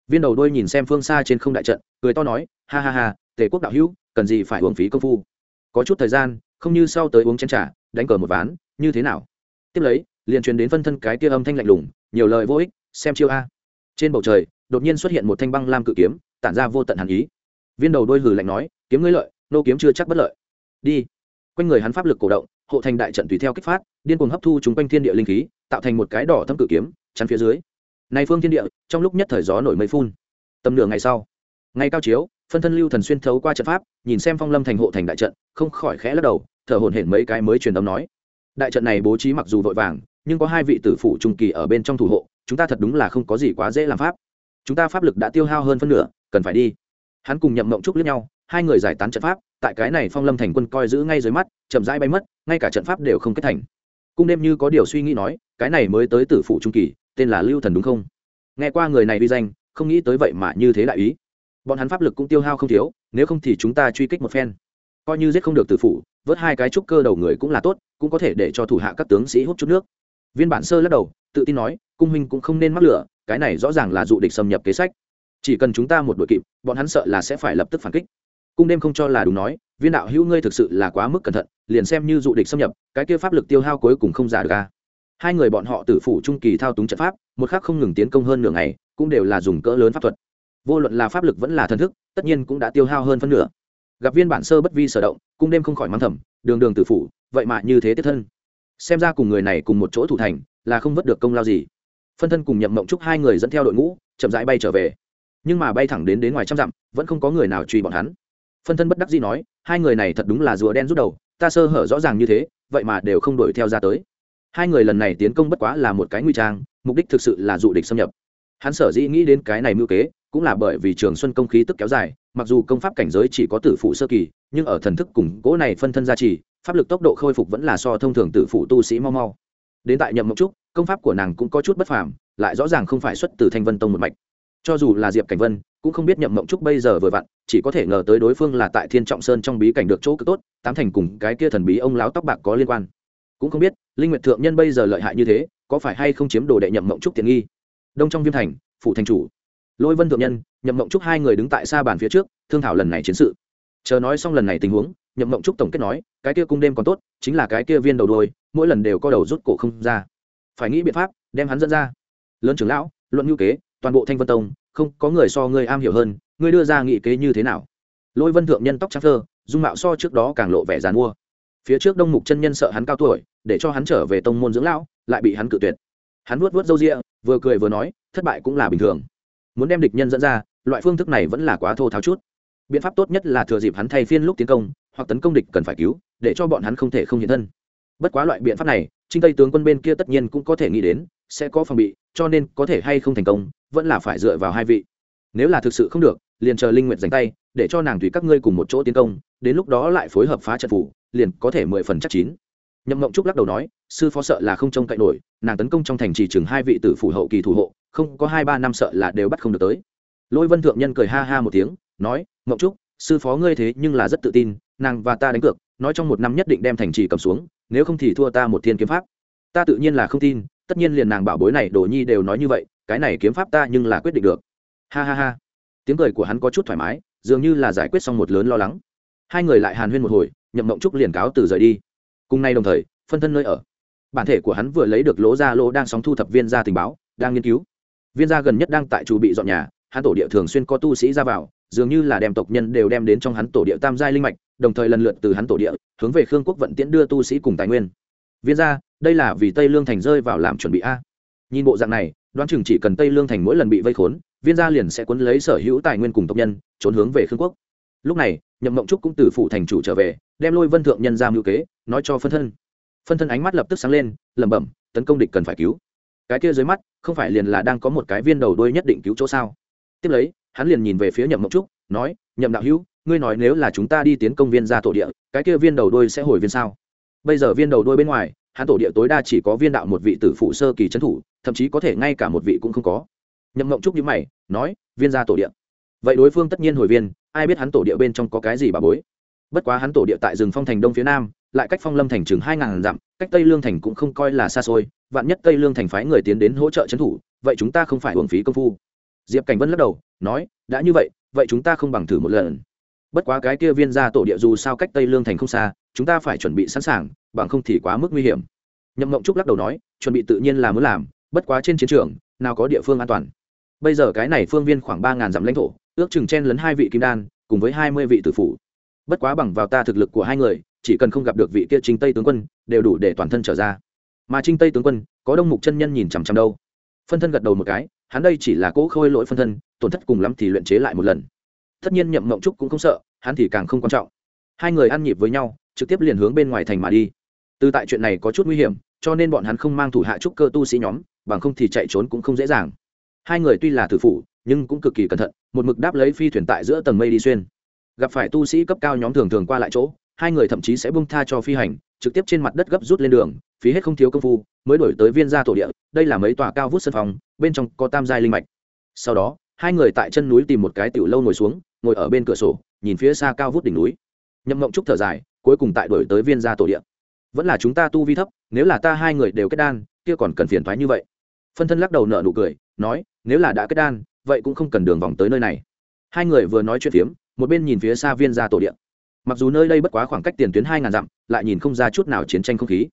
Viên đầu đôi nhìn xem phương xa trên không đại trận, cười to nói, ha ha ha, tề quốc đạo hữu, cần gì phải hưởng phí công phu? Có chút thời gian không như sau tới uống chén trà, đánh cờ một ván, như thế nào? Tiếp lấy, liền truyền đến phân thân cái kia âm thanh lạnh lùng, nhiều lời vô ích, xem chiêu a. Trên bầu trời, đột nhiên xuất hiện một thanh băng lam cự kiếm, tản ra vô tận hàn ý. Viên đầu đôi hừ lạnh nói, kiếm ngươi lợi, nô kiếm chưa chắc bất lợi. Đi. Quanh người hắn pháp lực cổ động, hộ thành đại trận tùy theo kích phát, điên cuồng hấp thu chúng quanh thiên địa linh khí, tạo thành một cái đỏ thâm cự kiếm, chắn phía dưới. Này phương thiên địa, trong lúc nhất thời gió nổi mây phun. Tầm nửa ngày sau ngay cao chiếu, phân thân lưu thần xuyên thấu qua trận pháp, nhìn xem phong lâm thành hộ thành đại trận, không khỏi khẽ lắc đầu, thở hổn hển mấy cái mới truyền âm nói. Đại trận này bố trí mặc dù vội vàng, nhưng có hai vị tử phủ trung kỳ ở bên trong thủ hộ, chúng ta thật đúng là không có gì quá dễ làm pháp. Chúng ta pháp lực đã tiêu hao hơn phân nửa, cần phải đi. Hắn cùng nhậm mộng trúc lẫn nhau, hai người giải tán trận pháp, tại cái này phong lâm thành quân coi giữ ngay dưới mắt, chậm rãi bay mất, ngay cả trận pháp đều không kết thành. Cung đêm như có điều suy nghĩ nói, cái này mới tới tử phủ trung kỳ, tên là lưu thần đúng không? Nghe qua người này uy danh, không nghĩ tới vậy mà như thế đại ý bọn hắn pháp lực cũng tiêu hao không thiếu, nếu không thì chúng ta truy kích một phen. Coi như giết không được tử phủ, vớt hai cái trúc cơ đầu người cũng là tốt, cũng có thể để cho thủ hạ các tướng sĩ hút chút nước. Viên bản sơ lắc đầu, tự tin nói, cung huynh cũng không nên mắc lửa, cái này rõ ràng là dụ địch xâm nhập kế sách. Chỉ cần chúng ta một đội kịp, bọn hắn sợ là sẽ phải lập tức phản kích. Cung đêm không cho là đúng nói, viên đạo hữu ngươi thực sự là quá mức cẩn thận, liền xem như dụ địch xâm nhập, cái kia pháp lực tiêu hao cuối cùng không giả được ca hai người bọn họ tử phủ trung kỳ thao túng trận pháp, một khác không ngừng tiến công hơn nửa ngày, cũng đều là dùng cỡ lớn pháp thuật vô luận là pháp lực vẫn là thần thức, tất nhiên cũng đã tiêu hao hơn phân nửa. Gặp viên bản sơ bất vi sở động, cung đêm không khỏi mắng thầm, đường đường tử phủ, vậy mà như thế tiếp thân. Xem ra cùng người này cùng một chỗ thủ thành, là không vất được công lao gì. Phân thân cùng nhậm mộng chúc hai người dẫn theo đội ngũ, chậm rãi bay trở về. Nhưng mà bay thẳng đến đến ngoài trăm dặm, vẫn không có người nào truy bọn hắn. Phân thân bất đắc dĩ nói, hai người này thật đúng là rùa đen rút đầu, ta sơ hở rõ ràng như thế, vậy mà đều không đuổi theo ra tới. Hai người lần này tiến công bất quá là một cái nguy trang, mục đích thực sự là dụ địch xâm nhập. Hắn sở dĩ nghĩ đến cái này mưu kế cũng là bởi vì trường xuân công khí tức kéo dài, mặc dù công pháp cảnh giới chỉ có tử phụ sơ kỳ, nhưng ở thần thức cùng cố này phân thân gia trì, pháp lực tốc độ khôi phục vẫn là so thông thường tử phụ tu sĩ mau mau. Đến tại nhậm mộng trúc, công pháp của nàng cũng có chút bất phàm, lại rõ ràng không phải xuất từ thanh vân tông một mạch. Cho dù là diệp cảnh vân, cũng không biết nhậm mộng trúc bây giờ vừa vặn, chỉ có thể ngờ tới đối phương là tại thiên trọng sơn trong bí cảnh được chỗ cực tốt, tám thành cùng cái kia thần bí ông láo tóc bạc có liên quan. Cũng không biết, linh nguyệt thượng nhân bây giờ lợi hại như thế, có phải hay không chiếm đồ đệ nhậm mộng trúc tiện nghi? Đông trong viêm thành, phủ thành chủ lôi vân thượng nhân, nhậm mộng trúc hai người đứng tại xa bàn phía trước, thương thảo lần này chiến sự. Chờ nói xong lần này tình huống, nhậm mộng trúc tổng kết nói, cái kia cung đêm còn tốt, chính là cái kia viên đầu đôi mỗi lần đều có đầu rút cổ không ra. Phải nghĩ biện pháp, đem hắn dẫn ra. Lớn trưởng lão, luận ngữ kế, toàn bộ thanh vân tông, không có người so ngươi am hiểu hơn, ngươi đưa ra nghị kế như thế nào? Lôi vân thượng nhân tóc trắng thơ, dung mạo so trước đó càng lộ vẻ dàn mua. Phía trước đông mục chân nhân sợ hắn cao tuổi, để cho hắn trở về tông môn dưỡng lão, lại bị hắn cự tuyệt. Hắn vuốt vuốt râu ria, vừa cười vừa nói, thất bại cũng là bình thường muốn đem địch nhân dẫn ra, loại phương thức này vẫn là quá thô tháo chút. Biện pháp tốt nhất là thừa dịp hắn thay phiên lúc tiến công, hoặc tấn công địch cần phải cứu, để cho bọn hắn không thể không hiện thân. Bất quá loại biện pháp này, trinh tây tướng quân bên kia tất nhiên cũng có thể nghĩ đến, sẽ có phòng bị, cho nên có thể hay không thành công, vẫn là phải dựa vào hai vị. Nếu là thực sự không được, liền chờ linh nguyện dành tay, để cho nàng tùy các ngươi cùng một chỗ tiến công, đến lúc đó lại phối hợp phá trận phủ, liền có thể mười phần chắc chín. Nhậm mộng trúc lắc đầu nói, sư phó sợ là không trông cậy nổi, nàng tấn công trong thành trì chừng hai vị tử phủ hậu kỳ thủ hộ không có hai ba năm sợ là đều bắt không được tới. Lôi vân thượng nhân cười ha ha một tiếng, nói, mộng trúc, sư phó ngươi thế nhưng là rất tự tin, nàng và ta đánh cược, nói trong một năm nhất định đem thành trì cầm xuống, nếu không thì thua ta một thiên kiếm pháp. Ta tự nhiên là không tin, tất nhiên liền nàng bảo bối này đồ nhi đều nói như vậy, cái này kiếm pháp ta nhưng là quyết định được. Ha ha ha. Tiếng cười của hắn có chút thoải mái, dường như là giải quyết xong một lớn lo lắng. Hai người lại hàn huyên một hồi, nhậm mộng trúc liền cáo từ rời đi. Cùng nay đồng thời, phân thân nơi ở. Bản thể của hắn vừa lấy được lỗ ra lỗ đang sóng thu thập viên gia tình báo, đang nghiên cứu viên gia gần nhất đang tại chủ bị dọn nhà, hắn tổ địa thường xuyên có tu sĩ ra vào, dường như là đem tộc nhân đều đem đến trong hắn tổ địa tam giai linh mạch, đồng thời lần lượt từ hắn tổ địa, hướng về khương quốc vận tiễn đưa tu sĩ cùng tài nguyên. Viên gia, đây là vì tây lương thành rơi vào làm chuẩn bị a. Nhìn bộ dạng này, đoán chừng chỉ cần tây lương thành mỗi lần bị vây khốn, viên gia liền sẽ cuốn lấy sở hữu tài nguyên cùng tộc nhân, trốn hướng về khương quốc. Lúc này, nhậm mộng trúc cũng từ phủ thành chủ trở về, đem lôi vân thượng nhân ra mưu kế, nói cho phân thân. Phân thân ánh mắt lập tức sáng lên, lẩm bẩm, tấn công địch cần phải cứu. Cái kia dưới mắt không phải liền là đang có một cái viên đầu đuôi nhất định cứu chỗ sao? Tiếp lấy, hắn liền nhìn về phía nhậm mộng trúc, nói, nhậm đạo hữu, ngươi nói nếu là chúng ta đi tiến công viên ra tổ địa, cái kia viên đầu đuôi sẽ hồi viên sao? Bây giờ viên đầu đuôi bên ngoài, hắn tổ địa tối đa chỉ có viên đạo một vị tử phụ sơ kỳ trấn thủ, thậm chí có thể ngay cả một vị cũng không có. Nhậm mộng trúc nhữ mày, nói, viên ra tổ địa. Vậy đối phương tất nhiên hồi viên, ai biết hắn tổ địa bên trong có cái gì bà bối? Bất quá hắn tổ địa tại rừng phong thành đông phía nam lại cách phong lâm thành chừng hai ngàn dặm, cách tây lương thành cũng không coi là xa xôi, vạn nhất tây lương thành phái người tiến đến hỗ trợ trấn thủ, vậy chúng ta không phải hưởng phí công phu. Diệp cảnh vân lắc đầu, nói, đã như vậy vậy chúng ta không bằng thử một lần. Bất quá cái kia viên ra tổ địa dù sao cách tây lương thành không xa, chúng ta phải chuẩn bị sẵn sàng, bằng không thì quá mức nguy hiểm. Nhậm mộng trúc lắc đầu nói, chuẩn bị tự nhiên là muốn làm, bất quá trên chiến trường, nào có địa phương an toàn. Bây giờ cái này phương viên khoảng ba ngàn dặm lãnh thổ, ước chừng chen lấn hai vị kim đan, cùng với hai mươi vị tử phủ. Bất quá bằng vào ta thực lực của hai người chỉ cần không gặp được vị kia Trinh tây tướng quân, đều đủ để toàn thân trở ra. Mà trinh tây tướng quân, có đông mục chân nhân nhìn chằm chằm đâu. Phân thân gật đầu một cái, hắn đây chỉ là cỗ khôi lỗi phân thân, tổn thất cùng lắm thì luyện chế lại một lần. Tất nhiên nhậm mộng trúc cũng không sợ, hắn thì càng không quan trọng. Hai người ăn nhịp với nhau, trực tiếp liền hướng bên ngoài thành mà đi. Từ tại chuyện này có chút nguy hiểm, cho nên bọn hắn không mang thủ hạ trúc cơ tu sĩ nhóm, bằng không thì chạy trốn cũng không dễ dàng. Hai người tuy là tử phụ, nhưng cũng cực kỳ cẩn thận, một mực đáp lấy phi thuyền tại giữa tầng mây đi xuyên. Gặp phải tu sĩ cấp cao nhóm thường thường qua lại chỗ hai người thậm chí sẽ bung tha cho phi hành, trực tiếp trên mặt đất gấp rút lên đường, phí hết không thiếu công phu, mới đổi tới viên gia tổ địa, đây là mấy tòa cao vút sân phòng, bên trong có tam giai linh mạch. Sau đó, hai người tại chân núi tìm một cái tiểu lâu ngồi xuống, ngồi ở bên cửa sổ, nhìn phía xa cao vút đỉnh núi. Nhậm mộng trúc thở dài, cuối cùng tại đổi tới viên gia tổ địa. Vẫn là chúng ta tu vi thấp, nếu là ta hai người đều kết đan, kia còn cần phiền thoái như vậy. Phân thân lắc đầu nợ nụ cười, nói, nếu là đã kết đan, vậy cũng không cần đường vòng tới nơi này. Hai người vừa nói chuyện phiếm, một bên nhìn phía xa viên gia tổ điện mặc dù nơi đây bất quá khoảng cách tiền tuyến hai ngàn dặm, lại nhìn không ra chút nào chiến tranh không khí.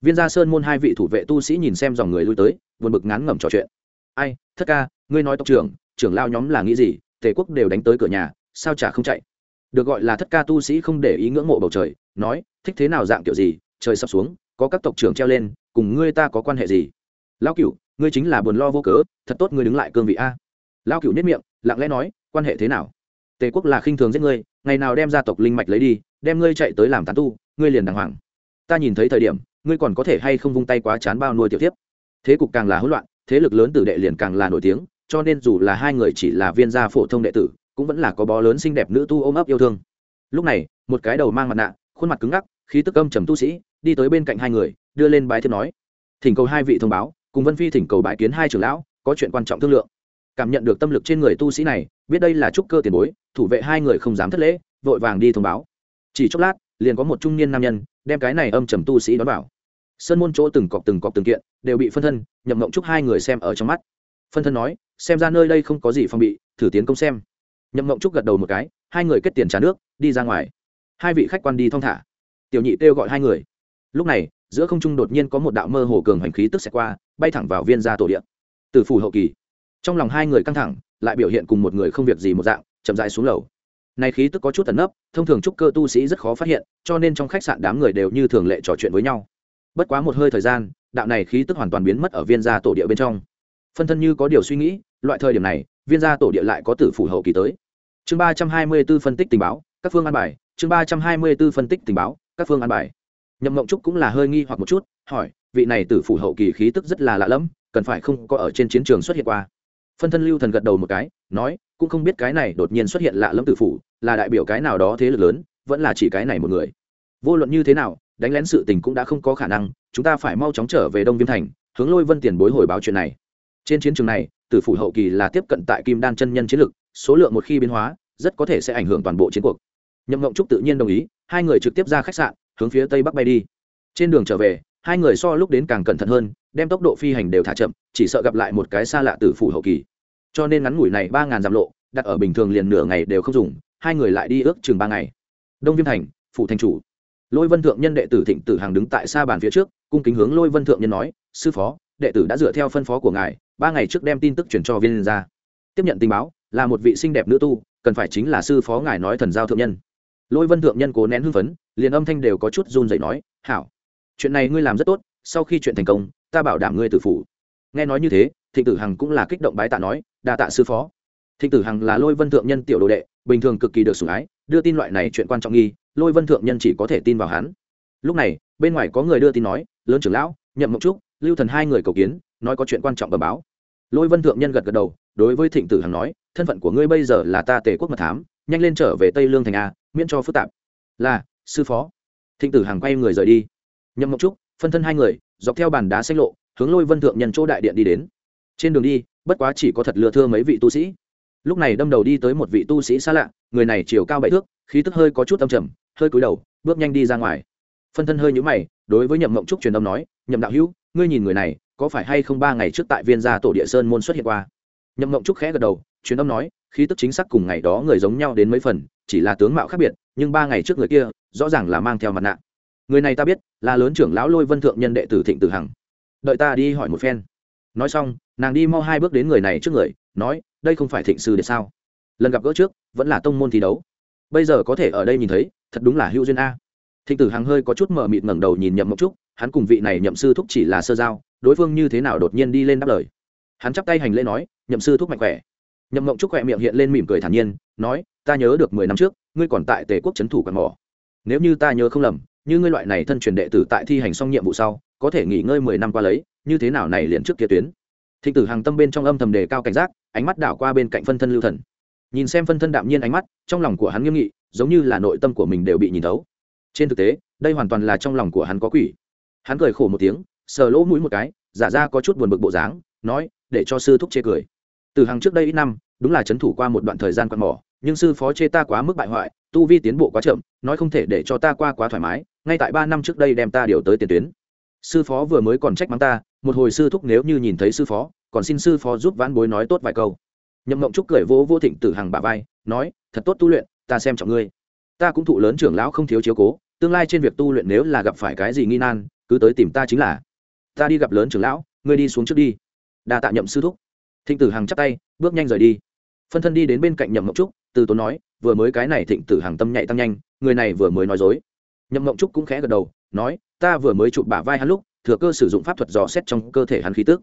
Viên gia sơn môn hai vị thủ vệ tu sĩ nhìn xem dòng người lui tới, buồn bực ngán ngẩm trò chuyện. Ai, thất ca, ngươi nói tộc trưởng trưởng lao nhóm là nghĩ gì? Tề quốc đều đánh tới cửa nhà, sao chả không chạy? Được gọi là thất ca tu sĩ không để ý ngưỡng mộ bầu trời, nói, thích thế nào dạng kiểu gì? Trời sắp xuống, có các tộc trưởng treo lên, cùng ngươi ta có quan hệ gì? Lao cựu ngươi chính là buồn lo vô cớ, thật tốt ngươi đứng lại cương vị a. Lao cựu nhất miệng, lặng lẽ nói, quan hệ thế nào? Tề quốc là khinh thường giết ngươi, ngày nào đem gia tộc linh mạch lấy đi, đem ngươi chạy tới làm tán tu, ngươi liền đàng hoàng. Ta nhìn thấy thời điểm, ngươi còn có thể hay không vung tay quá chán bao nuôi tiểu tiếp thế cục càng là hỗn loạn, thế lực lớn tử đệ liền càng là nổi tiếng, cho nên dù là hai người chỉ là viên gia phổ thông đệ tử, cũng vẫn là có bó lớn xinh đẹp nữ tu ôm ấp yêu thương. Lúc này, một cái đầu mang mặt nạ, khuôn mặt cứng ngắc, khí tức âm trầm tu sĩ, đi tới bên cạnh hai người, đưa lên bái thiếp nói, thỉnh cầu hai vị thông báo, cùng vân phi thỉnh cầu bái kiến hai trưởng lão, có chuyện quan trọng thương lượng cảm nhận được tâm lực trên người tu sĩ này, biết đây là trúc cơ tiền bối, thủ vệ hai người không dám thất lễ, vội vàng đi thông báo. Chỉ chốc lát, liền có một trung niên nam nhân, đem cái này âm trầm tu sĩ đón vào. Sơn môn chỗ từng cọc từng cọc từng kiện, đều bị phân thân, nhậm ngộng chúc hai người xem ở trong mắt. Phân thân nói, xem ra nơi đây không có gì phong bị, thử tiến công xem. Nhậm ngộng trúc gật đầu một cái, hai người kết tiền trả nước, đi ra ngoài. Hai vị khách quan đi thong thả. Tiểu nhị kêu gọi hai người. Lúc này, giữa không trung đột nhiên có một đạo mơ hồ cường hành khí tức xẹt qua, bay thẳng vào viên gia tổ điện từ phủ hậu kỳ trong lòng hai người căng thẳng, lại biểu hiện cùng một người không việc gì một dạng, chậm dại xuống lầu. Này khí tức có chút tẩn nấp, thông thường trúc cơ tu sĩ rất khó phát hiện, cho nên trong khách sạn đám người đều như thường lệ trò chuyện với nhau. Bất quá một hơi thời gian, đạo này khí tức hoàn toàn biến mất ở viên gia tổ địa bên trong. Phân thân như có điều suy nghĩ, loại thời điểm này, viên gia tổ địa lại có tử phủ hậu kỳ tới. Chương ba trăm hai mươi b ố phân tích tình báo, các phương an bài, chương ba trăm hai mươi b ố phân tích tình báo, các phương an bài. Nhậm mộng trúc cũng là hơi nghi hoặc một chút, hỏi, vị này tử phủ hậu kỳ khí tức rất là lạ lẫm, cần phải không có ở trên chiến trường xuất hiện qua? Phân thân lưu thần gật đầu một cái, nói, cũng không biết cái này đột nhiên xuất hiện lạ lẫm tử phủ, là đại biểu cái nào đó thế lực lớn, vẫn là chỉ cái này một người. Vô luận như thế nào, đánh lén sự tình cũng đã không có khả năng, chúng ta phải mau chóng trở về đông viêm thành, hướng lôi vân tiền bối hồi báo chuyện này. Trên chiến trường này, tử phủ hậu kỳ là tiếp cận tại kim đan chân nhân chiến lực, số lượng một khi biến hóa, rất có thể sẽ ảnh hưởng toàn bộ chiến cuộc. Nhậm ngộng trúc tự nhiên đồng ý, hai người trực tiếp ra khách sạn, hướng phía tây bắc bay đi. Trên đường trở về, hai người so lúc đến càng cẩn thận hơn, đem tốc độ phi hành đều thả chậm, chỉ sợ gặp lại một cái xa lạ tử phủ hậu kỳ cho nên ngắn ngủi này ba ngàn dặm lộ, đặt ở bình thường liền nửa ngày đều không dùng, hai người lại đi ước chừng ba ngày. Đông viêm thành, phủ thành chủ. Lôi vân thượng nhân đệ tử thịnh tử hàng đứng tại xa bàn phía trước, cung kính hướng lôi vân thượng nhân nói, sư phó, đệ tử đã dựa theo phân phó của ngài, ba ngày trước đem tin tức chuyển cho viên ra tiếp nhận tình báo, là một vị xinh đẹp nữ tu, cần phải chính là sư phó ngài nói thần giao thượng nhân. Lôi vân thượng nhân cố nén hưng phấn, liền âm thanh đều có chút run dậy nói, hảo, chuyện này ngươi làm rất tốt, sau khi chuyện thành công, ta bảo đảm ngươi tử phủ. Nghe nói như thế thịnh tử hằng cũng là kích động bái tạ nói, đa tạ sư phó. Thịnh tử hằng là lôi vân thượng nhân tiểu đồ đệ, bình thường cực kỳ được sủng ái, đưa tin loại này chuyện quan trọng nghi, lôi vân thượng nhân chỉ có thể tin vào hắn. Lúc này, bên ngoài có người đưa tin nói, lớn trưởng lão, nhậm mộng trúc, lưu thần hai người cầu kiến, nói có chuyện quan trọng bờ báo. Lôi vân thượng nhân gật gật đầu, đối với thịnh tử hằng nói, thân phận của ngươi bây giờ là ta tề quốc mật thám, nhanh lên trở về tây lương thành a, miễn cho phức tạp. Là, sư phó. Thịnh tử hằng quay người rời đi. Nhậm mộng trúc, phân thân hai người, dọc theo bàn đá xanh lộ, hướng lôi vân thượng nhân chỗ đại điện đi đến trên đường đi, bất quá chỉ có thật lừa thưa mấy vị tu sĩ. Lúc này đâm đầu đi tới một vị tu sĩ xa lạ, người này chiều cao bảy thước, khí tức hơi có chút âm trầm, hơi cúi đầu, bước nhanh đi ra ngoài. Phân thân hơi nhũ mày, đối với nhậm mộng trúc truyền âm nói, nhậm đạo hữu, ngươi nhìn người này, có phải hay không ba ngày trước tại viên gia tổ địa sơn môn xuất hiện qua? Nhậm mộng trúc khẽ gật đầu, truyền âm nói, khí tức chính xác cùng ngày đó người giống nhau đến mấy phần, chỉ là tướng mạo khác biệt, nhưng ba ngày trước người kia, rõ ràng là mang theo mặt nạ. Người này ta biết, là lớn trưởng lão lôi vân thượng nhân đệ tử thịnh tử hằng. Đợi ta đi hỏi một phen nói xong, nàng đi mau hai bước đến người này trước người, nói, đây không phải thịnh sư để sao? Lần gặp gỡ trước, vẫn là tông môn thi đấu. Bây giờ có thể ở đây nhìn thấy, thật đúng là hữu duyên a. Thịnh tử hàng hơi có chút mờ mịt ngẩng đầu nhìn nhậm mộng trúc, hắn cùng vị này nhậm sư thúc chỉ là sơ giao, đối phương như thế nào đột nhiên đi lên đáp lời. Hắn chắp tay hành lễ nói, nhậm sư thúc mạnh khỏe. Nhậm mộng trúc khỏe miệng hiện lên mỉm cười thản nhiên, nói, ta nhớ được mười năm trước, ngươi còn tại tề quốc trấn thủ quạt mỏ. Nếu như ta nhớ không lầm, như ngươi loại này thân truyền đệ tử tại thi hành xong nhiệm vụ sau, có thể nghỉ ngơi mười năm qua lấy như thế nào này liền trước kia tuyến. Thịnh tử hàng tâm bên trong âm thầm đề cao cảnh giác, ánh mắt đảo qua bên cạnh phân thân lưu thần. Nhìn xem phân thân đạm nhiên ánh mắt, trong lòng của hắn nghiêm nghị, giống như là nội tâm của mình đều bị nhìn thấu. Trên thực tế, đây hoàn toàn là trong lòng của hắn có quỷ. Hắn cười khổ một tiếng, sờ lỗ mũi một cái, giả ra có chút buồn bực bộ dáng, nói, để cho sư thúc chê cười. Từ hàng trước đây ít năm, đúng là c h ấ n thủ qua một đoạn thời gian quạt mỏ, nhưng sư phó chê ta quá mức bại hoại, tu vi tiến bộ quá chậm, nói không thể để cho ta qua quá thoải mái, ngay tại ba năm trước đây đem ta điều tới tiền tuyến sư phó vừa mới còn trách mắng ta, một hồi sư thúc nếu như nhìn thấy sư phó, còn xin sư phó giúp vãn bối nói tốt vài câu. Nhậm mộng trúc cười vỗ vô thịnh tử hàng bà vai, nói, thật tốt tu luyện, ta xem trọng ngươi. Ta cũng thụ lớn trưởng lão không thiếu chiếu cố, tương lai trên việc tu luyện nếu là gặp phải cái gì nghi nan, cứ tới tìm ta chính là. Ta đi gặp lớn trưởng lão, ngươi đi xuống trước đi. Đa tạ nhậm sư thúc. Thịnh tử hằng chắp tay, bước nhanh rời đi. Phân thân đi đến bên cạnh nhậm mộng trúc, từ tốn nói, vừa mới cái này thịnh tử hằng tâm nhạy tăng nhanh, người này vừa mới nói dối. Nhậm mộng trúc cũng khẽ gật đầu, nói ta vừa mới chụp bả vai hắn lúc, thừa cơ sử dụng pháp thuật dò xét trong cơ thể hắn khí tức.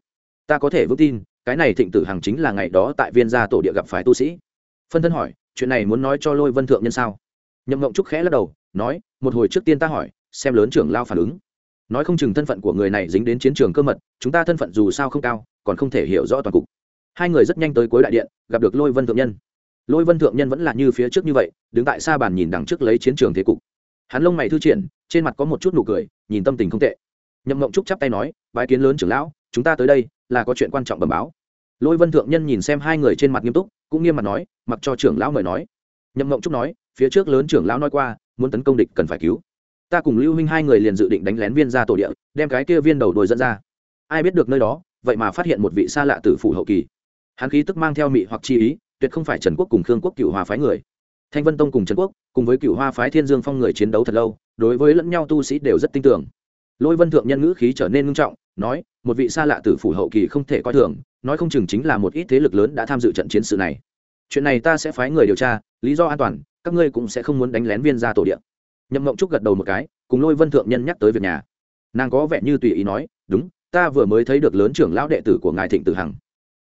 Ta có thể vững tin, cái này thịnh tử hằng chính là ngày đó tại viên gia tổ địa gặp phải tu sĩ. Phân thân hỏi, chuyện này muốn nói cho lôi vân thượng nhân sao? Nhậm mộng trúc khẽ lắc đầu, nói, một hồi trước tiên ta hỏi, xem lớn trưởng lao phản ứng. Nói không chừng thân phận của người này dính đến chiến trường cơ mật, chúng ta thân phận dù sao không cao, còn không thể hiểu rõ toàn cục. Hai người rất nhanh tới cuối đại điện, gặp được lôi vân thượng nhân. Lôi vân thượng nhân vẫn là như phía trước như vậy, đứng tại xa bàn nhìn đằng trước lấy chiến trường thế cục hắn lông mày thư triển, trên mặt có một chút nụ cười, nhìn tâm tình không tệ. Nhậm mộng trúc chắp tay nói, bái kiến lớn trưởng lão, chúng ta tới đây là có chuyện quan trọng bẩm báo. Lôi vân thượng nhân nhìn xem hai người trên mặt nghiêm túc, cũng nghiêm mặt nói, mặc cho trưởng lão mời nói. Nhậm mộng trúc nói, phía trước lớn trưởng lão nói qua, muốn tấn công địch cần phải cứu. Ta cùng lưu huynh hai người liền dự định đánh lén viên ra tổ địa, đem cái kia viên đầu đồi dẫn ra. Ai biết được nơi đó, vậy mà phát hiện một vị xa lạ tử phủ hậu kỳ. Hắn khí tức mang theo mị hoặc chi ý, tuyệt không phải trần quốc cùng khương quốc cựu hòa phái người thanh vân tông cùng trần quốc, cùng với cựu hoa phái thiên dương phong người chiến đấu thật lâu, đối với lẫn nhau tu sĩ đều rất tin tưởng. Lôi vân thượng nhân ngữ khí trở nên ngưng trọng, nói, một vị xa lạ tử phủ hậu kỳ không thể coi thường, nói không chừng chính là một ít thế lực lớn đã tham dự trận chiến sự này. Chuyện này ta sẽ phái người điều tra, lý do an toàn, các ngươi cũng sẽ không muốn đánh lén viên ra tổ điện nhậm mộng trúc gật đầu một cái, cùng lôi vân thượng nhân nhắc tới việc nhà. Nàng có vẻ như tùy ý nói, đúng, ta vừa mới thấy được lớn trưởng lão đệ tử của ngài thịnh tử hằng.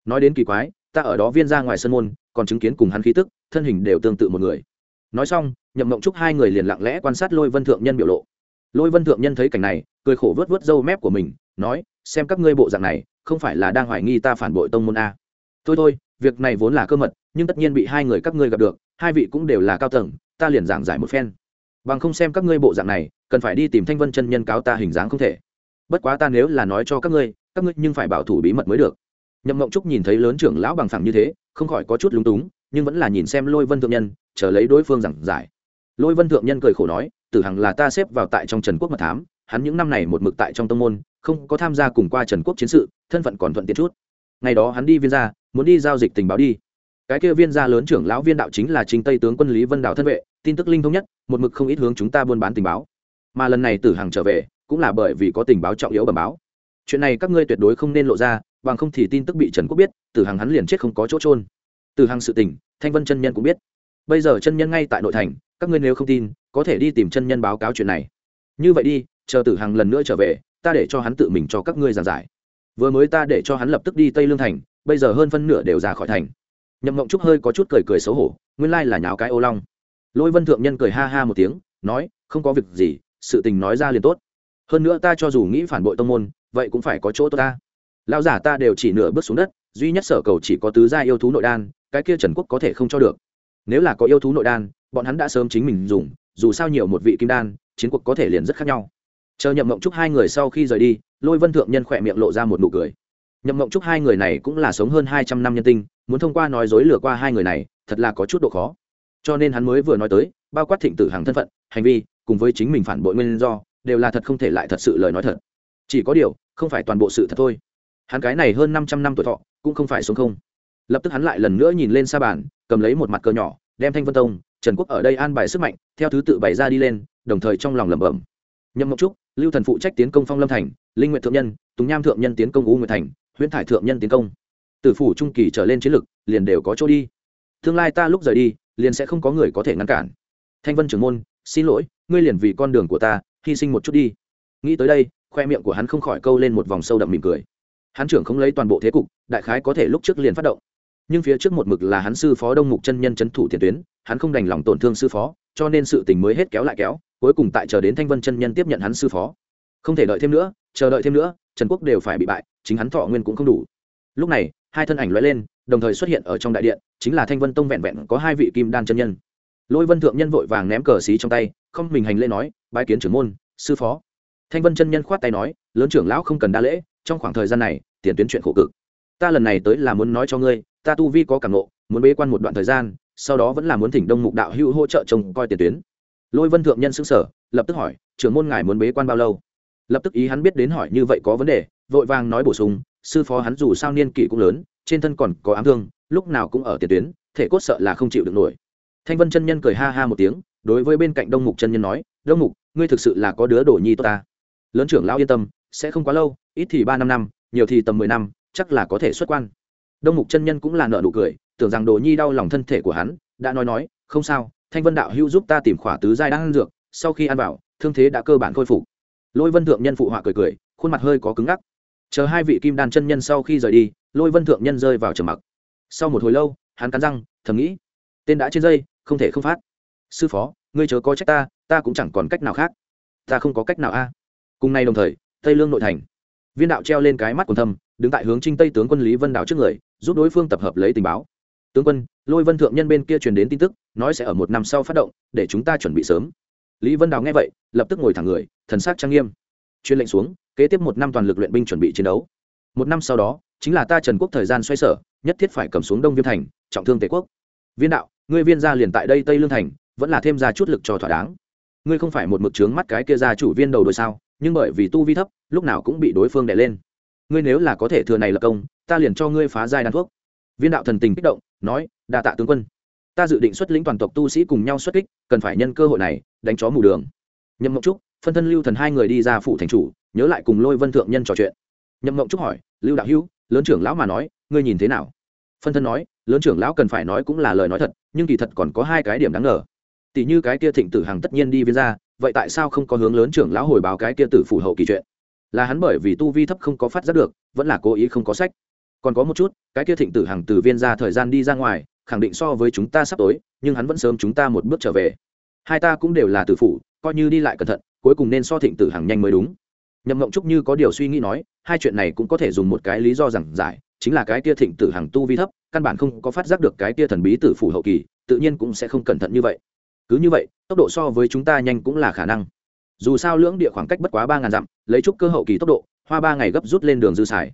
Nói đến kỳ quái, ta ở đó viên ra ngoài sân môn còn chứng kiến cùng hắn khí tức, thân hình đều tương tự một người. Nói xong, nhậm mộng trúc hai người liền lặng lẽ quan sát lôi vân thượng nhân biểu lộ. Lôi vân thượng nhân thấy cảnh này, cười khổ vớt vớt râu mép của mình, nói, xem các ngươi bộ dạng này, không phải là đang hoài nghi ta phản bội tông môn a? Thôi thôi, việc này vốn là cơ mật, nhưng tất nhiên bị hai người các ngươi gặp được, hai vị cũng đều là cao tầng, ta liền giảng giải một phen. Bằng không xem các ngươi bộ dạng này, cần phải đi tìm thanh vân chân nhân cáo ta hình dáng không thể. Bất quá ta nếu là nói cho các ngươi các ngươi nhưng phải bảo thủ bí mật mới được nhậm mộng trúc nhìn thấy lớn trưởng lão bằng phẳng như thế, không khỏi có chút lúng túng, nhưng vẫn là nhìn xem lôi vân thượng nhân, chờ lấy đối phương giảng giải. Lôi vân thượng nhân cười khổ nói, tử hằng là ta xếp vào tại trong trần quốc mật thám, hắn những năm này một mực tại trong tông môn, không có tham gia cùng qua trần quốc chiến sự, thân phận còn thuận tiện chút. Ngày đó hắn đi viên gia, muốn đi giao dịch tình báo đi. Cái kia viên gia lớn trưởng lão viên đạo chính là chính tây tướng quân lý vân đạo thân vệ, tin tức linh thông nhất, một mực không ít hướng chúng ta buôn bán tình báo. Mà lần này tử hằng trở về, cũng là bởi vì có tình báo trọng yếu bẩm báo chuyện này các ngươi tuyệt đối không nên lộ ra, bằng không thì tin tức bị trần quốc biết, tử hằng hắn liền chết không có chỗ trôn tử hằng sự tình, thanh vân chân nhân cũng biết. Bây giờ chân nhân ngay tại nội thành, các ngươi nếu không tin, có thể đi tìm chân nhân báo cáo chuyện này. Như vậy đi, chờ tử hằng lần nữa trở về, ta để cho hắn tự mình cho các ngươi giảng giải. Vừa mới ta để cho hắn lập tức đi tây lương thành, bây giờ hơn phân nửa đều ra khỏi thành. Nhậm mộng trúc hơi có chút cười cười xấu hổ, nguyên lai là nháo cái ô long. Lôi vân thượng nhân cười ha ha một tiếng, nói, không có việc gì, sự tình nói ra liền tốt. Hơn nữa ta cho dù nghĩ phản bội tông môn vậy cũng phải có chỗ tốt ta. Lão giả ta đều chỉ nửa bước xuống đất, duy nhất sở cầu chỉ có tứ gia yêu thú nội đan, cái kia trần quốc có thể không cho được. Nếu là có yêu thú nội đan, bọn hắn đã sớm chính mình dùng, dù sao nhiều một vị kim đan, chiến cuộc có thể liền rất khác nhau. Chờ nhậm mộng trúc hai người sau khi rời đi, lôi vân thượng nhân khỏe miệng lộ ra một nụ cười. Nhậm mộng trúc hai người này cũng là sống hơn hai trăm năm nhân tinh, muốn thông qua nói dối lừa qua hai người này, thật là có chút độ khó. Cho nên hắn mới vừa nói tới, bao quát thịnh tử hàng thân phận, hành vi, cùng với chính mình phản bội nguyên do, đều là thật không thể lại thật sự lời nói thật chỉ có điều, không phải toàn bộ sự thật thôi. Hắn cái này hơn năm trăm năm tuổi thọ, cũng không phải xuống không. Lập tức hắn lại lần nữa nhìn lên sa bàn, cầm lấy một mặt cờ nhỏ, đem thanh vân tông, trần quốc ở đây an bài sức mạnh, theo thứ tự bày ra đi lên, đồng thời trong lòng lẩm bẩm. Nhậm mộc trúc, lưu thần phụ trách tiến công phong lâm thành, linh nguyện thượng nhân, tùng nham thượng nhân tiến công u nguyệt thành, huyễn thải thượng nhân tiến công. Từ phủ trung kỳ trở lên chiến lực, liền đều có chỗ đi. Tương lai ta lúc rời đi, liền sẽ không có người có thể ngăn cản. Thanh vân trưởng môn, xin lỗi, ngươi liền vì con đường của ta, hy sinh một chút đi. Nghĩ tới đây khoe miệng của hắn không khỏi câu lên một vòng sâu đậm mỉm cười. Hắn trưởng không lấy toàn bộ thế cục, đại khái có thể lúc trước liền phát động. Nhưng phía trước một mực là hắn sư phó đông mục chân nhân c h ấ n thủ tiền tuyến, hắn không đành lòng tổn thương sư phó, cho nên sự tình mới hết kéo lại kéo, cuối cùng tại chờ đến thanh vân chân nhân tiếp nhận hắn sư phó. Không thể đợi thêm nữa, chờ đợi thêm nữa, trần quốc đều phải bị bại, chính hắn thọ nguyên cũng không đủ. Lúc này, hai thân ảnh l lên, đồng thời xuất hiện ở trong đại điện, chính là thanh vân tông vẹn vẹn có hai vị kim đan chân nhân. Lôi vân thượng nhân vội vàng ném cờ xí trong tay, không mình hành lễ nói, bái kiến trưởng môn, sư phó thanh vân chân nhân khoát tay nói, lớn trưởng lão không cần đa lễ, trong khoảng thời gian này, tiền tuyến chuyện khổ cực. Ta lần này tới là muốn nói cho ngươi, ta tu vi có cảm nộ muốn bế quan một đoạn thời gian, sau đó vẫn là muốn thỉnh đông mục đạo hữu hỗ trợ trông coi tiền tuyến. Lôi vân thượng nhân xứng sở lập tức hỏi, trưởng môn ngài muốn bế quan bao lâu? Lập tức ý hắn biết đến hỏi như vậy có vấn đề, vội vàng nói bổ sung, sư phó hắn dù sao niên kỷ cũng lớn, trên thân còn có ám thương, lúc nào cũng ở tiền tuyến, thể cốt sợ là không chịu được nổi. Thanh vân chân nhân cười ha ha một tiếng, đối với bên cạnh đông mục chân nhân nói, đông mục, ngươi thực sự là có đứa đồ nhi tốt ta lớn trưởng lão yên tâm, sẽ không quá lâu, ít thì ba năm năm, nhiều thì tầm mười năm, chắc là có thể xuất quan. Đông mục chân nhân cũng là nợ nụ cười, tưởng rằng đồ nhi đau lòng thân thể của hắn, đã nói nói, không sao, thanh vân đạo hữu giúp ta tìm khỏa tứ giai đang ăn dược, sau khi ăn vào, thương thế đã cơ bản khôi phục. Lôi vân thượng nhân phụ họa cười cười, khuôn mặt hơi có cứng ngắc. Chờ hai vị kim đan chân nhân sau khi rời đi, lôi vân thượng nhân rơi vào trầm mặc. Sau một hồi lâu, hắn cắn răng, thầm nghĩ, tên đã trên dây, không thể không phát. Sư phó, ngươi chớ có trách ta ta cũng chẳng còn cách nào khác. Ta không có cách nào a cùng nay đồng thời, tây lương nội thành. Viên đạo treo lên cái mắt quần thâm, đứng tại hướng trinh tây tướng quân lý vân đảo trước người, giúp đối phương tập hợp lấy tình báo. Tướng quân, lôi vân thượng nhân bên kia truyền đến tin tức, nói sẽ ở một năm sau phát động, để chúng ta chuẩn bị sớm. Lý vân đào nghe vậy, lập tức ngồi thẳng người, thần sắc trang nghiêm. Chuyên lệnh xuống, kế tiếp một năm toàn lực luyện binh chuẩn bị chiến đấu. Một năm sau đó, chính là ta trần quốc thời gian xoay sở, nhất thiết phải cầm xuống đông viêm thành, trọng thương tề quốc. Viên đạo, ngươi viên gia liền tại đây tây lương thành, vẫn là thêm ra chút lực cho thỏa đáng. Ngươi không phải một mực trướng mắt cái kia ra chủ viên đầu đôi sao? Nhưng bởi vì tu vi thấp, lúc nào cũng bị đối phương đè lên. Ngươi nếu là có thể thừa này lập công, ta liền cho ngươi phá giai đan thuốc. Viên đạo thần tình kích động, nói, đa tạ tướng quân. Ta dự định xuất lĩnh toàn tộc tu sĩ cùng nhau xuất kích, cần phải nhân cơ hội này, đánh chó mù đường. Nhậm mộng trúc, phân thân lưu thần hai người đi ra phụ thành chủ, nhớ lại cùng lôi vân thượng nhân trò chuyện. Nhậm mộng trúc hỏi, lưu đạo hữu, lớn trưởng lão mà nói, ngươi nhìn thế nào? Phân thân nói, lớn trưởng lão cần phải nói cũng là lời nói thật, nhưng kỳ thật còn có hai cái điểm đáng ngờ. Tỷ như cái kia thịnh tử hằng tất nhiên đi viên ra vậy tại sao không có hướng lớn trưởng lão hồi báo cái kia tử phủ hậu kỳ chuyện? Là hắn bởi vì tu vi thấp không có phát giác được, vẫn là cố ý không có sách. Còn có một chút, cái kia thịnh tử hằng từ viên ra thời gian đi ra ngoài, khẳng định so với chúng ta sắp tối, nhưng hắn vẫn sớm chúng ta một bước trở về. Hai ta cũng đều là tử phủ, coi như đi lại cẩn thận, cuối cùng nên so thịnh tử hằng nhanh mới đúng. Nhậm mộng trúc như có điều suy nghĩ nói, hai chuyện này cũng có thể dùng một cái lý do giảng giải, chính là cái kia thịnh tử hằng tu vi thấp, căn bản không có phát giác được cái kia thần bí tử phủ hậu kỳ, tự nhiên cũng sẽ không cẩn thận như vậy cứ như vậy, tốc độ so với chúng ta nhanh cũng là khả năng. Dù sao lưỡng địa khoảng cách bất quá ba ngàn dặm, lấy chút cơ hậu kỳ tốc độ, hoa ba ngày gấp rút lên đường dư xài.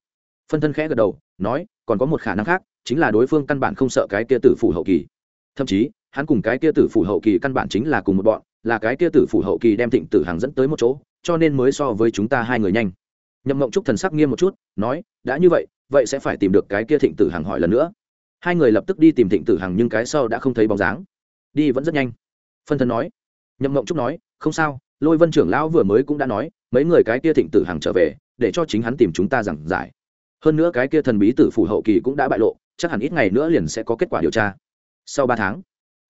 Phân thân khẽ gật đầu, nói, còn có một khả năng khác, chính là đối phương căn bản không sợ cái kia tử phủ hậu kỳ. Thậm chí, hắn cùng cái kia tử phủ hậu kỳ căn bản chính là cùng một bọn, là cái kia tử phủ hậu kỳ đem thịnh tử hàng dẫn tới một chỗ, cho nên mới so với chúng ta hai người nhanh. Nhậm mộng trúc thần sắc nghiêm một chút, nói, đã như vậy vậy sẽ phải tìm được cái kia thịnh tử hàng hỏi lần nữa. Hai người lập tức đi tìm thịnh tử hàng nhưng cái sau đã không thấy bóng dáng. Đi vẫn rất nhanh phân thân nói. Nhậm mộng trúc nói, không sao, lôi vân trưởng lão vừa mới cũng đã nói, mấy người cái kia thịnh tử hàng trở về, để cho chính hắn tìm chúng ta giảng giải. Hơn nữa cái kia thần bí tử phủ hậu kỳ cũng đã bại lộ, chắc hẳn ít ngày nữa liền sẽ có kết quả điều tra. Sau ba tháng,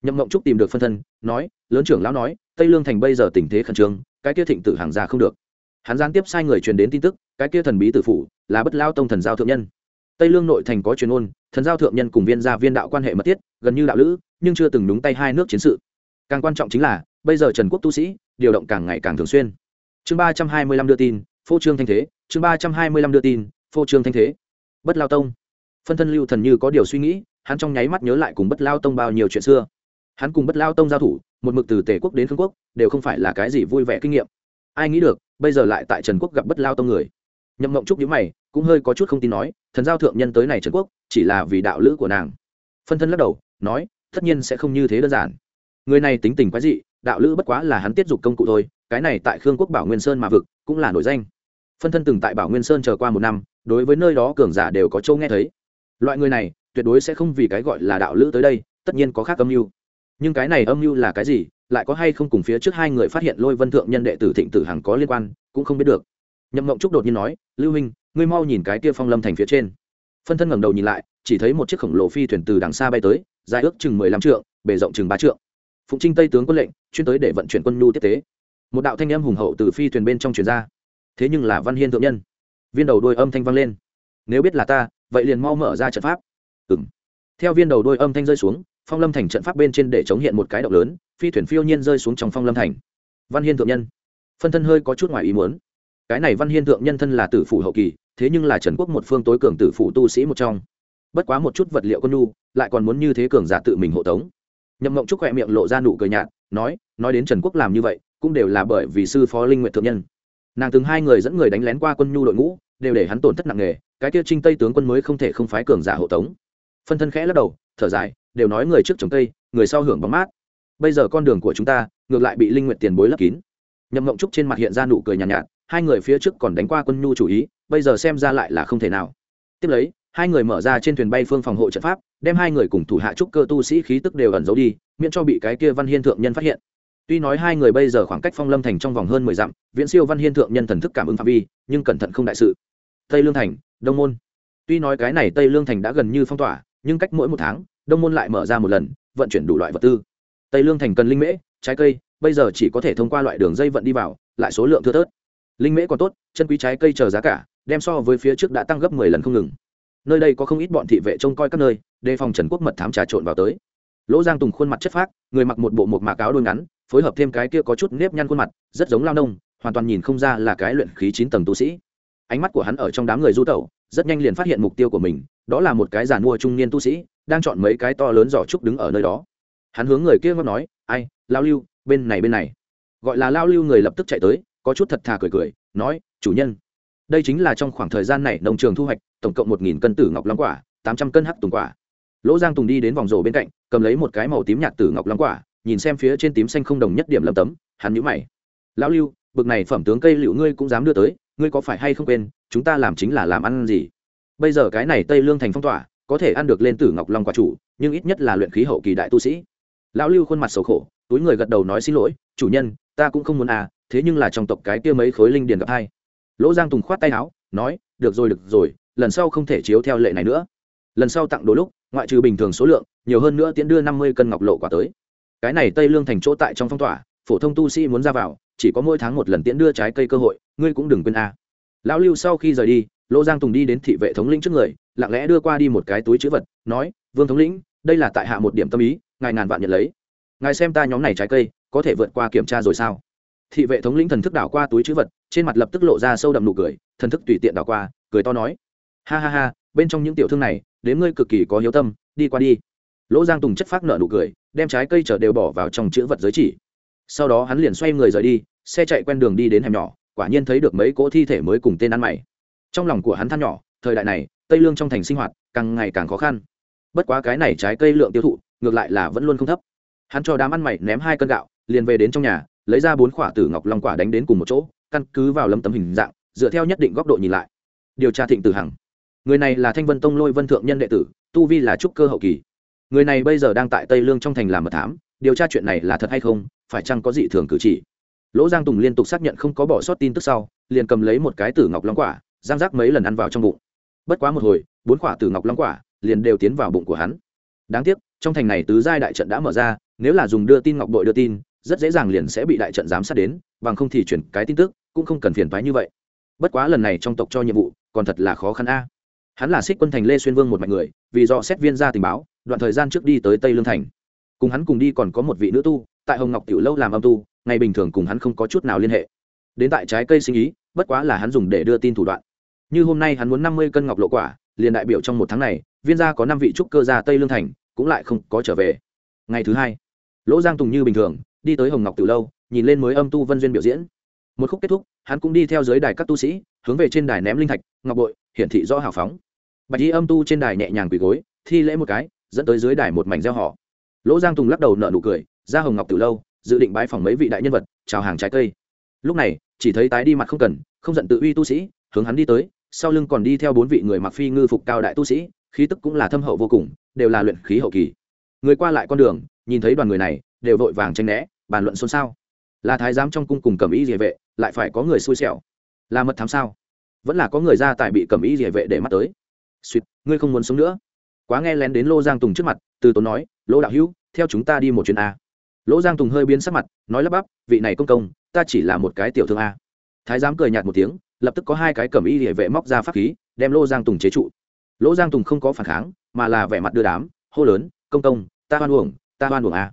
nhậm mộng trúc tìm được phân thân, nói, lớn trưởng lão nói, tây lương thành bây giờ tình thế khẩn trương, cái kia thịnh tử hàng ra không được. Hắn gián tiếp sai người truyền đến tin tức, cái kia thần bí tử phủ là bất lao tông thần giao thượng nhân. Tây lương nội thành có truyền ôn, thần giao thượng nhân cùng viên gia viên đạo quan hệ mật thiết, gần như đạo lữ, nhưng chưa từng đúng tay hai nước chiến sự càng quan trọng chính là, bây giờ trần quốc tu sĩ, điều động càng ngày càng thường xuyên. Chương ba trăm hai mươi lăm đưa tin, phô trương thanh thế. Chương ba trăm hai mươi lăm đưa tin, phô trương thanh thế. Bất lao tông. Phân thân lưu thần như có điều suy nghĩ, hắn trong nháy mắt nhớ lại cùng bất lao tông bao nhiêu chuyện xưa. Hắn cùng bất lao tông giao thủ, một mực từ tề quốc đến khương quốc, đều không phải là cái gì vui vẻ kinh nghiệm. Ai nghĩ được, bây giờ lại tại trần quốc gặp bất lao tông người. Nhậm mộng trúc nhữ mày, cũng hơi có chút không tin nói, thần giao thượng nhân tới này trần quốc, chỉ là vì đạo lữ của nàng. Phân thân lắc đầu, nói, tất nhiên sẽ không như thế đơn giản người này tính tình quái dị, đạo lữ bất quá là hắn tiết dục công cụ thôi, cái này tại khương quốc bảo nguyên sơn mà vực, cũng là nổi danh. Phân thân từng tại bảo nguyên sơn chờ qua một năm, đối với nơi đó cường giả đều có châu nghe thấy. Loại người này, tuyệt đối sẽ không vì cái gọi là đạo lữ tới đây, tất nhiên có khác âm mưu. Nhưng cái này âm mưu là cái gì, lại có hay không cùng phía trước hai người phát hiện lôi vân thượng nhân đệ tử thịnh tử hằng có liên quan, cũng không biết được. Nhậm mộng trúc đột nhiên nói, lưu minh ngươi mau nhìn cái kia phong lâm thành phía trên. Phân thân ngẩng đầu nhìn lại, chỉ thấy một chiếc khổng lồ phi thuyền từ đằng xa bay tới, dài ước chừng mười lăm trượng, bề rộng chừng ba trượng phụng trinh tây tướng quân lệnh, chuyên tới để vận chuyển quân nhu tiếp tế. Một đạo thanh âm hùng hậu từ phi thuyền bên trong truyền ra. Thế nhưng là văn hiên thượng nhân. Viên đầu đôi âm thanh vang lên. Nếu biết là ta, vậy liền mau mở ra trận pháp. Ừ m theo viên đầu đôi âm thanh rơi xuống, phong lâm thành trận pháp bên trên để chống hiện một cái động lớn, phi thuyền phiêu nhiên rơi xuống trong phong lâm thành. Văn hiên thượng nhân. Phân thân hơi có chút ngoài ý muốn. Cái này văn hiên thượng nhân thân là tử phủ hậu kỳ, thế nhưng là trần quốc một phương tối cường tử phủ tu sĩ một trong. Bất quá một chút vật liệu quân nu lại còn muốn như thế cường giả tự mình hộ tống nhậm mộng trúc khỏe miệng lộ ra nụ cười nhạt nói nói đến trần quốc làm như vậy cũng đều là bởi vì sư phó linh nguyện thượng nhân. Nàng từng hai người dẫn người đánh lén qua quân nhu đội ngũ đều để hắn tổn thất nặng nề cái kia trinh tây tướng quân mới không thể không phái cường giả hộ tống. Phân thân khẽ lắc đầu thở dài đều nói người trước trồng tây người sau hưởng bóng mát. Bây giờ con đường của chúng ta ngược lại bị linh nguyện tiền bối lấp kín. Nhậm mộng trúc trên mặt hiện ra nụ cười nhàn nhạt, nhạt hai người phía trước còn đánh qua quân nhu chủ ý bây giờ xem ra lại là không thể nào. Tiếp lấy hai người mở ra trên thuyền bay phương phòng hộ trận pháp đem hai người cùng thủ hạ trúc cơ tu sĩ khí tức đều ẩn giấu đi, miễn cho bị cái kia văn hiên thượng nhân phát hiện. Tuy nói hai người bây giờ khoảng cách phong lâm thành trong vòng hơn mười dặm, viễn siêu văn hiên thượng nhân thần thức cảm ứng phạm vi, nhưng cẩn thận không đại sự. Tây lương thành, đông môn. Tuy nói cái này tây lương thành đã gần như phong tỏa, nhưng cách mỗi một tháng, đông môn lại mở ra một lần, vận chuyển đủ loại vật tư. Tây lương thành cần linh mễ, trái cây, bây giờ chỉ có thể thông qua loại đường dây vận đi vào, lại số lượng thưa thớt. Linh mễ còn tốt, chân quý trái cây chờ giá cả, đem so với phía trước đã tăng gấp mười lần không ngừng nơi đây có không ít bọn thị vệ trông coi các nơi, đề phòng trần quốc mật thám trà trộn vào tới. Lỗ giang tùng khuôn mặt chất phác, người mặc một bộ một mạc áo đôi ngắn, phối hợp thêm cái kia có chút nếp nhăn khuôn mặt, rất giống lao nông, hoàn toàn nhìn không ra là cái luyện khí chín tầng tu sĩ. Ánh mắt của hắn ở trong đám người du tẩu, rất nhanh liền phát hiện mục tiêu của mình, đó là một cái giàn mua trung niên tu sĩ, đang chọn mấy cái to lớn giỏ trúc đứng ở nơi đó. Hắn hướng người kia ngóc nói, ai, lao lưu, bên này bên này. Gọi là lao lưu người lập tức chạy tới, có chút thật thà cười cười, nói, chủ nhân đây chính là trong khoảng thời gian này nông trường thu hoạch, tổng cộng một nghìn cân tử ngọc long quả, tám trăm cân hắc tùng quả. Lỗ giang tùng đi đến vòng rổ bên cạnh, cầm lấy một cái màu tím nhạt tử ngọc long quả, nhìn xem phía trên tím xanh không đồng nhất điểm lầm tấm, hắn nhũ mày. Lão lưu, bực này phẩm tướng cây liệu ngươi cũng dám đưa tới, ngươi có phải hay không quên, chúng ta làm chính là làm ăn gì? Bây giờ cái này tây lương thành phong tỏa, có thể ăn được lên tử ngọc long quả chủ, nhưng ít nhất là luyện khí hậu kỳ đại tu sĩ. Lão lưu khuôn mặt xấu khổ, túi người gật đầu nói xin lỗi, chủ nhân, ta cũng không muốn à thế nhưng là trong tộc cái kia mấy khối linh điền gặp hai lỗ giang tùng khoát tay áo, nói, được rồi được rồi, lần sau không thể chiếu theo lệ này nữa. Lần sau tặng đồ lúc, ngoại trừ bình thường số lượng, nhiều hơn nữa tiễn đưa năm mươi cân ngọc lộ quả tới. Cái này tây lương thành chỗ tại trong phong tỏa, phổ thông tu sĩ muốn ra vào, chỉ có mỗi tháng một lần tiễn đưa trái cây cơ hội, ngươi cũng đừng quên a. À. lão lưu sau khi rời đi, lỗ giang tùng đi đến thị vệ thống lĩnh trước người, lặng lẽ đưa qua đi một cái túi chữ vật, nói, vương thống lĩnh, đây là tại hạ một điểm tâm ý, ngài ngàn vạn nhận lấy. Ngài xem ta nhóm này trái cây, có thể vượt qua kiểm tra rồi sao? Thị vệ thống lĩnh thần thức đảo qua túi chữ vật, trên mặt lập tức lộ ra sâu đậm nụ cười, thần thức tùy tiện đảo qua, cười to nói, ha ha ha, bên trong những tiểu thương này, đến ngươi cực kỳ có hiếu tâm, đi qua đi. Lỗ giang tùng chất phát nợ nụ cười, đem trái cây chở đều bỏ vào trong chữ vật giới chỉ. Sau đó hắn liền xoay người rời đi, xe chạy quen đường đi đến hẻm nhỏ, quả nhiên thấy được mấy cỗ thi thể mới cùng tên ăn mày. Trong lòng của hắn than nhỏ, thời đại này, tây lương trong thành sinh hoạt, càng ngày càng khó khăn. Bất quá cái này trái cây lượng tiêu thụ, ngược lại là vẫn luôn không thấp. Hắn cho đám ăn mày ném hai cân gạo, liền về đến trong nhà lấy ra bốn quả tử ngọc long quả đánh đến cùng một chỗ, căn cứ vào lâm tấm hình dạng, dựa theo nhất định góc độ nhìn lại. Điều tra thịnh tử hằng. Người này là thanh vân tông lôi vân thượng nhân đệ tử, tu vi là trúc cơ hậu kỳ. Người này bây giờ đang tại tây lương trong thành làm mật thám, điều tra chuyện này là thật hay không, phải chăng có dị thường cử chỉ? Lỗ giang tùng liên tục xác nhận không có bỏ sót tin tức sau, liền cầm lấy một cái tử ngọc long quả giang rác mấy lần ăn vào trong bụng. Bất quá một hồi, bốn quả tử ngọc long quả liền đều tiến vào bụng của hắn. Đáng tiếc, trong thành này tứ giai đại trận đã mở ra, nếu là dùng đưa tin ngọc bội đưa tin rất dễ dàng liền sẽ bị đại trận giám sát đến, bằng không thì chuyển cái tin tức cũng không cần phiền thoái như vậy. Bất quá lần này trong tộc cho nhiệm vụ còn thật là khó khăn a. Hắn là xích quân thành lê xuyên vương một mạnh người, vì do xét viên ra tình báo, đoạn thời gian trước đi tới tây lương thành. Cùng hắn cùng đi còn có một vị nữ tu, tại hồng ngọc tiểu lâu làm âm tu, ngày bình thường cùng hắn không có chút nào liên hệ. Đến tại trái cây sinh ý, bất quá là hắn dùng để đưa tin thủ đoạn. Như hôm nay hắn muốn năm mươi cân ngọc lộ quả, liền đại biểu trong một tháng này, viên gia có năm vị trúc cơ gia tây lương thành, cũng lại không có trở về. Ngày thứ hai, lỗ giang tùng như bình thường đi tới hồng ngọc từ lâu, nhìn lên mới âm tu vân duyên biểu diễn. Một khúc kết thúc, hắn cũng đi theo dưới đài các tu sĩ, hướng về trên đài ném linh thạch, ngọc bội, hiển thị rõ hào phóng. Bạch y âm tu trên đài nhẹ nhàng quỳ gối, thi lễ một cái, dẫn tới dưới đài một mảnh gieo họ. Lỗ giang tùng lắc đầu nợ nụ cười, ra hồng ngọc từ lâu, dự định bãi phòng mấy vị đại nhân vật, chào hàng trái cây. Lúc này, chỉ thấy tái đi mặt không cần, không giận tự uy tu sĩ, hướng hắn đi tới, sau lưng còn đi theo bốn vị người mặc phi ngư phục cao đại tu sĩ, khí tức cũng là thâm hậu vô cùng, đều là luyện khí hậu kỳ. Người qua lại con đường, nhìn thấy đoàn người này, đều vội vàng tranh né bàn luận xôn xao. Là thái giám trong cung cùng cầm ý địa vệ, lại phải có người xui xẻo. Là mật thám sao? Vẫn là có người ra tại bị cầm ý địa vệ để mắt tới. Suýt ngươi không muốn sống nữa. Quá nghe lén đến lô giang tùng trước mặt, từ tốn nói, lô đạo hữu, theo chúng ta đi một chuyến a. Lỗ giang tùng hơi biến sắc mặt, nói lắp bắp, vị này công công, ta chỉ là một cái tiểu thương a. Thái giám cười nhạt một tiếng, lập tức có hai cái cẩm y địa vệ móc ra pháp khí, đem lô giang tùng chế trụ. Lỗ giang tùng không có phản kháng, mà là vẻ mặt đưa đám, hô lớn, công công, ta hoan uổng, ta hoan uổng a.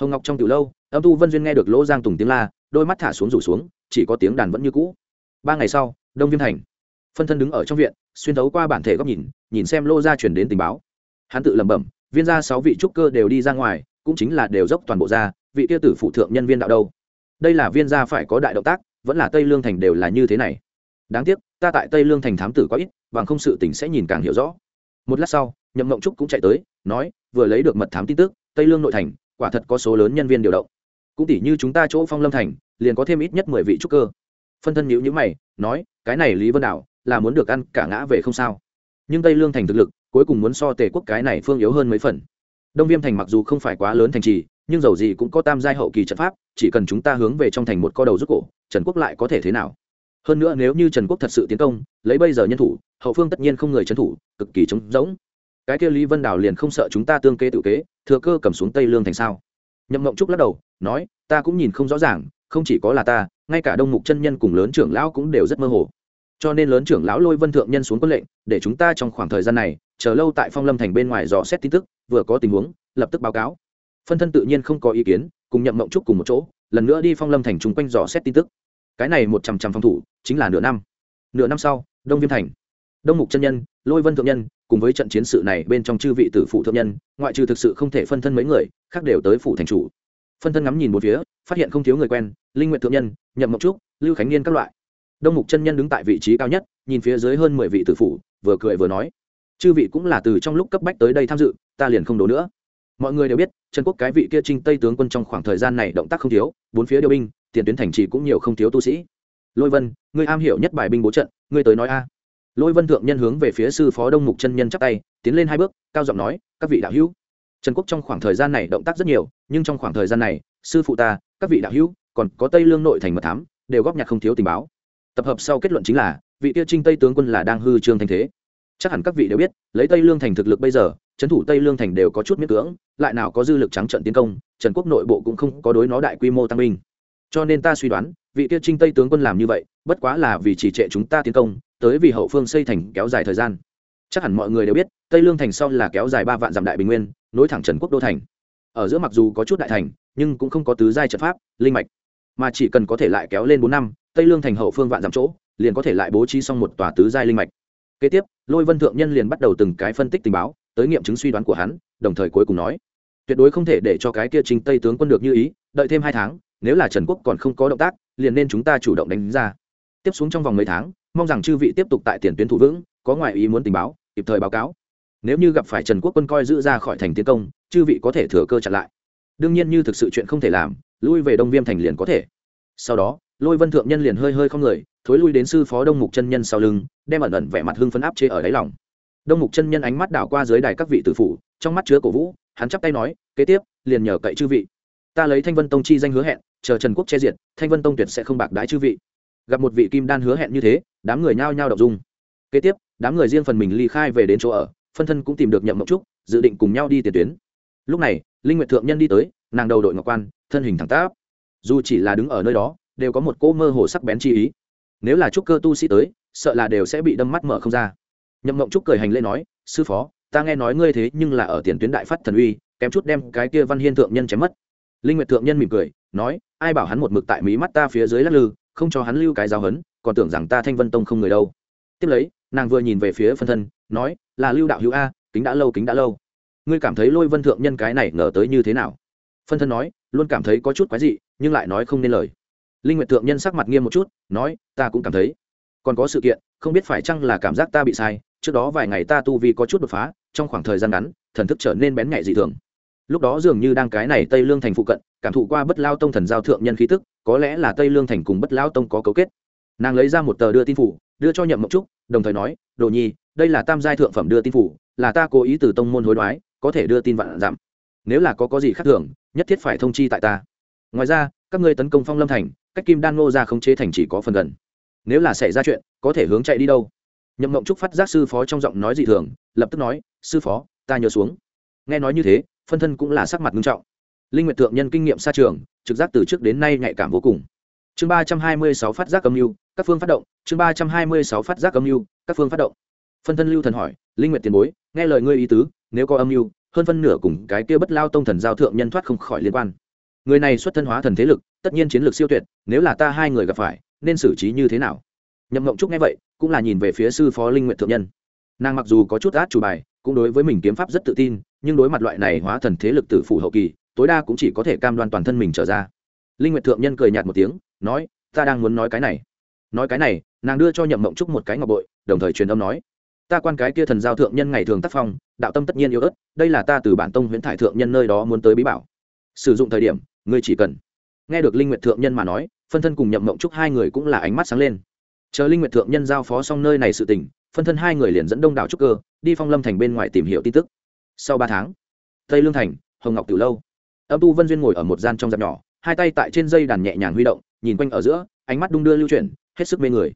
Hồng ngọc trong từ lâu âm tu vân duyên nghe được lỗ giang tùng tiếng la, đôi mắt thả xuống rủ xuống, chỉ có tiếng đàn vẫn như cũ. Ba ngày sau, đông viêm thành. Phân thân đứng ở trong viện, xuyên thấu qua bản thể góc nhìn nhìn xem lô gia chuyển đến tình báo. Hắn tự lẩm bẩm, viên gia sáu vị trúc cơ đều đi ra ngoài, cũng chính là đều dốc toàn bộ gia vị kia tử phụ thượng nhân viên đạo đâu? Đây là viên gia phải có đại động tác, vẫn là tây lương thành đều là như thế này. Đáng tiếc, ta tại tây lương thành thám tử quá ít, bằng không sự tình sẽ nhìn càng hiểu rõ. Một lát sau, nhậm mộng trúc cũng chạy tới, nói, vừa lấy được mật thám tin tức, tây lương nội thành, quả thật có số lớn nhân viên điều động cũng tỷ như chúng ta chỗ phong lâm thành, liền có thêm ít nhất mười vị trúc cơ. Phân thân nhữ nhữ mày, nói, cái này lý vân đảo, là muốn được ăn cả ngã về không sao. Nhưng tây lương thành thực lực, cuối cùng muốn so tề quốc cái này phương yếu hơn mấy phần. Đông viêm thành mặc dù không phải quá lớn thành trì, nhưng dầu gì cũng có tam giai hậu kỳ trận pháp, chỉ cần chúng ta hướng về trong thành một co đầu rút cổ, trần quốc lại có thể thế nào? Hơn nữa nếu như trần quốc thật sự tiến công, lấy bây giờ nhân thủ, hậu phương tất nhiên không người trấn thủ, cực kỳ trống rỗng. Cái kia lý vân đào liền không sợ chúng ta tương kê tự kế, thừa cơ cầm xuống tây lương thành sao? Nhậm mộng trúc lắc đầu, nói, ta cũng nhìn không rõ ràng, không chỉ có là ta, ngay cả đông mục chân nhân cùng lớn trưởng lão cũng đều rất mơ hồ. Cho nên lớn trưởng lão lôi vân thượng nhân xuống quân lệnh, để chúng ta trong khoảng thời gian này, chờ lâu tại phong lâm thành bên ngoài dò xét tin tức, vừa có tình huống, lập tức báo cáo. Phân thân tự nhiên không có ý kiến, cùng nhậm mộng trúc cùng một chỗ, lần nữa đi phong lâm thành chung quanh dò xét tin tức. Cái này một trăm trăm phòng thủ, chính là nửa năm. Nửa năm sau, đông viêm thành. Đông mục chân nhân, lôi vân thượng nhân cùng với trận chiến sự này bên trong chư vị tử phụ thượng nhân, ngoại trừ thực sự không thể phân thân mấy người, khác đều tới phủ thành chủ. Phân thân ngắm nhìn một phía, phát hiện không thiếu người quen, linh nguyện thượng nhân, nhậm mộng trúc, lưu khánh niên các loại. Đông mục chân nhân đứng tại vị trí cao nhất, nhìn phía dưới hơn mười vị tử phụ, vừa cười vừa nói. Chư vị cũng là từ trong lúc cấp bách tới đây tham dự, ta liền không đổ nữa. Mọi người đều biết, trần quốc cái vị kia trinh tây tướng quân trong khoảng thời gian này động tác không thiếu, bốn phía điều binh, tiền tuyến thành trì cũng nhiều không thiếu tu sĩ. Lôi vân, ngươi am hiểu nhất bài binh bố trận, ngươi tới nói a lôi vân thượng nhân hướng về phía sư phó đông mục chân nhân chắp tay, tiến lên hai bước, cao giọng nói, các vị đạo hữu, trần quốc trong khoảng thời gian này động tác rất nhiều, nhưng trong khoảng thời gian này, sư phụ ta, các vị đạo hữu, còn có tây lương nội thành mật thám, đều góp nhặt không thiếu tình báo. Tập hợp sau kết luận chính là, vị tiêu trinh tây tướng quân là đang hư trương thanh thế. Chắc hẳn các vị đều biết, lấy tây lương thành thực lực bây giờ, trấn thủ tây lương thành đều có chút miễn cưỡng, lại nào có dư lực trắng trận tiến công, trần quốc nội bộ cũng không có đối nó đại quy mô tăng binh. Cho nên ta suy đoán, vị tiêu trinh tây tướng quân làm như vậy, bất quá là vì chỉ trệ chúng ta tiến công tới vì hậu phương xây thành kéo dài thời gian. Chắc hẳn mọi người đều biết, tây lương thành sau là kéo dài ba vạn dặm đại bình nguyên, nối thẳng trần quốc đô thành. Ở giữa mặc dù có chút đại thành, nhưng cũng không có tứ giai trận pháp, linh mạch. Mà chỉ cần có thể lại kéo lên bốn năm, tây lương thành hậu phương vạn dặm chỗ, liền có thể lại bố trí xong một tòa tứ giai linh mạch. Kế tiếp, lôi vân thượng nhân liền bắt đầu từng cái phân tích tình báo, tới nghiệm chứng suy đoán của hắn, đồng thời cuối cùng nói, tuyệt đối không thể để cho cái kia trình tây tướng quân được như ý, đợi thêm hai tháng, nếu là trần quốc còn không có động tác, liền nên chúng ta chủ động đánh ra tiếp xuống trong vòng mấy tháng, mong rằng chư vị tiếp tục tại tiền tuyến thủ vững, có ngoại ý muốn tình báo, kịp thời báo cáo. Nếu như gặp phải trần quốc quân coi giữ ra khỏi thành tiến công, chư vị có thể thừa cơ chặn lại. Đương nhiên như thực sự chuyện không thể làm, lui về đông viêm thành liền có thể. Sau đó, lôi vân thượng nhân liền hơi hơi không người, thối lui đến sư phó đông mục chân nhân sau lưng, đem ẩn ẩn vẻ mặt hưng phấn áp chế ở đáy lòng. Đông mục chân nhân ánh mắt đảo qua dưới đài các vị tử phủ, trong mắt chứa cổ vũ, hắn chắp tay nói, kế tiếp, liền nhờ cậy chư vị. Ta lấy thanh vân tông chi danh hứa hẹn, chờ trần quốc che diệt, thanh vân tông tuyệt sẽ không bạc đái chư vị gặp một vị kim đan hứa hẹn như thế, đám người nhao nhao đọc dung. Kế tiếp, đám người riêng phần mình ly khai về đến chỗ ở, phân thân cũng tìm được nhậm mộng trúc, dự định cùng nhau đi tiền tuyến. Lúc này, linh nguyệt thượng nhân đi tới, nàng đầu đội ngọc quan, thân hình thẳng tắp. Dù chỉ là đứng ở nơi đó, đều có một cỗ mơ hồ sắc bén chi ý. Nếu là trúc cơ tu sĩ tới, sợ là đều sẽ bị đâm mắt mở không ra. Nhậm mộng trúc cười hành lễ nói, sư phó, ta nghe nói ngươi thế nhưng là ở tiền tuyến đại phát thần uy, kém chút đem cái kia văn hiên thượng nhân chém mất. Linh nguyệt thượng nhân mỉm cười, nói, ai bảo hắn một mực tại mí mắt ta phía dưới lắc lư không cho hắn lưu cái giáo hấn, còn tưởng rằng ta thanh vân tông không người đâu. Tiếp lấy, nàng vừa nhìn về phía phân thân, nói, là lưu đạo hữu a, kính đã lâu, kính đã lâu. Ngươi cảm thấy lôi vân thượng nhân cái này ngờ tới như thế nào? Phân thân nói, luôn cảm thấy có chút quái dị, nhưng lại nói không nên lời. Linh nguyệt thượng nhân sắc mặt nghiêm một chút, nói, ta cũng cảm thấy. Còn có sự kiện, không biết phải chăng là cảm giác ta bị sai, trước đó vài ngày ta tu vi có chút đột phá, trong khoảng thời gian ngắn, thần thức trở nên bén nhạy dị thường. Lúc đó dường như đang cái này tây lương thành phụ cận cảm thụ qua bất lao tông thần giao thượng nhân khí tức, có lẽ là tây lương thành cùng bất lao tông có cấu kết. Nàng lấy ra một tờ đưa tin phủ, đưa cho nhậm mộng trúc, đồng thời nói, đồ nhi, đây là tam giai thượng phẩm đưa tin phủ, là ta cố ý từ tông môn hối đoái, có thể đưa tin vạn giảm. Nếu là có có gì khác thường, nhất thiết phải thông chi tại ta. Ngoài ra, các ngươi tấn công phong lâm thành, cách kim đan ngô ra khống chế thành chỉ có phần gần. Nếu là xảy ra chuyện, có thể hướng chạy đi đâu? Nhậm mộng trúc phát giác sư phó trong giọng nói dị thường, lập tức nói, sư phó, ta nhớ xuống. Nghe nói như thế, phân thân cũng là sắc mặt nghiêm trọng linh nguyệt thượng nhân kinh nghiệm xa trường, trực giác từ trước đến nay nhạy cảm vô cùng. Chương ba trăm hai mươi sáu phát giác âm mưu, các phương phát động. Chương ba trăm hai mươi sáu phát giác âm mưu, các phương phát động. Phân thân lưu thần hỏi, linh nguyệt tiền bối, nghe lời ngươi ý tứ, nếu có âm mưu, hơn phân nửa cùng cái kia bất lao tông thần giao thượng nhân thoát không khỏi liên quan. Người này xuất thân hóa thần thế lực, tất nhiên chiến lược siêu tuyệt, nếu là ta hai người gặp phải, nên xử trí như thế nào? Nhậm ngộng trúc nghe vậy, cũng là nhìn về phía sư phó linh nguyện thượng nhân. Nàng mặc dù có chút át chủ bài, cũng đối với mình kiếm pháp rất tự tin, nhưng đối mặt loại này hóa thần thế lực tử phủ hậu kỳ tối đa cũng chỉ có thể cam đoan toàn thân mình trở ra. Linh nguyện thượng nhân cười nhạt một tiếng, nói, ta đang muốn nói cái này. Nói cái này, nàng đưa cho nhậm mộng trúc một cái ngọc bội, đồng thời truyền âm nói, ta quan cái kia thần giao thượng nhân ngày thường tác phong, đạo tâm tất nhiên yếu ớt, đây là ta từ bản tông huyễn thải thượng nhân nơi đó muốn tới bí bảo. Sử dụng thời điểm, ngươi chỉ cần. Nghe được linh nguyệt thượng nhân mà nói, phân thân cùng nhậm mộng trúc hai người cũng là ánh mắt sáng lên. Chờ linh nguyệt thượng nhân giao phó xong nơi này sự tình, phân thân hai người liền dẫn đông đảo trúc cơ, đi phong lâm thành bên ngoài tìm hiểu tin tức. Sau ba tháng, tây lương thành, hồng ngọc từ lâu âm tu vân duyên ngồi ở một gian trong dạp nhỏ, hai tay tại trên dây đàn nhẹ nhàng huy động, nhìn quanh ở giữa, ánh mắt đung đưa lưu chuyển, hết sức mê người.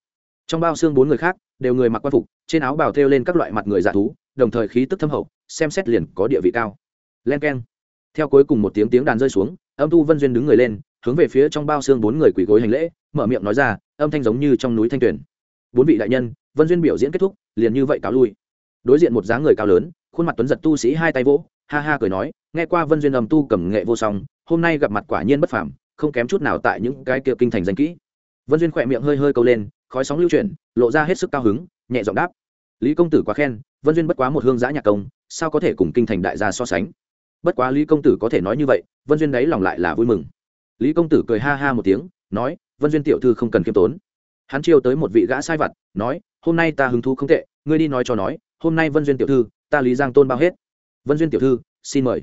Trong bao xương bốn người khác, đều người mặc quan phục, trên áo bào thêu lên các loại mặt người dạ thú, đồng thời khí tức thâm hậu, xem xét liền có địa vị cao. Len k e n theo cuối cùng một tiếng tiếng đàn rơi xuống, âm tu vân duyên đứng người lên, hướng về phía trong bao xương bốn người quỳ gối hành lễ, mở miệng nói ra, âm thanh giống như trong núi thanh tuyển bốn vị đại nhân, vân duyên biểu diễn kết thúc, liền như vậy cáo lui. Đối diện một dáng người cao lớn, khuôn mặt tuấn giật tu sĩ hai tay vỗ ha ha cười nói, nghe qua vân duyên âm tu cầm nghệ vô song, hôm nay gặp mặt quả nhiên bất phàm, không kém chút nào tại những cái kia kinh thành danh kỹ. Vân duyên khỏe miệng hơi hơi câu lên, khói sóng lưu chuyển, lộ ra hết sức cao hứng, nhẹ giọng đáp. Lý công tử quá khen, vân duyên bất quá một hương giã nhạc công, sao có thể cùng kinh thành đại gia so sánh? Bất quá lý công tử có thể nói như vậy, vân duyên đấy lòng lại là vui mừng. Lý công tử cười ha ha một tiếng, nói, vân duyên tiểu thư không cần kiêm tốn. Hắn chiêu tới một vị gã sai vặt, nói, hôm nay ta hứng thú không tệ, ngươi đi nói cho nói, hôm nay vân duyên tiểu thư, ta lý giang tôn bao hết vân duyên tiểu thư, xin mời.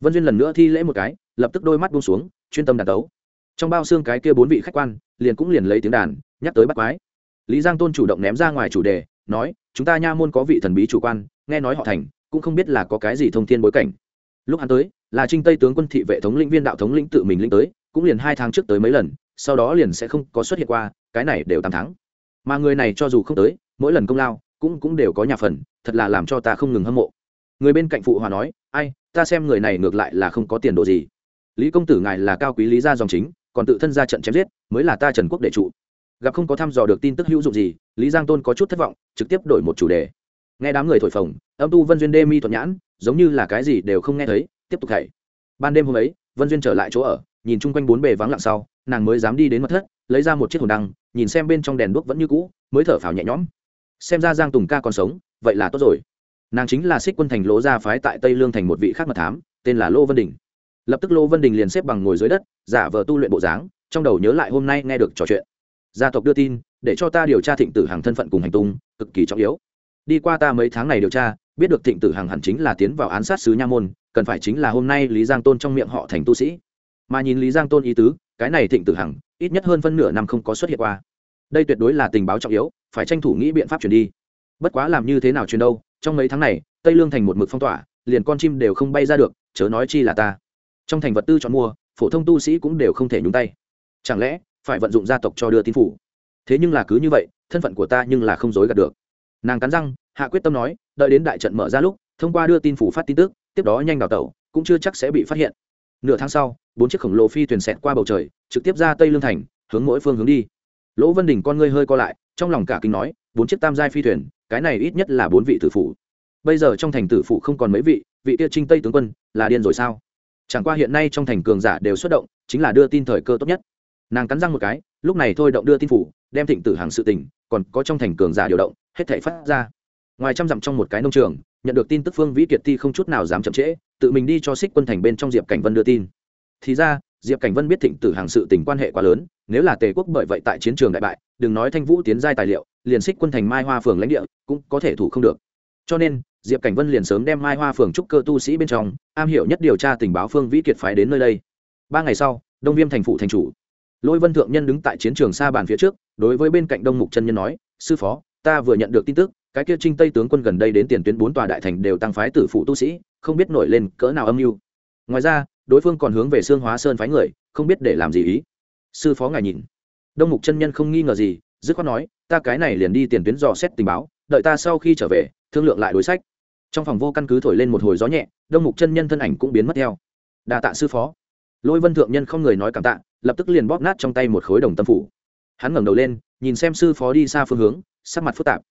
Vân duyên lần nữa thi lễ một cái, lập tức đôi mắt buông xuống, chuyên tâm đàn tấu trong bao xương cái kia bốn vị khách quan, liền cũng liền lấy tiếng đàn, nhắc tới bắt quái. Lý giang tôn chủ động ném ra ngoài chủ đề, nói, chúng ta nha môn có vị thần bí chủ quan, nghe nói họ thành, cũng không biết là có cái gì thông thiên bối cảnh. Lúc hắn tới, là trinh tây tướng quân thị vệ thống lĩnh viên đạo thống lĩnh tự mình lĩnh tới, cũng liền hai tháng trước tới mấy lần, sau đó liền sẽ không có xuất hiện qua, cái này đều tám tháng mà người này cho dù không tới, mỗi lần công lao, cũng cũng đều có nhà phần, thật là làm cho ta không ngừng hâm mộ người bên cạnh phụ hòa nói, ai, ta xem người này ngược lại là không có tiền đồ gì. Lý công tử ngài là cao quý lý gia dòng chính, còn tự thân ra trận chém giết, mới là ta trần quốc đệ trụ. Gặp không có thăm dò được tin tức hữu dụng gì, lý giang tôn có chút thất vọng, trực tiếp đổi một chủ đề. Nghe đám người thổi phồng, âm tu vân duyên đê mi thuận nhãn, giống như là cái gì đều không nghe thấy, tiếp tục thảy. Ban đêm hôm ấy, vân duyên trở lại chỗ ở, nhìn chung quanh bốn bề vắng lặng sau, nàng mới dám đi đến mật thất, lấy ra một chiếc hồn đăng, nhìn xem bên trong đèn đuốc vẫn như cũ, mới thở phào nhẹ nhõm. Xem ra giang tùng ca còn sống, vậy là tốt rồi nàng chính là xích quân thành lỗ gia phái tại tây lương thành một vị khác mật thám, tên là lô vân đình. Lập tức lô vân đình liền xếp bằng ngồi dưới đất, giả vờ tu luyện bộ dáng, trong đầu nhớ lại hôm nay nghe được trò chuyện. Gia tộc đưa tin, để cho ta điều tra thịnh tử hàng thân phận cùng hành tung, cực kỳ trọng yếu. Đi qua ta mấy tháng này điều tra, biết được thịnh tử hàng hẳn chính là tiến vào án sát sứ nha môn, cần phải chính là hôm nay lý giang tôn trong miệng họ thành tu sĩ. Mà nhìn lý giang tôn ý tứ, cái này thịnh tử hằng ít nhất hơn phân nửa năm không có xuất hiện qua. Đây tuyệt đối là tình báo trọng yếu, phải tranh thủ nghĩ biện pháp chuyển đi. Bất quá làm như thế nào chuyển đâu trong mấy tháng này, tây lương thành một mực phong tỏa, liền con chim đều không bay ra được, chớ nói chi là ta. Trong thành vật tư chọn mua, phổ thông tu sĩ cũng đều không thể nhúng tay. Chẳng lẽ, phải vận dụng gia tộc cho đưa tin phủ? Thế nhưng là cứ như vậy, thân phận của ta nhưng là không dối gạt được. Nàng cắn răng, hạ quyết tâm nói, đợi đến đại trận mở ra lúc, thông qua đưa tin phủ phát tin tức, tiếp đó nhanh đào tẩu, cũng chưa chắc sẽ bị phát hiện. Nửa tháng sau, bốn chiếc khổng lồ phi thuyền xẹt qua bầu trời, trực tiếp ra tây lương thành, hướng mỗi phương hướng đi. Lỗ vân đình con ngươi hơi co lại, trong lòng cả kinh nói, bốn chiếc tam giai phi thuyền cái này ít nhất là bốn vị tử phụ. bây giờ trong thành tử phụ không còn mấy vị vị tiêu trinh tây tướng quân là điên rồi sao? Chẳng qua hiện nay trong thành cường giả đều xuất động, chính là đưa tin thời cơ tốt nhất. Nàng cắn răng một cái, lúc này thôi động đưa tin phủ, đem thịnh tử hàng sự tình, còn có trong thành cường giả điều động, hết thể phát ra. Ngoài trăm dặm trong một cái nông trường, nhận được tin tức phương vĩ kiệt ti không chút nào dám chậm trễ, tự mình đi cho xích quân thành bên trong diệp cảnh vân đưa tin. Thì ra diệp cảnh vân biết thịnh tử hàng sự tình quan hệ quá lớn, nếu là tề quốc bởi vậy tại chiến trường đại bại, đừng nói thanh vũ tiến giai tài liệu, liền xích quân thành mai hoa phường lãnh địa, cũng có thể thủ không được. Cho nên, diệp cảnh vân liền sớm đem mai hoa phường trúc cơ tu sĩ bên trong, am hiểu nhất điều tra tình báo phương vĩ kiệt phái đến nơi đây. Ba ngày sau, đông viêm thành phụ thành chủ. Lôi vân thượng nhân đứng tại chiến trường xa bàn phía trước, đối với bên cạnh đông mục chân nhân nói, sư phó, ta vừa nhận được tin tức, cái kia trinh tây tướng quân gần đây đến tiền tuyến bốn tòa đại thành đều tăng phái tử phụ tu sĩ, không biết nổi lên cỡ nào âm mưu. Ngoài ra đối phương còn hướng về xương hóa sơn phái người, không biết để làm gì ý. Sư phó ngài nhìn. Đông mục chân nhân không nghi ngờ gì, dứt khoát nói, ta cái này liền đi tiền tuyến dò xét tình báo, đợi ta sau khi trở về, thương lượng lại đối sách. Trong phòng vô căn cứ thổi lên một hồi gió nhẹ, đông mục chân nhân thân ảnh cũng biến mất theo. Đà tạ sư phó. Lôi vân thượng nhân không người nói cảm tạ, lập tức liền bóp nát trong tay một khối đồng tâm phủ. Hắn ngẩng đầu lên, nhìn xem sư phó đi xa phương hướng, sắc mặt phức tạp.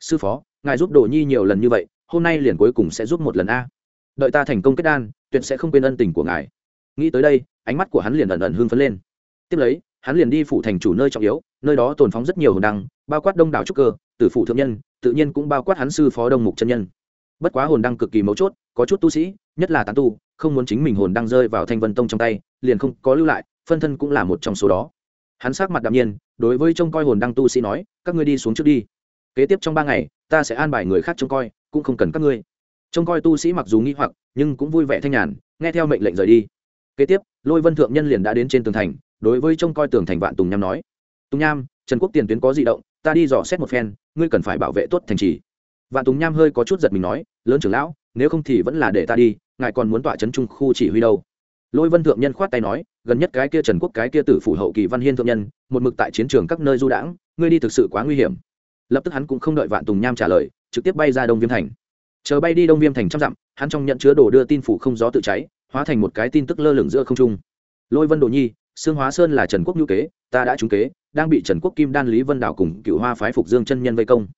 Sư phó, ngài giúp đồ nhi nhiều lần như vậy, hôm nay liền cuối cùng sẽ giúp một lần a. Đợi ta thành công kết đan tuyệt sẽ không quên ân tình của ngài. Nghĩ tới đây, ánh mắt của hắn liền ẩn ẩn hương phấn lên. Tiếp lấy, hắn liền đi phủ thành chủ nơi trọng yếu, nơi đó tồn phóng rất nhiều hồn đăng, bao quát đông đảo trúc cơ, tử phủ thượng nhân, tự nhiên cũng bao quát hắn sư phó đông mục chân nhân. Bất quá hồn đăng cực kỳ mấu chốt, có chút tu sĩ, nhất là tán tu, không muốn chính mình hồn đăng rơi vào thanh vân tông trong tay, liền không có lưu lại, phân thân cũng là một trong số đó. Hắn sắc mặt đạm nhiên, đối với trông coi hồn đăng tu sĩ nói, các ngươi đi xuống trước đi. Kế tiếp trong ba ngày, ta sẽ an bài người khác trông coi, cũng không cần các ngươi trông coi tu sĩ mặc dù nghi hoặc, nhưng cũng vui vẻ thanh nhàn, nghe theo mệnh lệnh rời đi. Kế tiếp, lôi vân thượng nhân liền đã đến trên tường thành, đối với trông coi tường thành vạn tùng nham nói, tùng nham, trần quốc tiền tuyến có di động, ta đi dò xét một phen, ngươi cần phải bảo vệ tốt thành trì. Vạn tùng nham hơi có chút giật mình nói, lớn trưởng lão, nếu không thì vẫn là để ta đi, ngài còn muốn tọa trấn trung khu chỉ huy đâu? Lôi vân thượng nhân khoát tay nói, gần nhất cái kia trần quốc, cái kia tử phủ hậu kỳ văn hiên thượng nhân, một mực tại chiến trường các nơi du đãng, ngươi đi thực sự quá nguy hiểm. Lập tức hắn cũng không đợi vạn tùng nham trả lời, trực tiếp bay ra đông viêm thành chờ bay đi đông viêm thành trăm dặm, hắn trong nhận chứa đồ đưa tin phủ không gió tự cháy, hóa thành một cái tin tức lơ lửng giữa không trung. Lôi vân đồ nhi xương hóa sơn là trần quốc nhu kế, ta đã trúng kế, đang bị trần quốc kim đan lý vân đảo cùng cựu hoa phái phục dương chân nhân vây công.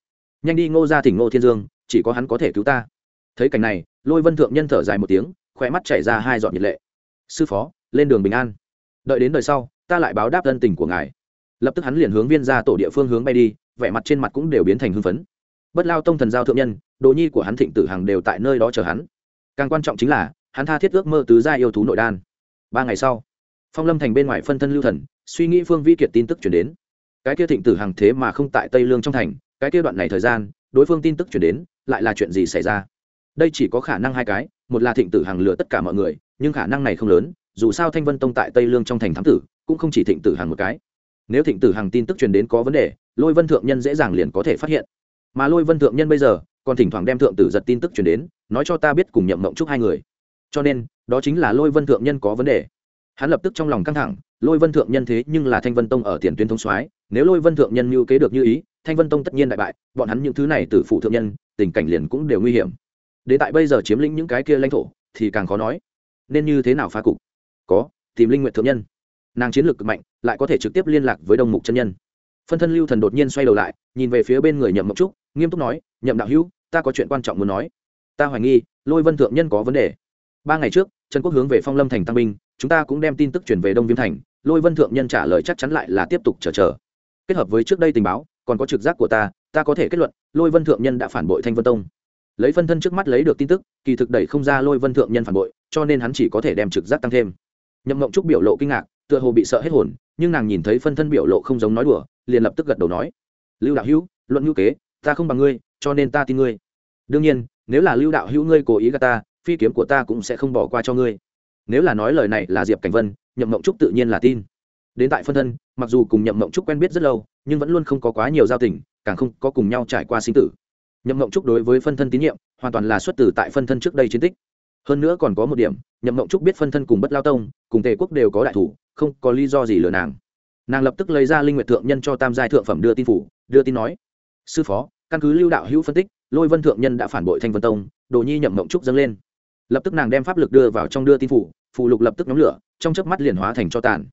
Nhanh đi ngô ra thỉnh ngô thiên dương, chỉ có hắn có thể cứu ta. Thấy cảnh này, lôi vân thượng nhân thở dài một tiếng khỏe mắt chảy ra hai giọt nhiệt lệ. Sư phó, lên đường bình an. Đợi đến đời sau, ta lại báo đáp ân tình của ngài. Lập tức hắn liền hướng viên ra tổ địa phương hướng bay đi, vẻ mặt trên mặt cũng đều biến thành hưng phấn bất lao tông thần giao thượng nhân, đồ nhi của hắn thịnh tử hằng đều tại nơi đó chờ hắn. Càng quan trọng chính là, hắn tha thiết ước mơ tứ gia yêu thú nội đan. Ba ngày sau, phong lâm thành bên ngoài phân thân lưu thần, suy nghĩ phương vi kiệt tin tức chuyển đến. Cái kia thịnh tử hằng thế mà không tại tây lương trong thành, cái kia đoạn này thời gian, đối phương tin tức chuyển đến, lại là chuyện gì xảy ra? Đây chỉ có khả năng hai cái, một là thịnh tử hằng lừa tất cả mọi người, nhưng khả năng này không lớn, dù sao thanh vân tông tại tây lương trong thành thám tử, cũng không chỉ thịnh tử hằng một cái. Nếu thịnh tử hằng tin tức truyền đến có vấn đề, lôi vân thượng nhân dễ dàng liền có thể phát hiện mà lôi vân thượng nhân bây giờ còn thỉnh thoảng đem thượng tử giật tin tức truyền đến, nói cho ta biết cùng nhậm mộng chúc hai người. Cho nên, đó chính là lôi vân thượng nhân có vấn đề. Hắn lập tức trong lòng căng thẳng, lôi vân thượng nhân thế nhưng là thanh vân tông ở tiền tuyến thông soái, nếu lôi vân thượng nhân mưu kế được như ý, thanh vân tông tất nhiên đại bại, bọn hắn những thứ này từ phụ thượng nhân, tình cảnh liền cũng đều nguy hiểm. Đến tại bây giờ chiếm lĩnh những cái kia lãnh thổ, thì càng khó nói. Nên như thế nào phá cục? Có, tìm linh nguyện thượng nhân. Nàng chiến lược cực mạnh, lại có thể trực tiếp liên lạc với đông mục chân nhân. Phân thân lưu thần đột nhiên xoay đầu lại, nhìn về phía bên người nhậm mộng trúc nghiêm túc nói, nhậm đạo hữu, ta có chuyện quan trọng muốn nói. Ta hoài nghi, lôi vân thượng nhân có vấn đề. Ba ngày trước, trần quốc hướng về phong lâm thành tăng binh, chúng ta cũng đem tin tức chuyển về đông viêm thành, lôi vân thượng nhân trả lời chắc chắn lại là tiếp tục chờ chờ. Kết hợp với trước đây tình báo, còn có trực giác của ta ta có thể kết luận, lôi vân thượng nhân đã phản bội thanh vân tông. Lấy phân thân trước mắt lấy được tin tức, kỳ thực đẩy không ra lôi vân thượng nhân phản bội, cho nên hắn chỉ có thể đem trực giác tăng thêm. Nhậm mộng trúc biểu lộ kinh ngạc, tựa hồ bị sợ hết hồn, nhưng nàng nhìn thấy phân thân biểu lộ không giống nói đùa, liền lập tức gật đầu nói, lưu đạo hữu, luận ngữ kế ta không bằng ngươi, cho nên ta tin ngươi. Đương nhiên, nếu là lưu đạo hữu ngươi cố ý gạt ta, phi kiếm của ta cũng sẽ không bỏ qua cho ngươi. Nếu là nói lời này là diệp cảnh vân, nhậm mộng trúc tự nhiên là tin. Đến tại phân thân, mặc dù cùng nhậm mộng trúc quen biết rất lâu, nhưng vẫn luôn không có quá nhiều giao tình, càng không có cùng nhau trải qua sinh tử. Nhậm mộng trúc đối với phân thân tín nhiệm, hoàn toàn là xuất từ tại phân thân trước đây chiến tích. Hơn nữa còn có một điểm, nhậm mộng trúc biết phân thân cùng bất lao tông, cùng tề quốc đều có đại thủ, không có lý do gì lừa nàng. Nàng lập tức lấy ra linh nguyệt thượng nhân cho tam giai thượng phẩm đưa tin phủ, đưa tin nói sư phó, căn cứ lưu đạo hữu phân tích, lôi vân thượng nhân đã phản bội thanh vân tông, đồ nhi nhậm mộng trúc dâng lên. Lập tức nàng đem pháp lực đưa vào trong đưa tin phủ phụ lục lập tức nhóm lửa, trong chớp mắt liền hóa thành cho tàn.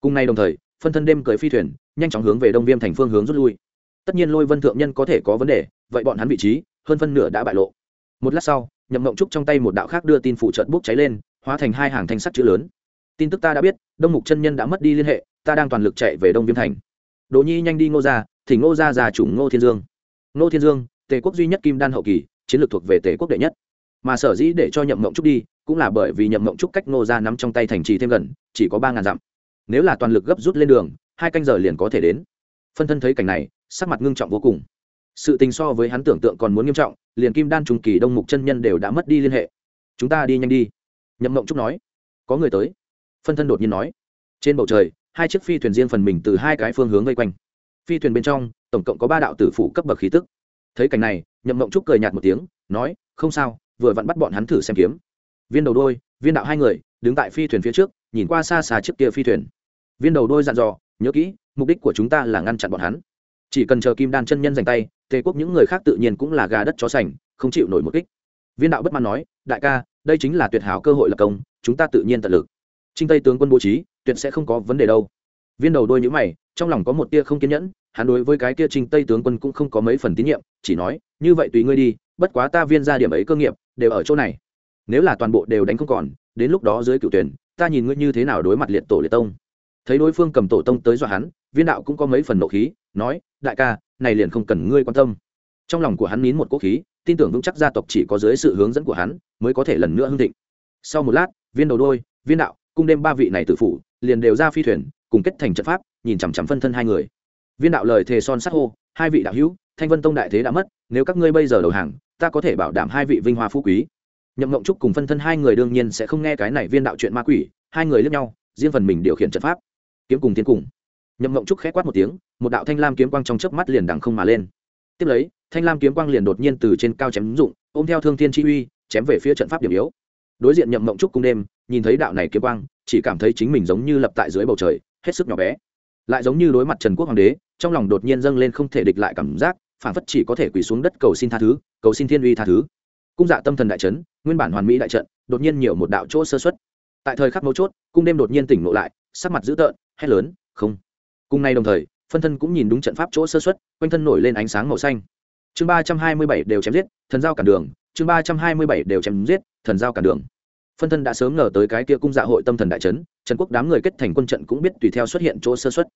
Cùng nay đồng thời, phân thân đêm cưới phi thuyền, nhanh chóng hướng về đông viêm thành phương hướng rút lui. Tất nhiên lôi vân thượng nhân có thể có vấn đề, vậy bọn hắn vị trí, hơn phân nửa đã bại lộ. Một lát sau, nhậm mộng trúc trong tay một đạo khác đưa tin phụ trợn bốc cháy lên, hóa thành hai hàng thanh sắt chữ lớn. Tin tức ta đã biết, đông mục chân nhân đã mất đi liên hệ, ta đang toàn lực chạy về đông viêm thành. Đồ nhi nhanh đi ngô ra thì ngô gia già chủ ngô thiên dương. Ngô thiên dương, tề quốc duy nhất kim đan hậu kỳ, chiến lược thuộc về tề quốc đệ nhất. Mà sở dĩ để cho nhậm mộng trúc đi, cũng là bởi vì nhậm mộng trúc cách ngô gia nắm trong tay thành trì thêm gần, chỉ có ba ngàn dặm. Nếu là toàn lực gấp rút lên đường, hai canh giờ liền có thể đến. Phân thân thấy cảnh này, sắc mặt ngưng trọng vô cùng. Sự tình so với hắn tưởng tượng còn muốn nghiêm trọng, liền kim đan trùng kỳ đông mục chân nhân đều đã mất đi liên hệ. Chúng ta đi nhanh đi. Nhậm mộng trúc nói. Có người tới. Phân thân đột nhiên nói. Trên bầu trời, hai chiếc phi thuyền riêng phần mình từ hai cái phương hướng vây quanh phi thuyền bên trong, tổng cộng có ba đạo tử phủ cấp bậc khí tức. Thấy cảnh này, nhậm mộng trúc cười nhạt một tiếng, nói, không sao, vừa vặn bắt bọn hắn thử xem kiếm. Viên đầu đôi, viên đạo hai người, đứng tại phi thuyền phía trước, nhìn qua xa xa chiếc kia phi thuyền. Viên đầu đôi dặn dò, nhớ kỹ, mục đích của chúng ta là ngăn chặn bọn hắn. Chỉ cần chờ kim đan chân nhân giành tay, tề quốc những người khác tự nhiên cũng là gà đất chó sành, không chịu nổi một kích. Viên đạo bất mãn nói, đại ca, đây chính là tuyệt hảo cơ hội lập công, chúng ta tự nhiên tận lực. Trinh tây tướng quân bố trí, tuyệt sẽ không có vấn đề đâu. Viên đầu đôi nhữ mày trong lòng có một tia không kiên nhẫn, hắn đối với cái kia trinh tây tướng quân cũng không có mấy phần tín nhiệm, chỉ nói, như vậy tùy ngươi đi, bất quá ta viên ra điểm ấy cơ nghiệp, đều ở chỗ này. Nếu là toàn bộ đều đánh không còn, đến lúc đó dưới cựu tuyển, ta nhìn ngươi như thế nào đối mặt liệt tổ liệt tông. Thấy đối phương cầm tổ tông tới dọa hắn, viên đạo cũng có mấy phần nộ khí, nói, đại ca, này liền không cần ngươi quan tâm. Trong lòng của hắn nín một cỗ khí, tin tưởng vững chắc gia tộc chỉ có dưới sự hướng dẫn của hắn, mới có thể lần nữa hưng thịnh. Sau một lát, viên đầu đôi, viên đạo, cung đêm ba vị này tự phủ, liền đều ra phi thuyền, cùng kết thành trận pháp nhìn chằm chằm phân thân hai người. Viên đạo lời thề son sắc hô, hai vị đạo hữu, thanh vân tông đại thế đã mất, nếu các ngươi bây giờ đầu hàng, ta có thể bảo đảm hai vị vinh hoa phú quý. Nhậm mộng trúc cùng phân thân hai người đương nhiên sẽ không nghe cái này viên đạo chuyện ma quỷ, hai người lướt nhau, riêng phần mình điều khiển trận pháp. Kiếm cùng tiến cùng. Nhậm mộng trúc khẽ quát một tiếng, một đạo thanh lam kiếm quang trong chớp mắt liền đằng không mà lên. Tiếp lấy, thanh lam kiếm quang liền đột nhiên từ trên cao chém dụng ôm theo thương thiên chi uy, chém về phía trận pháp điểm yếu. Đối diện nhậm mộng trúc cung đêm, nhìn thấy đạo này kiếm quang, chỉ cảm thấy chính mình giống như lập tại dưới bầu trời, hết sức nhỏ bé lại giống như đối mặt trần quốc hoàng đế, trong lòng đột nhiên dâng lên không thể địch lại cảm giác phản phất chỉ có thể quỳ xuống đất cầu xin tha thứ, cầu xin thiên uy tha thứ. Cung dạ tâm thần đại trấn nguyên bản hoàn mỹ đại trận, đột nhiên nhiều một đạo chỗ sơ xuất. Tại thời khắc mấu chốt, cung đêm đột nhiên tỉnh lộ lại, sắc mặt dữ tợn, hét lớn, không! Cùng nay đồng thời, phân thân cũng nhìn đúng trận pháp chỗ sơ xuất, quanh thân nổi lên ánh sáng màu xanh. Chương ba trăm hai mươi bảy đều chém giết, thần giao cản đường, chương ba trăm hai mươi bảy đều chém giết, thần giao cản đường phân thân đã sớm ngờ tới cái kia cung dạ hội tâm thần đại trấn trần quốc đám người kết thành quân trận cũng biết tùy theo xuất hiện chỗ sơ xuất.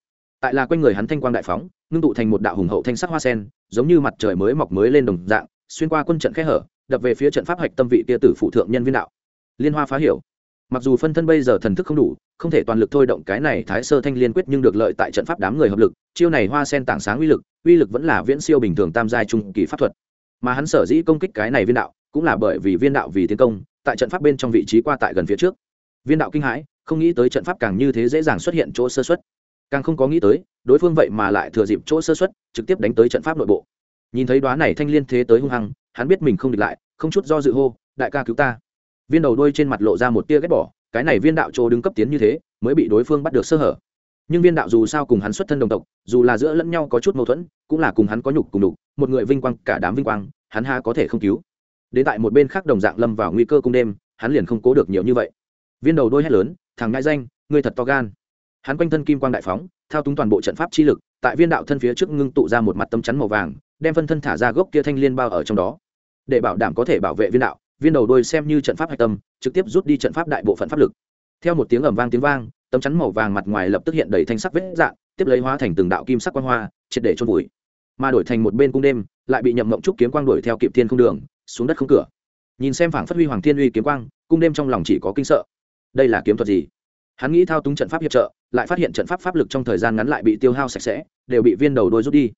Tại là quanh người hắn thanh quang đại phóng, ngưng tụ thành một đạo hùng hậu thanh sắc hoa sen, giống như mặt trời mới mọc mới lên đồng dạng, xuyên qua quân trận khẽ hở, đập về phía trận pháp hạch tâm vị tia tử phụ thượng nhân viên đạo. Liên hoa phá hiểu. Mặc dù phân thân bây giờ thần thức không đủ, không thể toàn lực thôi động cái này thái sơ thanh liên quyết nhưng được lợi tại trận pháp đám người hợp lực, chiêu này hoa sen tảng sáng uy lực uy lực vẫn là viễn siêu bình thường tam giai trung kỳ pháp thuật. Mà hắn sở dĩ công kích cái này viên đạo, cũng là bởi vì viên đạo vì tiến công tại trận pháp bên trong vị trí qua tại gần phía trước. Viên đạo kinh hãi, không nghĩ tới trận pháp càng như thế dễ dàng xuất hiện chỗ sơ xuất càng không có nghĩ tới, đối phương vậy mà lại thừa dịp chỗ sơ xuất trực tiếp đánh tới trận pháp nội bộ. Nhìn thấy đoá này thanh liên thế tới hung hăng, hắn biết mình không địch lại, không chút do dự hô, đại ca cứu ta. Viên đầu đuôi trên mặt lộ ra một tia ghét bỏ, cái này viên đạo chỗ đứng cấp tiến như thế, mới bị đối phương bắt được sơ hở. Nhưng viên đạo dù sao cùng hắn xuất thân đồng tộc, dù là giữa lẫn nhau có chút mâu thuẫn, cũng là cùng hắn có nhục cùng đục một người vinh quang, cả đám vinh quang, hắn ha có thể không cứu đến tại một bên khác đồng dạng lâm vào nguy cơ cung đêm, hắn liền không cố được nhiều như vậy. Viên đầu đôi hét lớn, thằng ngại danh, ngươi thật to gan. Hắn quanh thân kim quang đại phóng, thao túng toàn bộ trận pháp chi lực, tại viên đạo thân phía trước ngưng tụ ra một mặt tâm chắn màu vàng, đem phân thân thả ra gốc kia thanh liên bao ở trong đó. Để bảo đảm có thể bảo vệ viên đạo, viên đầu đôi xem như trận pháp hạch tâm, trực tiếp rút đi trận pháp đại bộ phận pháp lực. Theo một tiếng ầm vang tiếng vang, tấm chắn màu vàng mặt ngoài lập tức hiện đầy thanh sắc vết dạng, tiếp lấy hóa thành từng đạo kim sắc quang hoa, triệt để trôn vùi. Mà đổi thành một bên cung đêm, lại bị nhậm mộng trúc kiếm quang đuổi theo kịp thiên không đường xuống đất không cửa. Nhìn xem phảng phất huy hoàng thiên uy kiếm quang, cung đêm trong lòng chỉ có kinh sợ. Đây là kiếm thuật gì? Hắn nghĩ thao túng trận pháp hiệp trợ, lại phát hiện trận pháp pháp lực trong thời gian ngắn lại bị tiêu hao sạch sẽ, đều bị viên đầu đôi rút đi.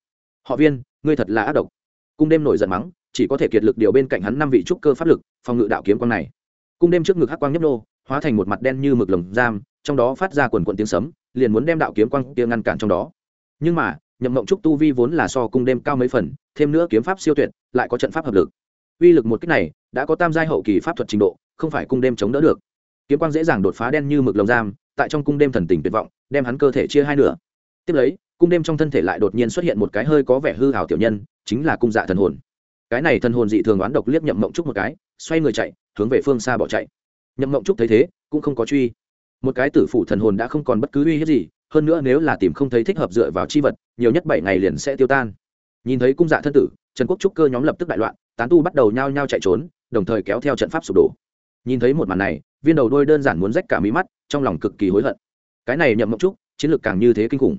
Họ viên, ngươi thật là ác độc. Cung đêm nổi giận mắng, chỉ có thể kiệt lực điều bên cạnh hắn năm vị trúc cơ pháp lực, phòng ngự đạo kiếm quang này. Cung đêm trước ngực hắc quang nhấp nô, hóa thành một mặt đen như mực lồng giam, trong đó phát ra quần quận tiếng sấm, liền muốn đem đạo kiếm quang kia ngăn cản trong đó. Nhưng mà, nhậm mộng trúc tu vi vốn là so cung đêm cao mấy phần, thêm nữa kiếm pháp siêu tuyệt, lại có trận pháp hợp lực uy lực một cách này đã có tam giai hậu kỳ pháp thuật trình độ, không phải cung đêm chống đỡ được. Kiếm quang dễ dàng đột phá đen như mực lồng giam, tại trong cung đêm thần tình tuyệt vọng, đem hắn cơ thể chia hai nửa. Tiếp lấy, cung đêm trong thân thể lại đột nhiên xuất hiện một cái hơi có vẻ hư hào tiểu nhân, chính là cung dạ thần hồn. Cái này thần hồn dị thường oán độc liếc nhậm mộng trúc một cái, xoay người chạy, hướng về phương xa bỏ chạy. Nhậm mộng trúc thấy thế, cũng không có truy. Một cái tử phủ thần hồn đã không còn bất cứ uy hiếp gì, hơn nữa nếu là tìm không thấy thích hợp dựa vào chi vật, nhiều nhất bảy ngày liền sẽ tiêu tan. Nhìn thấy cung dạ thân tử, trần quốc trúc cơ nhóm lập tức đại loạn tán tu bắt đầu nhao nhao chạy trốn, đồng thời kéo theo trận pháp sụp đổ. Nhìn thấy một màn này, viên đầu đôi đơn giản muốn rách cả mí mắt, trong lòng cực kỳ hối hận. Cái này nhậm mộng trúc, chiến lược càng như thế kinh khủng.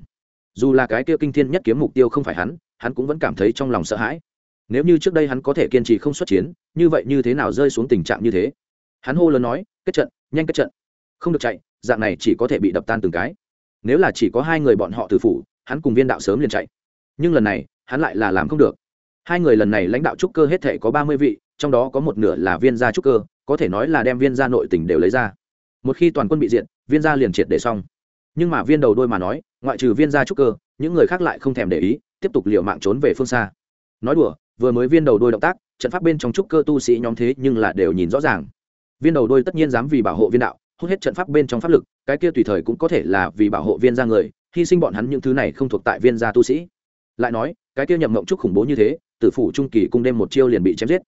Dù là cái kia kinh thiên nhất kiếm mục tiêu không phải hắn hắn cũng vẫn cảm thấy trong lòng sợ hãi. Nếu như trước đây hắn có thể kiên trì không xuất chiến, như vậy như thế nào rơi xuống tình trạng như thế? Hắn hô lớn nói, kết trận, nhanh kết trận. Không được chạy, dạng này chỉ có thể bị đập tan từng cái. Nếu là chỉ có hai người bọn họ từ phủ, hắn cùng viên đạo sớm liền chạy. Nhưng lần này, hắn lại là làm không được hai người lần này lãnh đạo trúc cơ hết thể có ba mươi vị, trong đó có một nửa là viên gia trúc cơ, có thể nói là đem viên gia nội tỉnh đều lấy ra. Một khi toàn quân bị diện viên gia liền triệt để xong. Nhưng mà viên đầu đôi mà nói, ngoại trừ viên gia trúc cơ, những người khác lại không thèm để ý, tiếp tục liều mạng trốn về phương xa. Nói đùa, vừa mới viên đầu đôi động tác, trận pháp bên trong trúc cơ tu sĩ nhóm thế nhưng là đều nhìn rõ ràng. Viên đầu đôi tất nhiên dám vì bảo hộ viên đạo, hút hết trận pháp bên trong pháp lực, cái kia tùy thời cũng có thể là vì bảo hộ viên gia người, hy sinh bọn hắn những thứ này không thuộc tại viên gia tu sĩ. Lại nói, cái kia nhậm mộng trúc khủng bố như thế tử phủ trung kỳ cung đêm một chiêu liền bị chém giết.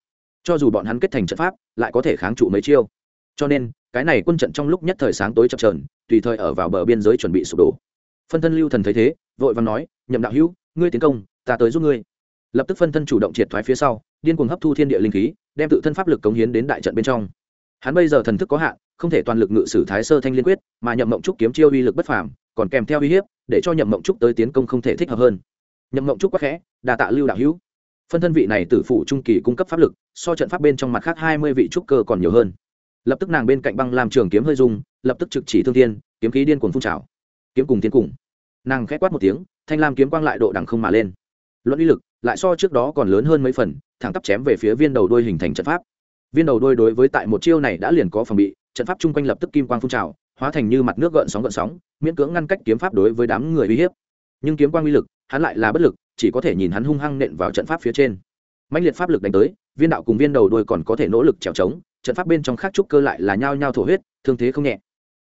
Cho dù bọn hắn kết thành trận pháp, lại có thể kháng trụ mấy chiêu. Cho nên, cái này quân trận trong lúc nhất thời sáng tối chập trờn tùy thời ở vào bờ biên giới chuẩn bị sụp đổ. Phân thân lưu thần thấy thế, vội và nói, nhậm đạo hữu, ngươi tiến công, ta tới giúp ngươi. Lập tức phân thân chủ động triệt thoái phía sau, điên cuồng hấp thu thiên địa linh khí, đem tự thân pháp lực cống hiến đến đại trận bên trong. Hắn bây giờ thần thức có hạn, không thể toàn lực ngự sử thái sơ thanh liên quyết, mà nhậm mộng trúc kiếm chiêu uy lực bất phàm, còn kèm theo uy hiếp, để cho nhậm mộng trúc tới tiến công không thể thích hợp hơn. Nhậm mộng trúc quá khẽ đà tạ lưu đạo hữu phân thân vị này tử phụ trung kỳ cung cấp pháp lực, so trận pháp bên trong mặt khác hai mươi vị trúc cơ còn nhiều hơn. Lập tức nàng bên cạnh băng làm trường kiếm hơi dung lập tức trực chỉ thương thiên, kiếm khí điên cuồng phun trào. Kiếm cùng tiến cùng. Nàng khẽ quát một tiếng, thanh lam kiếm quang lại độ đằng không mà lên. Luận uy lực, lại so trước đó còn lớn hơn mấy phần, thẳng tắp chém về phía viên đầu đôi hình thành trận pháp. Viên đầu đôi đối với tại một chiêu này đã liền có phòng bị, trận pháp chung quanh lập tức kim quang phun trào, hóa thành như mặt nước gợn sóng gợn sóng, miễn cưỡng ngăn cách kiếm pháp đối với đám người uy hiếp. Nhưng kiếm quang uy lực, hắn lại là bất lực chỉ có thể nhìn hắn hung hăng nện vào trận pháp phía trên. Mạnh liệt pháp lực đánh tới, viên đạo cùng viên đầu đuôi còn có thể nỗ lực trèo trống, trận pháp bên trong khác trúc cơ lại là nhao nhao thổ huyết, thương thế không nhẹ.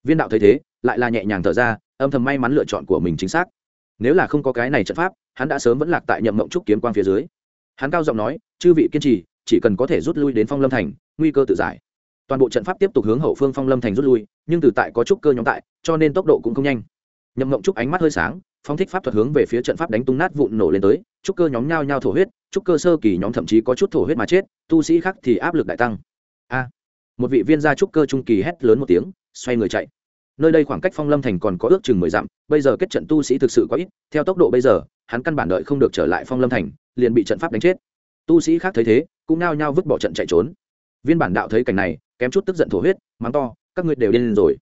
Viên đạo thấy thế, lại là nhẹ nhàng thở ra, âm thầm may mắn lựa chọn của mình chính xác. Nếu là không có cái này trận pháp, hắn đã sớm vẫn lạc tại nhậm mộng trúc kiếm quang phía dưới. Hắn cao giọng nói, chư vị kiên trì, chỉ cần có thể rút lui đến phong lâm thành, nguy cơ tự giải. Toàn bộ trận pháp tiếp tục hướng hậu phương phong lâm thành rút lui, nhưng từ tại có trúc cơ nhóm tại, cho nên tốc độ cũng không nhanh. Nhậm mộng trúc ánh mắt hơi sáng phong thích pháp thuật hướng về phía trận pháp đánh tung nát vụn nổ lên tới, trúc cơ nhóm nhao nhao thổ huyết, trúc cơ sơ kỳ nhóm thậm chí có chút thổ huyết mà chết, tu sĩ khác thì áp lực đại tăng. A, một vị viên gia trúc cơ trung kỳ hét lớn một tiếng, xoay người chạy. Nơi đây khoảng cách phong lâm thành còn có ước chừng mười dặm, bây giờ kết trận tu sĩ thực sự có ít, theo tốc độ bây giờ, hắn căn bản đợi không được trở lại phong lâm thành, liền bị trận pháp đánh chết. Tu sĩ khác thấy thế, cũng nao nhao vứt bỏ trận chạy trốn. Viên bản đạo thấy cảnh này, kém chút tức giận thổ huyết, mắng to, các ngươi đều điên rồi.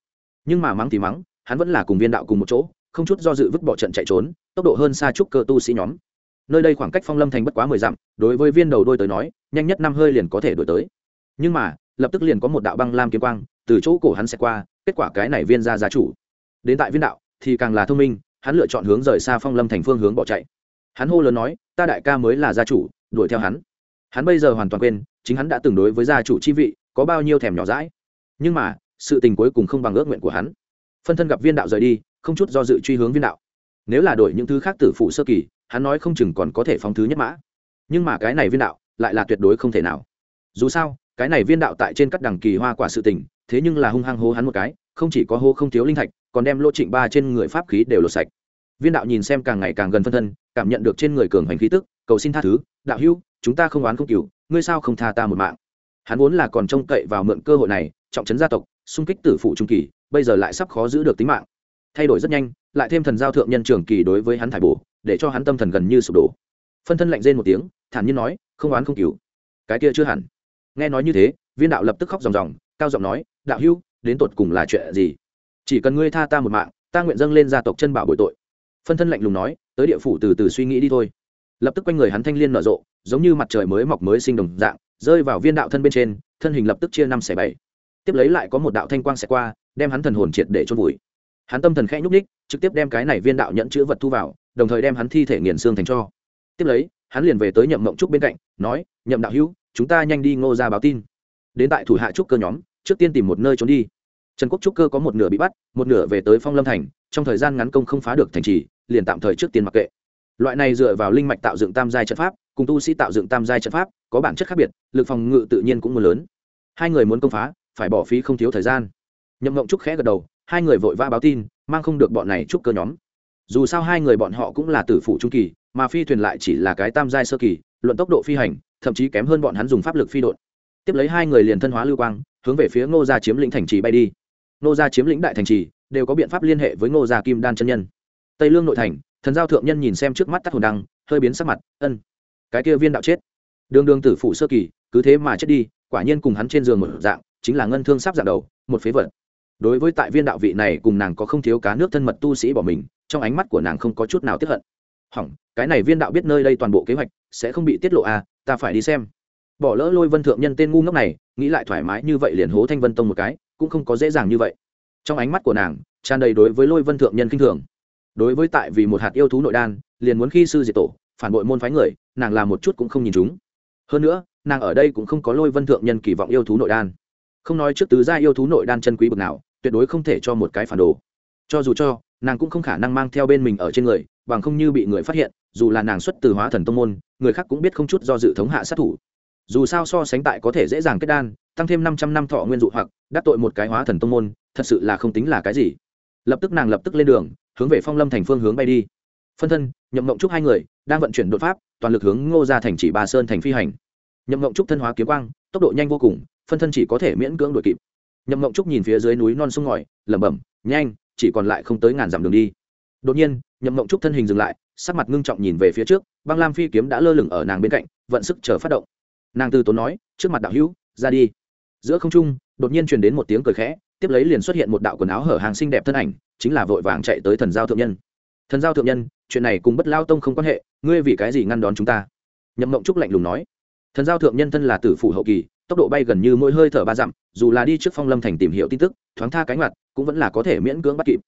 Nhưng mà mắng thì mắng, hắn vẫn là cùng viên đạo cùng một chỗ không chút do dự vứt bỏ trận chạy trốn, tốc độ hơn xa Chúc cơ tu sĩ nhóm. Nơi đây khoảng cách phong lâm thành bất quá mười dặm, đối với viên đầu đôi tới nói, nhanh nhất năm hơi liền có thể đổi tới. Nhưng mà, lập tức liền có một đạo băng lam kiếm quang, từ chỗ cổ hắn sẽ qua, kết quả cái này viên ra giá chủ. Đến tại viên đạo, thì càng là thông minh, hắn lựa chọn hướng rời xa phong lâm thành phương hướng bỏ chạy. Hắn hô lớn nói, ta đại ca mới là gia chủ, đuổi theo hắn. Hắn bây giờ hoàn toàn quên, chính hắn đã từng đối với gia chủ chi vị, có bao nhiêu thèm nhỏ rãi nhưng mà, sự tình cuối cùng không bằng ước nguyện của hắn. Phân thân gặp viên đạo rời đi không chút do dự truy hướng viên đạo. Nếu là đổi những thứ khác tử phụ sơ kỳ, hắn nói không chừng còn có thể phóng thứ nhất mã. Nhưng mà cái này viên đạo lại là tuyệt đối không thể nào. Dù sao, cái này viên đạo tại trên các đằng kỳ hoa quả sự tình, thế nhưng là hung hăng hô hắn một cái, không chỉ có hô không thiếu linh thạch, còn đem lô trịnh ba trên người pháp khí đều lột sạch. Viên đạo nhìn xem càng ngày càng gần phân thân, cảm nhận được trên người cường hành khí tức, cầu xin tha thứ, đạo hữu, chúng ta không oán không cừu ngươi sao không tha ta một mạng? Hắn vốn là còn trông cậy vào mượn cơ hội này, trọng trấn gia tộc, xung kích tử phụ trung kỳ, bây giờ lại sắp khó giữ được tính mạng thay đổi rất nhanh, lại thêm thần giao thượng nhân trường kỳ đối với hắn thải bổ, để cho hắn tâm thần gần như sụp đổ. Phân thân lạnh rên một tiếng, thản nhiên nói, không oán không cứu cái kia chưa hẳn. Nghe nói như thế, viên đạo lập tức khóc ròng ròng, cao giọng nói, đạo hữu, đến tột cùng là chuyện gì? Chỉ cần ngươi tha ta một mạng, ta nguyện dâng lên gia tộc chân bảo bội tội. Phân thân lạnh lùng nói, tới địa phủ từ từ suy nghĩ đi thôi. Lập tức quanh người hắn thanh liên nở rộ, giống như mặt trời mới mọc mới sinh đồng dạng, rơi vào viên đạo thân bên trên, thân hình lập tức chia năm xẻ bảy. Tiếp lấy lại có một đạo thanh quang xẻ qua, đem hắn thần hồn triệt để chôn vùi hắn tâm thần khẽ nhúc ních trực tiếp đem cái này viên đạo nhẫn chữ vật thu vào, đồng thời đem hắn thi thể nghiền xương thành cho. Tiếp lấy, hắn liền về tới nhậm mộng trúc bên cạnh, nói, nhậm đạo hữu, chúng ta nhanh đi ngô ra báo tin. Đến tại thủ hạ trúc cơ nhóm, trước tiên tìm một nơi trốn đi. Trần quốc trúc cơ có một nửa bị bắt, một nửa về tới phong lâm thành, trong thời gian ngắn công không phá được thành trì, liền tạm thời trước tiên mặc kệ. Loại này dựa vào linh mạch tạo dựng tam giai trận pháp, cùng tu sĩ tạo dựng tam giai trận pháp, có bản chất khác biệt, lực phòng ngự tự nhiên cũng mưa lớn. Hai người muốn công phá, phải bỏ phí không thiếu thời gian. Nhậm Mộng trúc khẽ gật đầu hai người vội vã báo tin, mang không được bọn này chúc cơ nhóm. Dù sao hai người bọn họ cũng là tử phụ trung kỳ, mà phi thuyền lại chỉ là cái tam giai sơ kỳ, luận tốc độ phi hành, thậm chí kém hơn bọn hắn dùng pháp lực phi đột tiếp lấy hai người liền thân hóa lưu quang, hướng về phía ngô gia chiếm lĩnh thành trì bay đi. Ngô gia chiếm lĩnh đại thành trì, đều có biện pháp liên hệ với ngô gia kim đan chân nhân. Tây lương nội thành, thần giao thượng nhân nhìn xem trước mắt tắt hồn đăng, hơi biến sắc mặt, ân, cái kia viên đạo chết. Đường đường tử phụ sơ kỳ, cứ thế mà chết đi, quả nhiên cùng hắn trên giường một dạng, chính là ngân thương sắp dạng đầu, một phế vật đối với tại viên đạo vị này cùng nàng có không thiếu cá nước thân mật tu sĩ bỏ mình, trong ánh mắt của nàng không có chút nào tiếp hận. Hỏng, cái này viên đạo biết nơi đây toàn bộ kế hoạch, sẽ không bị tiết lộ à ta phải đi xem. Bỏ lỡ lôi vân thượng nhân tên ngu ngốc này, nghĩ lại thoải mái như vậy liền hố thanh vân tông một cái, cũng không có dễ dàng như vậy. Trong ánh mắt của nàng, tràn đầy đối với lôi vân thượng nhân k i n h thường. Đối với tại vì một hạt yêu thú nội đan, liền muốn khi sư diệt tổ, phản bội môn phái người, nàng làm một chút cũng không nhìn chúng. Hơn nữa, nàng ở đây cũng không có lôi vân thượng nhân kỳ vọng yêu thú nội đan. Không nói trước tứ gia yêu thú nội đan chân quý bực nào tuyệt đối không thể cho một cái phản đồ. Cho dù cho, nàng cũng không khả năng mang theo bên mình ở trên người, bằng không như bị người phát hiện, dù là nàng xuất từ hóa thần tông môn, người khác cũng biết không chút do dự thống hạ sát thủ. Dù sao so sánh tại có thể dễ dàng kết đan, tăng thêm năm trăm năm thọ nguyên dụ hoặc, đắc tội một cái hóa thần tông môn, thật sự là không tính là cái gì. Lập tức nàng lập tức lên đường, hướng về phong lâm thành phương hướng bay đi. Phân thân, nhậm mộng trúc hai người, đang vận chuyển đột pháp, toàn lực hướng ngô ra thành chỉ ba sơn thành phi hành. Nhậm mộng trúc thân hóa kiếm quang, tốc độ nhanh vô cùng, phân thân chỉ có thể miễn cưỡng đuổi kịp nhậm mộng trúc nhìn phía dưới núi non sông ngòi, lẩm bẩm, nhanh, chỉ còn lại không tới ngàn dặm đường đi. Đột nhiên, nhậm mộng trúc thân hình dừng lại, sắc mặt ngưng trọng nhìn về phía trước, băng lam phi kiếm đã lơ lửng ở nàng bên cạnh, vận sức chờ phát động. Nàng từ tốn nói, trước mặt đạo hữu, ra đi. Giữa không trung, đột nhiên truyền đến một tiếng cười khẽ, tiếp lấy liền xuất hiện một đạo quần áo hở hàng xinh đẹp thân ảnh, chính là vội vàng chạy tới thần giao thượng nhân. Thần giao thượng nhân, chuyện này cùng bất lao tông không quan hệ, ngươi vì cái gì ngăn đón chúng ta? Nhậm mộng trúc lạnh lùng nói. Thần giao thượng nhân thân là tử phủ hậu kỳ tốc độ bay gần như mỗi hơi thở ba dặm, dù là đi trước phong lâm thành tìm hiểu tin tức, thoáng tha cánh mặt cũng vẫn là có thể miễn cưỡng bắt kịp.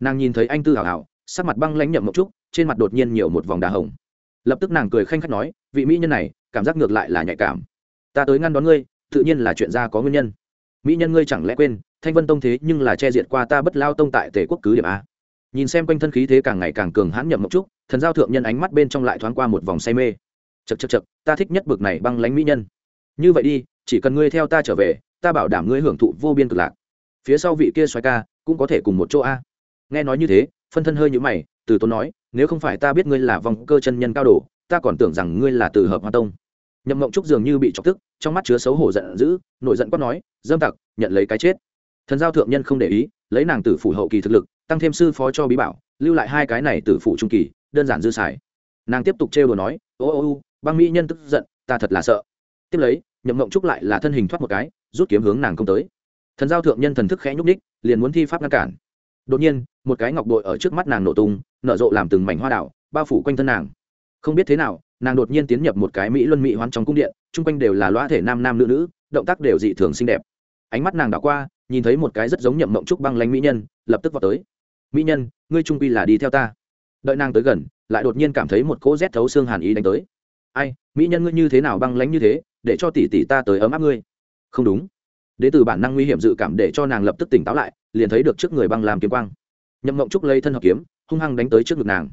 Nàng nhìn thấy anh tư hào hào sắc mặt băng lãnh nhậm mộng trúc, trên mặt đột nhiên nhiều một vòng đà hồng. Lập tức nàng cười khanh khách nói, vị mỹ nhân này, cảm giác ngược lại là nhạy cảm. Ta tới ngăn đón ngươi, tự nhiên là chuyện ra có nguyên nhân. Mỹ nhân ngươi chẳng lẽ quên, thanh vân tông thế nhưng là che diệt qua ta bất lao tông tại tể quốc cứ điểm a. Nhìn xem quanh thân khí thế càng ngày càng cường hãn nhậm mộng trúc, thần giao thượng nhân ánh mắt bên trong lại thoáng qua một vòng say mê. Chật chật chật ta thích nhất bực này băng lánh mỹ nhân như vậy đi, chỉ cần ngươi theo ta trở về, ta bảo đảm ngươi hưởng thụ vô biên cực lạc. Phía sau vị kia xoài ca, cũng có thể cùng một chỗ a. Nghe nói như thế, phân thân hơi nhũ mày, từ tốn nói, nếu không phải ta biết ngươi là vòng cơ chân nhân cao đồ, ta còn tưởng rằng ngươi là từ hợp hoa tông. Nhậm mộng trúc dường như bị chọc tức, trong mắt chứa xấu hổ giận dữ nội giận quát nói, dâm tặc, nhận lấy cái chết. Thần giao thượng nhân không để ý, lấy nàng tử phủ hậu kỳ thực lực, tăng thêm sư phó cho bí bảo, lưu lại hai cái này tử phủ trung kỳ, đơn giản dư xài. Nàng tiếp tục trêu đồ nói, ô ô ô, băng mỹ nhân tức giận, ta thật là sợ tiếp lấy, nhậm mộng trúc lại là thân hình thoát một cái, rút kiếm hướng nàng công tới. Thần giao thượng nhân thần thức khẽ nhúc ních liền muốn thi pháp ngăn cản. Đột nhiên, một cái ngọc bội ở trước mắt nàng nổ tung, nở rộ làm từng mảnh hoa đảo bao phủ quanh thân nàng. Không biết thế nào, nàng đột nhiên tiến nhập một cái mỹ luân mỹ hoán trong cung điện, chung quanh đều là loa thể nam nam nữ nữ, động tác đều dị thường xinh đẹp. Ánh mắt nàng đảo qua, nhìn thấy một cái rất giống nhậm mộng trúc băng lanh mỹ nhân, lập tức vào tới. Mỹ nhân, ngươi trung quy là đi theo ta. Đợi nàng tới gần, lại đột nhiên cảm thấy một cỗ rét thấu xương hàn ý đánh tới. Ai, mỹ nhân ngươi như thế nào băng lánh như thế? Để cho tỷ tỷ ta tới ấm áp ngươi. Không đúng. Đ từ bản năng nguy hiểm dự cảm để cho nàng lập tức tỉnh táo lại, liền thấy được trước người băng làm kiếm quang. Nhậm mộng trúc lấy thân hợp kiếm, hung hăng đánh tới trước ngực nàng.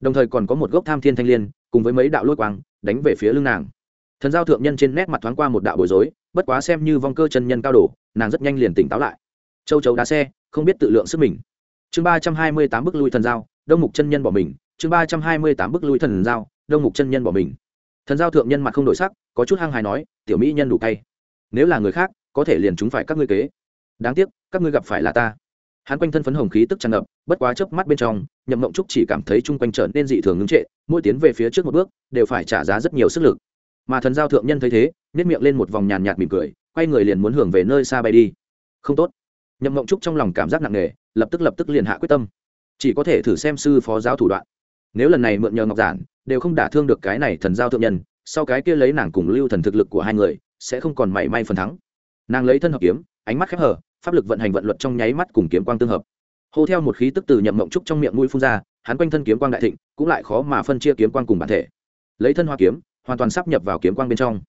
Đồng thời còn có một gốc tham thiên thanh l i ê n cùng với mấy đạo lôi quang, đánh về phía lưng nàng. Thần giao thượng nhân trên nét mặt thoáng qua một đạo bối rối, bất quá xem như vong cơ chân nhân cao đổ nàng rất nhanh liền tỉnh táo lại. Châu chấu đá xe, không biết tự lượng sức mình. Chương ba trăm hai mươi tám bức lui thần giao, đông mục chân nhân bỏ mình. Chương ba trăm hai mươi tám bức lui thần giao, đông mục chân nhân bỏ mình thần giao thượng nhân mặt không đổi sắc, có chút hăng hài nói, tiểu mỹ nhân đủ tay nếu là người khác, có thể liền chúng phải các ngươi kế. Đáng tiếc, các ngươi gặp phải là ta. Hắn quanh thân phấn hồng khí tức tràn ngập, bất quá chớp mắt bên trong, nhậm mộng trúc chỉ cảm thấy chung quanh trở nên dị thường ngưng trệ, mỗi tiến về phía trước một bước, đều phải trả giá rất nhiều sức lực. Mà thần giao thượng nhân thấy thế nếp miệng lên một vòng nhàn nhạt mỉm cười, quay người liền muốn hưởng về nơi xa bay đi. Không tốt. Nhậm mộng trúc trong lòng cảm giác nặng nề, lập tức lập tức liền hạ quyết tâm. Chỉ có thể thử xem sư phó giáo thủ đoạn. Nếu lần này mượn nhờ ngọc giản đều không đả thương được cái này thần giao thượng nhân, sau cái kia lấy nàng cùng lưu thần thực lực của hai người, sẽ không còn mảy may phần thắng. Nàng lấy thân hợp kiếm, ánh mắt khép hở pháp lực vận hành vận luật trong nháy mắt cùng kiếm quang tương hợp. Hô theo một khí tức từ nhậm mộng trúc trong miệng mũi phun ra, hắn quanh thân kiếm quang đại thịnh, cũng lại khó mà phân chia kiếm quang cùng bản thể. Lấy thân hoa kiếm, hoàn toàn sắp nhập vào kiếm quang bên trong.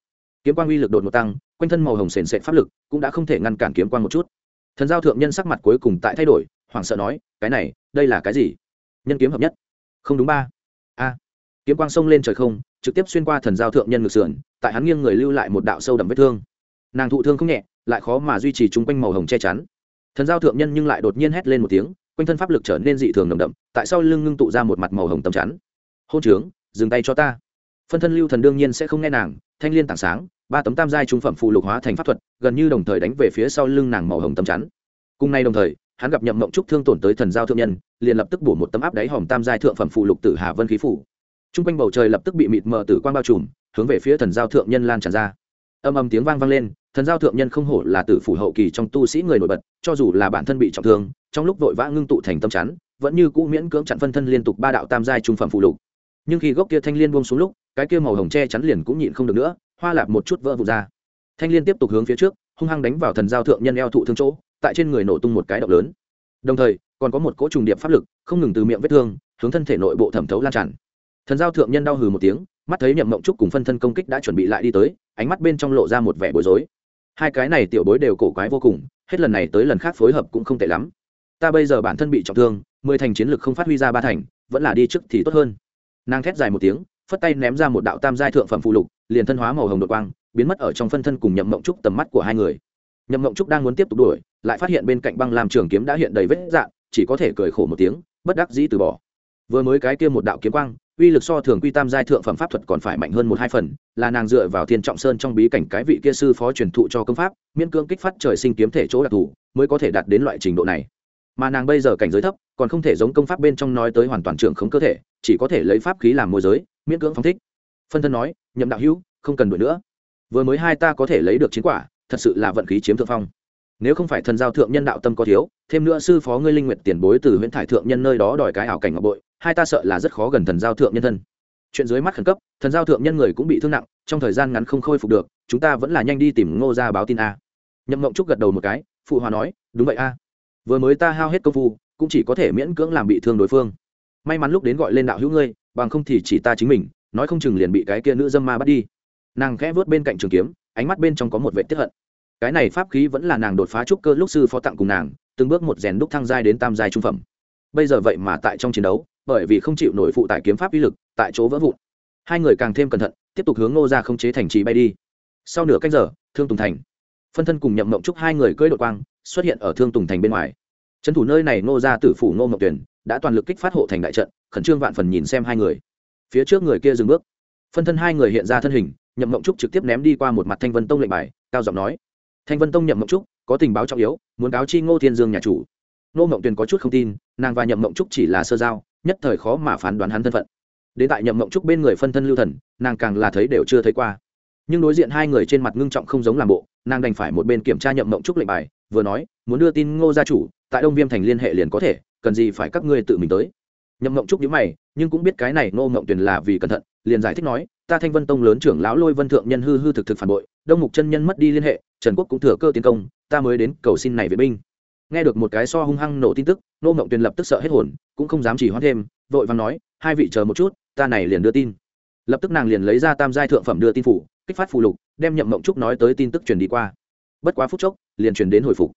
Kiếm quang uy lực đột một tăng, quanh thân màu hồng sền sệt pháp lực cũng đã không thể ngăn cản kiếm quang một chút. Thần giao thượng nhân sắc mặt cuối cùng tại thay đổi, hoảng sợ nói, cái này, đây là cái gì? Nhân kiếm hợp nhất. Không đúng ba kiếm quang sông lên trời không, trực tiếp xuyên qua thần giao thượng nhân ngực sườn, tại hắn nghiêng người lưu lại một đạo sâu đậm vết thương. Nàng thụ thương không nhẹ, lại khó mà duy trì chung quanh màu hồng che chắn. Thần giao thượng nhân nhưng lại đột nhiên hét lên một tiếng, quanh thân pháp lực trở nên dị thường nồng đậm, tại sau lưng ngưng tụ ra một mặt màu hồng tầm chắn. Hôn trướng, dừng tay cho ta. Phân thân lưu thần đương nhiên sẽ không nghe nàng, thanh liên tảng sáng, ba tấm tam giai trung phẩm phụ lục hóa thành pháp thuật, gần như đồng thời đánh về phía sau lưng nàng màu hồng tầm chắn. Cùng nay đồng thời, hắn gặp nhậm mộng trúc thương tổn tới thần giao thượng nhân, liền lập tức bổ một tấm áp đáy hòm tam giai thượng phẩm phụ lục tử hà vân khí phủ t r u n g quanh bầu trời lập tức bị mịt mờ tử quang bao trùm, hướng về phía thần giao thượng nhân lan tràn ra. Âm âm tiếng vang vang lên, thần giao thượng nhân không hổ là tử phủ hậu kỳ trong tu sĩ người nổi bật, cho dù là bản thân bị trọng thương, trong lúc vội vã ngưng tụ thành tâm chắn, vẫn như cũ miễn cưỡng chặn phân thân liên tục ba đạo tam giai trung phẩm phụ lục. Nhưng khi gốc kia thanh liên buông xuống lúc, cái kia màu hồng che chắn liền cũng nhịn không được nữa, hoa lạp một chút vỡ vụt ra. Thanh liên tiếp tục hướng phía trước, hung hăng đánh vào thần giao thượng nhân eo thụ thương chỗ, tại trên người nổ tung một cái động lớn. Đồng thời, còn có một cỗ trùng điệp pháp lực, không ngừng từ miệng vết thương, hướng thân thể nội bộ thẩm thấu lan tràn thần giao thượng nhân đau hừ một tiếng, mắt thấy nhậm mộng trúc cùng phân thân công kích đã chuẩn bị lại đi tới, ánh mắt bên trong lộ ra một vẻ bối rối. Hai cái này tiểu bối đều cổ quái vô cùng, hết lần này tới lần khác phối hợp cũng không tệ lắm. Ta bây giờ bản thân bị trọng thương, mười thành chiến lực không phát huy ra ba thành, vẫn là đi trước thì tốt hơn. Nàng thét dài một tiếng, phất tay ném ra một đạo tam giai thượng phẩm phụ lục, liền thân hóa màu hồng đột quang, biến mất ở trong phân thân cùng nhậm mộng trúc tầm mắt của hai người. Nhậm mộng trúc đang muốn tiếp tục đuổi, lại phát hiện bên cạnh băng làm trường kiếm đã hiện đầy vết dạn chỉ có thể cười khổ một tiếng, bất đắc dĩ từ bỏ. Vừa mới cái kia một đạo kiếm quang uy lực so thường quy tam giai thượng phẩm pháp thuật còn phải mạnh hơn một hai phần, là nàng dựa vào thiên trọng sơn trong bí cảnh cái vị kia sư phó truyền thụ cho công pháp, miễn cưỡng kích phát trời sinh kiếm thể chỗ đặc thù, mới có thể đạt đến loại trình độ này. Mà nàng bây giờ cảnh giới thấp, còn không thể giống công pháp bên trong nói tới hoàn toàn trưởng khống cơ thể, chỉ có thể lấy pháp khí làm môi giới, miễn cưỡng phóng thích. Phân thân nói, nhậm đạo hữu, không cần đuổi nữa. Vừa mới hai ta có thể lấy được chiến quả, thật sự là vận khí chiếm thượng phong nếu không phải thần giao thượng nhân đạo tâm có thiếu, thêm nữa sư phó ngươi linh nguyện tiền bối từ huyện thải thượng nhân nơi đó đòi cái ảo cảnh ngọc bội, hai ta sợ là rất khó gần thần giao thượng nhân thân. Chuyện dưới mắt khẩn cấp, thần giao thượng nhân người cũng bị thương nặng, trong thời gian ngắn không khôi phục được, chúng ta vẫn là nhanh đi tìm ngô ra báo tin a. Nhậm mộng trúc gật đầu một cái, phụ hòa nói, đúng vậy a. Vừa mới ta hao hết công phu, cũng chỉ có thể miễn cưỡng làm bị thương đối phương. May mắn lúc đến gọi lên đạo hữu ngươi, bằng không thì chỉ ta chính mình, nói không chừng liền bị cái kia nữ dâm ma bắt đi. Nàng khẽ vớt bên cạnh trường kiếm, ánh mắt bên trong có một vệ tiếp hận cái này pháp khí vẫn là nàng đột phá trúc cơ lúc sư phó tặng cùng nàng, từng bước một rèn đúc thăng giai đến tam giai trung phẩm. Bây giờ vậy mà tại trong chiến đấu, bởi vì không chịu nổi phụ tải kiếm pháp uy lực, tại chỗ vỡ vụn. Hai người càng thêm cẩn thận, tiếp tục hướng ngô ra không chế thành trì bay đi. Sau nửa cách giờ, thương tùng thành. Phân thân cùng nhậm mộng trúc hai người cưỡi đội quang, xuất hiện ở thương tùng thành bên ngoài. Trấn thủ nơi này ngô ra tử phủ ngô mộng tuyển đã toàn lực kích phát hộ thành đại trận, khẩn trương vạn phần nhìn xem hai người. Phía trước người kia dừng bước. Phân thân hai người hiện ra thân hình, nhậm mộng trúc trực tiếp ném đi qua một mặt thanh vân tông lệnh bài, cao giọng nói thanh vân tông nhậm mộng trúc, có tình báo trọng yếu, muốn cáo chi ngô thiên dương nhà chủ. Ngô mộng tuyền có chút không tin, nàng và nhậm mộng trúc chỉ là sơ giao, nhất thời khó mà phán đoán hắn thân phận. Đến tại nhậm mộng trúc bên người phân thân lưu thần, nàng càng là thấy đều chưa thấy qua. Nhưng đối diện hai người trên mặt ngưng trọng không giống làm bộ, nàng đành phải một bên kiểm tra nhậm mộng trúc lệnh bài, vừa nói, muốn đưa tin ngô gia chủ, tại đông viêm thành liên hệ liền có thể, cần gì phải các ngươi tự mình tới. Nhậm mộng trúc nhíu mày, nhưng cũng biết cái này ngô mộng tuyền là vì cẩn thận, liền giải thích nói, ta thanh vân tông lớn trưởng lão lôi vân thượng nhân hư hư thực thực phản bội, đông mục chân nhân mất đi liên hệ trần quốc cũng thừa cơ tiến công, ta mới đến cầu xin này vệ binh. Nghe được một cái so hung hăng nổ tin tức, nô mộng tuyền lập tức sợ hết hồn, cũng không dám chỉ hoãn thêm, vội vàng nói, hai vị chờ một chút, ta này liền đưa tin. Lập tức nàng liền lấy ra tam giai thượng phẩm đưa tin phủ, kích phát phù lục, đem nhậm mộng trúc nói tới tin tức truyền đi qua. Bất quá phút chốc, liền truyền đến hồi phục.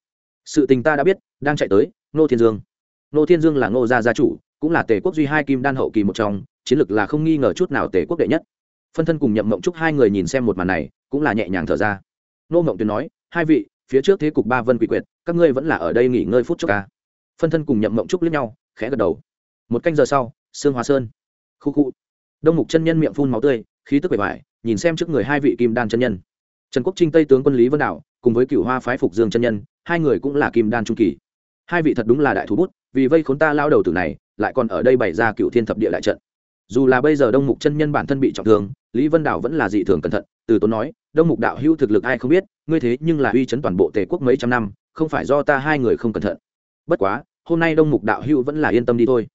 Sự tình ta đã biết, đang chạy tới, nô thiên dương. Nô thiên dương là ngô gia gia chủ, cũng là tề quốc duy hai kim đan hậu kỳ một trong, chiến lược là không nghi ngờ chút nào tề quốc đệ nhất. Phân thân cùng nhậm mộng trúc hai người nhìn xem một màn này, cũng là nhẹ nhàng thở ra nô mộng tuyền nói hai vị phía trước thế cục ba vân quỷ quyệt các ngươi vẫn là ở đây nghỉ ngơi phút chốc ca phân thân cùng nhậm mộng trúc lướt nhau khẽ gật đầu. Một canh giờ sau sương hóa sơn. Khu khu. Đông mục chân nhân miệng phun máu tươi khí tức bề bại, nhìn xem trước người hai vị kim đan chân nhân. Trần quốc trinh tây tướng quân lý vân đạo cùng với cựu hoa phái phục dương chân nhân hai người cũng là kim đan trung kỳ. Hai vị thật đúng là đại thú bút vì vây khốn ta lao đầu tử này lại còn ở đây bày ra cựu thiên thập địa đại trận dù là bây giờ đông mục chân nhân bản thân bị trọng thương, lý vân Đạo vẫn là dị thường cẩn thận, từ tốn nói, đông mục đạo hữu thực lực ai không biết, ngươi thế nhưng là uy chấn toàn bộ tề quốc mấy trăm năm, không phải do ta hai người không cẩn thận. Bất quá, hôm nay đông mục đạo hữu vẫn là yên tâm đi thôi.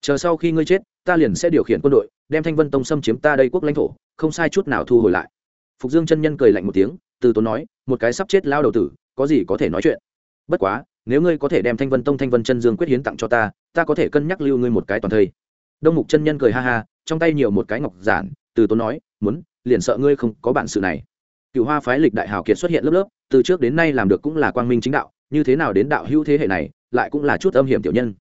Chờ sau khi ngươi chết, ta liền sẽ điều khiển quân đội, đem thanh vân tông xâm chiếm ta đây quốc lãnh thổ, không sai chút nào thu hồi lại. Phục dương chân nhân cười lạnh một tiếng, từ tốn nói, một cái sắp chết lao đầu tử, có gì có thể nói chuyện? Bất quá, nếu ngươi có thể đem thanh vân tông thanh vân chân dương quyết hiến tặng cho ta ta có thể cân nhắc lưu ngươi một cái toàn thây đông mục chân nhân cười ha ha, trong tay nhiều một cái ngọc giản, từ tốn nói, muốn, liền sợ ngươi không có bản sự này. Cựu hoa phái lịch đại hào kiệt xuất hiện lớp lớp, từ trước đến nay làm được cũng là quang minh chính đạo, như thế nào đến đạo hữu thế hệ này, lại cũng là chút âm hiểm tiểu nhân.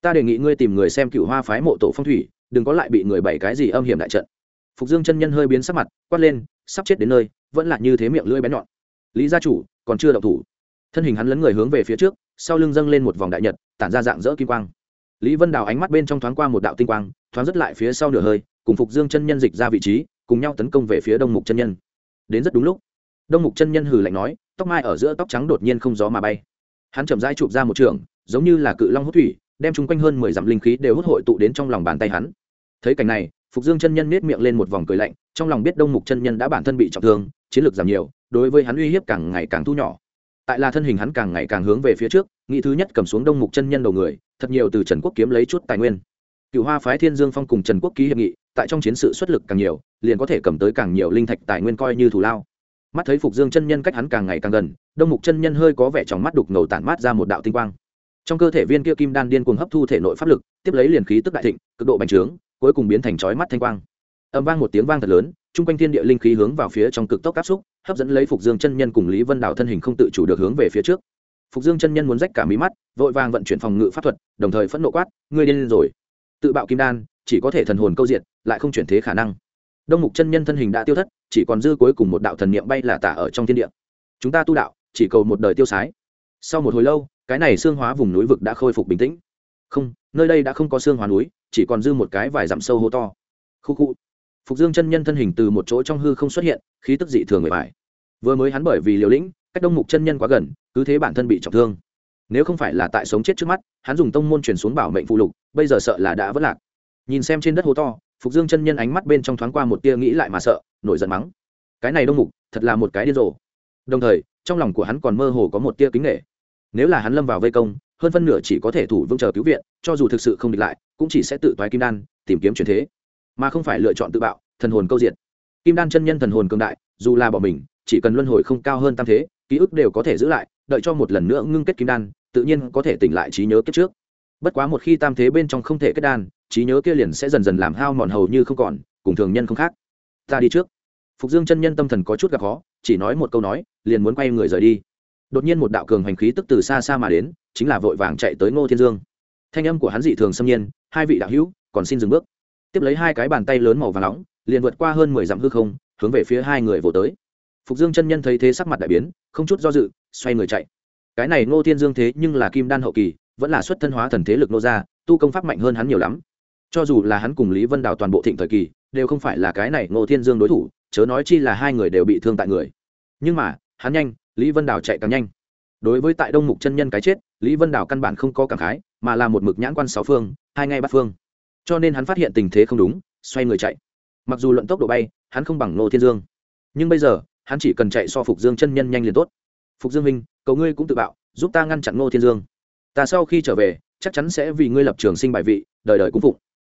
Ta đề nghị ngươi tìm người xem cựu hoa phái mộ tổ phong thủy, đừng có lại bị người bày cái gì âm hiểm đại trận. Phục dương chân nhân hơi biến sắc mặt, quát lên, sắp chết đến nơi, vẫn là như thế miệng lưỡi bén nhọn. Lý gia chủ, còn chưa động thủ. Thân hình hắn lấn người hướng về phía trước, sau lưng dâng lên một vòng đại nhật, tản ra dạng dỡ kim quang lý vân đào ánh mắt bên trong thoáng qua một đạo tinh quang, thoáng rất lại phía sau nửa hơi, cùng phục dương chân nhân dịch ra vị trí, cùng nhau tấn công về phía đông mục chân nhân. Đến rất đúng lúc, đông mục chân nhân hừ lạnh nói, tóc mai ở giữa tóc trắng đột nhiên không gió mà bay. Hắn chậm rãi chụp ra một trường, giống như là cự long hút thủy, đem chung quanh hơn mười dặm linh khí đều hút hội tụ đến trong lòng bàn tay hắn. Thấy cảnh này, phục dương chân nhân nết miệng lên một vòng cười lạnh, trong lòng biết đông mục chân nhân đã bản thân bị trọng thương, chiến lược giảm nhiều, đối với hắn uy hiếp càng ngày càng thu nhỏ tại là thân hình hắn càng ngày càng hướng về phía trước, nghĩ thứ nhất cầm xuống đông mục chân nhân đầu người, thật nhiều từ trần quốc kiếm lấy chút tài nguyên. Cựu hoa phái thiên dương phong cùng trần quốc ký hiệp nghị, tại trong chiến sự xuất lực càng nhiều, liền có thể cầm tới càng nhiều linh thạch tài nguyên coi như thù lao. Mắt thấy phục dương chân nhân cách hắn càng ngày càng gần, đông mục chân nhân hơi có vẻ trong mắt đục ngầu tản mát ra một đạo tinh quang. Trong cơ thể viên kia kim đan điên cuồng hấp thu thể nội pháp lực, tiếp lấy liền khí tức đại thịnh, cực độ bành trướng, cuối cùng biến thành chói mắt thanh quang. Âm vang một tiếng vang thật lớn chung quanh thiên địa linh khí hướng vào phía trong cực tốc áp xúc, hấp dẫn lấy phục dương chân nhân cùng lý vân đảo thân hình không tự chủ được hướng về phía trước. Phục dương chân nhân muốn rách cả mí mắt, vội vàng vận chuyển phòng ngự pháp thuật, đồng thời phẫn nộ quát, ngươi điên rồi. Tự bạo kim đan, chỉ có thể thần hồn câu diện lại không chuyển thế khả năng. Đông mục chân nhân thân hình đã tiêu thất, chỉ còn dư cuối cùng một đạo thần niệm bay là tả ở trong thiên địa. Chúng ta tu đạo, chỉ cầu một đời tiêu sái. Sau một hồi lâu, cái này xương hóa vùng núi vực đã khôi phục bình tĩnh. Không, nơi đây đã không có xương hóa núi, chỉ còn dư một cái vài dặm sâu hô to. Khu khu phục dương chân nhân thân hình từ một chỗ trong hư không xuất hiện, khí tức dị thường người phải vừa mới hắn bởi vì liều lĩnh, cách đông mục chân nhân quá gần, cứ thế bản thân bị trọng thương. Nếu không phải là tại sống chết trước mắt, hắn dùng tông môn chuyển xuống bảo mệnh phụ lục, bây giờ sợ là đã vất lạc. Nhìn xem trên đất hố to, phục dương chân nhân ánh mắt bên trong thoáng qua một tia nghĩ lại mà sợ, nổi giận mắng. Cái này đông mục, thật là một cái điên rồ. Đồng thời, trong lòng của hắn còn mơ hồ có một tia kính nghệ nếu là hắn lâm vào vây công, hơn phân nửa chỉ có thể thủ vững chờ cứu viện, cho dù thực sự không địch lại, cũng chỉ sẽ tự toái kim đan, tìm kiếm truyền thế mà không phải lựa chọn tự bạo thần hồn câu diện, kim đan chân nhân thần hồn cường đại dù là bỏ mình chỉ cần luân hồi không cao hơn tam thế ký ức đều có thể giữ lại đợi cho một lần nữa ngưng kết kim đan tự nhiên có thể tỉnh lại trí nhớ kết trước. Bất quá một khi tam thế bên trong không thể kết đan trí nhớ kia liền sẽ dần dần làm hao mòn hầu như không còn cùng thường nhân không khác. Ta đi trước. Phục dương chân nhân tâm thần có chút gặp khó chỉ nói một câu nói liền muốn quay người rời đi. Đột nhiên một đạo cường hành khí tức từ xa xa mà đến chính là vội vàng chạy tới ngô thiên dương. Thanh âm của hắn dị thường xâm nhiên hai vị đạo hữu còn xin dừng bước tiếp lấy hai cái bàn tay lớn màu và nóng, liền vượt qua hơn mười dặm hư không, hướng về phía hai người vỗ tới. Phục dương chân nhân thấy thế sắc mặt đại biến, không chút do dự, xoay người chạy. Cái này ngô thiên dương thế nhưng là kim đan hậu kỳ, vẫn là xuất thân hóa thần thế lực nô gia, tu công pháp mạnh hơn hắn nhiều lắm. Cho dù là hắn cùng lý vân đào toàn bộ thịnh thời kỳ, đều không phải là cái này ngô thiên dương đối thủ, chớ nói chi là hai người đều bị thương tại người. Nhưng mà, hắn nhanh, lý vân đào chạy càng nhanh. Đối với tại đông mục chân nhân cái chết, lý vân đào căn bản không có cảm khái, mà là một mực nhãn quan sáu phương, hai ngay bắt phương cho nên hắn phát hiện tình thế không đúng, xoay người chạy. Mặc dù luận tốc độ bay, hắn không bằng nô thiên dương. Nhưng bây giờ, hắn chỉ cần chạy so phục dương chân nhân nhanh liền tốt. Phục dương minh cầu ngươi cũng tự bạo, giúp ta ngăn chặn nô thiên dương. Ta sau khi trở về, chắc chắn sẽ vì ngươi lập trường sinh bài vị, đời đời cũng phụng.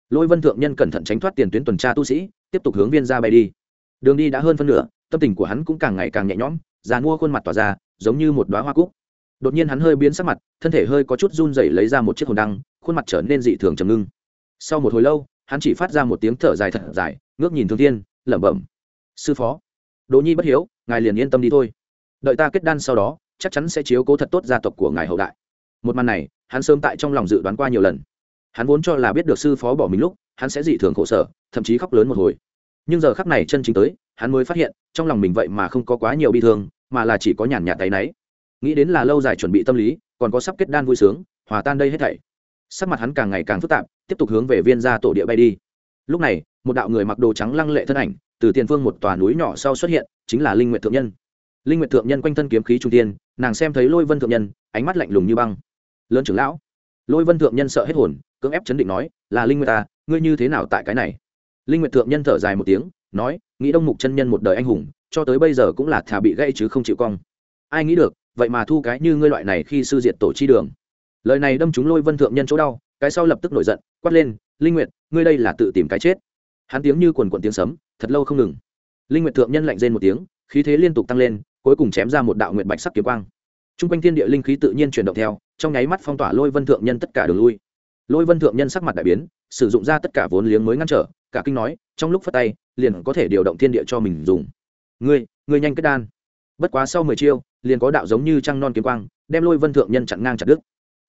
Lôi vân thượng nhân cẩn thận tránh thoát tiền tuyến tuần tra tu sĩ, tiếp tục hướng viên ra bay đi. Đường đi đã hơn phân nửa, tâm tình của hắn cũng càng ngày càng nhẹ nhõm, già mua khuôn mặt tỏa ra, giống như một đoá hoa cúc. Đột nhiên hắn hơi biến sắc mặt, thân thể hơi có chút run rẩy lấy ra một chiếc hồn đăng, khuôn mặt trở nên dị thường trầm ngưng sau một hồi lâu, hắn chỉ phát ra một tiếng thở dài thật dài, ngước nhìn thương thiên, lẩm bẩm, sư phó, đỗ nhi bất hiếu, ngài liền yên tâm đi thôi. Đợi ta kết đan sau đó, chắc chắn sẽ chiếu cố thật tốt gia tộc của ngài hậu đại. Một màn này, hắn sớm tại trong lòng dự đoán qua nhiều lần. Hắn vốn cho là biết được sư phó bỏ mình lúc, hắn sẽ dị thường khổ sở, thậm chí khóc lớn một hồi. Nhưng giờ khắc này chân chính tới, hắn mới phát hiện, trong lòng mình vậy mà không có quá nhiều bi thương, mà là chỉ có nhàn nhạt tay náy. Nghĩ đến là lâu dài chuẩn bị tâm lý, còn có sắp kết đan vui sướng, hòa tan đây hết thảy sắc mặt hắn càng ngày càng phức tạp, tiếp tục hướng về viên gia tổ địa bay đi. Lúc này, một đạo người mặc đồ trắng lăng lệ thân ảnh, từ tiền phương một tòa núi nhỏ sau xuất hiện, chính là linh nguyện thượng nhân. Linh nguyện thượng nhân quanh thân kiếm khí trung tiên nàng xem thấy lôi vân thượng nhân, ánh mắt lạnh lùng như băng. Lớn trưởng lão, lôi vân thượng nhân sợ hết hồn, cưỡng ép chấn định nói, là linh nguyện ta, ngươi như thế nào tại cái này? Linh nguyện thượng nhân thở dài một tiếng, nói, nghĩ đông mục chân nhân một đời anh hùng, cho tới bây giờ cũng là thà bị gây chứ không chịu cong. Ai nghĩ được, vậy mà thu cái như ngươi loại này khi sư diệt tổ chi đường lời này đâm chúng lôi vân thượng nhân chỗ đau, cái sau lập tức nổi giận, quát lên, linh nguyệt, ngươi đây là tự tìm cái chết. Hắn tiếng như quần quận tiếng sấm, thật lâu không ngừng. Linh nguyệt thượng nhân lạnh rên một tiếng, khí thế liên tục tăng lên, cuối cùng chém ra một đạo nguyệt bạch sắc kiếm quang. Trung quanh thiên địa linh khí tự nhiên chuyển động theo, trong nháy mắt phong tỏa lôi vân thượng nhân tất cả đường lui. Lôi vân thượng nhân sắc mặt đại biến, sử dụng ra tất cả vốn liếng mới ngăn trở, cả kinh nói, trong lúc phát tay, liền có thể điều động thiên địa cho mình dùng. Ngươi ngươi nhanh kết đan. Bất quá sau mười chiêu, liền có đạo giống như trăng non kiếm quang, đem lôi vân thượng nhân chặn ngang chặt đứt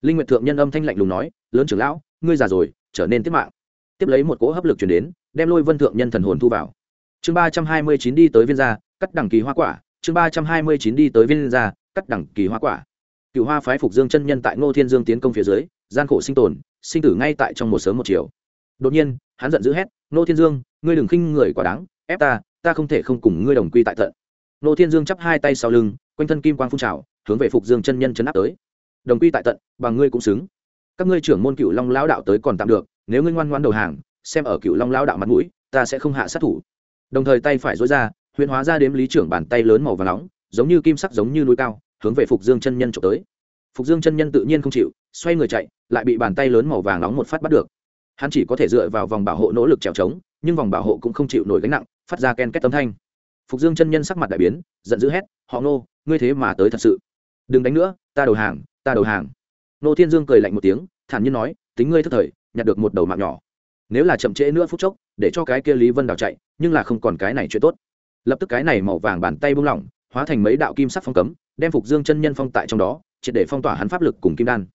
linh nguyệt thượng nhân âm thanh lạnh lùng nói, lớn trưởng lão, ngươi già rồi, trở nên tiếp mạng. Tiếp lấy một cỗ hấp lực chuyển đến, đem lôi vân thượng nhân thần hồn thu vào. Chương ba trăm hai mươi chín đi tới viên gia, cắt đẳng kỳ hoa quả. Chương ba trăm hai mươi chín đi tới viên gia, cắt đẳng kỳ hoa quả. Cựu hoa phái phục dương chân nhân tại ngô thiên dương tiến công phía dưới, gian khổ sinh tồn, sinh tử ngay tại trong một sớm một chiều. Đột nhiên, hắn giận dữ hét, ngô thiên dương, ngươi đừng khinh người quả đáng, ép ta ta không thể không cùng ngươi đồng quy tại thận. Ngô thiên dương chắp hai tay sau lưng, quanh thân kim quang phun trào, hướng về phục dương chân nhân chấn áp tới đồng quy tại tận, bằng ngươi cũng xứng. Các ngươi trưởng môn cựu long lão đạo tới còn tạm được, nếu ngươi ngoan ngoan đầu hàng, xem ở cựu long lão đạo mặt mũi, ta sẽ không hạ sát thủ. Đồng thời tay phải dối ra, huyền hóa ra đếm lý trưởng bàn tay lớn màu và nóng, giống như kim sắc giống như núi cao, hướng về phục dương chân nhân trộm tới. Phục dương chân nhân tự nhiên không chịu, xoay người chạy, lại bị bàn tay lớn màu vàng nóng một phát bắt được. Hắn chỉ có thể dựa vào vòng bảo hộ nỗ lực trèo trống, nhưng vòng bảo hộ cũng không chịu nổi gánh nặng, phát ra ken két tấm thanh. Phục dương chân nhân sắc mặt đại biến, giận dữ hét, họ nô ngươi thế mà tới thật sự. Đừng đánh nữa, ta đầu hàng ta đầu hàng. Nô thiên dương cười lạnh một tiếng, thản nhiên nói, tính ngươi thất thời, nhặt được một đầu mạng nhỏ. Nếu là chậm trễ nữa phút chốc, để cho cái kia lý vân đào chạy, nhưng là không còn cái này chuyện tốt. Lập tức cái này màu vàng bàn tay buông lỏng, hóa thành mấy đạo kim sắc phong cấm, đem phục dương chân nhân phong tại trong đó, triệt để phong tỏa hắn pháp lực cùng kim đan.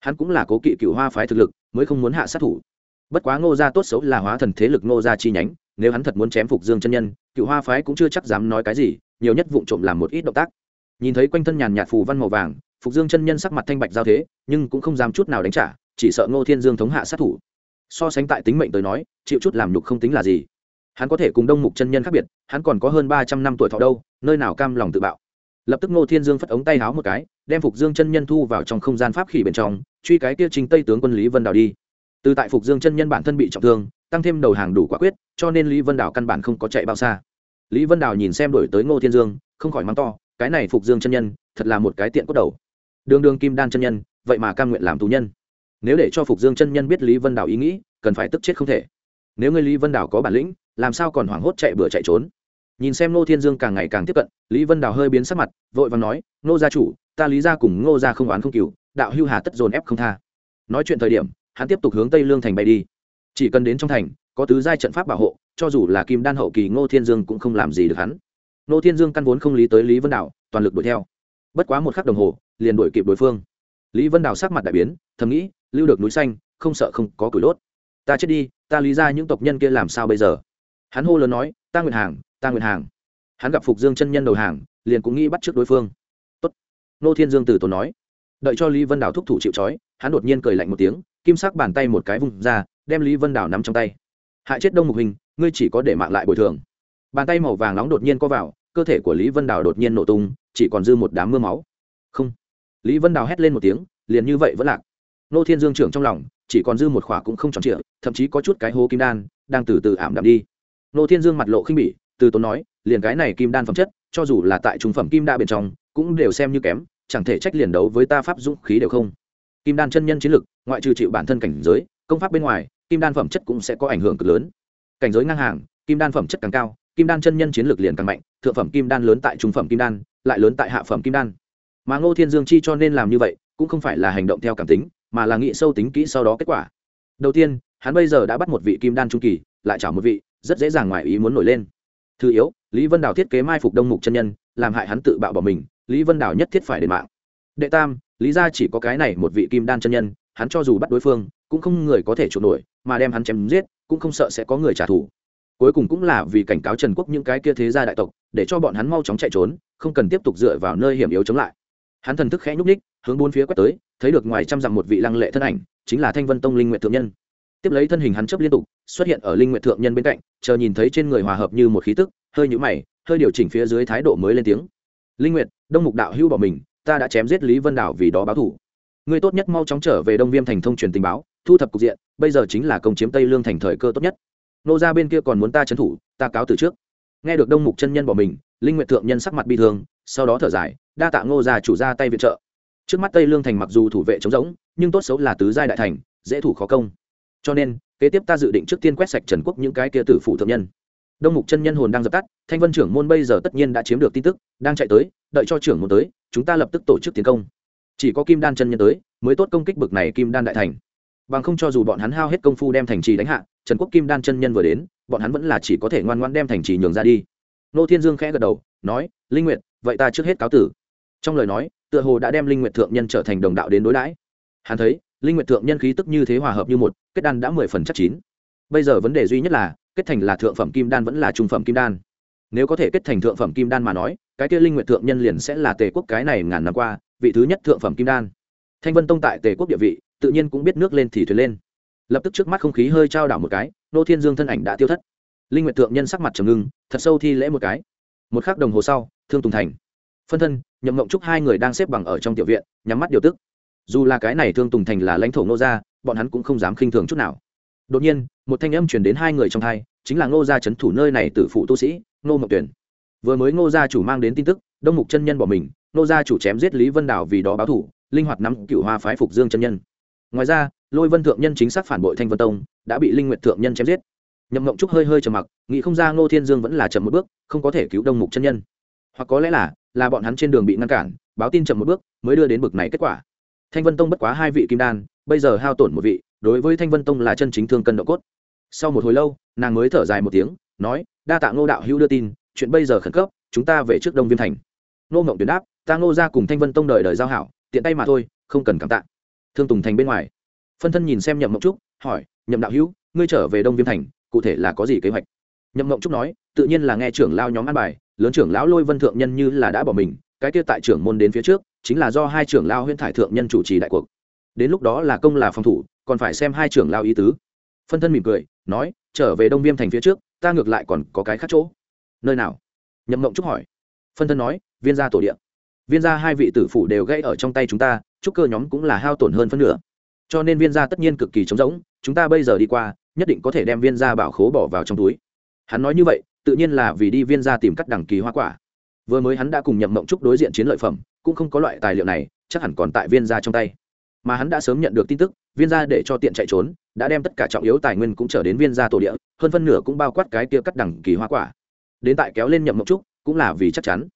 Hắn cũng là cố kỵ cựu hoa phái thực lực, mới không muốn hạ sát thủ. Bất quá ngô gia tốt xấu là hóa thần thế lực ngô gia chi nhánh, nếu hắn thật muốn chém phục dương chân nhân, cựu hoa phái cũng chưa chắc dám nói cái gì, nhiều nhất vụng trộm làm một ít động tác. Nhìn thấy quanh thân nhàn nhạt phù văn màu vàng phục dương chân nhân sắc mặt thanh bạch giao thế, nhưng cũng không dám chút nào đánh trả, chỉ sợ ngô thiên dương thống hạ sát thủ. So sánh tại tính mệnh tới nói, chịu chút làm nhục không tính là gì. Hắn có thể cùng đông mục chân nhân khác biệt, hắn còn có hơn ba trăm năm tuổi thọ đâu, nơi nào cam lòng tự bạo. Lập tức ngô thiên dương phất ống tay háo một cái, đem phục dương chân nhân thu vào trong không gian pháp khỉ bên trong, truy cái kia trình tây tướng quân lý vân đào đi. Từ tại phục dương chân nhân bản thân bị trọng thương, tăng thêm đầu hàng đủ quả quyết, cho nên lý vân đào căn bản không có chạy bao xa. Lý vân đào nhìn xem đổi tới ngô thiên dương, không khỏi mắng to, cái này phục dương chân nhân, thật là một cái tiện cốt đầu đường đường kim đan chân nhân, vậy mà cam nguyện làm tù nhân. Nếu để cho phục dương chân nhân biết lý vân đảo ý nghĩ, cần phải tức chết không thể. Nếu ngươi lý vân đảo có bản lĩnh, làm sao còn hoảng hốt chạy bừa chạy trốn? Nhìn xem ngô thiên dương càng ngày càng tiếp cận, lý vân đào hơi biến sắc mặt, vội và nói, ngô gia chủ, ta lý ra cùng ngô gia không oán không cừu, đạo hưu hà tất dồn ép không tha. Nói chuyện thời điểm, hắn tiếp tục hướng tây lương thành bay đi. Chỉ cần đến trong thành, có tứ giai trận pháp bảo hộ, cho dù là kim đan hậu kỳ ngô thiên dương cũng không làm gì được hắn. Ngô thiên dương căn vốn không lý tới lý vân đảo, toàn lực đuổi theo bất quá một khắc đồng hồ, liền đuổi kịp đối phương. Lý vân Đào sắc mặt đại biến, thầm nghĩ, lưu được núi xanh, không sợ không có cửi đốt. Ta chết đi, ta lý ra những tộc nhân kia làm sao bây giờ? Hắn hô lớn nói, ta nguyện hàng, ta nguyện hàng. Hắn gặp phục dương chân nhân đầu hàng, liền cũng nghĩ bắt trước đối phương. Tốt. nô thiên dương từ tốn nói. Đợi cho lý vân Đào thúc thủ chịu trói, hắn đột nhiên cười lạnh một tiếng, kim sắc bàn tay một cái vùng ra, đem lý vân Đào nắm trong tay. Hại chết đông mục hình, ngươi chỉ có để mạng lại bồi thường. Bàn tay màu vàng nóng đột nhiên co vào cơ thể của lý vân Đào đột nhiên nổ tung, chỉ còn dư một đám mưa máu. Không. Lý vân Đào hét lên một tiếng, liền như vậy vẫn lạc. Nô thiên dương trưởng trong lòng, chỉ còn dư một khỏa cũng không tròn trịa, thậm chí có chút cái hố kim đan, đang từ từ ảm đạm đi. Nô thiên dương mặt lộ khinh bỉ, từ tốn nói, liền cái này kim đan phẩm chất, cho dù là tại trung phẩm kim đa bên trong, cũng đều xem như kém, chẳng thể trách liền đấu với ta pháp dũng khí đều không. Kim đan chân nhân chiến lực, ngoại trừ chịu bản thân cảnh giới, công pháp bên ngoài, kim đan phẩm chất cũng sẽ có ảnh hưởng cực lớn. Cảnh giới ngang hàng, kim đan phẩm chất càng cao kim đan chân nhân chiến lược liền càng mạnh, thượng phẩm kim đan lớn tại trung phẩm kim đan, lại lớn tại hạ phẩm kim đan. Mà ngô thiên dương chi cho nên làm như vậy, cũng không phải là hành động theo cảm tính, mà là nghĩ sâu tính kỹ sau đó kết quả. Đầu tiên, hắn bây giờ đã bắt một vị kim đan trung kỳ, lại chảo một vị, rất dễ dàng ngoài ý muốn nổi lên. Thứ yếu, lý vân đào thiết kế mai phục đông mục chân nhân, làm hại hắn tự bạo bỏ mình, lý vân đào nhất thiết phải đền mạng. Đệ tam, lý ra chỉ có cái này một vị kim đan chân nhân, hắn cho dù bắt đối phương, cũng không người có thể chuộc nổi, mà đem hắn chém giết, cũng không sợ sẽ có người trả thù cuối cùng cũng là vì cảnh cáo trần quốc những cái kia thế gia đại tộc, để cho bọn hắn mau chóng chạy trốn, không cần tiếp tục dựa vào nơi hiểm yếu chống lại. Hắn thần thức khẽ nhúc ních hướng bốn phía quét tới, thấy được ngoài trăm dặm một vị lăng lệ thân ảnh, chính là thanh vân tông linh nguyện thượng nhân. Tiếp lấy thân hình hắn chấp liên tục, xuất hiện ở linh nguyện thượng nhân bên cạnh, chờ nhìn thấy trên người hòa hợp như một khí tức, hơi nhũ mày, hơi điều chỉnh phía dưới thái độ mới lên tiếng. Linh nguyện đông mục đạo hưu bỏ mình, ta đã chém giết lý vân đảo vì đó báo thủ. Ngươi tốt nhất mau chóng trở về đông viêm thành thông truyền tình báo, thu thập cục diện, bây giờ chính là công chiếm tây lương thành thời cơ tốt nhất nô ra bên kia còn muốn ta trấn thủ, ta cáo từ trước. Nghe được đông mục chân nhân bỏ mình, linh nguyện thượng nhân sắc mặt bi thương, sau đó thở dài, đa tạ ngô gia chủ ra tay viện trợ. Trước mắt tây lương thành mặc dù thủ vệ chống rỗng, nhưng tốt xấu là tứ giai đại thành, dễ thủ khó công. Cho nên, kế tiếp ta dự định trước tiên quét sạch trần quốc những cái kia tử phụ thượng nhân. Đông mục chân nhân hồn đang dập tắt, thanh vân trưởng môn bây giờ tất nhiên đã chiếm được tin tức, đang chạy tới, đợi cho trưởng môn tới, chúng ta lập tức tổ chức tiến công. Chỉ có kim đan chân nhân tới, mới tốt công kích bực này kim đan đại thành. Bằng không cho dù bọn hắn hao hết công phu đem thành trì đánh hạ trần quốc kim đan chân nhân vừa đến, bọn hắn vẫn là chỉ có thể ngoan ngoan đem thành trì nhường ra đi. Nô thiên dương khẽ gật đầu, nói, linh nguyệt, vậy ta trước hết cáo tử. Trong lời nói, tựa hồ đã đem linh nguyệt thượng nhân trở thành đồng đạo đến đối đãi. Hắn thấy, linh nguyệt thượng nhân khí tức như thế hòa hợp như một, kết đan đã mười phần chắc chín. Bây giờ vấn đề duy nhất là, kết thành là thượng phẩm kim đan vẫn là trung phẩm kim đan. Nếu có thể kết thành thượng phẩm kim đan mà nói, cái kia linh nguyệt thượng nhân liền sẽ là tề quốc cái này ngàn năm qua, vị thứ nhất thượng phẩm kim đan. Thanh vân tông tại tề quốc địa vị, tự nhiên cũng biết nước lên thì thuyền lên lập tức trước mắt không khí hơi trao đảo một cái, nô thiên dương thân ảnh đã tiêu thất. Linh nguyệt thượng nhân sắc mặt trầm ngưng, thật sâu thi lễ một cái. Một khắc đồng hồ sau, thương tùng thành, phân thân, nhậm ngộng trúc hai người đang xếp bằng ở trong tiểu viện, nhắm mắt điều tức. Dù là cái này thương tùng thành là lãnh thổ nô gia, bọn hắn cũng không dám khinh thường chút nào. Đột nhiên, một thanh âm truyền đến hai người trong thai chính là ngô gia c thủ nơi này từ phụ tu sĩ, ngô mộng tuyển. Vừa mới ngô gia chủ mang đến tin tức, đông mục chân nhân bỏ mình, ngô gia chủ chém giết lý vân đảo vì đó báo thủ, linh hoạt nắm cựu hoa phái phục dương chân nhân ngoài ra, lôi vân thượng nhân chính xác phản bội thanh vân tông, đã bị linh nguyệt thượng nhân chém giết. Nhậm mộng trúc hơi hơi trầm mặc, nghĩ không ra ngô thiên dương vẫn là chậm một bước, không có thể cứu đông mục chân nhân. Hoặc có lẽ là là bọn hắn trên đường bị ngăn cản, báo tin chậm một bước, mới đưa đến bực này kết quả. Thanh vân tông bất quá hai vị kim đan, bây giờ hao tổn một vị, đối với thanh vân tông là chân chính thương cân độ cốt. Sau một hồi lâu, nàng mới thở dài một tiếng, nói, đa tạ ngô đạo hữu đưa tin, chuyện bây giờ khẩn cấp, chúng ta về trước đông viêm thành. Ngô ngộng tuyển đáp, ta ngô ra cùng thanh vân tông đời đời giao hảo, tiện tay mà thôi, không cần cảm tạ thương tùng thành bên ngoài. Phân thân nhìn xem nhậm mộng trúc, hỏi, nhậm đạo hữu, ngươi trở về đông viêm thành, cụ thể là có gì kế hoạch? Nhậm mộng trúc nói, tự nhiên là nghe trưởng lao nhóm ăn bài, lớn trưởng lão lôi vân thượng nhân như là đã bỏ mình, cái kia tại trưởng môn đến phía trước, chính là do hai trưởng lao huyễn thải thượng nhân chủ trì đại cuộc. Đến lúc đó là công là phòng thủ, còn phải xem hai trưởng lao ý tứ. Phân thân mỉm cười, nói, trở về đông viêm thành phía trước, ta ngược lại còn có cái khác chỗ. Nơi nào? Nhậm mộng trúc hỏi. Phân thân nói, viên gia tổ điện viên gia hai vị tử phủ đều gãy ở trong tay chúng ta trúc cơ nhóm cũng là hao tổn hơn phân nửa. Cho nên viên gia tất nhiên cực kỳ trống rỗng, chúng ta bây giờ đi qua, nhất định có thể đem viên gia bảo khố bỏ vào trong túi. Hắn nói như vậy, tự nhiên là vì đi viên gia tìm cắt đẳng kỳ hoa quả. Vừa mới hắn đã cùng nhậm mộng trúc đối diện chiến lợi phẩm, cũng không có loại tài liệu này, chắc hẳn còn tại viên gia trong tay. Mà hắn đã sớm nhận được tin tức, viên gia để cho tiện chạy trốn, đã đem tất cả trọng yếu tài nguyên cũng trở đến viên gia tổ địa, hơn phân nửa cũng bao quát cái kia cắt đẳng kỳ hoa quả. Đến tại kéo lên nhậm mộng trúc, cũng là vì chắc chắn.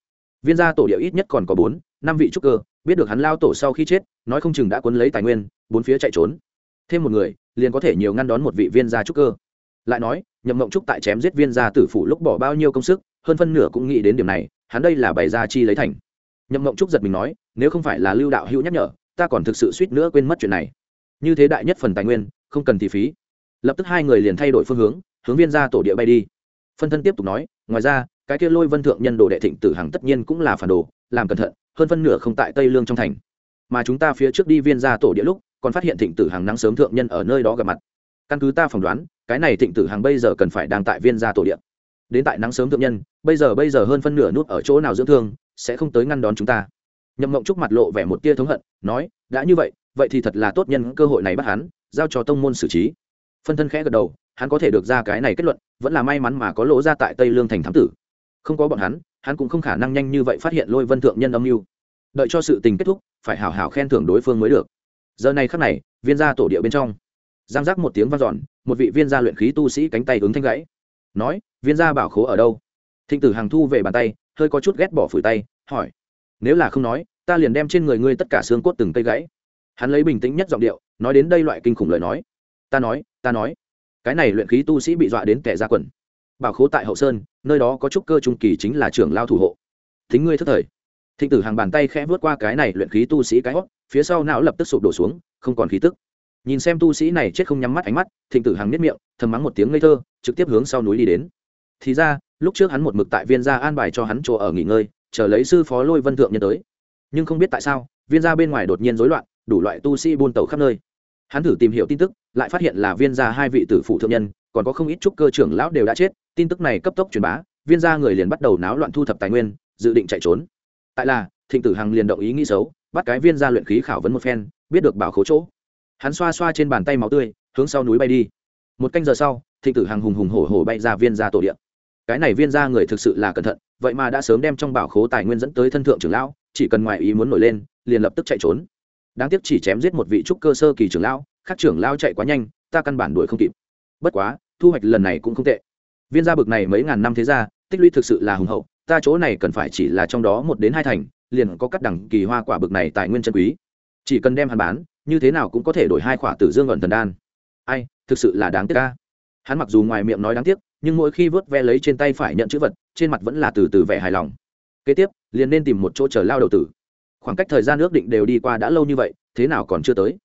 Viên gia tổ địa ít nhất còn có bốn, năm vị trúc cơ biết được hắn lao tổ sau khi chết, nói không chừng đã cuốn lấy tài nguyên, bốn phía chạy trốn. Thêm một người, liền có thể nhiều ngăn đón một vị viên gia trúc cơ. Lại nói, nhậm mộng trúc tại chém giết viên gia tử phủ lúc bỏ bao nhiêu công sức, hơn phân nửa cũng nghĩ đến điểm này, hắn đây là bày ra chi lấy thành. Nhậm mộng trúc giật mình nói, nếu không phải là lưu đạo hữu nhắc nhở, ta còn thực sự suýt nữa quên mất chuyện này. Như thế đại nhất phần tài nguyên, không cần thì phí. Lập tức hai người liền thay đổi phương hướng hướng viên ra tổ địa bay đi. Phân thân tiếp tục nói, ngoài ra, cái kia lôi vân thượng nhân đồ đệ thịnh tử hằng tất nhiên cũng là phản đồ, làm cẩn thận hơn phân nửa không tại tây lương trong thành. Mà chúng ta phía trước đi viên ra tổ địa lúc, còn phát hiện thịnh tử hàng nắng sớm thượng nhân ở nơi đó gặp mặt. Căn cứ ta phỏng đoán, cái này thịnh tử hàng bây giờ cần phải đang tại viên gia tổ địa. Đến tại nắng sớm thượng nhân, bây giờ bây giờ hơn phân nửa nút ở chỗ nào dưỡng thương, sẽ không tới ngăn đón chúng ta. Nhậm mộng trúc mặt lộ vẻ một tia thống hận, nói, đã như vậy vậy thì thật là tốt nhân cơ hội này bắt hắn, giao cho tông môn xử trí. Phân thân khẽ gật đầu, hắn có thể được ra cái này kết luận, vẫn là may mắn mà có lỗ ra tại tây lương thành thám tử. Không có bọn hắn hắn cũng không khả năng nhanh như vậy phát hiện lôi vân thượng nhân âm mưu. Đợi cho sự tình kết thúc, phải hào hào khen thưởng đối phương mới được. Giờ này khắc này, viên gia tổ địa bên trong. Giang giác một tiếng vang dọn, một vị viên gia luyện khí tu sĩ cánh tay ứng thanh gãy. Nói, viên gia bảo khố ở đâu? Thịnh tử hàng thu về bàn tay, hơi có chút ghét bỏ phủi tay, hỏi, nếu là không nói, ta liền đem trên người ngươi tất cả xương cốt từng cây gãy. Hắn lấy bình tĩnh nhất giọng điệu, nói đến đây loại kinh khủng lời nói. Ta nói ta nói. Cái này luyện khí tu sĩ bị dọa đến kẻ ra quần bảo khố tại hậu sơn, nơi đó có trúc cơ trung kỳ chính là trưởng lao thủ hộ. Thính ngươi thất thời. Thịnh tử hàng bàn tay khẽ vớt qua cái này luyện khí tu sĩ cái hót, phía sau não lập tức sụp đổ xuống, không còn khí tức. Nhìn xem tu sĩ này chết không nhắm mắt ánh mắt, thịnh tử hàng nếp miệng, thầm mắng một tiếng ngây thơ, trực tiếp hướng sau núi đi đến. Thì ra, lúc trước hắn một mực tại viên gia an bài cho hắn chỗ ở nghỉ ngơi, chờ lấy sư phó lôi vân thượng nhân tới. Nhưng không biết tại sao, viên gia bên ngoài đột nhiên rối loạn, đủ loại tu sĩ buôn tàu khắp nơi. Hắn thử tìm hiểu tin tức, lại phát hiện là viên gia hai vị tử phụ thượng nhân còn có không ít trúc cơ trưởng lão đều đã chết, tin tức này cấp tốc truyền bá, viên gia người liền bắt đầu náo loạn thu thập tài nguyên, dự định chạy trốn. Tại là, thịnh tử hằng liền động ý nghĩ xấu, bắt cái viên gia luyện khí khảo vấn một phen, biết được bảo khấu chỗ. Hắn xoa xoa trên bàn tay máu tươi, hướng sau núi bay đi. Một canh giờ sau, thịnh tử hằng hùng hùng hổ hổ bay ra viên gia tổ điện cái này viên gia người thực sự là cẩn thận, vậy mà đã sớm đem trong bảo khố tài nguyên dẫn tới thân thượng trưởng lão, chỉ cần ngoài ý muốn nổi lên, liền lập tức chạy trốn. Đáng tiếc chỉ chém giết một vị trúc cơ sơ kỳ trưởng lão, khác trưởng lão chạy quá nhanh, ta căn bản đuổi không kịp. Bất quá thu hoạch lần này cũng không tệ. Viên gia bực này mấy ngàn năm thế gia, tích lũy thực sự là hùng hậu, ta chỗ này cần phải chỉ là trong đó một đến hai thành, liền có cắt đẳng kỳ hoa quả bực này tài nguyên chân quý. Chỉ cần đem hắn bán, như thế nào cũng có thể đổi hai quả tử dương ẩn thần đan. Ai, thực sự là đáng tiếc ca hắn mặc dù ngoài miệng nói đáng tiếc, nhưng mỗi khi vớt ve lấy trên tay phải nhận chữ vật, trên mặt vẫn là từ từ vẻ hài lòng. Kế tiếp, liền nên tìm một chỗ chờ lao đầu tử. Khoảng cách thời gian ước định đều đi qua đã lâu như vậy, thế nào còn chưa tới?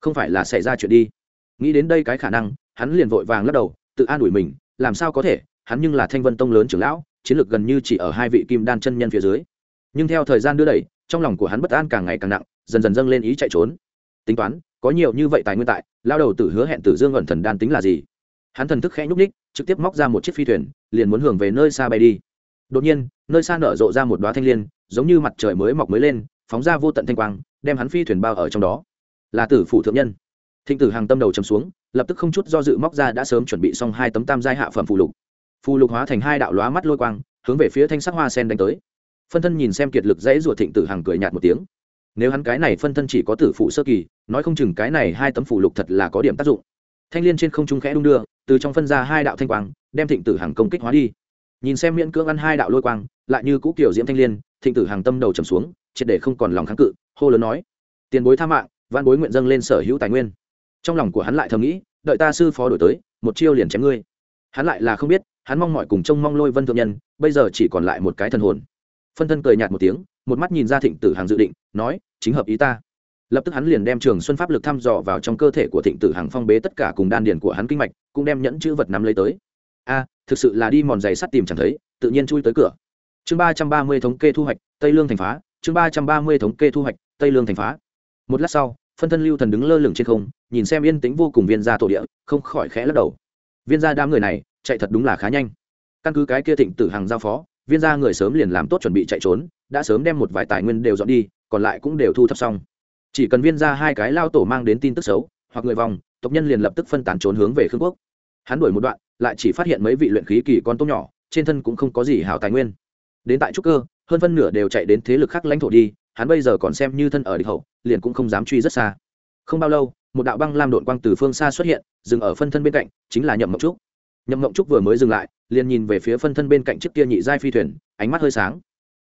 Không phải là xảy ra chuyện đi. Nghĩ đến đây cái khả năng, hắn liền vội vàng lắc đầu tự an ủi mình, làm sao có thể, hắn nhưng là thanh vân tông lớn trưởng lão, chiến lược gần như chỉ ở hai vị kim đan chân nhân phía dưới. Nhưng theo thời gian đưa đẩy, trong lòng của hắn bất an càng ngày càng nặng, dần dần dâng lên ý chạy trốn. Tính toán, có nhiều như vậy tài nguyên tại, lao đầu tử hứa hẹn tử dương ẩn thần đan tính là gì? Hắn thần thức khẽ nhúc ních trực tiếp móc ra một chiếc phi thuyền, liền muốn hưởng về nơi xa bay đi. Đột nhiên, nơi xa nở rộ ra một đoá thanh l i ê n giống như mặt trời mới mọc mới lên, phóng ra vô tận thanh quang, đem hắn phi thuyền bao ở trong đó. Là tử phủ thượng nhân. Thịnh tử hàng tâm đầu chấm xuống lập tức không chút do dự móc ra đã sớm chuẩn bị xong hai tấm tam giai hạ phẩm phù lục. Phù lục hóa thành hai đạo lóa mắt lôi quang, hướng về phía thanh sắc hoa sen đánh tới. Phân thân nhìn xem kiệt lực dãy ruột thịnh tử hằng cười nhạt một tiếng. Nếu hắn cái này phân thân chỉ có tử phụ sơ kỳ, nói không chừng cái này hai tấm phù lục thật là có điểm tác dụng. Thanh l i ê n trên không trung khẽ đung đưa, từ trong phân ra hai đạo thanh quang, đem thịnh tử hằng công kích hóa đi. Nhìn xem miễn cưỡng ăn hai đạo lôi quang, lại như cũ kiểu diễm thanh l i ê n thịnh tử hằng tâm đầu trầm xuống, triệt để không còn lòng kháng cự, hô lớn nói, tiền bối tha mạng văn bối nguyện dâng lên sở hữu tài nguyên trong lòng của hắn lại thầm nghĩ, đợi ta sư phó đổi tới, một chiêu liền chém ngươi. Hắn lại là không biết, hắn mong mọi cùng trông mong lôi vân thượng nhân, bây giờ chỉ còn lại một cái thần hồn. Phân thân cười nhạt một tiếng, một mắt nhìn ra thịnh tử hàng dự định, nói, chính hợp ý ta. Lập tức hắn liền đem trường xuân pháp lực thăm dò vào trong cơ thể của thịnh tử hàng phong bế tất cả cùng đan điền của hắn kinh mạch, cũng đem nhẫn chữ vật nắm lấy tới. A, thực sự là đi mòn giày sắt tìm chẳng thấy, tự nhiên chui tới cửa. Chương ba trăm ba mươi thống kê thu hoạch, tây lương thành phá, chương ba trăm ba mươi thống kê thu hoạch, tây lương thành phá. Một lát sau phân thân lưu thần đứng lơ lửng trên không, nhìn xem yên tĩnh vô cùng viên gia tổ địa, không khỏi khẽ lắc đầu. Viên gia đám người này, chạy thật đúng là khá nhanh. Căn cứ cái kia thịnh tử hàng giao phó, viên gia người sớm liền làm tốt chuẩn bị chạy trốn, đã sớm đem một vài tài nguyên đều dọn đi, còn lại cũng đều thu thập xong. Chỉ cần viên gia hai cái lao tổ mang đến tin tức xấu, hoặc người vòng, tộc nhân liền lập tức phân tán trốn hướng về khương quốc. Hắn đuổi một đoạn, lại chỉ phát hiện mấy vị luyện khí kỳ con tôm nhỏ, trên thân cũng không có gì hảo tài nguyên. Đến tại trúc cơ, hơn phân nửa đều chạy đến thế lực khác lãnh thổ đi hắn bây giờ còn xem như thân ở địch hậu, liền cũng không dám truy rất xa. Không bao lâu, một đạo băng lam đội quang từ phương xa xuất hiện, dừng ở phân thân bên cạnh, chính là nhậm mộng trúc. Nhậm mộng trúc vừa mới dừng lại, liền nhìn về phía phân thân bên cạnh chiếc kia nhị giai phi thuyền, ánh mắt hơi sáng.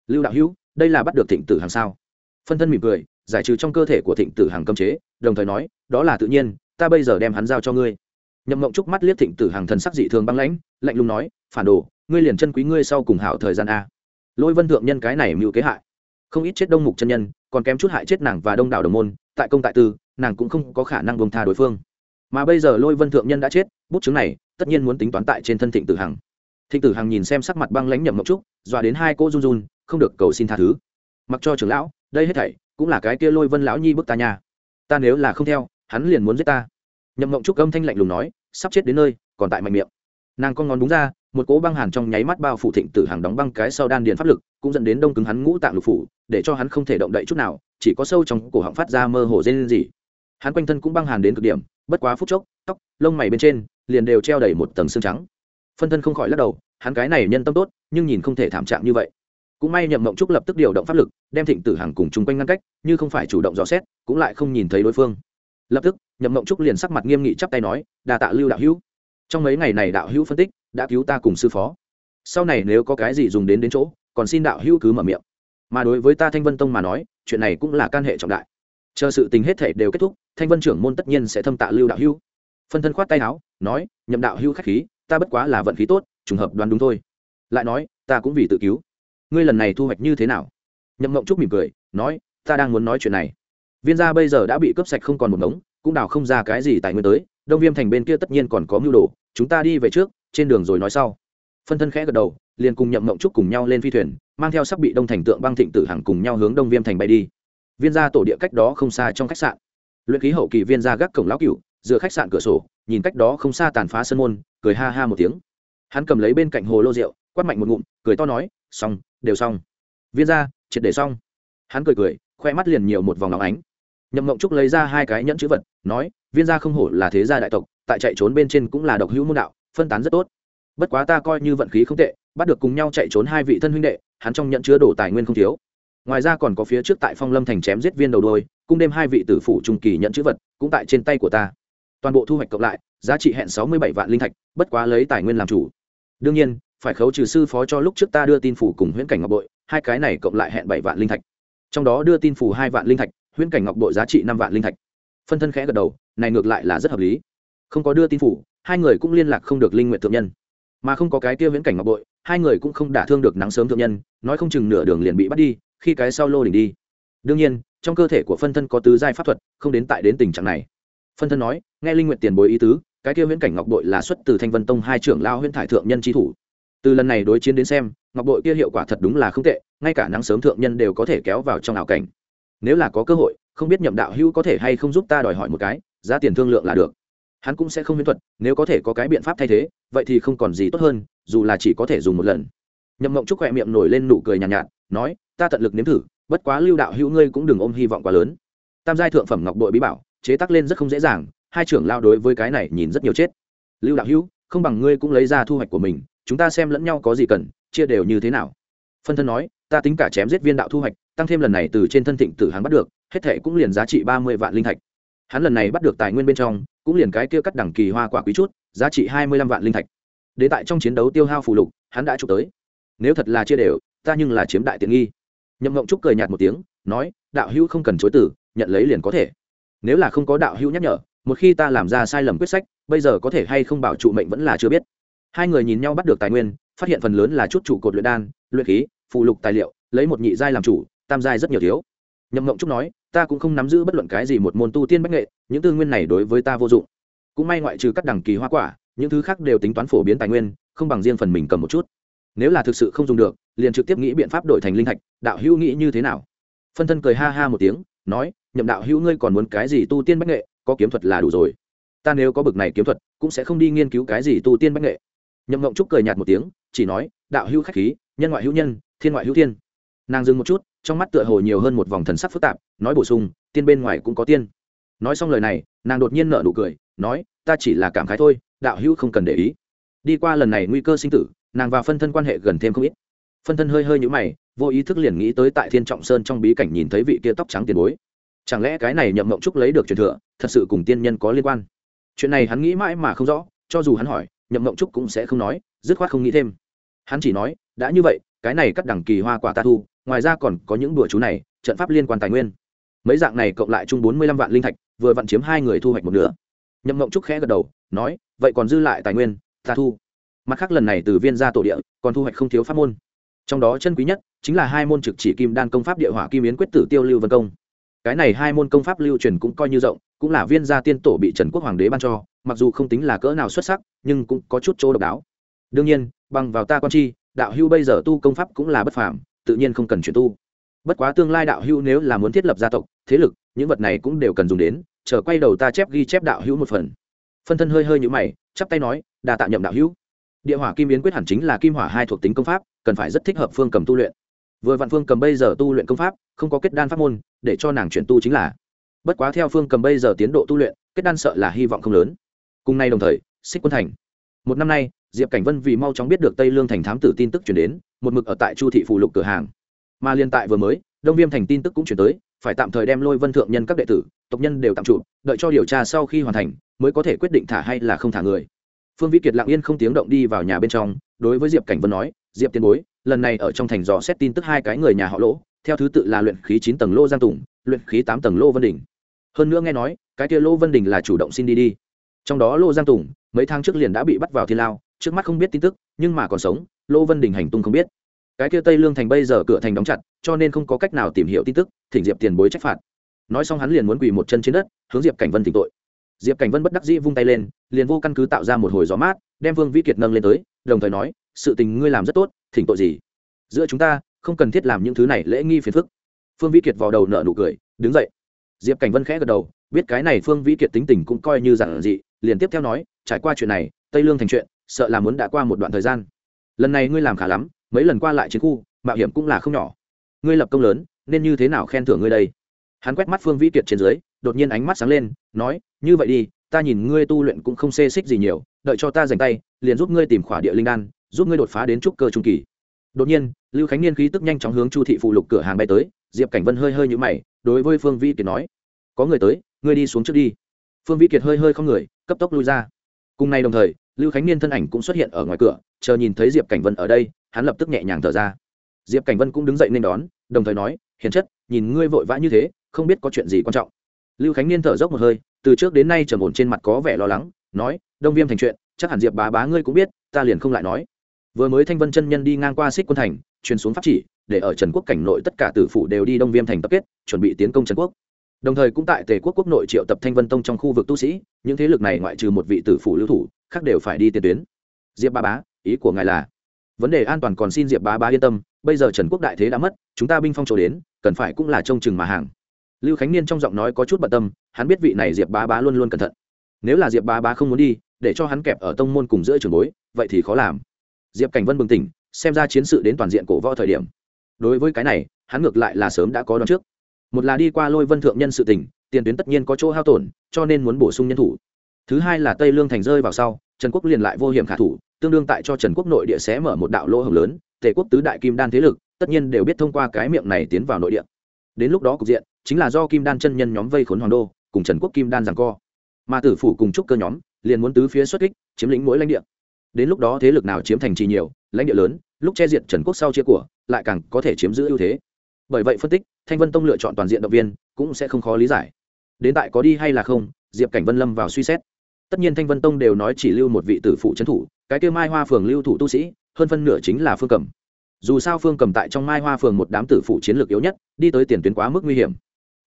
Lưu đạo hữu, đây là bắt được thịnh tử hàng sao? Phân thân mỉm cười, giải trừ trong cơ thể của thịnh tử hàng cấm chế, đồng thời nói, đó là tự nhiên, ta bây giờ đem hắn giao cho ngươi. Nhậm mộng trúc mắt liếc thịnh tử hàng thần sắc dị thường băng lãnh, lạnh lùng nói, phản đồ, ngươi liền chân quý ngươi sau cùng hảo thời gian a. Lôi vân thượng nhân cái này mưu kế hại không ít chết đông mục chân nhân, còn kém chút hại chết nàng và đông đảo đồng môn, tại công tại tư, nàng cũng không có khả năng bông tha đối phương. Mà bây giờ lôi vân thượng nhân đã chết, bút chứng này tất nhiên muốn tính toán tại trên thân thịnh tử hằng. Thịnh tử hằng nhìn xem sắc mặt băng lãnh nhậm mộc trúc, dọa đến hai cô run run, không được cầu xin tha thứ. Mặc cho trưởng lão, đây hết thảy cũng là cái kia lôi vân lão nhi bức ta nhà ta nếu là không theo, hắn liền muốn giết ta. Nhậm mộng trúc âm thanh lạnh lùng nói, sắp chết đến nơi, còn tại mạnh miệng. Nàng con ngón đúng ra, một cỗ băng hàn trong nháy mắt bao phủ thịnh tử hàng đóng băng cái sau đan điền pháp lực cũng dẫn đến đông cứng hắn ngũ tạng lục phủ, để cho hắn không thể động đậy chút nào, chỉ có sâu trong cổ họng phát ra mơ hồ dên gì hắn quanh thân cũng băng hàn đến cực điểm, bất quá phút chốc, tóc, lông mày bên trên, liền đều treo đầy một tầng xương trắng. Phân thân không khỏi lắc đầu, hắn cái này nhân tâm tốt, nhưng nhìn không thể thảm trạng như vậy. Cũng may nhậm mộng trúc lập tức điều động pháp lực, đem thịnh tử hàng cùng chung quanh ngăn cách, như không phải chủ động dò xét, cũng lại không nhìn thấy đối phương. Lập tức, nhậm mộng trúc liền sắc mặt nghiêm nghị chắp tay nói đà tạ lưu đạo hữu. Trong mấy ngày này đạo hữu phân tích, đã cứu ta cùng sư phó. Sau này nếu có cái gì dùng đến đến chỗ còn xin đạo hữu cứ mở miệng. Mà đối với ta thanh vân tông mà nói, chuyện này cũng là can hệ trọng đại. Chờ sự tình hết thể đều kết thúc, thanh vân trưởng môn tất nhiên sẽ thâm tạ lưu đạo hữu. Phân thân khoát tay áo, nói, nhậm đạo hữu khách khí, ta bất quá là vận khí tốt, trùng hợp đoán đúng thôi. Lại nói, ta cũng vì tự cứu. Ngươi lần này thu hoạch như thế nào? Nhậm mộng trúc mỉm cười, nói, ta đang muốn nói chuyện này. Viên gia bây giờ đã bị cướp sạch không còn một ngống, cũng đào không ra cái gì tài nguyên tới, đông viêm thành bên kia tất nhiên còn có mưu đồ, chúng ta đi về trước, trên đường rồi nói sau phân thân khẽ gật đầu, liền cùng nhậm mộng trúc cùng nhau lên phi thuyền, mang theo sắc bị đông thành tượng băng thịnh tử hằng cùng nhau hướng đông viêm thành bay đi. Viên gia tổ địa cách đó không xa trong khách sạn. Luyện ký hậu kỳ viên gia gác cổng lão cựu dựa khách sạn cửa sổ, nhìn cách đó không xa tàn phá sân môn, cười ha ha một tiếng. Hắn cầm lấy bên cạnh hồ lô rượu, quát mạnh một ngụm, cười to nói, xong, đều xong. Viên gia, triệt để xong. Hắn cười cười, khoe mắt liền nhiều một vòng nóng ánh. Nhậm mộng trúc lấy ra hai cái nhẫn chữ vật, nói, viên gia không hổ là thế gia đại tộc, tại chạy trốn bên trên cũng là độc hữu môn đạo, phân tán rất tốt bất quá ta coi như vận khí không tệ, bắt được cùng nhau chạy trốn hai vị thân huynh đệ, hắn trong nhận chứa đồ tài nguyên không thiếu. Ngoài ra còn có phía trước tại phong lâm thành chém giết viên đầu đôi, cung đêm hai vị tử phủ trung kỳ nhận chữ vật, cũng tại trên tay của ta. Toàn bộ thu hoạch cộng lại, giá trị hẹn sáu mươi bảy vạn linh thạch, bất quá lấy tài nguyên làm chủ. Đương nhiên, phải khấu trừ sư phó cho lúc trước ta đưa tin phủ cùng huyễn cảnh ngọc bội, hai cái này cộng lại hẹn bảy vạn linh thạch. Trong đó đưa tin phủ hai vạn linh thạch, huyễn cảnh ngọc bội giá trị năm vạn linh thạch. Phân thân khẽ gật đầu, này ngược lại là rất hợp lý. Không có đưa tin phủ, hai người cũng liên lạc không được linh nguyện thượng nhân mà không có cái kia viễn cảnh ngọc bội, hai người cũng không đả thương được nắng sớm thượng nhân, nói không chừng nửa đường liền bị bắt đi, khi cái sau lô đỉnh đi. Đương nhiên, trong cơ thể của phân thân có tứ giai pháp thuật, không đến tại đến tình trạng này. Phân thân nói, nghe linh nguyện tiền bối ý tứ, cái kia viễn cảnh ngọc bội là xuất từ thanh vân tông hai trưởng lao huyễn thải thượng nhân trí thủ. Từ lần này đối chiến đến xem, ngọc bội kia hiệu quả thật đúng là không tệ, ngay cả nắng sớm thượng nhân đều có thể kéo vào trong ảo cảnh. Nếu là có cơ hội, không biết nhậm đạo hữu có thể hay không giúp ta đòi hỏi một cái, giá tiền thương lượng là được hắn cũng sẽ không huyễn thuật nếu có thể có cái biện pháp thay thế vậy thì không còn gì tốt hơn dù là chỉ có thể dùng một lần. Nhậm mộng trúc khoe miệng nổi lên nụ cười nhàn nhạt, nhạt nói ta tận lực nếm thử bất quá lưu đạo hữu ngươi cũng đừng ôm hy vọng quá lớn. Tam giai thượng phẩm ngọc bội bí bảo chế tác lên rất không dễ dàng hai trưởng lao đối với cái này nhìn rất nhiều chết. Lưu đạo hữu không bằng ngươi cũng lấy ra thu hoạch của mình chúng ta xem lẫn nhau có gì cần chia đều như thế nào? Phân thân nói ta tính cả chém giết viên đạo thu hoạch tăng thêm lần này từ trên thân thịnh tử hắn bắt được hết thệ cũng liền giá trị ba mươi vạn linh thạch. Hắn lần này bắt được tài nguyên bên trong cũng liền cái kia cắt đẳng kỳ hoa quả quý chút, giá trị hai mươi lăm vạn linh thạch. Đến tại trong chiến đấu tiêu hao phù lục, hắn đã chụp tới. Nếu thật là chia đều, ta nhưng là chiếm đại tiện nghi. Nhậm ngộng trúc cười nhạt một tiếng, nói, đạo hữu không cần chối tử nhận lấy liền có thể. Nếu là không có đạo hữu nhắc nhở, một khi ta làm ra sai lầm quyết sách, bây giờ có thể hay không bảo trụ mệnh vẫn là chưa biết. Hai người nhìn nhau bắt được tài nguyên, phát hiện phần lớn là chút trụ cột luyện đan, luyện khí phụ lục tài liệu, lấy một nhị giai làm chủ, tam giai rất nhiều thiếu. Nhậm ngộng trúc nói ta cũng không nắm giữ bất luận cái gì một môn tu tiên bách nghệ, những tư nguyên này đối với ta vô dụng. Cũng may ngoại trừ các đẳng kỳ hoa quả, những thứ khác đều tính toán phổ biến tài nguyên, không bằng riêng phần mình cầm một chút. Nếu là thực sự không dùng được, liền trực tiếp nghĩ biện pháp đổi thành linh thạch, đạo hữu nghĩ như thế nào? Phân thân cười ha ha một tiếng, nói, nhậm đạo hữu ngươi còn muốn cái gì tu tiên bách nghệ, có kiếm thuật là đủ rồi. Ta nếu có bực này kiếm thuật, cũng sẽ không đi nghiên cứu cái gì tu tiên bách nghệ. Nhậm ngộng trúc cười nhạt một tiếng, chỉ nói, đạo hữu khách khí, nhân ngoại hữu nhân, thiên ngoại hữu thiên. Nàng dừng một chút trong mắt tựa hồ nhiều hơn một vòng thần sắc phức tạp, nói bổ sung, tiên bên ngoài cũng có tiên. Nói xong lời này, nàng đột nhiên nở nụ cười, nói, ta chỉ là cảm khái thôi, đạo hữu không cần để ý. Đi qua lần này nguy cơ sinh tử, nàng và phân thân quan hệ gần thêm không ít. Phân thân hơi hơi nhũ mày, vô ý thức liền nghĩ tới tại thiên trọng sơn trong bí cảnh nhìn thấy vị kia tóc trắng tiền bối. Chẳng lẽ cái này nhậm mộng trúc lấy được truyền thừa, thật sự cùng tiên nhân có liên quan? Chuyện này hắn nghĩ mãi mà không rõ, cho dù hắn hỏi, nhậm mộng trúc cũng sẽ không nói, dứt khoát không nghĩ thêm. Hắn chỉ nói, đã như vậy, cái này cắt đẳng kỳ hoa quả ta thu ngoài ra còn có những đùa chú này, trận pháp liên quan tài nguyên. Mấy dạng này cộng lại chung bốn mươi lăm vạn linh thạch, vừa vặn chiếm hai người thu hoạch một nửa. Nhậm mộng trúc khẽ gật đầu, nói, vậy còn dư lại tài nguyên, ta thu. Mặt khác lần này từ viên gia tổ địa, còn thu hoạch không thiếu pháp môn. Trong đó chân quý nhất, chính là hai môn trực chỉ kim đan công pháp địa hỏa kim yến quyết tử tiêu lưu vân công. Cái này hai môn công pháp lưu truyền cũng coi như rộng, cũng là viên gia tiên tổ bị trần quốc hoàng đế ban cho, mặc dù không tính là cỡ nào xuất sắc, nhưng cũng có chút chỗ độc đáo. Đương nhiên, bằng vào ta con chi, đạo hưu bây giờ tu công pháp cũng là bất phàm tự nhiên không cần chuyển tu. Bất quá tương lai đạo hưu nếu là muốn thiết lập gia tộc, thế lực, những vật này cũng đều cần dùng đến, chờ quay đầu ta chép ghi chép đạo hữu một phần. Phân thân hơi hơi nhũ mày, chắp tay nói đà tạ nhậm đạo hữu. Địa hỏa kim biến quyết hẳn chính là kim hỏa hai thuộc tính công pháp, cần phải rất thích hợp phương cầm tu luyện. Vừa vạn phương cầm bây giờ tu luyện công pháp, không có kết đan pháp môn, để cho nàng chuyển tu chính là. Bất quá theo phương cầm bây giờ tiến độ tu luyện, kết đan sợ là hy vọng không lớn. Cùng nay đồng thời, xích quân thành. Một năm nay diệp cảnh vân vì mau chóng biết được tây lương thành thám tử tin tức chuyển đến, một mực ở tại chu thị Phụ lục cửa hàng. Mà liên tại vừa mới, đông viêm thành tin tức cũng chuyển tới, phải tạm thời đem lôi vân thượng nhân các đệ tử, tộc nhân đều tạm trụ, đợi cho điều tra sau khi hoàn thành, mới có thể quyết định thả hay là không thả người. Phương vĩ kiệt lặng yên không tiếng động đi vào nhà bên trong, đối với diệp cảnh vân nói, diệp tiền bối, lần này ở trong thành dò xét tin tức hai cái người nhà họ lỗ, theo thứ tự là luyện khí chín tầng lô giang tùng, luyện khí tám tầng lô vân đình. Hơn nữa nghe nói, cái kia lô vân đình là chủ động xin đi đi. Trong đó lô giang tùng, mấy tháng trước liền đã bị bắt vào thiên lao trước mắt không biết tin tức, nhưng mà còn sống, lô vân đình hành tung không biết. Cái kia tây lương thành bây giờ cửa thành đóng chặt, cho nên không có cách nào tìm hiểu tin tức, thỉnh diệp tiền bối trách phạt. Nói xong hắn liền muốn quỳ một chân trên đất, hướng diệp cảnh vân tịnh tội. Diệp cảnh vân bất đắc dĩ vung tay lên, liền vô căn cứ tạo ra một hồi gió mát, đem vương vĩ kiệt nâng lên tới, đồng thời nói, sự tình ngươi làm rất tốt, thỉnh tội gì? Giữa chúng ta, không cần thiết làm những thứ này lễ nghi phiền phức. Phương vĩ kiệt vào đầu nợ nụ cười, đứng dậy. Diệp cảnh vân khẽ gật đầu, biết cái này phương vĩ kiệt tính tình cũng coi như giản dị, liền tiếp theo nói, trải qua chuyện này, tây lương thành chuyện sợ là muốn đã qua một đoạn thời gian. Lần này ngươi làm khá lắm, mấy lần qua lại chiến khu, mạo hiểm cũng là không nhỏ. Ngươi lập công lớn, nên như thế nào khen thưởng ngươi đây? Hắn quét mắt phương vĩ kiệt trên dưới, đột nhiên ánh mắt sáng lên, nói, như vậy đi, ta nhìn ngươi tu luyện cũng không xê xích gì nhiều, đợi cho ta dành tay, liền giúp ngươi tìm khỏa địa linh đan, giúp ngươi đột phá đến trúc cơ trung kỳ. Đột nhiên, lưu khánh niên khí tức nhanh chóng hướng chu thị phụ lục cửa hàng bay tới, diệp cảnh vân hơi hơi nhũ mày, đối với phương vĩ kiệt nói, có người tới, ngươi đi xuống trước đi. Phương vĩ kiệt hơi hơi không người, cấp tốc lui ra. Cùng nay đồng thời lưu khánh niên thân ảnh cũng xuất hiện ở ngoài cửa, chờ nhìn thấy diệp cảnh vân ở đây, hắn lập tức nhẹ nhàng thở ra. Diệp cảnh vân cũng đứng dậy nên đón, đồng thời nói, hiền chất, nhìn ngươi vội vã như thế, không biết có chuyện gì quan trọng. Lưu khánh niên thở dốc một hơi, từ trước đến nay trầm ổn trên mặt có vẻ lo lắng, nói, đông viêm thành chuyện, chắc hẳn diệp bá bá ngươi cũng biết, ta liền không lại nói. Vừa mới thanh vân chân nhân đi ngang qua xích quân thành, truyền xuống pháp chỉ, để ở trần quốc cảnh nội tất cả tử phủ đều đi đông viêm thành tập kết, chuẩn bị tiến công trần quốc. Đồng thời cũng tại tề quốc quốc nội triệu tập thanh vân tông trong khu vực tu sĩ, những thế lực này ngoại trừ một vị tử phủ lưu thủ khác đều phải đi tiền tuyến. Diệp ba bá, ý của ngài là, vấn đề an toàn còn xin diệp bá bá yên tâm, bây giờ trần quốc đại thế đã mất, chúng ta binh phong trổ đến, cần phải cũng là trông chừng mà hàng. Lưu khánh niên trong giọng nói có chút bận tâm, hắn biết vị này diệp bá bá luôn luôn cẩn thận. Nếu là diệp bá bá không muốn đi, để cho hắn kẹp ở tông môn cùng giữa trường bối, vậy thì khó làm. Diệp cảnh vân bừng tỉnh, xem ra chiến sự đến toàn diện cổ võ thời điểm. Đối với cái này, hắn ngược lại là sớm đã có đón trước. Một là đi qua lôi vân thượng nhân sự tỉnh, tiền tuyến tất nhiên có chỗ hao tổn, cho nên muốn bổ sung nhân thủ thứ hai là tây lương thành rơi vào sau, trần quốc liền lại vô hiểm khả thủ, tương đương tại cho trần quốc nội địa sẽ mở một đạo lỗ hồng lớn, tề quốc tứ đại kim đan thế lực, tất nhiên đều biết thông qua cái miệng này tiến vào nội địa. Đến lúc đó cục diện, chính là do kim đan chân nhân nhóm vây khốn hoàng đô, cùng trần quốc kim đan rằng co. Mà tử phủ cùng trúc cơ nhóm, liền muốn tứ phía xuất kích, chiếm lĩnh mỗi lãnh địa. Đến lúc đó thế lực nào chiếm thành trì nhiều, lãnh địa lớn, lúc che diện trần quốc sau chia của, lại càng có thể chiếm giữ ưu thế. Bởi vậy phân tích, thanh vân tông lựa chọn toàn diện động viên, cũng sẽ không khó lý giải. Đến tại có đi hay là không, diệp cảnh vân lâm vào suy xét tất nhiên thanh vân tông đều nói chỉ lưu một vị tử phụ trấn thủ, cái kêu mai hoa phường lưu thủ tu sĩ, hơn phân nửa chính là phương cầm dù sao phương cầm tại trong mai hoa phường một đám tử phụ chiến lược yếu nhất, đi tới tiền tuyến quá mức nguy hiểm.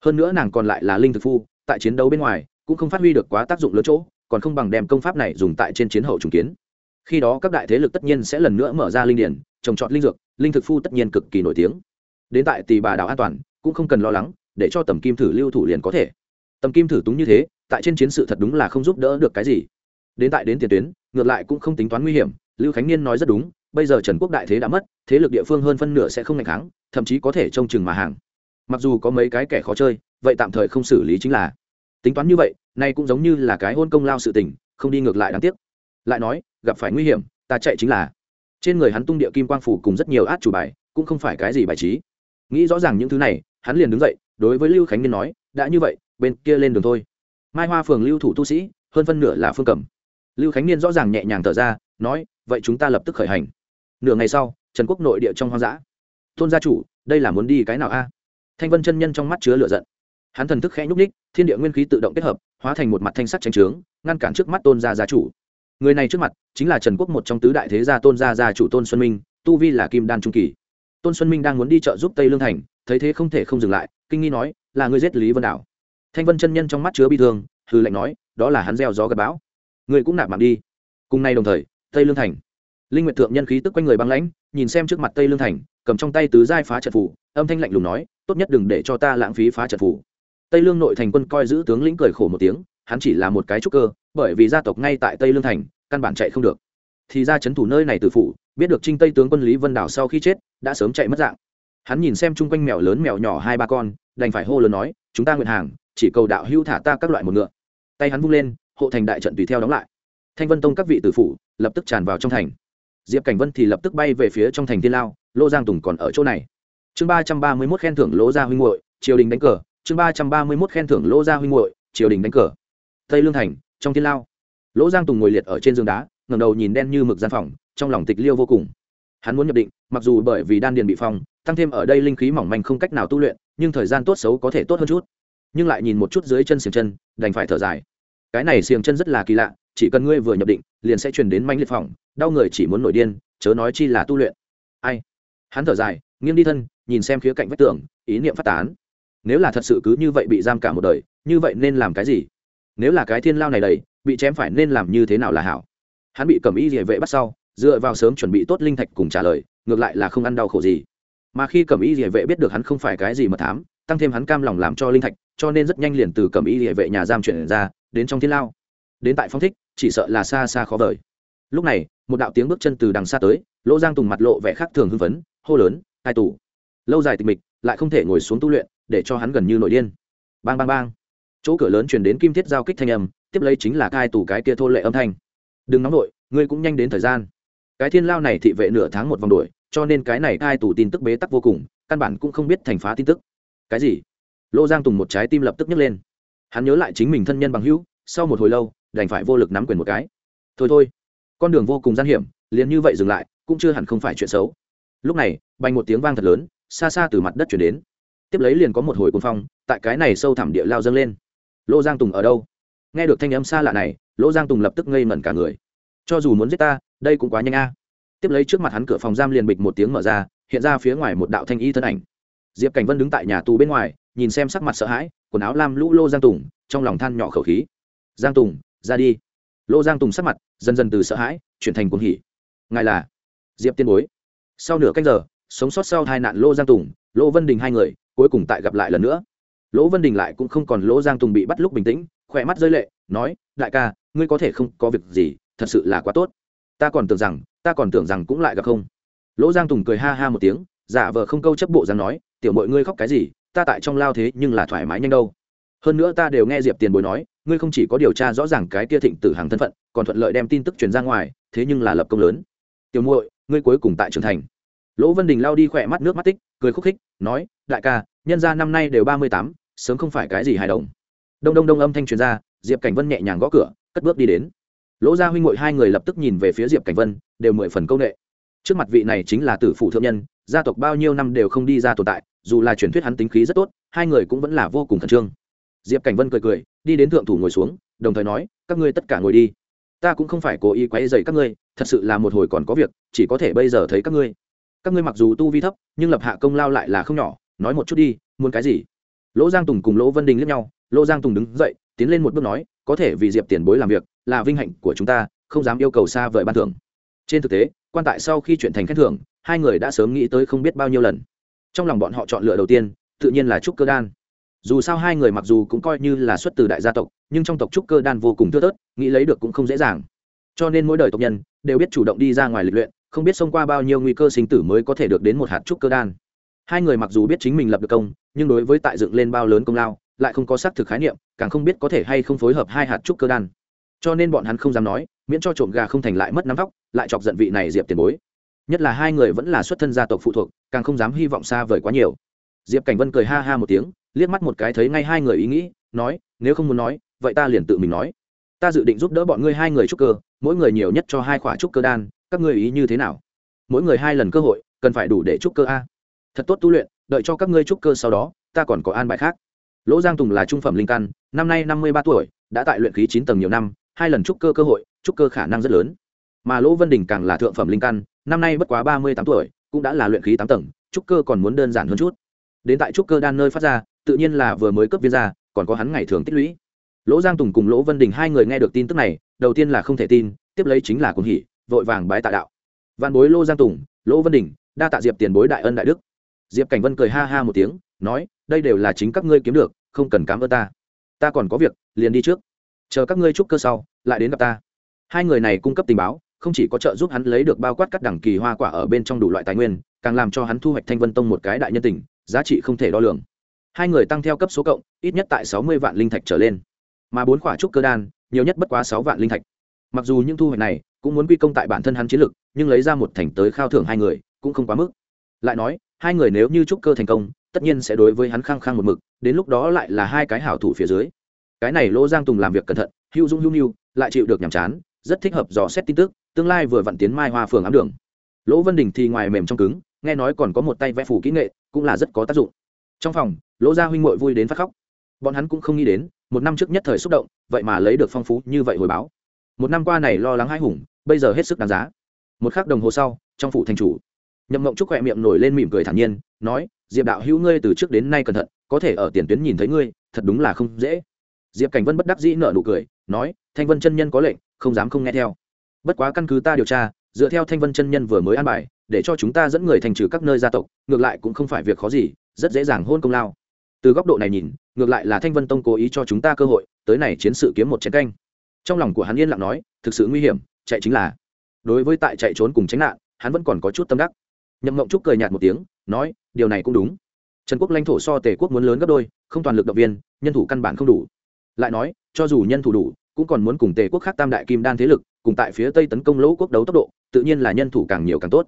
Hơn nữa nàng còn lại là linh thực phu, tại chiến đấu bên ngoài, cũng không phát huy được quá tác dụng lớn chỗ, còn không bằng đem công pháp này dùng tại trên chiến hậu trùng kiến. Khi đó các đại thế lực tất nhiên sẽ lần nữa mở ra linh điển, trồng trọt linh dược, linh thực phu tất nhiên cực kỳ nổi tiếng. Đến tại tỷ bà đảo an toàn, cũng không cần lo lắng, để cho tầm kim thử lưu thủ liền có thể tầm kim thử túng như thế, tại trên chiến sự thật đúng là không giúp đỡ được cái gì. Đến tại đến tiền tuyến, ngược lại cũng không tính toán nguy hiểm, lưu khánh niên nói rất đúng, bây giờ trần quốc đại thế đã mất, thế lực địa phương hơn phân nửa sẽ không ngày kháng, thậm chí có thể trông chừng mà hàng. Mặc dù có mấy cái kẻ khó chơi, vậy tạm thời không xử lý chính là. Tính toán như vậy, nay cũng giống như là cái hôn công lao sự tình, không đi ngược lại đáng tiếc. Lại nói, gặp phải nguy hiểm, ta chạy chính là. Trên người hắn tung địa kim quang phủ cùng rất nhiều át chủ bài, cũng không phải cái gì bài trí. Nghĩ rõ ràng những thứ này, hắn liền đứng dậy, đối với lưu khánh niên nói, đã như vậy bên kia lên đường thôi. Mai hoa phường lưu thủ tu sĩ, hơn phân nửa là phương cầm lưu khánh niên rõ ràng nhẹ nhàng thở ra, nói, vậy chúng ta lập tức khởi hành. Nửa ngày sau, trần quốc nội địa trong hoang dã. Tôn gia chủ, đây là muốn đi cái nào a? Thanh vân chân nhân trong mắt chứa lửa giận. Hắn thần thức khẽ nhúc ních thiên địa nguyên khí tự động kết hợp, hóa thành một mặt thanh sắc tranh trướng, ngăn cản trước mắt tôn gia gia chủ. Người này trước mặt, chính là trần quốc một trong tứ đại thế gia tôn gia gia chủ tôn xuân minh, tu vi là kim đan trung kỳ. Tôn xuân minh đang muốn đi chợ giúp tây lương thành, thấy thế không thể không dừng lại, kinh nghi nói, là người giết lý vân đảo? Thanh vân chân nhân trong mắt chứa bi thương hư lệnh nói, đó là hắn gieo gió gặp bão. Người cũng nạp mạng đi. Cùng nay đồng thời, tây lương thành. Linh nguyệt thượng nhân khí tức quanh người băng lãnh, nhìn xem trước mặt tây lương thành, cầm trong tay tứ giai phá trận phủ, âm thanh lạnh lùng nói, tốt nhất đừng để cho ta lãng phí phá trận phủ. Tây lương nội thành quân coi giữ tướng lĩnh cười khổ một tiếng, hắn chỉ là một cái trúc cơ, bởi vì gia tộc ngay tại tây lương thành, căn bản chạy không được. Thì ra chấn thủ nơi này từ phủ, biết được trinh tây tướng quân lý vân đảo sau khi chết, đã sớm chạy mất dạng. Hắn nhìn xem chung quanh mèo lớn mèo nhỏ hai ba con, đành phải hô lớn nói, chúng ta nguyện hàng chỉ cầu đạo hưu thả ta các loại một ngựa. Tay hắn vung lên, hộ thành đại trận tùy theo đóng lại. Thanh vân tông các vị tử phủ lập tức tràn vào trong thành. Diệp cảnh vân thì lập tức bay về phía trong thành thiên lao, lô giang tùng còn ở chỗ này. Chương ba trăm ba mươi mốt khen thưởng lỗ gia huynh hội triều đình đánh cờ. Chương ba trăm ba mươi mốt khen thưởng lỗ gia huynh hội triều đình đánh cờ. Tây lương thành, trong thiên lao. Lỗ giang tùng ngồi liệt ở trên giường đá ngầm đầu nhìn đen như mực gian phòng, trong lòng tịch liêu vô cùng. Hắn muốn nhập định, mặc dù bởi vì đan điền bị phong, tăng thêm ở đây linh khí mỏng manh không cách nào tu luyện, nhưng thời gian tốt xấu có thể tốt hơn chút nhưng lại nhìn một chút dưới chân xiềng chân, đành phải thở dài. Cái này xiềng chân rất là kỳ lạ, chỉ cần ngươi vừa nhập định, liền sẽ truyền đến manh liệt phòng đau người chỉ muốn nổi điên, chớ nói chi là tu luyện. Ai? Hắn thở dài, nghiêng đi thân, nhìn xem khía cạnh vách tường, ý niệm phát tán. Nếu là thật sự cứ như vậy bị giam cả một đời, như vậy nên làm cái gì? Nếu là cái thiên lao này đầy, bị chém phải nên làm như thế nào là hảo? Hắn bị cầm y địa vệ bắt sau, dựa vào sớm chuẩn bị tốt linh thạch cùng trả lời, ngược lại là không ăn đau khổ gì. Mà khi cầm y địa vệ biết được hắn không phải cái gì mà thám tăng thêm hắn cam lòng làm cho linh thạch, cho nên rất nhanh liền từ cầm y địa vệ nhà giam chuyển ra, đến trong thiên lao. Đến tại phong thích, chỉ sợ là xa xa khó vời. Lúc này, một đạo tiếng bước chân từ đằng xa tới, lỗ giang tùng mặt lộ vẻ khác thường hưng phấn, hô lớn, hai tù. Lâu dài tịch mịch, lại không thể ngồi xuống tu luyện, để cho hắn gần như nội điên. Bang bang bang. Chỗ cửa lớn chuyển đến kim thiết giao kích thanh âm, tiếp lấy chính là cai tù cái kia thô lệ âm thanh. Đừng nóng vội, ngươi cũng nhanh đến thời gian. Cái thiên lao này thị vệ nửa tháng một vòng đuổi, cho nên cái này cai tù tin tức bế tắc vô cùng, căn bản cũng không biết thành phá tin tức cái gì? Lô giang tùng một trái tim lập tức nhấc lên. Hắn nhớ lại chính mình thân nhân bằng hữu, sau một hồi lâu, đành phải vô lực nắm quyền một cái. Thôi thôi, con đường vô cùng gian hiểm, liền như vậy dừng lại, cũng chưa hẳn không phải chuyện xấu. Lúc này, bành một tiếng vang thật lớn, xa xa từ mặt đất chuyển đến. Tiếp lấy liền có một hồi cuồng phong, tại cái này sâu thẳm địa lao dâng lên. Lô giang tùng ở đâu? Nghe được thanh âm xa lạ này lỗ giang tùng lập tức ngây mẩn cả người. Cho dù muốn giết ta, đây cũng quá nhanh a. Tiếp lấy trước mặt hắn cửa phòng giam liền bịch một tiếng mở ra, hiện ra phía ngoài một đạo thanh y thân ảnh diệp cảnh vân đứng tại nhà tù bên ngoài, nhìn xem sắc mặt sợ hãi, quần áo lam lũ lô giang tùng, trong lòng than nhỏ khẩu khí. Giang tùng, ra đi. Lô giang tùng sắc mặt dần dần từ sợ hãi chuyển thành cuồng hỉ. Ngài là? Diệp tiên bối. Sau nửa canh giờ, sống sót sau hai nạn lô giang tùng, lô vân đình hai người cuối cùng tại gặp lại lần nữa. Lỗ vân đình lại cũng không còn lỗ giang tùng bị bắt lúc bình tĩnh, khỏe mắt rơi lệ, nói, đại ca, ngươi có thể không có việc gì, thật sự là quá tốt. Ta còn tưởng rằng, ta còn tưởng rằng cũng lại gặp không. Lỗ giang tùng cười ha ha một tiếng, giả vờ không câu chấp bộ dáng nói tiểu mọi ngươi khóc cái gì, ta tại trong lao thế nhưng là thoải mái nhanh đâu. Hơn nữa ta đều nghe diệp tiền bối nói, ngươi không chỉ có điều tra rõ ràng cái kia thịnh tử hàng thân phận, còn thuận lợi đem tin tức truyền ra ngoài, thế nhưng là lập công lớn. Tiểu muội, ngươi cuối cùng tại trưởng thành. Lỗ vân đình lao đi khỏe mắt nước mắt tích, cười khúc khích, nói, đại ca, nhân gia năm nay đều ba mươi tám, sớm không phải cái gì hài đồng. Đông đông đông âm thanh truyền ra, diệp cảnh vân nhẹ nhàng gõ cửa, cất bước đi đến. Lỗ gia huynh ngội hai người lập tức nhìn về phía diệp cảnh vân, đều mười phần công nghệ trước mặt vị này chính là tử phụ thượng nhân, gia tộc bao nhiêu năm đều không đi ra tồn tại dù là truyền thuyết hắn tính khí rất tốt, hai người cũng vẫn là vô cùng khẩn trương. Diệp cảnh vân cười cười, đi đến thượng thủ ngồi xuống, đồng thời nói, các ngươi tất cả ngồi đi. Ta cũng không phải cố ý quấy dày các ngươi, thật sự là một hồi còn có việc, chỉ có thể bây giờ thấy các ngươi. Các ngươi mặc dù tu vi thấp, nhưng lập hạ công lao lại là không nhỏ, nói một chút đi, muốn cái gì? Lỗ giang tùng cùng lỗ vân đình lướt nhau, lỗ giang tùng đứng dậy, tiến lên một bước nói, có thể vì diệp tiền bối làm việc, là vinh hạnh của chúng ta, không dám yêu cầu xa vời ban thưởng. Trên thực tế, quan tại sau khi chuyện thành khen thưởng, hai người đã sớm nghĩ tới không biết bao nhiêu lần trong lòng bọn họ chọn lựa đầu tiên, tự nhiên là trúc cơ đan. Dù sao hai người mặc dù cũng coi như là xuất từ đại gia tộc, nhưng trong tộc trúc cơ đan vô cùng thưa thớt, nghĩ lấy được cũng không dễ dàng. Cho nên mỗi đời tộc nhân đều biết chủ động đi ra ngoài lịch luyện, không biết xông qua bao nhiêu nguy cơ sinh tử mới có thể được đến một hạt trúc cơ đan. Hai người mặc dù biết chính mình lập được công, nhưng đối với tại dựng lên bao lớn công lao, lại không có xác thực khái niệm, càng không biết có thể hay không phối hợp hai hạt trúc cơ đan. Cho nên bọn hắn không dám nói, miễn cho trộm gà không thành lại mất nắm vóc, lại chọc giận vị này diệp tiền bối nhất là hai người vẫn là xuất thân gia tộc phụ thuộc, càng không dám hy vọng xa vời quá nhiều. Diệp cảnh vân cười ha ha một tiếng, liếc mắt một cái thấy ngay hai người ý nghĩ, nói, nếu không muốn nói, vậy ta liền tự mình nói. Ta dự định giúp đỡ bọn ngươi hai người trúc cơ, mỗi người nhiều nhất cho hai khỏa trúc cơ đan, các ngươi ý như thế nào? Mỗi người hai lần cơ hội, cần phải đủ để trúc cơ a. Thật tốt tu luyện, đợi cho các ngươi trúc cơ sau đó, ta còn có an bài khác. Lỗ giang tùng là trung phẩm linh căn, năm nay năm mươi ba tuổi, đã tại luyện khí chín tầng nhiều năm, hai lần trúc cơ cơ hội, trúc cơ khả năng rất lớn. Mà lỗ vân đình càng là thượng phẩm linh căn năm nay bất quá ba mươi tám tuổi, cũng đã là luyện khí tám tầng, trúc cơ còn muốn đơn giản hơn chút. Đến tại trúc cơ đan nơi phát ra, tự nhiên là vừa mới cấp viên ra còn có hắn ngày thường tích lũy. Lỗ giang tùng cùng lỗ vân đình hai người nghe được tin tức này, đầu tiên là không thể tin, tiếp lấy chính là cuồng hỉ, vội vàng bái tạ đạo. Văn bối lô giang tùng, lỗ vân đình, đa tạ diệp tiền bối đại ân đại đức. Diệp cảnh vân cười ha ha một tiếng, nói, đây đều là chính các ngươi kiếm được, không cần cám ơn ta. Ta còn có việc, liền đi trước. Chờ các ngươi trúc cơ sau, lại đến gặp ta. Hai người này cung cấp tình báo không chỉ có trợ giúp hắn lấy được bao quát các đẳng kỳ hoa quả ở bên trong đủ loại tài nguyên, càng làm cho hắn thu hoạch thanh vân tông một cái đại nhân tình, giá trị không thể đo lường. Hai người tăng theo cấp số cộng, ít nhất tại sáu mươi vạn linh thạch trở lên. Mà bốn quả trúc cơ đan, nhiều nhất bất quá sáu vạn linh thạch. Mặc dù những thu hoạch này cũng muốn quy công tại bản thân hắn chiến lực, nhưng lấy ra một thành tới khao thưởng hai người cũng không quá mức. Lại nói, hai người nếu như trúc cơ thành công, tất nhiên sẽ đối với hắn khăng khăng một mực, đến lúc đó lại là hai cái hảo thủ phía dưới. Cái này lỗ giang tùng làm việc cẩn thận, hữu dung hữu nhu, lại chịu được nhàm chán, rất thích hợp dò xét tin tức tương lai vừa vặn tiến mai hoa phường ám đường. Lỗ vân đình thì ngoài mềm trong cứng, nghe nói còn có một tay vẽ phủ kỹ nghệ, cũng là rất có tác dụng. Trong phòng, lỗ gia huynh mội vui đến phát khóc. Bọn hắn cũng không nghĩ đến, một năm trước nhất thời xúc động, vậy mà lấy được phong phú như vậy hồi báo. Một năm qua này lo lắng hai hùng, bây giờ hết sức đáng giá. Một khắc đồng hồ sau, trong phủ thành chủ. Nhậm mộng trúc khỏe miệng nổi lên mỉm cười thản nhiên, nói, diệp đạo hữu ngươi từ trước đến nay cẩn thận, có thể ở tiền tuyến nhìn thấy ngươi, thật đúng là không dễ. Diệp cảnh vân bất đắc dĩ nợ nụ cười, nói, thanh vân chân nhân có lệnh, không dám không nghe theo bất quá căn cứ ta điều tra, dựa theo thanh vân chân nhân vừa mới an bài, để cho chúng ta dẫn người thành trừ các nơi gia tộc, ngược lại cũng không phải việc khó gì, rất dễ dàng hôn công lao. Từ góc độ này nhìn, ngược lại là thanh vân tông cố ý cho chúng ta cơ hội, tới này chiến sự kiếm một chiến canh. Trong lòng của hắn yên lặng nói, thực sự nguy hiểm, chạy chính là. Đối với tại chạy trốn cùng tránh nạn, hắn vẫn còn có chút tâm đắc. Nhậm mộng trúc cười nhạt một tiếng, nói, điều này cũng đúng. Trần quốc lãnh thổ so tề quốc muốn lớn gấp đôi, không toàn lực động viên, nhân thủ căn bản không đủ. Lại nói, cho dù nhân thủ đủ cũng còn muốn cùng tề quốc khác tam đại kim đan thế lực, cùng tại phía tây tấn công lỗ quốc đấu tốc độ, tự nhiên là nhân thủ càng nhiều càng tốt.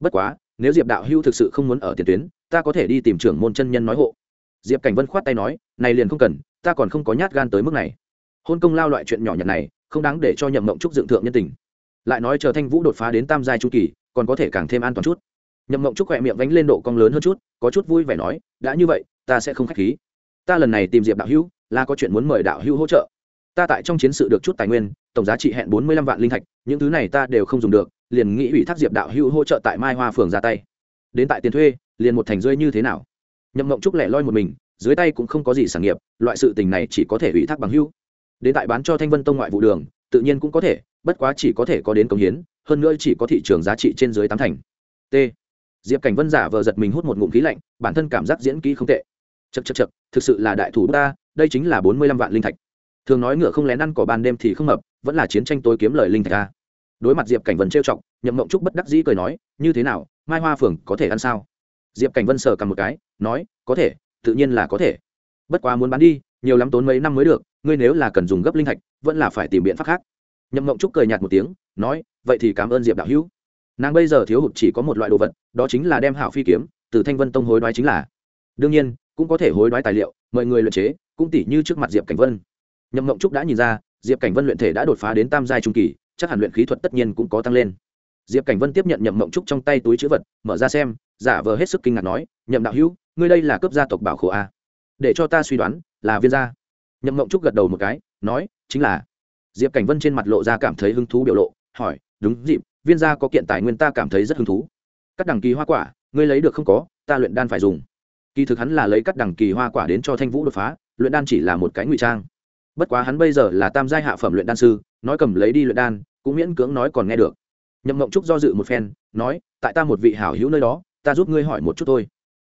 Bất quá, nếu diệp đạo hưu thực sự không muốn ở tiền tuyến, ta có thể đi tìm trưởng môn chân nhân nói hộ. Diệp cảnh vân khoát tay nói, này liền không cần, ta còn không có nhát gan tới mức này. Hôn công lao loại chuyện nhỏ nhặt này, không đáng để cho nhậm mộng trúc dựng thượng nhân tình. Lại nói chờ thanh vũ đột phá đến tam giai chu kỳ, còn có thể càng thêm an toàn chút. Nhậm mộng trúc khỏe miệng vánh lên độ cong lớn hơn chút, có chút vui vẻ nói, đã như vậy, ta sẽ không k h á c h khí. Ta lần này tìm diệp đạo hữu, là có chuyện muốn mời đạo hữu hỗ trợ ta tại trong chiến sự được chút tài nguyên, tổng giá trị hẹn bốn mươi lăm vạn linh thạch, những thứ này ta đều không dùng được, liền nghĩ ủy thác diệp đạo hữu hỗ trợ tại mai hoa phường ra tay. Đến tại tiền thuê, liền một thành rơi như thế nào? Nhậm mộng trúc lẻ loi một mình, dưới tay cũng không có gì sản nghiệp, loại sự tình này chỉ có thể ủy thác bằng hữu. Đến tại bán cho thanh vân tông ngoại vụ đường, tự nhiên cũng có thể, bất quá chỉ có thể có đến công hiến, hơn nữa chỉ có thị trường giá trị trên dưới tám thành. T. Diệp cảnh vân giả vờ giật mình hút một ngụm khí lạnh, bản thân cảm giác diễn kỹ không tệ. Chật chật chật thực sự là đại thủ ta, đây chính là bốn mươi lăm vạn linh thạch thường nói ngựa không lén ăn cỏ ban đêm thì không mập, vẫn là chiến tranh tối kiếm lời linh thạch ta đối mặt diệp cảnh vân trêu chọc, nhậm mộng trúc bất đắc dĩ cười nói, như thế nào, mai hoa phường có thể ăn sao? Diệp cảnh vân sờ cầm một cái, nói, có thể, tự nhiên là có thể. Bất quá muốn bán đi, nhiều lắm tốn mấy năm mới được, ngươi nếu là cần dùng gấp linh thạch, vẫn là phải tìm biện pháp khác. Nhậm mộng trúc cười nhạt một tiếng, nói, vậy thì cảm ơn diệp đạo hữu. Nàng bây giờ thiếu hụt chỉ có một loại đồ vật, đó chính là đem hảo phi kiếm, từ thanh vân tông hối đoái chính là. Đương nhiên, cũng có thể hối đoái tài liệu, mời người luyện chế, cũng tỷ như trước mặt diệp cảnh vân nhậm mộng trúc đã nhìn ra, diệp cảnh vân luyện thể đã đột phá đến tam giai trung kỳ, chắc hẳn luyện khí thuật tất nhiên cũng có tăng lên. Diệp cảnh vân tiếp nhận nhậm mộng trúc trong tay túi chữ vật, mở ra xem, giả vờ hết sức kinh ngạc nói, nhậm đạo hữu, ngươi đây là cấp gia tộc bảo khổ a để cho ta suy đoán, là viên gia. Nhậm mộng trúc gật đầu một cái, nói, chính là. Diệp cảnh vân trên mặt lộ ra cảm thấy hứng thú biểu lộ, hỏi, đúng dịp, viên gia có kiện tài nguyên ta cảm thấy rất hứng thú. Cắt đằng kỳ hoa quả, ngươi lấy được không có, ta luyện đan phải dùng. Kỳ thực hắn là lấy cắt đằng kỳ hoa quả đến cho thanh vũ đột phá, luyện đan chỉ là một cái ngụy trang bất quá hắn bây giờ là tam giai hạ phẩm luyện đan sư, nói cầm lấy đi luyện đan, cũng miễn cưỡng nói còn nghe được. Nhậm mộng trúc do dự một phen, nói, tại ta một vị hảo hữu nơi đó, ta giúp ngươi hỏi một chút thôi.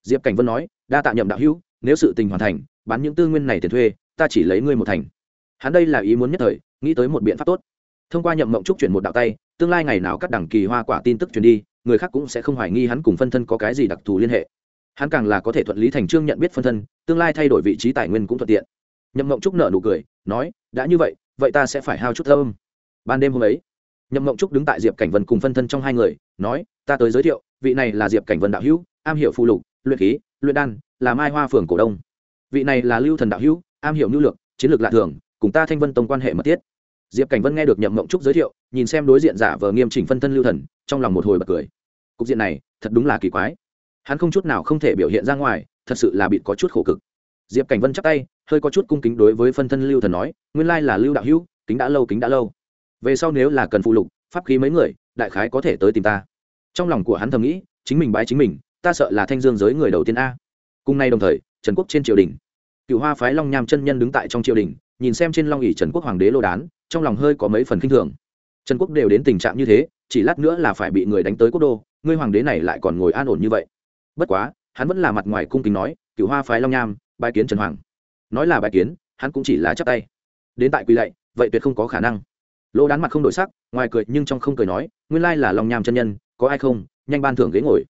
Diệp cảnh vân nói, đa tạ nhậm đạo hữu, nếu sự tình hoàn thành, bán những tư nguyên này tiền thuê, ta chỉ lấy ngươi một thành. Hắn đây là ý muốn nhất thời, nghĩ tới một biện pháp tốt. Thông qua nhậm mộng trúc chuyển một đạo tay, tương lai ngày nào các đẳng kỳ hoa quả tin tức truyền đi, người khác cũng sẽ không hoài nghi hắn cùng phân thân có cái gì đặc thù liên hệ. Hắn càng là có thể thuận lý thành trương nhận biết phân thân, tương lai thay đổi vị trí tài nguyên cũng thuận tiện nhậm mộng trúc nở nụ cười, nói, đã như vậy vậy ta sẽ phải hao chút thơm. Ban đêm hôm ấy, nhậm mộng trúc đứng tại diệp cảnh vân cùng phân thân trong hai người, nói, ta tới giới thiệu, vị này là diệp cảnh vân đạo hữu, am hiểu phụ lục, luyện khí, luyện đan, là mai hoa phường cổ đông. Vị này là lưu thần đạo hữu, am hiểu nhu lược chiến lược lạ thường, cùng ta thanh vân tông quan hệ mật thiết. Diệp cảnh vân nghe được nhậm mộng trúc giới thiệu, nhìn xem đối diện giả vờ nghiêm chỉnh phân thân lưu thần, trong lòng một hồi bật cười. Cục diện này, thật đúng là kỳ quái. Hắn không chút nào không thể biểu hiện ra ngoài, thật sự là bị có chút khổ cực. Diệp cảnh vân chắp tay hơi có chút cung kính đối với phân thân lưu thần nói, nguyên lai là lưu đạo hữu, kính đã lâu, kính đã lâu. Về sau nếu là cần phụ lục, pháp khí mấy người, đại khái có thể tới tìm ta. Trong lòng của hắn thầm nghĩ, chính mình bái chính mình, ta sợ là thanh dương giới người đầu tiên a. Cùng nay đồng thời, trần quốc trên triều đình. Cựu hoa phái long nham chân nhân đứng tại trong triều đình, nhìn xem trên long ỉ trần quốc hoàng đế lô đán, trong lòng hơi có mấy phần k i n h thường. Trần quốc đều đến tình trạng như thế, chỉ lát nữa là phải bị người đánh tới quốc đô ngươi hoàng đế này lại còn ngồi an ổn như vậy. Bất quá, hắn vẫn là mặt ngoài cung kính nói, cựu hoa phái long nham bài kiến trần hoàng nói là bài kiến, hắn cũng chỉ là chắp tay. Đến tại quỳ lạy, vậy tuyệt không có khả năng. Lô đán mặt không đổi sắc, ngoài cười nhưng trong không cười nói, nguyên lai là long nham chân nhân, có ai không? Nhanh ban thưởng ghế ngồi.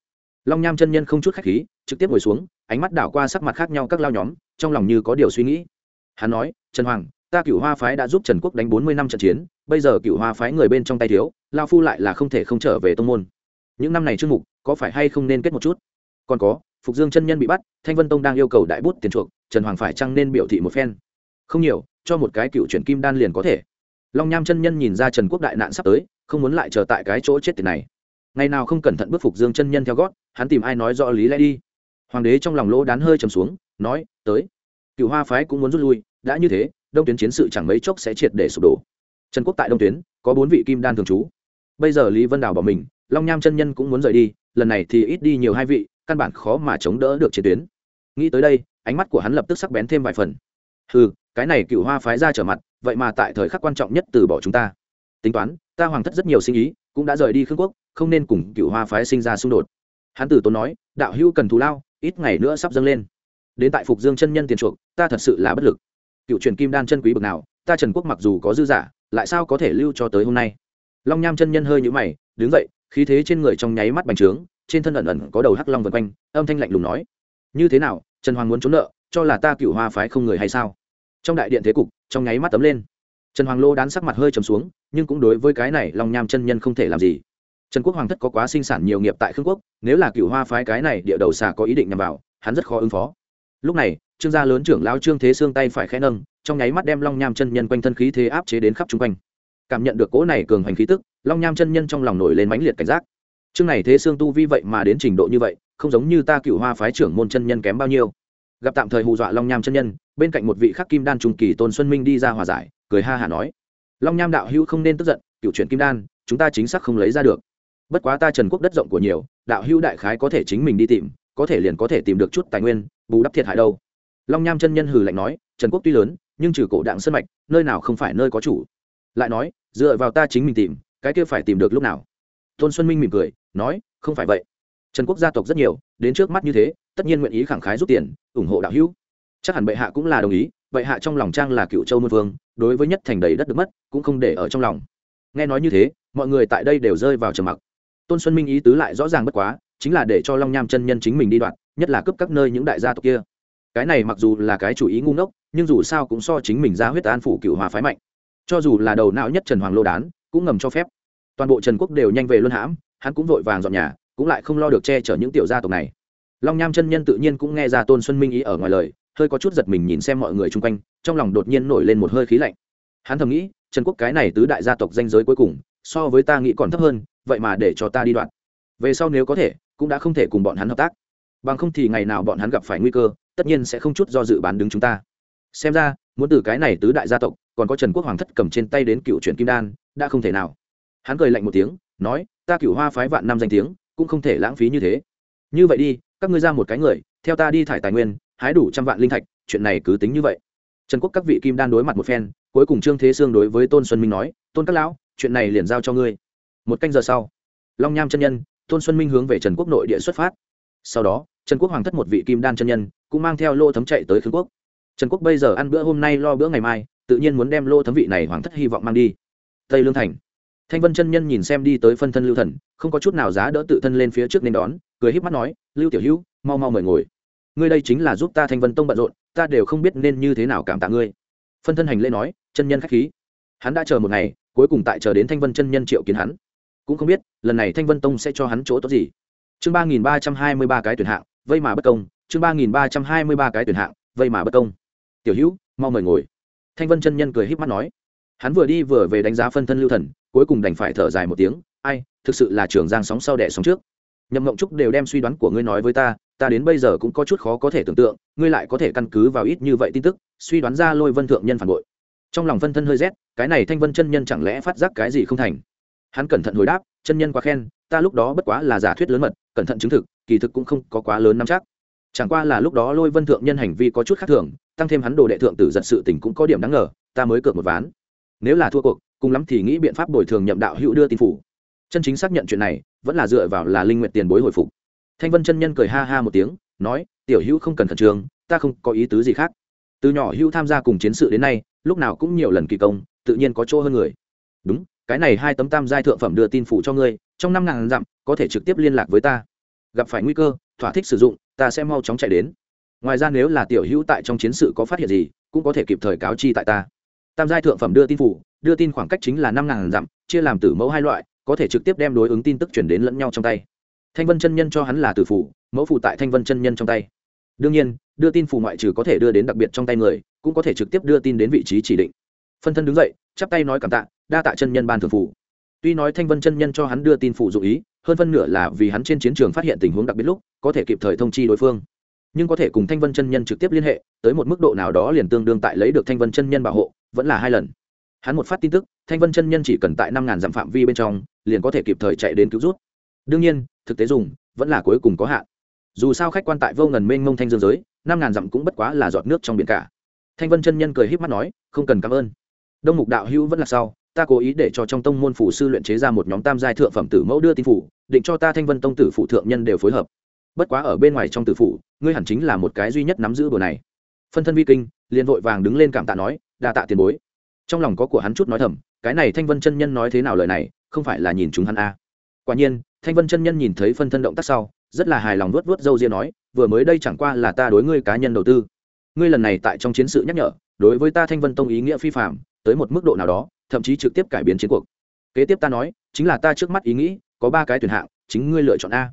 Long nham chân nhân không chút khách khí, trực tiếp ngồi xuống, ánh mắt đảo qua sắc mặt khác nhau các lao nhóm, trong lòng như có điều suy nghĩ. Hắn nói, trần hoàng, ta cựu hoa phái đã giúp trần quốc đánh bốn mươi năm trận chiến, bây giờ cựu hoa phái người bên trong tay thiếu, lao phu lại là không thể không trở về tông môn. Những năm này chương mục, có phải hay không nên kết một chút? Còn có phục dương chân nhân bị bắt, thanh vân tông đang yêu cầu đại bút tiền chuộc, trần hoàng phải chăng nên biểu thị một phen? Không nhiều, cho một cái cựu chuyển kim đan liền có thể. Long nham chân nhân nhìn ra trần quốc đại nạn sắp tới, không muốn lại chờ tại cái chỗ chết tiền này. Ngày nào không cẩn thận bước phục dương chân nhân theo gót, hắn tìm ai nói rõ lý lẽ đi. Hoàng đế trong lòng lỗ đán hơi trầm xuống, nói, tới. Cựu hoa phái cũng muốn rút lui, đã như thế, đông tuyến chiến sự chẳng mấy chốc sẽ triệt để sụp đổ. Trần quốc tại đông tuyến, có bốn vị kim đan thường trú. Bây giờ lý vân đào bỏ mình, long nham chân nhân cũng muốn rời đi, lần này thì ít đi nhiều hai vị căn bản khó mà chống đỡ được chiến tuyến. Nghĩ tới đây, ánh mắt của hắn lập tức sắc bén thêm vài phần. Ừ cái này cựu hoa phái ra trở mặt, vậy mà tại thời khắc quan trọng nhất từ bỏ chúng ta. Tính toán, ta hoàng thất rất nhiều sinh ý, cũng đã rời đi khương quốc, không nên cùng cựu hoa phái sinh ra xung đột. Hắn tử tốn nói, đạo hữu cần thù lao, ít ngày nữa sắp dâng lên. Đến tại phục dương chân nhân tiền chuộc, ta thật sự là bất lực. Cựu truyền kim đan chân quý bực nào, ta trần quốc mặc dù có dư giả, lại sao có thể lưu cho tới hôm nay? Long nham chân nhân hơi nhũ mày, đứng dậy, khí thế trên người trong nháy mắt bành trướng trên thân ẩn ẩn có đầu hắc long vân quanh, âm thanh lạnh lùng nói, như thế nào, trần hoàng muốn trốn nợ, cho là ta cựu hoa phái không người hay sao? Trong đại điện thế cục, trong nháy mắt tấm lên. Trần hoàng lô đán sắc mặt hơi trầm xuống, nhưng cũng đối với cái này long nham chân nhân không thể làm gì. Trần quốc hoàng thất có quá sinh sản nhiều nghiệp tại khương quốc, nếu là cựu hoa phái cái này địa đầu xà có ý định nhằm vào, hắn rất khó ứng phó. Lúc này, trương gia lớn trưởng lao trương thế xương tay phải khẽ nâng, trong nháy mắt đem long nham chân nhân quanh thân khí thế áp chế đến khắp chung quanh. Cảm nhận được cỗ này cường hành khí tức, long nham chân nhân trong lòng nổi lên mãnh liệt cảnh giác chương này thế xương tu vi vậy mà đến trình độ như vậy, không giống như ta cựu hoa phái trưởng môn chân nhân kém bao nhiêu. Gặp tạm thời hù dọa long nham chân nhân, bên cạnh một vị khắc kim đan trung kỳ tôn xuân minh đi ra hòa giải, cười ha hả nói. Long nham đạo hữu không nên tức giận, cựu chuyện kim đan, chúng ta chính xác không lấy ra được. Bất quá ta trần quốc đất rộng của nhiều, đạo hữu đại khái có thể chính mình đi tìm, có thể liền có thể tìm được chút tài nguyên, bù đắp thiệt hại đâu. Long nham chân nhân hừ lạnh nói, trần quốc tuy lớn, nhưng trừ cổ đạng sân mạch, nơi nào không phải nơi có chủ. Lại nói, dựa vào ta chính mình tìm, cái kia phải tìm được lúc nào? Tôn xuân minh mỉm cười nói, không phải vậy. Trần quốc gia tộc rất nhiều, đến trước mắt như thế, tất nhiên nguyện ý khẳng khái rút tiền, ủng hộ đạo hữu. Chắc hẳn bệ hạ cũng là đồng ý, bệ hạ trong lòng trang là cựu châu môn vương, đối với nhất thành đầy đất được mất, cũng không để ở trong lòng. Nghe nói như thế, mọi người tại đây đều rơi vào trầm mặc. Tôn xuân minh ý tứ lại rõ ràng bất quá, chính là để cho long nham chân nhân chính mình đi đoạn, nhất là cướp các nơi những đại gia tộc kia. Cái này mặc dù là cái chủ ý ngu ngốc, nhưng dù sao cũng so chính mình ra huyết an phủ cựu hòa phái mạnh. Cho dù là đầu não nhất trần hoàng lô đán, cũng ngầm cho phép. Toàn bộ trần quốc đều nhanh về luân hãm hắn cũng vội vàng dọn nhà, cũng lại không lo được che chở những tiểu gia tộc này. Long nham chân nhân tự nhiên cũng nghe ra tôn xuân minh ý ở ngoài lời, hơi có chút giật mình nhìn xem mọi người chung quanh, trong lòng đột nhiên nổi lên một hơi khí lạnh. Hắn thầm nghĩ, trần quốc cái này tứ đại gia tộc danh giới cuối cùng, so với ta nghĩ còn thấp hơn, vậy mà để cho ta đi đoạn. Về sau nếu có thể, cũng đã không thể cùng bọn hắn hợp tác. Bằng không thì ngày nào bọn hắn gặp phải nguy cơ, tất nhiên sẽ không chút do dự bán đứng chúng ta. Xem ra, muốn từ cái này tứ đại gia tộc, còn có trần quốc hoàng thất cầm trên tay đến cựu truyện kim đan, đã không thể nào. Hắn cười lạnh một tiếng, nói ta cửu hoa phái vạn năm danh tiếng, cũng không thể lãng phí như thế. Như vậy đi, các ngươi ra một cái người, theo ta đi thải tài nguyên, hái đủ trăm vạn linh thạch, chuyện này cứ tính như vậy. Trần quốc các vị kim đan đối mặt một phen, cuối cùng trương thế sương đối với tôn xuân minh nói, tôn các lão, chuyện này liền giao cho ngươi. Một canh giờ sau, long nham chân nhân, tôn xuân minh hướng về trần quốc nội địa xuất phát. Sau đó, trần quốc hoàng thất một vị kim đan chân nhân, cũng mang theo lô thấm chạy tới khương quốc. Trần quốc bây giờ ăn bữa hôm nay lo bữa ngày mai, tự nhiên muốn đem lô thấm vị này hoàng thất hy vọng mang đi. Tây lương thành thanh vân chân nhân nhìn xem đi tới phân thân lưu thần, không có chút nào giá đỡ tự thân lên phía trước nên đón, cười híp mắt nói, lưu tiểu hữu, mau mau mời ngồi. Ngươi đây chính là giúp ta thanh vân tông bận rộn, ta đều không biết nên như thế nào cảm tạ ngươi. Phân thân hành lễ nói, chân nhân khách khí. Hắn đã chờ một ngày, cuối cùng tại chờ đến thanh vân chân nhân triệu kiến hắn. Cũng không biết, lần này thanh vân tông sẽ cho hắn chỗ tốt gì. Chương ba nghìn ba trăm hai mươi ba cái tuyển hạng, vây mà bất công. Chương ba nghìn ba trăm hai mươi ba cái tuyển hạng, vây mà bất công. Tiểu hữu, mau mời ngồi. Thanh vân chân nhân cười híp mắt nói. Hắn vừa đi vừa về đánh giá phân thân lưu thần cuối cùng đành phải thở dài một tiếng, ai, thực sự là trường giang sóng sau đẻ sóng trước. Nhậm ngộng trúc đều đem suy đoán của ngươi nói với ta ta đến bây giờ cũng có chút khó có thể tưởng tượng, ngươi lại có thể căn cứ vào ít như vậy tin tức, suy đoán ra lôi vân thượng nhân phản bội. Trong lòng phân thân hơi rét, cái này thanh vân chân nhân chẳng lẽ phát giác cái gì không thành? Hắn cẩn thận hồi đáp, chân nhân quá khen, ta lúc đó bất quá là giả thuyết lớn mật, cẩn thận chứng thực, kỳ thực cũng không có quá lớn nắm chắc. Chẳng qua là lúc đó lôi vân thượng nhân hành vi có chút khác thường, tăng thêm hắn đồ đệ thượng tử giật sự tình cũng có điểm đáng ngờ, ta mới cược một ván. Nếu là thua cuộc cùng lắm thì nghĩ biện pháp bồi thường nhậm đạo hữu đưa tin phủ. Chân chính xác nhận chuyện này, vẫn là dựa vào là linh nguyện tiền bối hồi phục. Thanh vân chân nhân cười ha ha một tiếng, nói, tiểu hữu không cần khẩn trương, ta không có ý tứ gì khác. Từ nhỏ hữu tham gia cùng chiến sự đến nay, lúc nào cũng nhiều lần kỳ công, tự nhiên có chỗ hơn người. Đúng, cái này hai tấm tam giai thượng phẩm đưa tin phủ cho ngươi, trong năm ngàn dặm, có thể trực tiếp liên lạc với ta. Gặp phải nguy cơ, thỏa thích sử dụng, ta sẽ mau chóng chạy đến. Ngoài ra nếu là tiểu hữu tại trong chiến sự có phát hiện gì, cũng có thể kịp thời cáo chi tại ta tam giai thượng phẩm đưa tin phủ, đưa tin khoảng cách chính là năm ngàn dặm, chia làm tử mẫu hai loại, có thể trực tiếp đem đối ứng tin tức chuyển đến lẫn nhau trong tay. Thanh vân chân nhân cho hắn là tử phủ, mẫu phụ tại thanh vân chân nhân trong tay. Đương nhiên, đưa tin phủ ngoại trừ có thể đưa đến đặc biệt trong tay người, cũng có thể trực tiếp đưa tin đến vị trí chỉ định. Phân thân đứng dậy, chắp tay nói cảm tạ, đa tạ chân nhân ban thường phủ. Tuy nói thanh vân chân nhân cho hắn đưa tin phủ dụ ý, hơn phân nửa là vì hắn trên chiến trường phát hiện tình huống đặc biệt lúc, có thể kịp thời thông chi đối phương. Nhưng có thể cùng thanh vân chân nhân trực tiếp liên hệ, tới một mức độ nào đó liền tương đương tại lấy được thanh vân chân nhân bảo hộ vẫn là hai lần. Hắn một phát tin tức, thanh vân chân nhân chỉ cần tại năm ngàn dặm phạm vi bên trong, liền có thể kịp thời chạy đến cứu rút. Đương nhiên, thực tế dùng, vẫn là cuối cùng có hạn. Dù sao khách quan tại vô ngần mênh mông thanh dương giới, năm ngàn dặm cũng bất quá là giọt nước trong biển cả. Thanh vân chân nhân cười h í p mắt nói, không cần cảm ơn. Đông mục đạo hữu vẫn là sau, ta cố ý để cho trong tông môn phủ sư luyện chế ra một nhóm tam giai thượng phẩm tử mẫu đưa tin phủ, định cho ta thanh vân tông tử phụ thượng nhân đều phối hợp. Bất quá ở bên ngoài trong tử phụ, ngươi hẳn chính là một cái duy nhất nắm giữ bữa này. Phân thân vi kinh, liền vội vàng đứng lên cảm tạ nói đa tạ tiền bối. Trong lòng có của hắn chút nói thầm, cái này thanh vân chân nhân nói thế nào lời này, không phải là nhìn chúng hắn a. À. quả nhiên, thanh vân chân nhân nhìn thấy phân thân động tác sau, rất là hài lòng vuốt vuốt dâu ria nói, vừa mới đây chẳng qua là ta đối ngươi cá nhân đầu tư. Ngươi lần này tại trong chiến sự nhắc nhở, đối với ta thanh vân tông ý nghĩa phi phạm, tới một mức độ nào đó, thậm chí trực tiếp cải biến chiến cuộc. Kế tiếp ta nói, chính là ta trước mắt ý nghĩ, có ba cái tuyển hạng, chính ngươi lựa chọn a.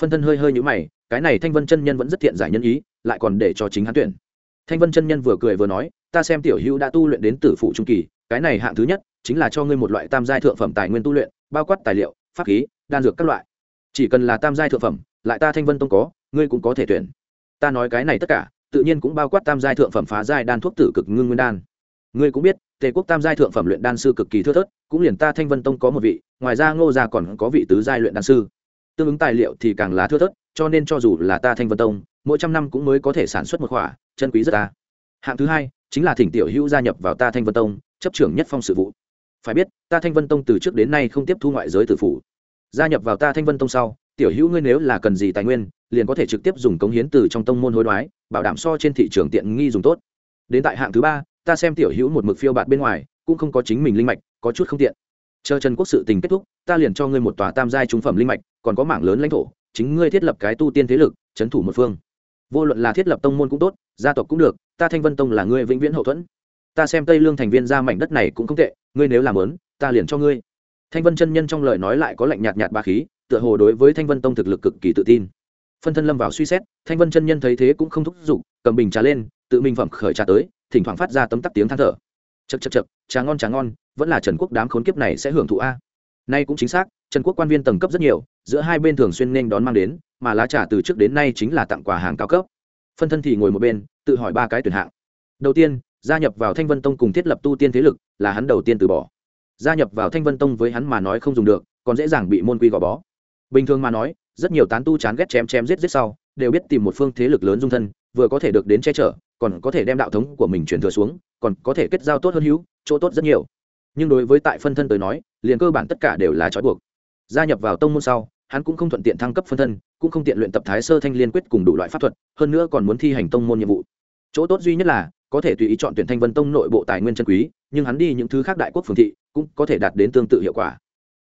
Phân thân hơi hơi nhũ mày, cái này thanh vân chân nhân vẫn rất thiện giải nhân ý, lại còn để cho chính hắn tuyển thanh vân chân nhân vừa cười vừa nói, ta xem tiểu hữu đã tu luyện đến tử phụ trung kỳ, cái này hạng thứ nhất chính là cho ngươi một loại tam giai thượng phẩm tài nguyên tu luyện, bao quát tài liệu, pháp khí, đan dược các loại. Chỉ cần là tam giai thượng phẩm, lại ta thanh vân tông có, ngươi cũng có thể tuyển. Ta nói cái này tất cả, tự nhiên cũng bao quát tam giai thượng phẩm phá giai đan thuốc tử cực ngưng nguyên đan. Ngươi cũng biết, tề quốc tam giai thượng phẩm luyện đan sư cực kỳ thưa thớt, cũng liền ta thanh vân tông có một vị, ngoài ra ngô gia còn có vị tứ giai luyện đan sư. Tương ứng tài liệu thì càng là thưa thớt, cho nên cho dù là ta thanh vân tông, mỗi trăm năm cũng mới có thể sản xuất một khỏa chân quý rất ta. Hạng thứ hai, chính là thỉnh tiểu hữu gia nhập vào ta thanh vân tông, chấp trưởng nhất phong sự vụ. Phải biết, ta thanh vân tông từ trước đến nay không tiếp thu ngoại giới tử phủ. Gia nhập vào ta thanh vân tông sau, tiểu hữu ngươi nếu là cần gì tài nguyên, liền có thể trực tiếp dùng cống hiến từ trong tông môn hối đoái, bảo đảm so trên thị trường tiện nghi dùng tốt. Đến tại hạng thứ ba, ta xem tiểu hữu một mực phiêu bạt bên ngoài, cũng không có chính mình linh mạch, có chút không tiện. Chờ trần quốc sự tình kết thúc, ta liền cho ngươi một tòa tam giai trung phẩm linh mạch, còn có mảng lớn lãnh thổ, chính ngươi thiết lập cái tu tiên thế lực trấn thủ một phương vô luận là thiết lập tông môn cũng tốt, gia tộc cũng được, ta thanh vân tông là ngươi vĩnh viễn hậu thuẫn. Ta xem tây lương thành viên ra mảnh đất này cũng không tệ, ngươi nếu làm lớn, ta liền cho ngươi. Thanh vân chân nhân trong lời nói lại có lạnh nhạt nhạt ba khí, tựa hồ đối với thanh vân tông thực lực cực kỳ tự tin. Phân thân lâm vào suy xét, thanh vân chân nhân thấy thế cũng không thúc giục, cầm bình trà lên, tự mình phẩm khởi trà tới, thỉnh thoảng phát ra tấm tắc tiếng than thở. Chật chật chật trà ngon trà ngon, vẫn là trần quốc đám khốn kiếp này sẽ hưởng thụ a. Nay cũng chính xác, trần quốc quan viên tầng cấp rất nhiều, giữa hai bên thường xuyên nên đón mang đến mà lá trà từ trước đến nay chính là tặng quà hàng cao cấp. Phân thân thì ngồi một bên, tự hỏi ba cái tuyển hạng. Đầu tiên, gia nhập vào thanh vân tông cùng thiết lập tu tiên thế lực, là hắn đầu tiên từ bỏ. Gia nhập vào thanh vân tông với hắn mà nói không dùng được, còn dễ dàng bị môn quy gò bó. Bình thường mà nói, rất nhiều tán tu chán ghét chém chém giết giết sau, đều biết tìm một phương thế lực lớn dung thân, vừa có thể được đến che chở, còn có thể đem đạo thống của mình truyền thừa xuống, còn có thể kết giao tốt hơn hữu, chỗ tốt rất nhiều. Nhưng đối với tại phân thân tới nói, liền cơ bản tất cả đều là trói buộc. Gia nhập vào tông môn sau hắn cũng không thuận tiện thăng cấp phân thân, cũng không tiện luyện tập thái sơ thanh liên quyết cùng đủ loại pháp thuật, hơn nữa còn muốn thi hành tông môn nhiệm vụ. Chỗ tốt duy nhất là, có thể tùy ý chọn tuyển thanh vân tông nội bộ tài nguyên chân quý, nhưng hắn đi những thứ khác đại quốc phường thị, cũng có thể đạt đến tương tự hiệu quả.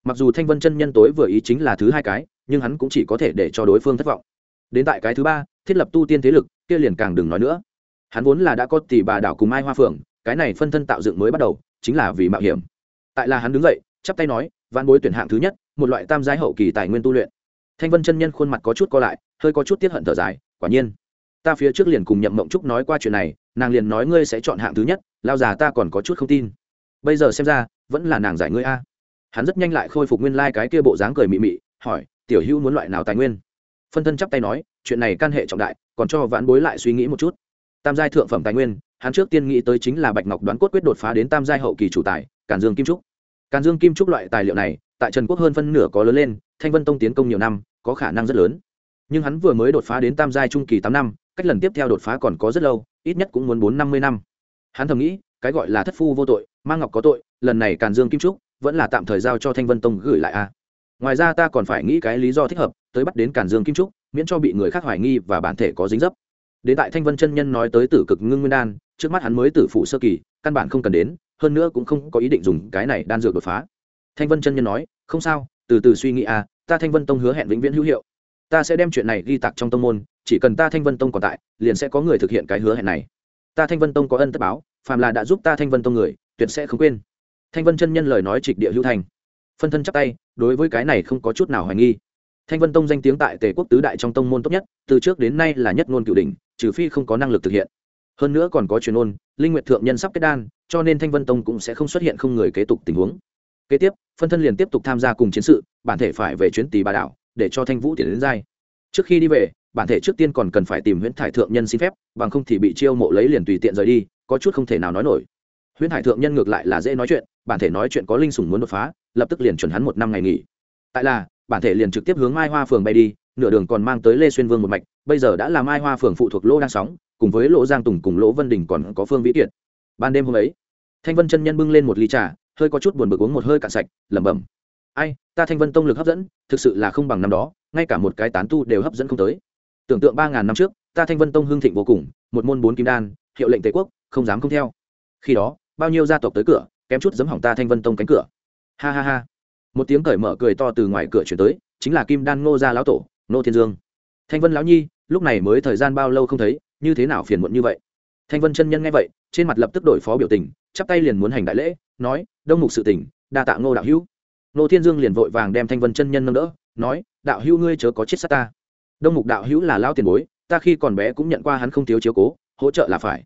Mặc dù thanh vân chân nhân tối vừa ý chính là thứ hai cái, nhưng hắn cũng chỉ có thể để cho đối phương thất vọng. Đến tại cái thứ ba, thiết lập tu tiên thế lực, kia liền càng đừng nói nữa. Hắn vốn là đã có tỷ bà đảo cùng mai hoa phượng, cái này phân thân tạo dựng mới bắt đầu, chính là vì mạo hiểm. Tại là hắn đứng dậy, chắp tay nói văn bối tuyển hạng thứ nhất một loại tam giai hậu kỳ tài nguyên tu luyện. Thanh vân chân nhân khuôn mặt có chút co lại, hơi có chút tiết hận thở dài, quả nhiên, ta phía trước liền cùng nhậm mộng trúc nói qua chuyện này, nàng liền nói ngươi sẽ chọn hạng thứ nhất, lao già ta còn có chút không tin. Bây giờ xem ra, vẫn là nàng giải ngươi a. Hắn rất nhanh lại khôi phục nguyên lai、like、cái kia bộ dáng cười mị mị, hỏi, tiểu hữu muốn loại nào tài nguyên? Phân thân chắp tay nói, chuyện này can hệ trọng đại, còn cho vãn bối lại suy nghĩ một chút. Tam giai thượng phẩm tài nguyên, hắn trước tiên nghĩ tới chính là bạch ngọc đoán cốt quyết đột phá đến tam giai hậu kỳ chủ tài, càn dương kim trúc. Càn dương kim trúc loại tài liệu này tại trần quốc hơn phân nửa có lớn lên, thanh vân tông tiến công nhiều năm, có khả năng rất lớn. Nhưng hắn vừa mới đột phá đến tam giai trung kỳ tám năm, cách lần tiếp theo đột phá còn có rất lâu, ít nhất cũng muốn bốn năm mươi năm. Hắn thầm nghĩ, cái gọi là thất phu vô tội mang ngọc có tội, lần này càn dương kim trúc vẫn là tạm thời giao cho thanh vân tông gửi lại a. Ngoài ra ta còn phải nghĩ cái lý do thích hợp, tới bắt đến càn dương kim trúc, miễn cho bị người khác hoài nghi và bản thể có dính dấp. Đến tại thanh vân chân nhân nói tới tử cực ngưng nguyên đan, trước mắt hắn mới tử phụ sơ kỳ, căn bản không cần đến, hơn nữa cũng không có ý định dùng cái này đan dược đột phá thanh vân chân nhân nói, không sao, từ từ suy nghĩ à ta thanh vân tông hứa hẹn vĩnh viễn hữu hiệu. Ta sẽ đem chuyện này ghi tặc trong tông môn, chỉ cần ta thanh vân tông còn tại, liền sẽ có người thực hiện cái hứa hẹn này. Ta thanh vân tông có ân tất báo, phàm là đã giúp ta thanh vân tông người, tuyệt sẽ không quên. Thanh vân chân nhân lời nói trịch địa hữu thành. Phân thân chắp tay, đối với cái này không có chút nào hoài nghi. Thanh vân tông danh tiếng tại tề quốc tứ đại trong tông môn tốt nhất, từ trước đến nay là nhất ngôn cửu đình trừ phi không có năng lực thực hiện. Hơn nữa còn có truyền ôn, linh nguyệt thượng nhân sắp kết đan, cho nên thanh vân tông cũng sẽ không xuất hiện không người kế tục tình huống kế tiếp, phân thân liền tiếp tục tham gia cùng chiến sự, bản thể phải về chuyến tỷ bà đảo, để cho thanh vũ tiến đến giai. Trước khi đi về, bản thể trước tiên còn cần phải tìm huyễn thải thượng nhân xin phép, bằng không thì bị chiêu mộ lấy liền tùy tiện rời đi, có chút không thể nào nói nổi. Huyễn thải thượng nhân ngược lại là dễ nói chuyện, bản thể nói chuyện có linh sủng muốn đột phá, lập tức liền chuẩn hắn một năm ngày nghỉ. Tại là, bản thể liền trực tiếp hướng mai hoa phường bay đi, nửa đường còn mang tới lê xuyên vương một mạch, bây giờ đã là mai hoa phường phụ thuộc lỗ đang sóng, cùng với lỗ giang tùng cùng lỗ vân đình còn có phương vĩ kiệt. Ban đêm hôm ấy, thanh vân chân nhân bưng lên một ly trà hơi có chút buồn bực uống một hơi cạn sạch, lẩm bẩm. Ai, ta thanh vân tông lực hấp dẫn, thực sự là không bằng năm đó, ngay cả một cái tán tu đều hấp dẫn không tới. Tưởng tượng ba ngàn năm trước, ta thanh vân tông hương thịnh vô cùng, một môn bốn kim đan, hiệu lệnh tề quốc, không dám không theo. Khi đó, bao nhiêu gia tộc tới cửa, kém chút giấm hỏng ta thanh vân tông cánh cửa. Ha ha ha. Một tiếng cởi mở cười to từ ngoài cửa chuyển tới, chính là kim đan ngô gia lão tổ nô thiên dương. Thanh vân lão nhi, lúc này mới thời gian bao lâu không thấy, như thế nào phiền muộn như vậy? Thanh vân chân nhân nghe vậy, trên mặt lập tức đổi phó biểu tình, chắp tay liền muốn hành đại lễ, nói đông mục sự tỉnh đa tạ ngô đạo hữu. Nô thiên dương liền vội vàng đem thanh vân chân nhân nâng đỡ, nói, đạo hữu ngươi chớ có chết sát ta. Đông mục đạo hữu là lao tiền bối, ta khi còn bé cũng nhận qua hắn không thiếu chiếu cố, hỗ trợ là phải.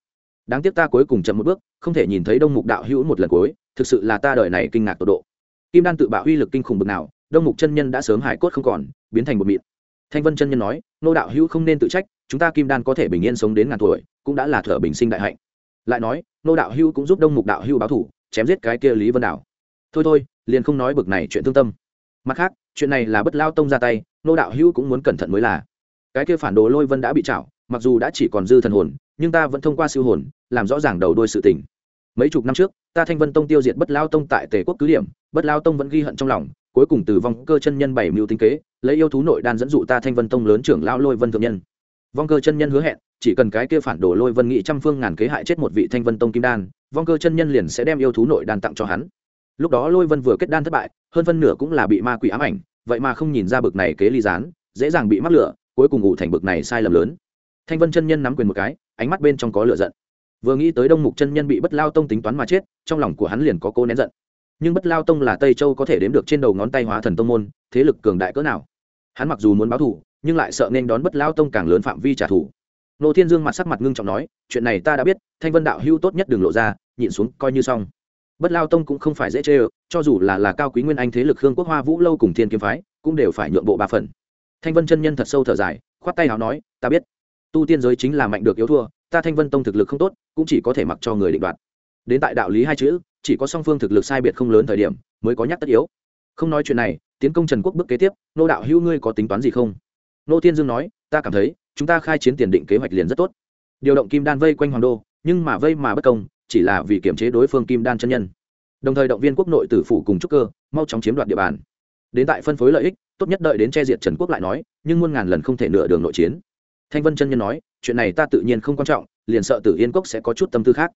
Đáng tiếc ta cuối cùng chậm một bước, không thể nhìn thấy đông mục đạo hữu một lần cuối, thực sự là ta đời này kinh ngạc tột độ. Kim đan tự bạo uy lực kinh khủng bực nào, đông mục chân nhân đã sớm hải cốt không còn, biến thành một mịn. Thanh vân chân nhân nói nô đạo hữu không nên tự trách, chúng ta kim đan có thể bình yên sống đến ngàn tuổi, cũng đã là thở bình sinh đại hạnh. Lại nói nô đạo hữu cũng giúp đông mục đạo hữu báo thủ chém giết cái kia lý vân đảo. Thôi thôi, liền không nói bực này chuyện thương tâm. Mặt khác, chuyện này là bất lao tông ra tay, nô đạo hữu cũng muốn cẩn thận mới là. Cái kia phản đồ lôi vân đã bị chảo mặc dù đã chỉ còn dư thần hồn, nhưng ta vẫn thông qua siêu hồn, làm rõ ràng đầu đôi sự tình. Mấy chục năm trước, ta thanh vân tông tiêu diệt bất lao tông tại tề quốc cứ điểm, bất lao tông vẫn ghi hận trong lòng, cuối cùng từ vong cơ chân nhân bảy mưu tính kế, lấy yêu thú nội đan dẫn dụ ta thanh vân tông lớn trưởng lao lôi vân thượng nhân vong cơ chân nhân hứa hẹn, chỉ cần cái kia phản đồ lôi vân nghị trăm phương ngàn kế hại chết một vị thanh vân tông kim đan, vong cơ chân nhân liền sẽ đem yêu thú nội đan tặng cho hắn. Lúc đó lôi vân vừa kết đan thất bại, hơn phân nửa cũng là bị ma quỷ ám ảnh, vậy mà không nhìn ra bực này kế ly gián, dễ dàng bị mắc lửa, cuối cùng ngủ thành bực này sai lầm lớn. Thanh vân chân nhân nắm quyền một cái, ánh mắt bên trong có lửa giận. Vừa nghĩ tới đông mục chân nhân bị bất lao tông tính toán mà chết, trong lòng của hắn liền có cô nén giận. Nhưng bất lao tông là tây châu có thể đếm được trên đầu ngón tay hóa thần tông môn, thế lực cường đại cỡ nào? Hắn mặc dù muốn báo thù nhưng lại sợ nên đón bất lao tông càng lớn phạm vi trả thù. Nô thiên dương mặt sắc mặt ngưng trọng nói, chuyện này ta đã biết, thanh vân đạo hưu tốt nhất đừng lộ ra, nhịn xuống, coi như xong. Bất lao tông cũng không phải dễ chê ơ, cho dù là là cao quý nguyên anh thế lực hương quốc hoa vũ lâu cùng thiên kiếm phái, cũng đều phải nhượng bộ ba phần. Thanh vân chân nhân thật sâu thở dài, khoát tay h nói, ta biết, tu tiên giới chính là mạnh được yếu thua, ta thanh vân tông thực lực không tốt, cũng chỉ có thể mặc cho người định đoạt. Đến tại đạo lý hai chữ, chỉ có song phương thực lực sai biệt không lớn thời điểm, mới có nhắc tất yếu. Không nói chuyện này, tiến công trần quốc bước kế tiếp, nô đạo hữu ngươi có tính toán gì không? Nô Thiên dương nói, ta cảm thấy, chúng ta khai chiến tiền định kế hoạch liền rất tốt. Điều động kim đan vây quanh hoàng đô, nhưng mà vây mà bất công, chỉ là vì kiểm chế đối phương kim đan chân nhân. Đồng thời động viên quốc nội tử phủ cùng trúc cơ, mau chóng chiếm đoạt địa bàn. Đến tại phân phối lợi ích, tốt nhất đợi đến che diệt trần quốc lại nói, nhưng muôn ngàn lần không thể nửa đường nội chiến. Thanh vân chân nhân nói, chuyện này ta tự nhiên không quan trọng, liền sợ tử yên cốc sẽ có chút tâm tư khác.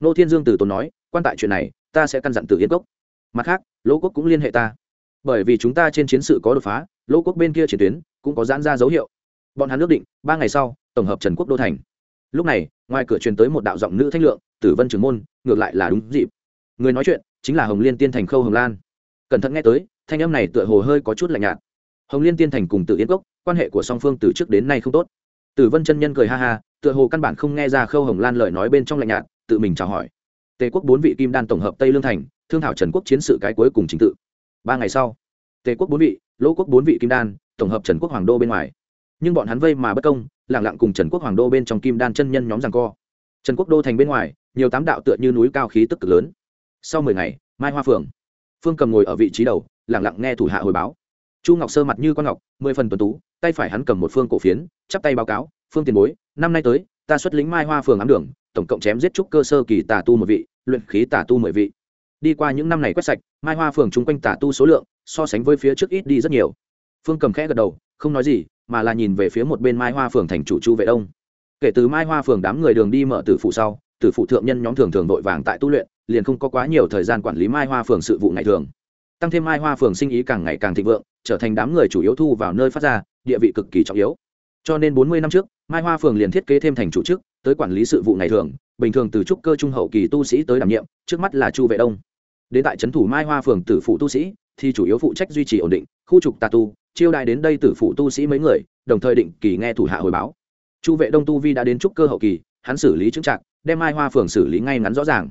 Nô thiên dương từ tốn nói, quan tại chuyện này, ta sẽ căn dặn tử yên cốc. Mặt khác, lỗ quốc cũng liên hệ ta. Bởi vì chúng ta trên chiến sự có đột phá, lỗ quốc bên kia chiến tuyến cũng có giãn ra dấu hiệu. Bọn hắn ước định, ba ngày sau, tổng hợp trần quốc đô thành. Lúc này, ngoài cửa truyền tới một đạo giọng nữ thanh lượng, tử vân trưởng môn, ngược lại là đúng dịp. Người nói chuyện, chính là hồng liên tiên thành khâu hồng lan. Cẩn thận nghe tới, thanh âm này tựa hồ hơi có chút lạnh nhạt. Hồng liên tiên thành cùng Tử yên cốc, quan hệ của song phương từ trước đến nay không tốt. Tử vân chân nhân cười ha ha, tựa hồ căn bản không nghe ra khâu hồng lan lời nói bên trong lạnh nhạt, tự mình chào hỏi. Tề quốc bốn vị kim đan tổng hợp tây lương thành, thương thảo trần quốc chiến sự cái cuối cùng chính tự. Ba ngày sau, tề quốc bốn vị, lỗ quốc bốn vị kim đan tổng hợp trần quốc hoàng đô bên ngoài. Nhưng bọn hắn vây mà bất công lẳng lặng cùng trần quốc hoàng đô bên trong kim đan chân nhân nhóm rằng co. Trần quốc đô thành bên ngoài, nhiều tám đạo tựa như núi cao khí tức cực lớn. Sau mười ngày, mai hoa phường phương cầm ngồi ở vị trí đầu lẳng lặng nghe thủ hạ hồi báo. Chu ngọc sơ mặt như con ngọc, mười phần tuần tú, tay phải hắn cầm một phương cổ phiến, chắp tay báo cáo, phương tiền bối, năm nay tới, ta xuất lính mai hoa phường ám đường, tổng cộng chém giết trúc cơ sơ kỳ tà tu một vị, luyện khí tà tu mười vị. Đi qua những năm này quét sạch, mai hoa phường chung quanh tà tu số lượng, so sánh với phía trước ít đi rất nhiều phương cầm khẽ gật đầu, không nói gì, mà là nhìn về phía một bên mai hoa phường thành chủ chu vệ đông. Kể từ mai hoa phường đám người đường đi mở tử phụ sau, tử phụ thượng nhân nhóm thường thường vội vàng tại tu luyện, liền không có quá nhiều thời gian quản lý mai hoa phường sự vụ ngày thường. Tăng thêm mai hoa phường sinh ý càng ngày càng thịnh vượng, trở thành đám người chủ yếu thu vào nơi phát ra, địa vị cực kỳ trọng yếu. Cho nên bốn mươi năm trước, mai hoa phường liền thiết kế thêm thành chủ chức tới quản lý sự vụ ngày thường, bình thường từ trúc cơ trung hậu kỳ tu sĩ tới đảm nhiệm, trước mắt là chu vệ đông. Đến tại trấn thủ mai hoa phường tử phụ tu sĩ, thì chủ yếu phụ trách duy trì ổn định, khu trục tà tu chiêu đại đến đây tử phụ tu sĩ mấy người, đồng thời định kỳ nghe thủ hạ hồi báo. Chu vệ đông tu vi đã đến trúc cơ hậu kỳ, hắn xử lý chứng trạng đem mai hoa phường xử lý ngay ngắn rõ ràng.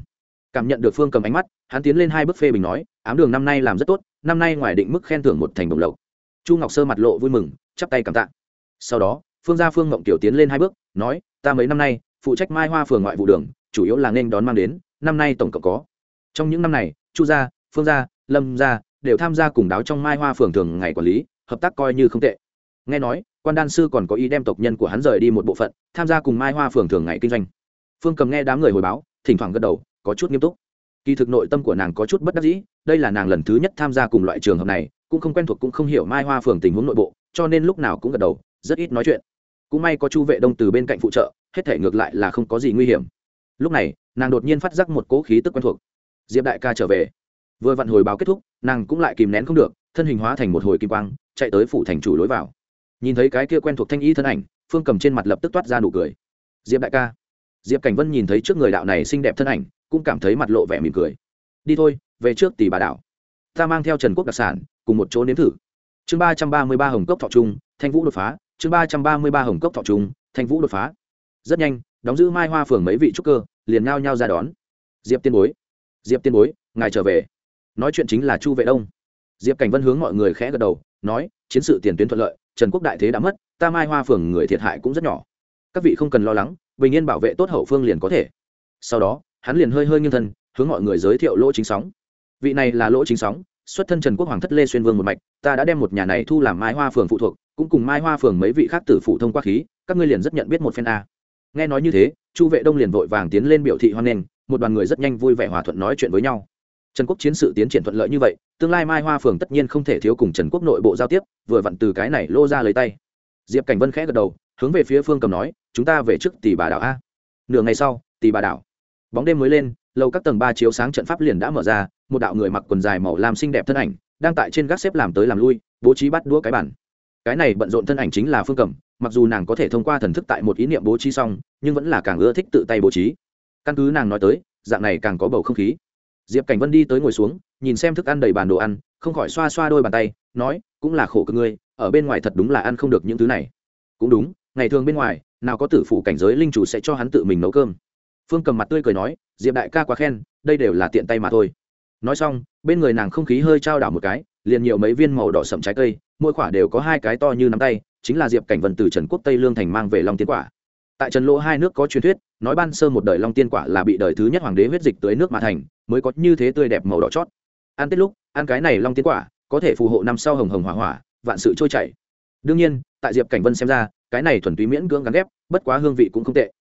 Cảm nhận được phương cầm ánh mắt, hắn tiến lên hai bước phê bình nói, ám đường năm nay làm rất tốt, năm nay ngoài định mức khen thưởng một thành đồng lộc. Chu ngọc sơ mặt lộ vui mừng, chắp tay cảm tạ. Sau đó, phương gia phương ngộng tiểu tiến lên hai bước, nói, ta mấy năm nay, phụ trách mai hoa phường ngoại vụ đường, chủ yếu là nên đón mang đến, năm nay tổng cộng có. Trong những năm này, chu gia, phương gia, lâm gia đều tham gia cùng đáo trong mai hoa phường thường ngày quản lý hợp tác coi như không tệ. Nghe nói, quan đan sư còn có ý đem tộc nhân của hắn rời đi một bộ phận, tham gia cùng mai hoa phường thường ngày kinh doanh. Phương cầm nghe đám người hồi báo, thỉnh thoảng gật đầu, có chút nghiêm túc. Kỳ thực nội tâm của nàng có chút bất đắc dĩ, đây là nàng lần thứ nhất tham gia cùng loại trường hợp này, cũng không quen thuộc cũng không hiểu mai hoa phường tình huống nội bộ, cho nên lúc nào cũng gật đầu, rất ít nói chuyện. Cũng may có chu vệ đông từ bên cạnh phụ trợ, hết thể ngược lại là không có gì nguy hiểm. Lúc này, nàng đột nhiên phát giác một cố khí tức quen thuộc. Diệp đại ca trở về. Vừa vặn hồi báo kết thúc, nàng cũng lại kìm nén không được thân hình hóa thành một hồi kim quang, chạy tới phủ thành chủ lối vào. Nhìn thấy cái kia quen thuộc thanh y thân ảnh, phương cầm trên mặt lập tức toát ra nụ cười. Diệp đại ca. Diệp cảnh vân nhìn thấy trước người đạo này xinh đẹp thân ảnh, cũng cảm thấy mặt lộ vẻ mỉm cười. Đi thôi, về trước tỷ bà đảo. Ta mang theo trần quốc đặc sản, cùng một chỗ nếm thử. Chương ba trăm ba mươi ba hồng cốc thọ trung, thanh vũ đột phá. Chương ba trăm ba mươi ba hồng cốc thọ trung, thanh vũ đột phá. Rất nhanh, đóng giữ mai hoa phường mấy vị trúc cơ, liền ngao nhau ra đón. Diệp tiên bối. Diệp tiên bối, ngài trở về. Nói chuyện chính là chu vệ đông diệp cảnh vân hướng mọi người khẽ gật đầu, nói, chiến sự tiền tuyến thuận lợi, trần quốc đại thế đã mất, ta mai hoa phường người thiệt hại cũng rất nhỏ. Các vị không cần lo lắng, bình yên bảo vệ tốt hậu phương liền có thể. Sau đó, hắn liền hơi hơi nghiêng thân, hướng mọi người giới thiệu lỗ chính sóng. Vị này là lỗ chính sóng, xuất thân trần quốc hoàng thất lê xuyên vương một mạch, ta đã đem một nhà này thu làm mai hoa phường phụ thuộc, cũng cùng mai hoa phường mấy vị khác tử phụ thông qua khí, các ngươi liền rất nhận biết một phen a. Nghe nói như thế, chu vệ đông liền vội vàng tiến lên biểu thị hoan nghênh, một đoàn người rất nhanh vui vẻ hòa thuận nói chuyện với nhau trần quốc chiến sự tiến triển thuận lợi như vậy, tương lai mai hoa phường tất nhiên không thể thiếu cùng trần quốc nội bộ giao tiếp, vừa vặn từ cái này lô ra lấy tay. Diệp cảnh vân khẽ gật đầu, hướng về phía phương cầm nói, chúng ta về trước tỷ bà đảo a. Nửa ngày sau tỷ bà đảo. Bóng đêm mới lên lâu các tầng ba chiếu sáng trận pháp liền đã mở ra, một đạo người mặc quần dài màu lam xinh đẹp thân ảnh, đang tại trên gác xếp làm tới làm lui, bố trí bắt đũa cái bản cái này bận rộn thân ảnh chính là phương cầm, mặc dù nàng có thể thông qua thần thức tại một ý niệm bố trí xong, nhưng vẫn là càng ưa thích tự tay bố trí. Căn cứ nàng nói tới, dạng này càng có bầu không khí diệp cảnh vân đi tới ngồi xuống, nhìn xem thức ăn đầy bàn đồ ăn, không khỏi xoa xoa đôi bàn tay, nói, cũng là khổ cực ngươi, ở bên ngoài thật đúng là ăn không được những thứ này. Cũng đúng, ngày thường bên ngoài, nào có tử phủ cảnh giới linh chủ sẽ cho hắn tự mình nấu cơm. Phương cầm mặt tươi cười nói, diệp đại ca quá khen, đây đều là tiện tay mà thôi. Nói xong, bên người nàng không khí hơi trao đảo một cái, liền nhiều mấy viên màu đỏ sậm trái cây, mỗi quả đều có hai cái to như nắm tay, chính là diệp cảnh vân từ trần quốc tây lương thành mang về long tiên quả. Tại trần lỗ hai nước có truyền thuyết, nói ban sơ một đời long tiên quả là bị đời thứ nhất hoàng đế huyết dịch tới nước mà thành mới có như thế tươi đẹp màu đỏ chót. Ăn tết lúc, ăn cái này long tiên quả, có thể phù hộ năm sau hồng hồng hỏa hỏa, vạn sự trôi chảy. Đương nhiên, tại diệp cảnh vân xem ra, cái này thuần túy miễn cưỡng gắn ghép, bất quá hương vị cũng không tệ.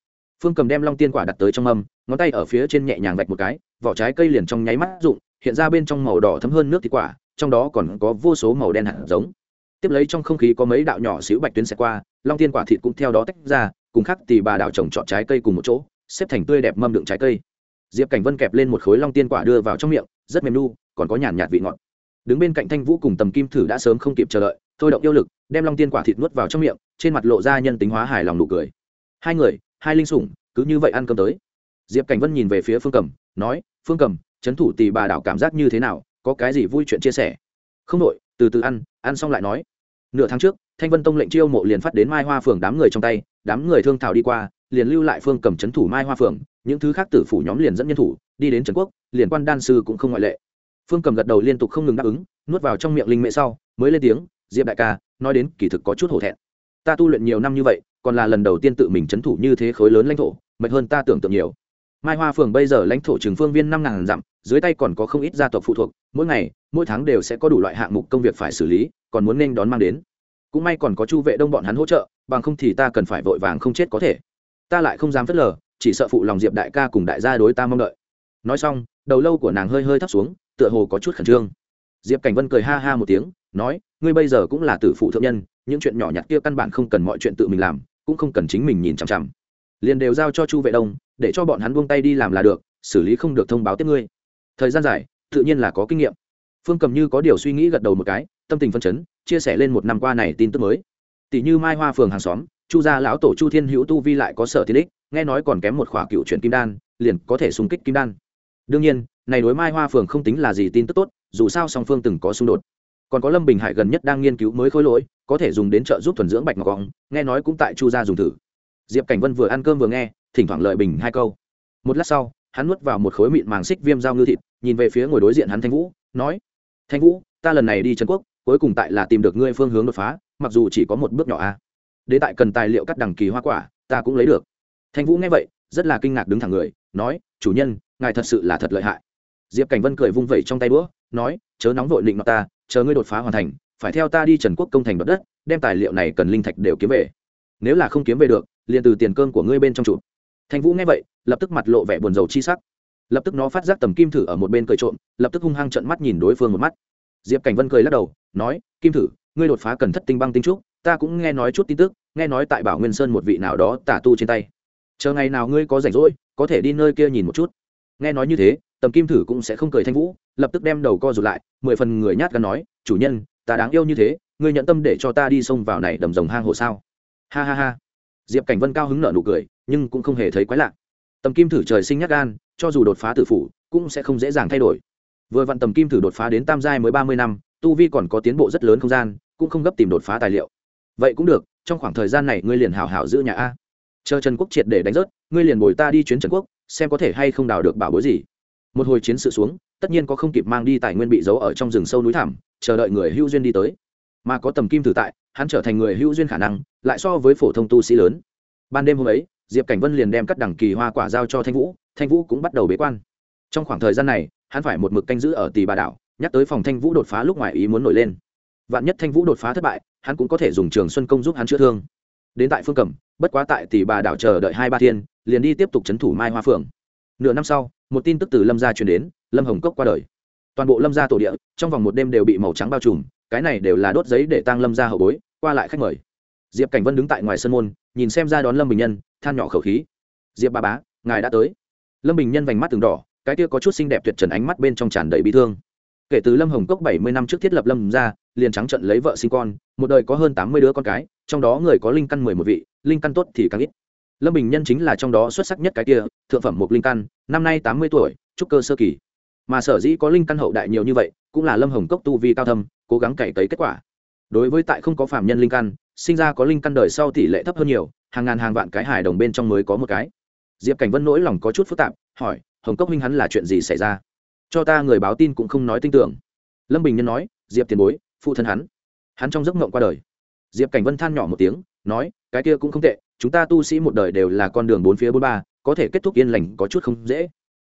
Phương cầm đem long tiên quả đặt tới trong âm ngón tay ở phía trên nhẹ nhàng vạch một cái, vỏ trái cây liền trong nháy mắt rụng, hiện ra bên trong màu đỏ thấm hơn nước thịt quả, trong đó còn có vô số màu đen hạt giống. Tiếp lấy trong không khí có mấy đạo nhỏ xíu bạch tuyến xẹt qua, long tiên quả thịt cũng theo đó tách ra, cùng khác thì bà đạo trồng trọt trái cây cùng một chỗ, xếp thành tươi đẹp mâm đựng trái cây diệp cảnh vân kẹp lên một khối long tiên quả đưa vào trong miệng rất mềm nu còn có nhàn nhạt vị ngọt đứng bên cạnh thanh vũ cùng tầm kim thử đã sớm không kịp chờ đợi thôi động yêu lực đem long tiên quả thịt nuốt vào trong miệng trên mặt lộ ra nhân tính hóa hài lòng nụ cười hai người hai linh sủng cứ như vậy ăn cơm tới diệp cảnh vân nhìn về phía phương cầm nói phương cầm trấn thủ tỷ bà đảo cảm giác như thế nào có cái gì vui chuyện chia sẻ không đội từ từ ăn ăn xong lại nói nửa tháng trước thanh vân tông lệnh chiêu mộ liền phát đến mai hoa phường đám người trong tay đám người thương thảo đi qua liền lưu lại phương cầm trấn thủ mai hoa phường những thứ khác tử phủ nhóm liền dẫn nhân thủ, đi đến trần quốc, liền quan đan sư cũng không ngoại lệ. Phương cầm gật đầu liên tục không ngừng đáp ứng, nuốt vào trong miệng linh mễ sau, mới lên tiếng, diệp đại ca, nói đến kỳ thực có chút hổ thẹn. Ta tu luyện nhiều năm như vậy, còn là lần đầu tiên tự mình trấn thủ như thế khối lớn lãnh thổ, mệt hơn ta tưởng tượng nhiều. Mai hoa phường bây giờ lãnh thổ trường phương viên năm ngàn dặm, dưới tay còn có không ít gia tộc phụ thuộc, mỗi ngày, mỗi tháng đều sẽ có đủ loại hạng mục công việc phải xử lý, còn muốn nên đón mang đến. Cũng may còn có chu vệ đông bọn hắn hỗ trợ, bằng không thì ta cần phải vội vàng không chết có thể. Ta lại không dám phớt lờ chỉ sợ phụ lòng diệp đại ca cùng đại gia đối ta mong đợi. Nói xong, đầu lâu của nàng hơi hơi thấp xuống, tựa hồ có chút khẩn trương. Diệp cảnh vân cười ha ha một tiếng, nói, ngươi bây giờ cũng là tử phụ thượng nhân, những chuyện nhỏ nhặt kia căn bản không cần mọi chuyện tự mình làm, cũng không cần chính mình nhìn chằm chằm. Liền đều giao cho chu vệ đông, để cho bọn hắn buông tay đi làm là được, xử lý không được thông báo tiếp ngươi. Thời gian dài, tự nhiên là có kinh nghiệm. Phương cầm như có điều suy nghĩ gật đầu một cái, tâm tình phân chấn, chia sẻ lên một năm qua này tin tức mới. Tỷ như mai hoa phường hàng xóm, chu gia lão tổ chu thiên hữu tu vi lại có sở thiên ích nghe nói còn kém một khỏa cựu chuyện kim đan, liền có thể xung kích kim đan. Đương nhiên, này đối mai hoa phường không tính là gì tin tức tốt, dù sao song phương từng có xung đột. Còn có lâm bình hải gần nhất đang nghiên cứu mới khối lỗi, có thể dùng đến trợ giúp thuần dưỡng bạch ngọc gọng nghe nói cũng tại chu gia dùng thử. Diệp cảnh vân vừa ăn cơm vừa nghe, thỉnh thoảng lợi bình hai câu. Một lát sau, hắn nuốt vào một khối mịn màng xích viêm dao ngư thịt, nhìn về phía ngồi đối diện hắn thanh vũ, nói, thanh vũ, ta lần này đi trần quốc, cuối cùng tại là tìm được ngươi phương hướng đột phá, mặc dù chỉ có một bước nhỏ a. Đ tại cần tài liệu cắt đằng kỳ hoa quả, ta cũng lấy được thanh vũ nghe vậy, rất là kinh ngạc đứng thẳng người, nói, chủ nhân, ngài thật sự là thật lợi hại. Diệp cảnh vân cười vung vẩy trong tay đũa, nói, chớ nóng vội định nọ ta, chờ ngươi đột phá hoàn thành, phải theo ta đi trần quốc công thành đoạt đất, đem tài liệu này cần linh thạch đều kiếm về. Nếu là không kiếm về được, liền từ tiền cơm của ngươi bên trong chụp thanh vũ nghe vậy, lập tức mặt lộ vẻ buồn rầu chi sắc. Lập tức nó phát giác tầm kim thử ở một bên cười trộm, lập tức hung hăng trận mắt nhìn đối phương một mắt. Diệp cảnh vân cười lắc đầu, nói, kim thử, ngươi đột phá cần thất tinh băng tinh trúc, ta cũng nghe nói chút tin tức, nghe nói tại bảo nguyên sơn một vị nào đó tả tu trên tay chờ ngày nào ngươi có rảnh rỗi, có thể đi nơi kia nhìn một chút. Nghe nói như thế, tầm kim thử cũng sẽ không cười thanh vũ, lập tức đem đầu co rụt lại, mười phần người nhát gắn nói, chủ nhân, ta đáng yêu như thế, ngươi nhận tâm để cho ta đi xông vào này đầm rồng hang hồ sao? Ha ha ha. Diệp cảnh vân cao hứng nở nụ cười, nhưng cũng không hề thấy quái lạ. Tầm kim thử trời sinh nhát gan, cho dù đột phá tử phủ, cũng sẽ không dễ dàng thay đổi. Vừa vặn tầm kim thử đột phá đến tam giai mới ba mươi năm, tu vi còn có tiến bộ rất lớn không gian, cũng không gấp tìm đột phá tài liệu. Vậy cũng được, trong khoảng thời gian này ngươi liền hảo hảo giữ nhà a chờ trần quốc triệt để đánh rớt, ngươi liền bồi ta đi chuyến trần quốc, xem có thể hay không đào được bảo bối gì. Một hồi chiến sự xuống, tất nhiên có không kịp mang đi tài nguyên bị giấu ở trong rừng sâu núi thẳm, chờ đợi người hữu duyên đi tới. Mà có tầm kim thử tại, hắn trở thành người hữu duyên khả năng, lại so với phổ thông tu sĩ lớn. Ban đêm hôm ấy, diệp cảnh vân liền đem cắt đẳng kỳ hoa quả giao cho thanh vũ thanh vũ cũng bắt đầu bế quan. Trong khoảng thời gian này, hắn phải một mực canh giữ ở Tỳ bà đảo, nhắc tới phòng thanh vũ đột phá lúc ngoài ý muốn nổi lên. Vạn nhất thanh vũ đột phá thất bại, hắn cũng có thể dùng trường xuân công giúp hắn chữa thương. Đến tại phương cẩm bất quá tại tỷ bà đảo chờ đợi hai ba thiên, liền đi tiếp tục c h ấ n thủ mai hoa phượng. Nửa năm sau, một tin tức từ lâm gia truyền đến, lâm hồng cốc qua đời. Toàn bộ lâm gia tổ địa, trong vòng một đêm đều bị màu trắng bao trùm, cái này đều là đốt giấy để tăng lâm gia hậu bối, qua lại khách mời. Diệp cảnh vân đứng tại ngoài sân môn, nhìn xem ra đón lâm bình nhân, than nhỏ khẩu khí. Diệp ba bá, ngài đã tới. Lâm bình nhân vành mắt từng đỏ, cái kia có chút xinh đẹp tuyệt trần ánh mắt bên trong tràn đầy bị thương. Kể từ lâm hồng cốc bảy mươi năm trước thiết lập lâm ra liền trắng trận lấy vợ sinh con, một đời có hơn tám mươi đứa con cái trong đó người có linh căn mười một vị, linh căn tốt thì càng ít. Lâm bình nhân chính là trong đó xuất sắc nhất cái kia, thượng phẩm một linh căn, năm nay tám mươi tuổi, trúc cơ sơ kỳ. Mà sở dĩ có linh căn hậu đại nhiều như vậy, cũng là lâm hồng cốc tu vi cao thâm, cố gắng cày cấy kết quả. Đối với tại không có phạm nhân linh căn, sinh ra có linh căn đời sau tỷ lệ thấp hơn nhiều, hàng ngàn hàng vạn cái hài đồng bên trong mới có một cái. Diệp cảnh vân nỗi lòng có chút phức tạp, hỏi, hồng cốc minh hắn là chuyện gì xảy ra? Cho ta người báo tin cũng không nói tin tưởng. Lâm bình nhân nói, diệp tiền bối, phụ thân hắn. Hắn trong giấc mộng qua đời diệp cảnh vân than nhỏ một tiếng, nói, cái kia cũng không tệ, chúng ta tu sĩ một đời đều là con đường bốn phía bốn ba, có thể kết thúc yên lành có chút không dễ.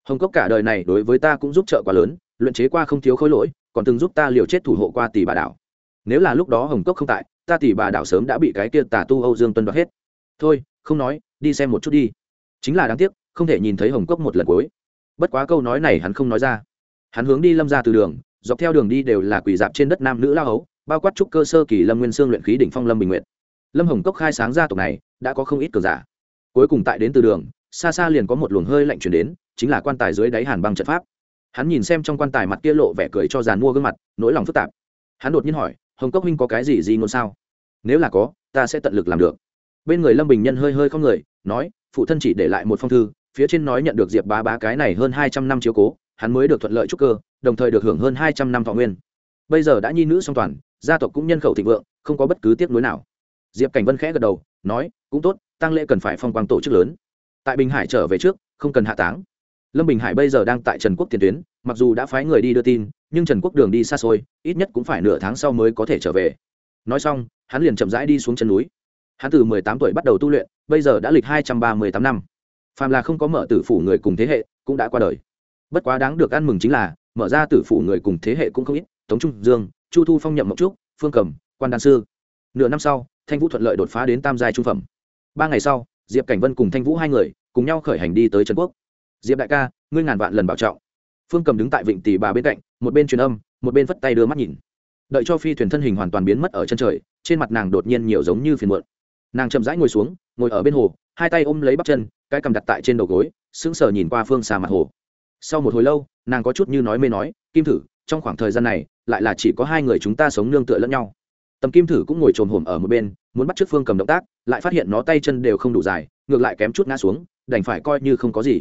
Hồng cốc cả đời này đối với ta cũng giúp trợ quá lớn, luyện chế qua không thiếu khối lỗi, còn từng giúp ta liều chết thủ hộ qua tỷ bà đảo. Nếu là lúc đó hồng cốc không tại, ta tỷ bà đảo sớm đã bị cái kia tà tu âu dương tuân đoạt hết. Thôi, không nói, đi xem một chút đi. Chính là đáng tiếc, không thể nhìn thấy hồng cốc một lần cuối. Bất quá câu nói này hắn không nói ra. Hắn hướng đi lâm ra từ đường, dọc theo đường đi đều là quỷ dạp trên đất nam nữ lao hấu bao quát trúc cơ sơ kỳ lâm nguyên sương luyện khí đỉnh phong lâm bình nguyện lâm hồng cốc khai sáng gia tộc này, đã có không ít cờ giả. Cuối cùng tại đến từ đường, xa xa liền có một luồng hơi lạnh chuyển đến, chính là quan tài dưới đáy hàn băng trận pháp. Hắn nhìn xem trong quan tài mặt kia lộ vẻ cười cho giàn mua gương mặt, nỗi lòng phức tạp. Hắn đột nhiên hỏi, hồng cốc huynh có cái gì gì ngôn sao? Nếu là có, ta sẽ tận lực làm được. Bên người lâm bình nhân hơi hơi không người, nói, phụ thân chỉ để lại một phong thư, phía trên nói nhận được diệp bá bá cái này hơn hai trăm năm chiếu cố, hắn mới được thuận lợi trúc cơ, đồng thời được hưởng hơn hai trăm năm thọ nguyên. Bây giờ đã nhi nữ song toàn gia tộc cũng nhân khẩu thịnh vượng, không có bất cứ tiếc nuối nào. Diệp cảnh vân khẽ gật đầu, nói, cũng tốt, tăng lễ cần phải phong quang tổ chức lớn. Tại bình hải trở về trước, không cần hạ táng. Lâm bình hải bây giờ đang tại trần quốc tiền tuyến, mặc dù đã phái người đi đưa tin, nhưng trần quốc đường đi xa xôi, ít nhất cũng phải nửa tháng sau mới có thể trở về. Nói xong, hắn liền chậm rãi đi xuống chân núi. Hắn từ mười tám tuổi bắt đầu tu luyện, bây giờ đã lịch hai trăm ba mươi tám năm. Phàm là không có mở tử phủ người cùng thế hệ, cũng đã qua đời. Bất quá đáng được ăn mừng chính là, mở ra tử phủ người cùng thế hệ cũng không ít, tống trung dương chu thu phong nhậm mộng trúc, phương cầm, quan đan sư. Nửa năm sau, thanh vũ thuận lợi đột phá đến tam giai trung phẩm. Ba ngày sau, diệp cảnh vân cùng thanh vũ hai người cùng nhau khởi hành đi tới trần quốc. Diệp đại ca, ngươi ngàn vạn lần bảo trọng. Phương cầm đứng tại vịnh tỷ bà bên cạnh, một bên truyền âm, một bên vất tay đưa mắt nhìn. Đợi cho phi thuyền thân hình hoàn toàn biến mất ở chân trời, trên mặt nàng đột nhiên nhiều giống như phiền muộn. Nàng chậm rãi ngồi xuống, ngồi ở bên hồ, hai tay ôm lấy bắp chân, cái cầm đặt tại trên đầu gối, sững sờ nhìn qua phương xa mặt hồ. Sau một hồi lâu, nàng có chút như nói mê nói, kim thử, trong khoảng thời gian này lại là chỉ có hai người chúng ta sống nương tựa lẫn nhau. Tầm kim thử cũng ngồi trồm hổm ở một bên, muốn bắt t r ư ớ c phương cầm động tác, lại phát hiện nó tay chân đều không đủ dài, ngược lại kém chút ngã xuống, đành phải coi như không có gì.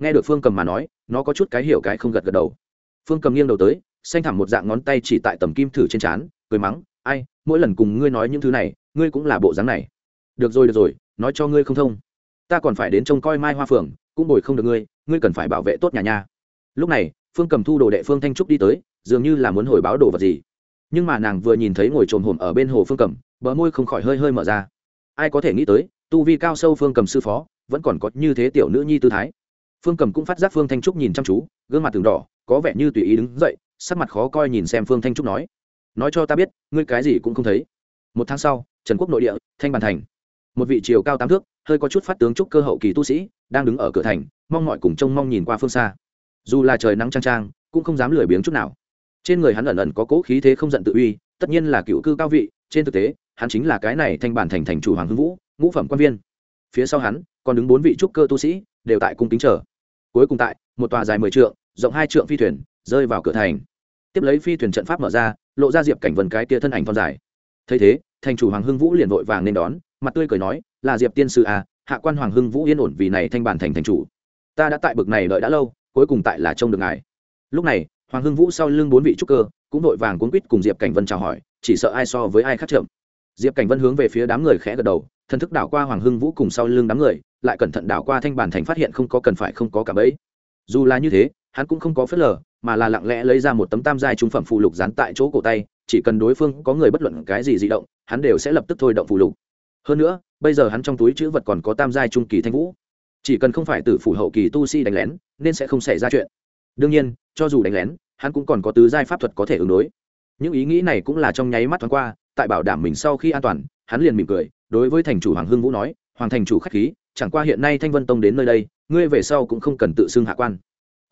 Nghe được phương cầm mà nói, nó có chút cái hiểu cái không gật gật đầu. Phương cầm nghiêng đầu tới, xanh thẳm một dạng ngón tay chỉ tại tầm kim thử trên trán, cười mắng, ai, mỗi lần cùng ngươi nói những thứ này, ngươi cũng là bộ dáng này. Được rồi được rồi, nói cho ngươi không thông. Ta còn phải đến trông coi mai hoa phường cũng bồi không được ngươi ngươi cần phải bảo vệ tốt nhà nha. Lúc này, phương cầm thu đồ đệ phương thanh trúc đi tới dường như là muốn hồi báo đồ vật gì. Nhưng mà nàng vừa nhìn thấy ngồi trồm hồm ở bên hồ phương cầm bờ môi không khỏi hơi hơi mở ra. Ai có thể nghĩ tới, tu vi cao sâu phương cầm sư phó, vẫn còn có như thế tiểu nữ nhi tư thái. Phương cầm cũng phát giác phương thanh trúc nhìn chăm chú, gương mặt từng đỏ, có vẻ như tùy ý đứng dậy, sắc mặt khó coi nhìn xem phương thanh trúc nói. Nói cho ta biết, ngươi cái gì cũng không thấy. Một tháng sau, trần quốc nội địa, thanh bàn thành. Một vị chiều cao tám thước, hơi có chút phát tướng trúc cơ hậu kỳ tu sĩ, đang đứng ở cửa thành, mong mọi cùng trông mong nhìn qua phương xa. Dù là trời nắng trang trang cũng không dám lười biếng chút nào trên người hắn ẩn ẩn có cố khí thế không giận tự uy, tất nhiên là cựu cư cao vị, trên thực tế, hắn chính là cái này thanh bản thành thành chủ hoàng hưng vũ, ngũ phẩm quan viên. Phía sau hắn, còn đứng bốn vị trúc cơ tu sĩ, đều tại cung kính chờ. Cuối cùng tại, một tòa dài mười trượng, rộng hai trượng phi thuyền, rơi vào cửa thành. Tiếp lấy phi thuyền trận pháp mở ra, lộ ra diệp cảnh vần cái tia thân ảnh thon dài. Thấy thế, thành chủ hoàng hưng vũ liền vội vàng nên đón, mặt tươi cười nói, là diệp tiên sư à hạ quan hoàng hưng vũ yên ổn vì này thanh bản thành thành chủ. Ta đã tại bực này đợi đã lâu, cuối cùng tại là trông được ngài. Lúc này hoàng hưng vũ sau lưng bốn vị trúc cơ, cũng vội vàng cuốn quýt cùng diệp cảnh vân chào hỏi, chỉ sợ ai so với ai khác chậm. Diệp cảnh vân hướng về phía đám người khẽ gật đầu, thần thức đảo qua hoàng hưng vũ cùng sau lưng đám người, lại cẩn thận đảo qua thanh bản thành phát hiện không có cần phải không có cả bấy dù là như thế, hắn cũng không có phớt lờ, mà là lặng lẽ lấy ra một tấm tam giai trung phẩm phụ lục dán tại chỗ cổ tay, chỉ cần đối phương có người bất luận cái gì di động, hắn đều sẽ lập tức thôi động phụ lục. Hơn nữa, bây giờ hắn trong túi chữ vật còn có tam giai trung kỳ thanh vũ. Chỉ cần không phải từ phủ hậu kỳ tu si đánh lén, nên sẽ không xảy ra chuyện. Đương nhiên cho dù đánh lén, hắn cũng còn có tứ giai pháp thuật có thể ứng đối. Những ý nghĩ này cũng là trong nháy mắt thoáng qua, tại bảo đảm mình sau khi an toàn, hắn liền mỉm cười, đối với thành chủ hoàng hưng vũ nói, hoàng thành chủ k h á c h khí, chẳng qua hiện nay thanh vân tông đến nơi đây, ngươi về sau cũng không cần tự xưng hạ quan.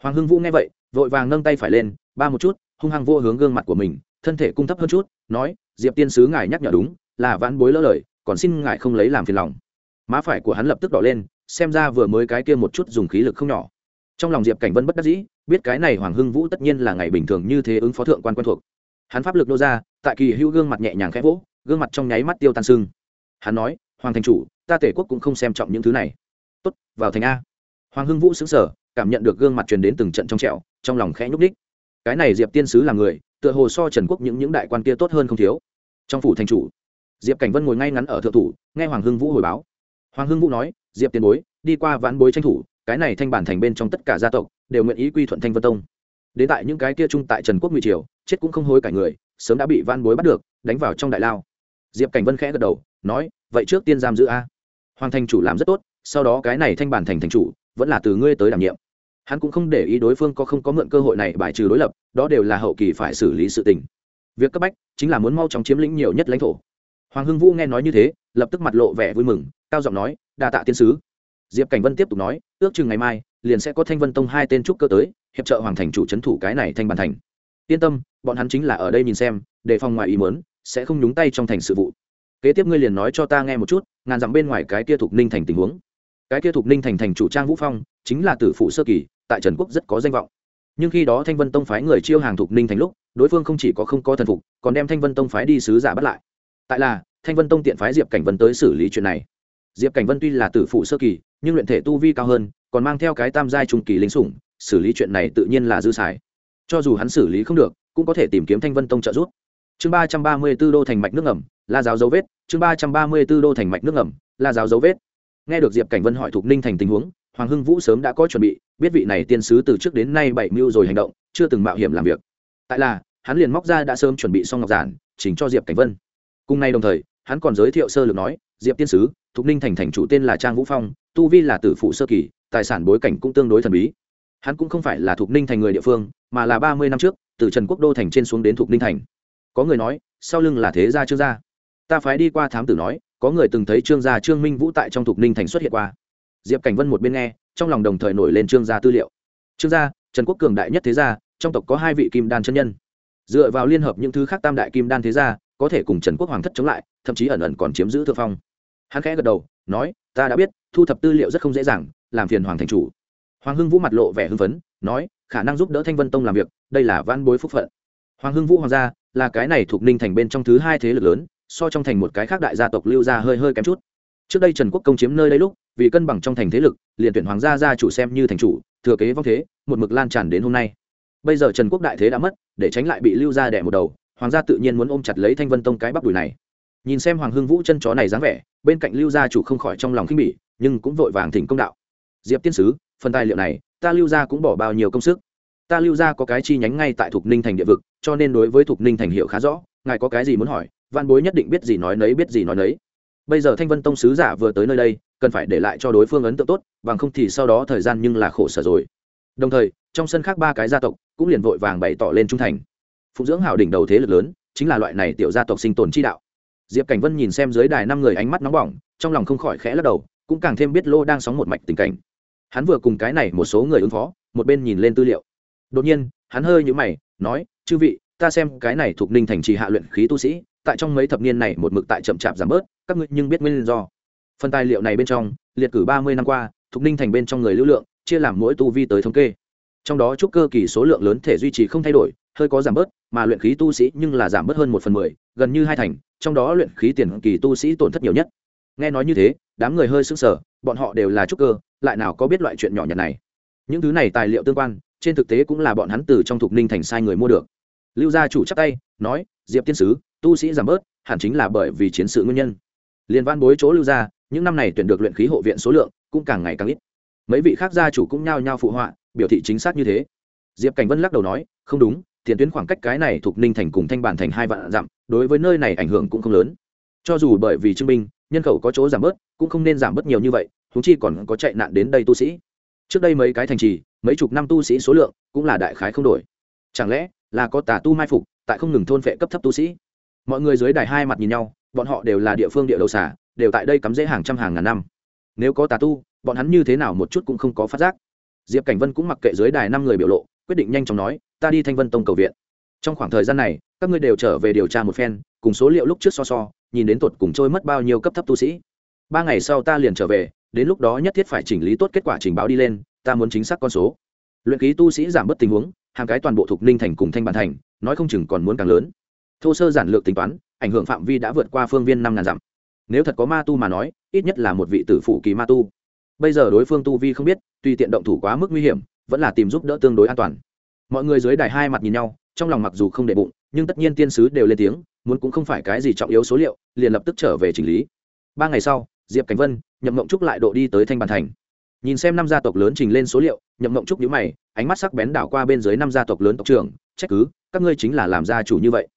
Hoàng hưng vũ nghe vậy, vội vàng nâng tay phải lên, ba một chút, hung hăng vô hướng gương mặt của mình, thân thể cung thấp hơn chút, nói, diệp tiên sứ ngài nhắc nhở đúng, là vãn bối lỡ lời, còn xin ngài không lấy làm phiền lòng. Má phải của hắn lập tức đỏ lên, xem ra vừa mới cái kia một chút dùng khí lực không nhỏ trong lòng diệp cảnh vân bất đắc dĩ, biết cái này hoàng hưng vũ tất nhiên là ngày bình thường như thế ứng phó thượng quan quen thuộc. Hắn pháp lực nô ra, tại kỳ hữu gương mặt nhẹ nhàng khẽ vỗ, gương mặt trong nháy mắt tiêu tan sưng. Hắn nói, hoàng thành chủ, ta tể quốc cũng không xem trọng những thứ này. Tốt, vào thành a. Hoàng hưng vũ xứng sở cảm nhận được gương mặt truyền đến từng trận trong trẹo trong lòng khẽ nhúc đích cái này diệp tiên sứ là người, tựa hồ so trần quốc những những đại quan kia tốt hơn không thiếu. Trong phủ thành chủ, diệp cảnh vân ngồi ngay ngắn ở thượng thủ, nghe hoàng hưng vũ hồi báo. Hoàng hưng vũ nói, diệp tiền bối, đi qua vãn bối tranh thủ cái này thanh bản thành bên trong tất cả gia tộc đều nguyện ý quy thuận thanh vân tông. Đến tại những cái kia chung tại trần quốc ngụy triều, chết cũng không hối cả người, sớm đã bị van bối bắt được, đánh vào trong đại lao. Diệp cảnh vân khẽ gật đầu, nói, vậy trước tiên giam giữ a. Hoàng thành chủ làm rất tốt, sau đó cái này thanh bản thành thành chủ vẫn là từ ngươi tới đảm nhiệm. Hắn cũng không để ý đối phương có không có mượn cơ hội này bài trừ đối lập, đó đều là hậu kỳ phải xử lý sự tình. Việc cấp bách chính là muốn mau chóng chiếm lĩnh nhiều nhất lãnh thổ. Hoàng hưng vũ nghe nói như thế, lập tức mặt lộ vẻ vui mừng, cao giọng nói, đa tạ tiên sứ diệp cảnh vân tiếp tục nói, ước chừng ngày mai, liền sẽ có thanh vân tông hai tên trúc cơ tới, hiệp trợ hoàng thành chủ c h ấ n thủ cái này thanh bàn thành. Yên tâm, bọn hắn chính là ở đây nhìn xem, đề phòng ngoài ý mớn sẽ không nhúng tay trong thành sự vụ. Kế tiếp ngươi liền nói cho ta nghe một chút, ngàn dặm bên ngoài cái kia thục ninh thành tình huống. Cái kia thục ninh thành thành chủ trang vũ phong, chính là tử phụ sơ kỳ, tại trần quốc rất có danh vọng. Nhưng khi đó thanh vân tông phái người chiêu hàng thục ninh thành lúc, đối phương không chỉ có không có thần phục, còn đem thanh vân tông phái đi sứ giả bắt lại. Tại là, thanh vân tông tiện phái diệp cảnh vân tới xử lý chuyện này diệp cảnh vân tuy là tử phụ sơ kỳ, nhưng luyện thể tu vi cao hơn, còn mang theo cái tam giai trung kỳ linh sủng, xử lý chuyện này tự nhiên là dư xài. Cho dù hắn xử lý không được, cũng có thể tìm kiếm thanh vân tông trợ giúp. Chương ba trăm ba mươi b ố đô thành mạch nước ngầm, la giáo dấu vết. Chương ba trăm ba mươi b ố đô thành mạch nước ngầm, la giáo dấu vết. Nghe được diệp cảnh vân hỏi thục ninh thành tình huống, hoàng hưng vũ sớm đã có chuẩn bị, biết vị này tiên sứ từ trước đến nay bảy mưu rồi hành động, chưa từng mạo hiểm làm việc. Tại là, hắn liền móc ra đã sớm chuẩn bị xong ngọc giản, chỉnh cho diệp cảnh vân. Cùng nay đồng thời, hắn còn giới thiệu sơ lược nói, diệp tiên sứ thục ninh thành thành chủ tên là trang vũ phong, tu vi là tử phụ sơ kỳ, tài sản bối cảnh cũng tương đối thần bí. Hắn cũng không phải là thục ninh thành người địa phương, mà là ba mươi năm trước, từ trần quốc đô thành trên xuống đến thục ninh thành. Có người nói, sau lưng là thế gia trương gia. Ta phái đi qua thám tử nói, có người từng thấy trương gia trương minh vũ tại trong thục ninh thành xuất hiện qua. Diệp cảnh vân một bên nghe, trong lòng đồng thời nổi lên trương gia tư liệu. Trương gia, trần quốc cường đại nhất thế gia, trong tộc có hai vị kim đan chân nhân. Dựa vào liên hợp những thứ khác tam đại kim đan thế gia, có thể cùng trần quốc hoàng thất chống lại, thậm chí ẩn ẩn còn chiếm giữ thượng phong hắn khẽ gật đầu, nói, ta đã biết, thu thập tư liệu rất không dễ dàng, làm phiền hoàng thành chủ. Hoàng hưng vũ mặt lộ vẻ hưng phấn, nói, khả năng giúp đỡ thanh vân tông làm việc, đây là van bối phúc phận. Hoàng hưng vũ hoàng gia, là cái này thuộc ninh thành bên trong thứ hai thế lực lớn, so trong thành một cái khác đại gia tộc lưu gia hơi hơi kém chút. Trước đây trần quốc công chiếm nơi đây lúc, vì cân bằng trong thành thế lực, liền tuyển hoàng gia gia chủ xem như thành chủ, thừa kế vong thế, một mực lan tràn đến hôm nay. Bây giờ trần quốc đại thế đã mất, để tránh lại bị lưu gia đẻ một đầu, hoàng gia tự nhiên muốn ôm chặt lấy thanh vân tông cái bắp đùi này. Nhìn xem hoàng hưng vũ chân chó này dáng vẻ bên cạnh lưu gia chủ không khỏi trong lòng khinh bỉ, nhưng cũng vội vàng thỉnh công đạo. Diệp tiên sứ, phần tài liệu này, ta lưu gia cũng bỏ bao nhiêu công sức. Ta lưu gia có cái chi nhánh ngay tại thục ninh thành địa vực, cho nên đối với thục ninh thành hiệu khá rõ, ngài có cái gì muốn hỏi, văn bối nhất định biết gì nói nấy, biết gì nói nấy. Bây giờ thanh vân tông sứ giả vừa tới nơi đây, cần phải để lại cho đối phương ấn tượng tốt, bằng không thì sau đó thời gian nhưng là khổ sở rồi. Đồng thời, trong sân khác ba cái gia tộc cũng liền vội vàng bày tỏ lên trung thành. Phụng dưỡng hảo đỉnh đầu thế lực lớn, chính là loại này tiểu gia tộc sinh tồn chi đạo diệp cảnh vân nhìn xem dưới đài năm người ánh mắt nóng bỏng, trong lòng không khỏi khẽ lắc đầu, cũng càng thêm biết lô đang sóng một mạch tình cảnh. Hắn vừa cùng cái này một số người ứng phó, một bên nhìn lên tư liệu. Đột nhiên, hắn hơi nhũ mày, nói, chư vị, ta xem cái này thuộc ninh thành trì hạ luyện khí tu sĩ, tại trong mấy thập niên này một mực tại chậm chạp giảm bớt, các ngươi nhưng biết nguyên do. Phần tài liệu này bên trong, liệt cử ba mươi năm qua, thuộc ninh thành bên trong người lưu lượng, chia làm mỗi tu vi tới thống kê. Trong đó trúc cơ kỳ số lượng lớn thể duy trì không thay đổi hơi có giảm bớt, mà luyện khí tu sĩ nhưng là giảm bớt hơn một phần mười, gần như hai thành, trong đó luyện khí tiền kỳ tu sĩ tổn thất nhiều nhất. Nghe nói như thế, đám người hơi sững sờ, bọn họ đều là trúc cơ, lại nào có biết loại chuyện nhỏ nhặt này. Những thứ này tài liệu tương quan, trên thực tế cũng là bọn hắn từ trong thục ninh thành sai người mua được. Lưu gia chủ chắc tay, nói, diệp tiên sứ, tu sĩ giảm bớt, hẳn chính là bởi vì chiến sự nguyên nhân. Liên văn bối chỗ lưu gia, những năm này tuyển được luyện khí hộ viện số lượng cũng càng ngày càng ít. Mấy vị khác gia chủ cũng nhao nhao phụ họa, biểu thị chính xác như thế. Diệp cảnh vân lắc đầu nói, không đúng tiền tuyến khoảng cách cái này thuộc ninh thành cùng thanh bản thành hai vạn dặm, đối với nơi này ảnh hưởng cũng không lớn. Cho dù bởi vì chứng minh, nhân khẩu có chỗ giảm bớt, cũng không nên giảm bớt nhiều như vậy thú chi còn có chạy nạn đến đây tu sĩ. Trước đây mấy cái thành trì, mấy chục năm tu sĩ số lượng cũng là đại khái không đổi. Chẳng lẽ là có tà tu mai phục, tại không ngừng thôn phệ cấp thấp tu sĩ? Mọi người dưới đài hai mặt nhìn nhau, bọn họ đều là địa phương địa đầu xả đều tại đây cắm rễ hàng trăm hàng ngàn năm. Nếu có tà tu, bọn hắn như thế nào một chút cũng không có phát giác. Diệp cảnh vân cũng mặc kệ dưới đài năm người biểu lộ quyết định nhanh chóng nói, ta đi thanh vân tông cầu viện. Trong khoảng thời gian này, các ngươi đều trở về điều tra một phen, cùng số liệu lúc trước so so, nhìn đến tuột cùng trôi mất bao nhiêu cấp thấp tu sĩ. Ba ngày sau ta liền trở về, đến lúc đó nhất thiết phải chỉnh lý tốt kết quả trình báo đi lên, ta muốn chính xác con số. Luyện ký tu sĩ giảm bớt tình huống hàng cái toàn bộ thuộc ninh thành cùng thanh bản thành, nói không chừng còn muốn càng lớn. Thô sơ giản lược tính toán, ảnh hưởng phạm vi đã vượt qua phương viên năm ngàn dặm. Nếu thật có ma tu mà nói, ít nhất là một vị tử phụ kỳ ma tu. Bây giờ đối phương tu vi không biết tuy tiện động thủ quá mức nguy hiểm vẫn là tìm giúp đỡ tương đối an toàn. Mọi người dưới đài hai mặt nhìn nhau, trong lòng mặc dù không để bụng, nhưng tất nhiên tiên sứ đều lên tiếng, muốn cũng không phải cái gì trọng yếu số liệu, liền lập tức trở về chỉnh lý. Ba ngày sau, diệp cảnh vân, nhậm mộng trúc lại độ đi tới thanh bàn thành. Nhìn xem năm gia tộc lớn trình lên số liệu, nhậm mộng trúc nhíu mày, ánh mắt sắc bén đảo qua bên dưới năm gia tộc lớn tộc trưởng, trách cứ, các ngươi chính là làm gia chủ như vậy.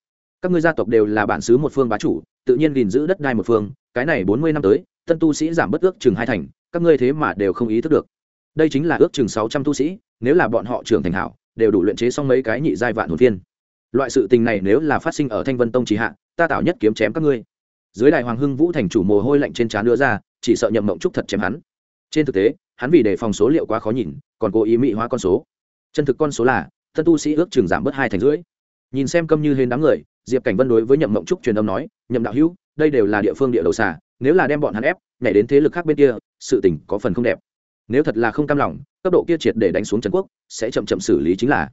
Các ngươi gia tộc đều là bản xứ một phương bá chủ, tự nhiên gìn giữ đất đai một phương, cái này bốn mươi năm tới, tân tu sĩ giảm bất ước chừng hai thành, các ngươi thế mà đều không ý thức được đây chính là ước chừng sáu trăm tu sĩ, nếu là bọn họ trưởng thành hảo, đều đủ luyện chế xong mấy cái nhị giai vạn hồn phiên. Loại sự tình này nếu là phát sinh ở thanh vân tông trí hạ, ta tạo nhất kiếm chém các ngươi. Dưới đài hoàng hưng vũ thành chủ mồ hôi lạnh trên trán đưa ra, chỉ sợ nhậm mộng trúc thật chém hắn. Trên thực tế, hắn vì đề phòng số liệu quá khó nhìn, còn cố ý mỹ hóa con số. Chân thực con số là, thân tu sĩ ước chừng giảm bớt hai thành rưỡi. Nhìn xem câm như hên đám người, diệp cảnh vân đối với nhậm mộng trúc truyền âm nói, nhậm đạo hữu, đây đều là địa phương địa đầu xà, nếu là đem bọn hắn ép, nhảy đến thế lực khác bên kia, sự tình có phần không đẹp nếu thật là không cam lòng, cấp độ kia triệt để đánh xuống trần quốc, sẽ chậm chậm xử lý chính là.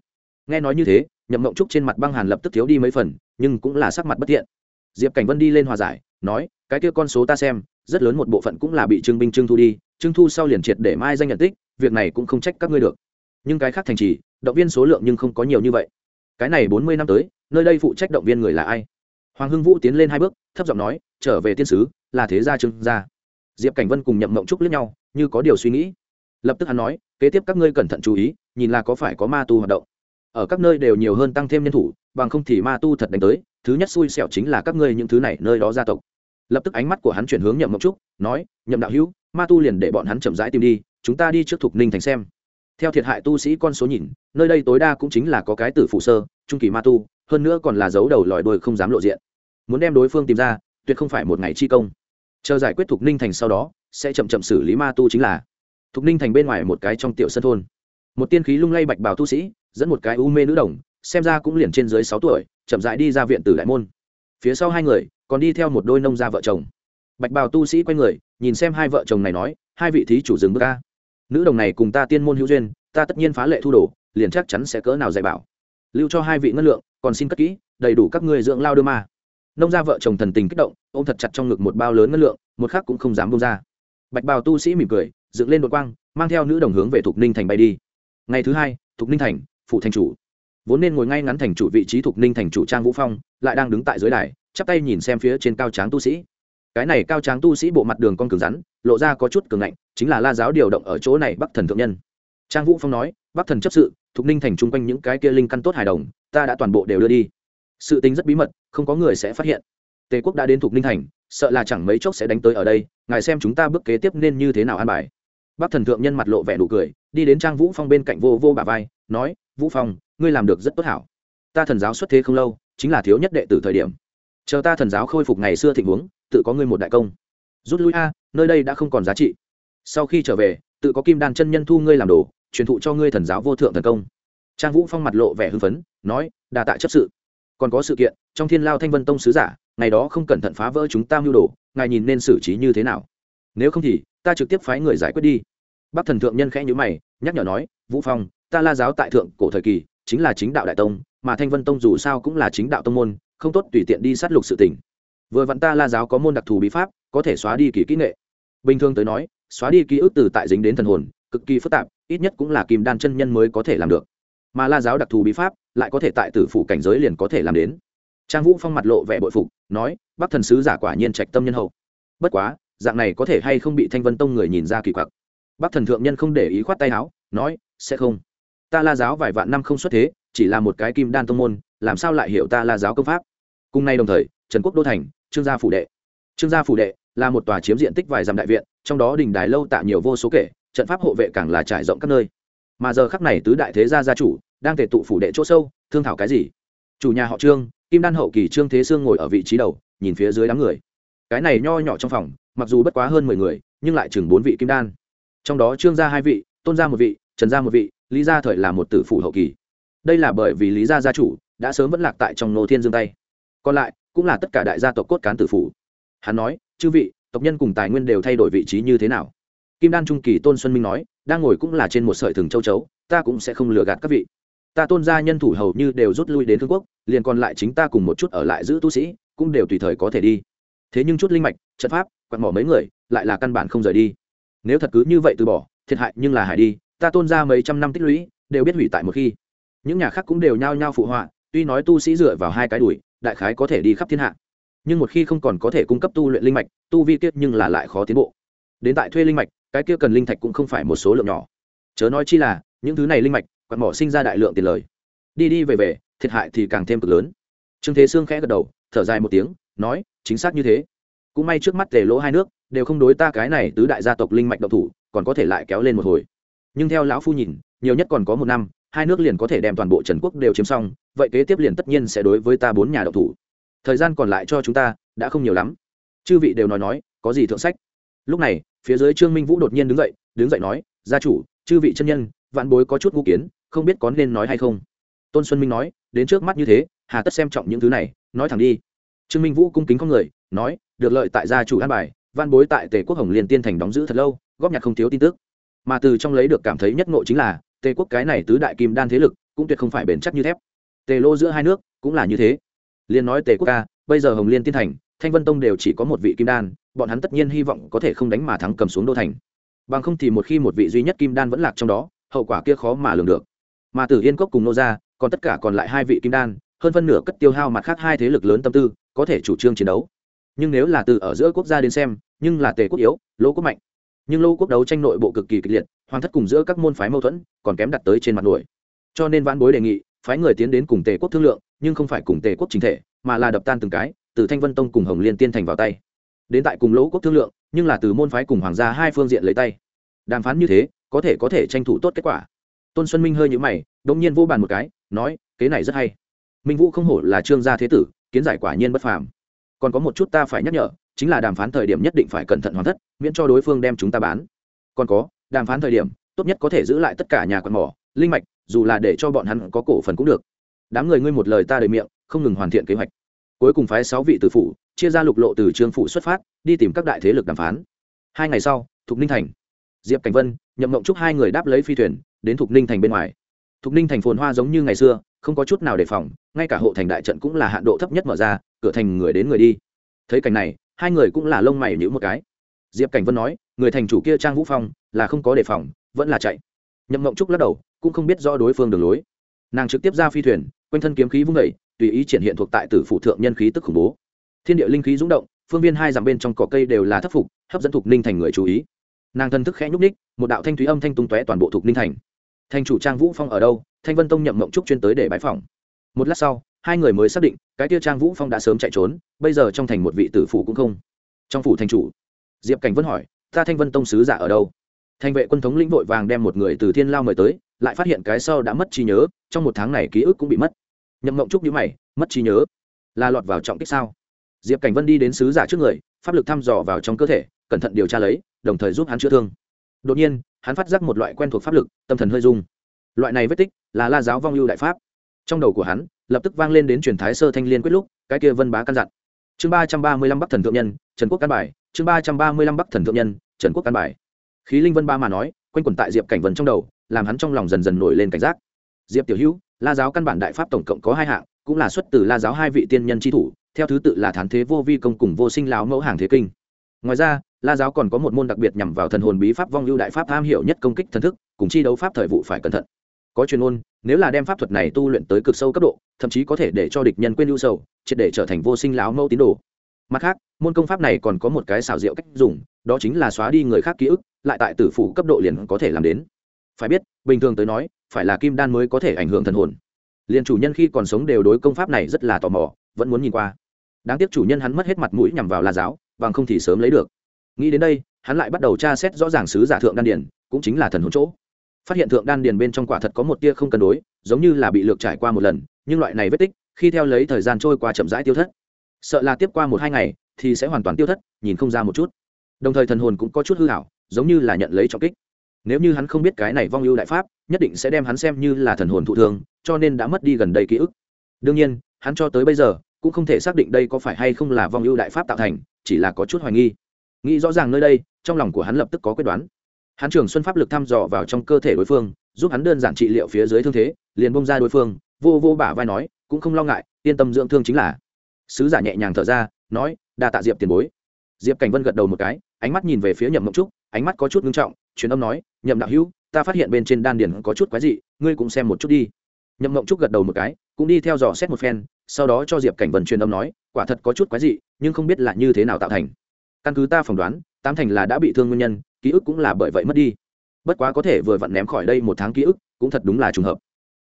Nghe nói như thế, nhậm mộng trúc trên mặt băng hàn lập tức thiếu đi mấy phần, nhưng cũng là sắc mặt bất tiện diệp cảnh vân đi lên hòa giải, nói, cái kia con số ta xem, rất lớn một bộ phận cũng là bị Trương binh Trương thu đi, Trương thu sau liền triệt để mai danh nhận tích, việc này cũng không trách các ngươi được. Nhưng cái khác thành trì, động viên số lượng nhưng không có nhiều như vậy. Cái này bốn mươi năm tới, nơi đây phụ trách động viên người là ai? Hoàng hưng vũ tiến lên hai bước, thấp giọng nói, trở về tiên sứ, là thế gia Trương gia. Diệp cảnh vân cùng nhậm mộng trúc lướt nhau, như có điều suy nghĩ lập tức hắn nói, kế tiếp các ngươi cẩn thận chú ý, nhìn là có phải có ma tu hoạt động. Ở các nơi đều nhiều hơn tăng thêm nhân thủ, bằng không thì ma tu thật đánh tới, thứ nhất xui xẻo chính là các ngươi những thứ này nơi đó gia tộc. Lập tức ánh mắt của hắn chuyển hướng nhậm mộng trúc, nói, nhậm đạo hữu, ma tu liền để bọn hắn chậm rãi tìm đi, chúng ta đi trước thục ninh thành xem. Theo thiệt hại tu sĩ con số nhìn, nơi đây tối đa cũng chính là có cái tử phụ sơ, trung kỳ ma tu, hơn nữa còn là dấu đầu lòi đuôi không dám lộ diện. Muốn đem đối phương tìm ra, tuyệt không phải một ngày chi công. Chờ giải quyết thục ninh thành sau đó, sẽ chậm chậm xử lý ma tu chính là thục ninh thành bên ngoài một cái trong tiểu sân thôn. Một tiên khí lung lay bạch bào tu sĩ, dẫn một cái u mê nữ đồng, xem ra cũng liền trên dưới sáu tuổi, chậm dại đi ra viện tử đại môn. Phía sau hai người, còn đi theo một đôi nông gia vợ chồng. Bạch bào tu sĩ quay người, nhìn xem hai vợ chồng này nói, hai vị thí chủ dừng bước ca nữ đồng này cùng ta tiên môn hữu duyên, ta tất nhiên phá lệ thu đồ, liền chắc chắn sẽ cỡ nào dạy bảo. Lưu cho hai vị ngân lượng, còn xin cất kỹ, đầy đủ các ngươi dưỡng lao đưa ma. Nông gia vợ chồng thần tình kích động, ôm thật chặt trong ngực một bao lớn ngân lượng, một khác cũng không dám bông ra. Bạch bào tu sĩ mỉm cười dựng lên đột quang, mang theo nữ đồng hướng về thục ninh thành bay đi. Ngày thứ hai, thục ninh thành phụ thành chủ. Vốn nên ngồi ngay ngắn thành chủ vị trí thục ninh thành chủ trang vũ phong, lại đang đứng tại dưới đài, chắp tay nhìn xem phía trên cao tráng tu sĩ. Cái này cao tráng tu sĩ bộ mặt đường con cường rắn, lộ ra có chút cường ngạnh, chính là la giáo điều động ở chỗ này bắc thần thượng nhân. Trang vũ phong nói, bắc thần chấp sự, thục ninh thành chung quanh những cái kia linh căn tốt hài đồng, ta đã toàn bộ đều đưa đi. Sự tính rất bí mật, không có người sẽ phát hiện. Tề quốc đã đến thục ninh thành, sợ là chẳng mấy chốc sẽ đánh tới ở đây, ngài xem chúng ta bước kế tiếp nên như thế nào an bài bắc thần thượng nhân mặt lộ vẻ đủ cười, đi đến trang vũ phong bên cạnh vô vô bà vai, nói, vũ phong, ngươi làm được rất tốt hảo. Ta thần giáo xuất thế không lâu, chính là thiếu nhất đệ tử thời điểm. Chờ ta thần giáo khôi phục ngày xưa thịnh huống, tự có ngươi một đại công. Rút lui a, nơi đây đã không còn giá trị. Sau khi trở về, tự có kim đan chân nhân thu ngươi làm đồ, truyền thụ cho ngươi thần giáo vô thượng thần công. Trang vũ phong mặt lộ vẻ hưng phấn, nói đà tạ chấp sự. Còn có sự kiện, trong thiên lao thanh vân tông sứ giả, ngày đó không cẩn thận phá vỡ chúng ta mưu đồ, ngài nhìn nên xử trí như thế nào? Nếu không thì ta trực tiếp phái người giải quyết đi. Bác thần thượng nhân khẽ nhữ mày, nhắc nhở nói, vũ phong, ta la giáo tại thượng cổ thời kỳ, chính là chính đạo đại tông, mà thanh vân tông dù sao cũng là chính đạo tông môn, không tốt tùy tiện đi sát lục sự tình. Vừa vặn ta la giáo có môn đặc thù bí pháp, có thể xóa đi kỳ kỹ nghệ. Bình thường tới nói, xóa đi ký ức từ tại dính đến thần hồn, cực kỳ phức tạp, ít nhất cũng là kim đan chân nhân mới có thể làm được. Mà la giáo đặc thù bí pháp, lại có thể tại tử phủ cảnh giới liền có thể làm đến. Trang vũ phong mặt lộ vẻ bội phục, nói bắc thần sứ giả quả nhiên trạch tâm nhân hậu. Bất quá dạng này có thể hay không bị thanh vân tông người nhìn ra kỳ quặc? Bắc thần thượng nhân không để ý khoát tay áo, nói, sẽ không. Ta la giáo vài vạn năm không xuất thế, chỉ là một cái kim đan tông môn, làm sao lại hiểu ta la giáo công pháp? Cùng nay đồng thời, trần quốc đô thành, trương gia phủ đệ. Trương gia phủ đệ là một tòa chiếm diện tích vài dặm đại viện, trong đó đình đài lâu tạ nhiều vô số kể, trận pháp hộ vệ càng là trải rộng các nơi. Mà giờ khắc này tứ đại thế gia gia chủ đang tề tụ phủ đệ chỗ sâu, thương thảo cái gì? Chủ nhà họ trương, kim đan hậu kỳ trương thế sương ngồi ở vị trí đầu, nhìn phía dưới đám người. Cái này nho nhỏ trong phòng mặc dù bất quá hơn mười người, nhưng lại chừng bốn vị kim đan. Trong đó trương gia hai vị, tôn gia một vị, trần gia một vị, lý gia thời là một tử phủ hậu kỳ. Đây là bởi vì lý gia gia chủ đã sớm vẫn lạc tại trong nô thiên dương tay. Còn lại cũng là tất cả đại gia tộc cốt cán tử phủ. Hắn nói, chư vị, tộc nhân cùng tài nguyên đều thay đổi vị trí như thế nào? Kim đan trung kỳ tôn xuân minh nói, đang ngồi cũng là trên một sợi thừng châu chấu, ta cũng sẽ không lừa gạt các vị. Ta tôn gia nhân thủ hầu như đều rút lui đến thương quốc, liền còn lại chính ta cùng một chút ở lại giữ tu sĩ, cũng đều tùy thời có thể đi. Thế nhưng chút linh mạch, trận pháp quặn mỏ mấy người, lại là căn bản không rời đi. Nếu thật cứ như vậy từ bỏ, thiệt hại nhưng là hải đi, ta tôn ra mấy trăm năm tích lũy, đều biết hủy tại một khi. Những nhà khác cũng đều nhao nhao phụ họa, tuy nói tu sĩ dựa vào hai cái đùi đại khái có thể đi khắp thiên hạ. Nhưng một khi không còn có thể cung cấp tu luyện linh mạch, tu vi kiết nhưng là lại khó tiến bộ. Đến tại thuê linh mạch, cái kia cần linh thạch cũng không phải một số lượng nhỏ. Chớ nói chi là, những thứ này linh mạch quạt mỏ sinh ra đại lượng tiền lời. Đi đi về về, thiệt hại thì càng thêm cực lớn. Trương thế sương khẽ gật đầu, thở dài một tiếng, nói, chính xác như thế cũng may trước mắt tề lỗ hai nước đều không đối ta cái này tứ đại gia tộc linh mạch độc thủ, còn có thể lại kéo lên một hồi. Nhưng theo lão phu nhìn, nhiều nhất còn có một năm, hai nước liền có thể đem toàn bộ trần quốc đều chiếm xong, vậy kế tiếp liền tất nhiên sẽ đối với ta bốn nhà độc thủ. Thời gian còn lại cho chúng ta đã không nhiều lắm. Chư vị đều nói nói, có gì thượng sách? Lúc này, phía dưới trương minh vũ đột nhiên đứng dậy đứng dậy nói, gia chủ, chư vị chân nhân, vạn bối có chút ngũ kiến, không biết có nên nói hay không? Tôn xuân minh nói, đến trước mắt như thế, hà tất xem trọng những thứ này, nói thẳng đi. Trương minh vũ cung kính con người, nói được lợi tại gia chủ an bài, văn bối tại tề quốc hồng liên tiên thành đóng giữ thật lâu, góp nhặt không thiếu tin tức. Mà từ trong lấy được cảm thấy nhất ngộ chính là, tề quốc cái này tứ đại kim đan thế lực, cũng tuyệt không phải bền chắc như thép. Tề lô giữa hai nước, cũng là như thế. Liên nói tề quốc ca, bây giờ hồng liên tiên thành, thanh vân tông đều chỉ có một vị kim đan, bọn hắn tất nhiên hy vọng có thể không đánh mà thắng cầm xuống đô thành. Bằng không thì một khi một vị duy nhất kim đan vẫn lạc trong đó, hậu quả kia khó mà lường được. Mà tử yên cốc cùng nô ra còn tất cả còn lại hai vị kim đan, hơn phân nửa cất tiêu hao mặt khác hai thế lực lớn tâm tư, có thể chủ trương chiến đấu nhưng nếu là từ ở giữa quốc gia đến xem, nhưng là tề quốc yếu, lỗ quốc mạnh. Nhưng lỗ quốc đấu tranh nội bộ cực kỳ kịch liệt, hoàng thất cùng giữa các môn phái mâu thuẫn còn kém đặt tới trên mặt nổi. Cho nên vãn bối đề nghị, phái người tiến đến cùng tề quốc thương lượng, nhưng không phải cùng tề quốc chính thể, mà là đập tan từng cái, từ thanh vân tông cùng hồng liên tiên thành vào tay. Đến tại cùng lỗ quốc thương lượng, nhưng là từ môn phái cùng hoàng gia hai phương diện lấy tay. Đàm phán như thế, có thể có thể tranh thủ tốt kết quả. Tôn xuân minh hơi nhữ mày đ ỗ n g nhiên vô bàn một cái, nói, kế này rất hay. Minh vũ không hổ là trương gia thế tử, kiến giải quả nhiên bất phàm còn có một chút ta phải nhắc nhở, chính là đàm phán thời điểm nhất định phải cẩn thận hoàn thất, miễn cho đối phương đem chúng ta bán. Còn có, đàm phán thời điểm, tốt nhất có thể giữ lại tất cả nhà quạt mỏ, linh mạch, dù là để cho bọn hắn có cổ phần cũng được. Đám người ngươi một lời ta đời miệng, không ngừng hoàn thiện kế hoạch. Cuối cùng phái sáu vị tử phụ chia ra lục lộ từ trương phủ xuất phát, đi tìm các đại thế lực đàm phán. Hai ngày sau, thục ninh thành. Diệp cảnh vân, nhậm mộng chúc hai người đáp lấy phi thuyền, đến thục ninh thành bên ngoài. Thục ninh thành phồn hoa giống như ngày xưa không có chút nào đề phòng, ngay cả hộ thành đại trận cũng là hạn độ thấp nhất mở ra, cửa thành người đến người đi. Thấy cảnh này, hai người cũng là lông mày nhữ một cái. Diệp cảnh vân nói, người thành chủ kia trang vũ phong, là không có đề phòng, vẫn là chạy. Nhậm mộng trúc lắc đầu, cũng không biết rõ đối phương đường lối. Nàng trực tiếp ra phi thuyền, quanh thân kiếm khí vung vẩy tùy ý triển hiện thuộc tại tử phụ thượng nhân khí tức khủng bố. Thiên địa linh khí rung động, phương viên hai dặm bên trong cỏ cây đều là thất phục, hấp dẫn thục ninh thành người chú ý. Nàng thân thức khẽ nhúc ních một đạo thanh thúy âm thanh tung tóe toàn bộ thục ninh thành. Thành chủ trang vũ phong ở đâu? Thanh vân tông nhậm mộng trúc chuyên tới để bãi phòng một lát sau, hai người mới xác định, cái tia trang vũ phong đã sớm chạy trốn, bây giờ trong thành một vị tử phụ cũng không. Trong phủ thành chủ, diệp cảnh vân hỏi, ta thanh vân tông sứ giả ở đâu? Thành vệ quân thống lĩnh vội vàng đem một người từ thiên lao mời tới, lại phát hiện cái sau đã mất trí nhớ, trong một tháng này ký ức cũng bị mất. Nhậm mộng trúc nhữ mày, mất trí nhớ? Là lọt vào trọng kích sao? Diệp cảnh vân đi đến sứ giả trước người, pháp lực thăm dò vào trong cơ thể, cẩn thận điều tra lấy, đồng thời giúp hắn chữa thương. Đột nhiên, hắn phát giác một loại quen thuộc pháp lực, tâm thần hơi dung loại này vết tích là la giáo vong lưu đại pháp. Trong đầu của hắn, lập tức vang lên đến truyền thái sơ thanh liên quyết lúc, cái kia vân bá căn dặn. Chương ba trăm ba mươi lăm bắc thần thượng nhân, trần quốc căn bài. Chương ba trăm ba mươi lăm bắc thần thượng nhân, trần quốc căn bài. Khí linh vân ba mà nói, quanh quẩn tại diệp cảnh vân trong đầu, làm hắn trong lòng dần dần nổi lên cảnh giác. Diệp tiểu hữu, la giáo căn bản đại pháp tổng cộng có hai hạng, cũng là xuất từ la giáo hai vị tiên nhân tri thủ, theo thứ tự là thán thế vô vi công cùng vô sinh lão mẫu hàng thế kinh. Ngoài ra, la giáo còn có một môn đặc biệt nhằm vào thần hồn bí pháp vong lưu đại pháp am hiểu nhất công kích thần thức, cùng chi đấu pháp thời vụ phải cẩn thận có chuyên môn, nếu là đem pháp thuật này tu luyện tới cực sâu cấp độ, thậm chí có thể để cho địch nhân quên ưu sầu, triệt để trở thành vô sinh lão mẫu tín đồ. Mặt khác, môn công pháp này còn có một cái xảo diệu cách dùng, đó chính là xóa đi người khác ký ức, lại tại tử phủ cấp độ liền có thể làm đến. Phải biết, bình thường tới nói, phải là kim đan mới có thể ảnh hưởng thần hồn. Liền chủ nhân khi còn sống đều đối công pháp này rất là tò mò, vẫn muốn nhìn qua. Đáng tiếc chủ nhân hắn mất hết mặt mũi nhằm vào la giáo, bằng không thì sớm lấy được. Nghĩ đến đây, hắn lại bắt đầu tra xét rõ ràng sứ giả thượng đan điển cũng chính là thần hồn chỗ phát hiện thượng đan điền bên trong quả thật có một tia không cân đối, giống như là bị lược trải qua một lần, nhưng loại này vết tích, khi theo lấy thời gian trôi qua chậm rãi tiêu thất. Sợ là tiếp qua một hai ngày, thì sẽ hoàn toàn tiêu thất, nhìn không ra một chút. Đồng thời thần hồn cũng có chút hư hảo giống như là nhận lấy trọng kích. Nếu như hắn không biết cái này vong ưu đại pháp, nhất định sẽ đem hắn xem như là thần hồn thụ thương, cho nên đã mất đi gần đây ký ức. Đương nhiên, hắn cho tới bây giờ, cũng không thể xác định đây có phải hay không là vong ưu đại pháp tạo thành, chỉ là có chút hoài nghi. Nghĩ rõ ràng nơi đây, trong lòng của hắn lập tức có quyết đoán hắn trường xuân pháp lực thăm dò vào trong cơ thể đối phương, giúp hắn đơn giản trị liệu phía dưới thương thế, liền bông ra đối phương, vô vô bả vai nói, cũng không lo ngại, yên tâm dưỡng thương chính là. Sứ giả nhẹ nhàng thở ra, nói, đa tạ diệp tiền bối. Diệp cảnh vân gật đầu một cái, ánh mắt nhìn về phía nhậm mộng trúc, ánh mắt có chút ngưng trọng, truyền âm nói, nhậm đạo hữu, ta phát hiện bên trên đan điền có chút quái dị, ngươi cũng xem một chút đi. Nhậm mộng trúc gật đầu một cái, cũng đi theo dò xét một phen, sau đó cho diệp cảnh vân truyền âm nói, quả thật có chút quái dị, nhưng không biết là như thế nào tạo thành. Căn cứ ta phỏng đoán, tám thành là đã bị thương nguyên nhân ký ức cũng là bởi vậy mất đi. Bất quá có thể vừa vặn ném khỏi đây một tháng ký ức, cũng thật đúng là trùng hợp.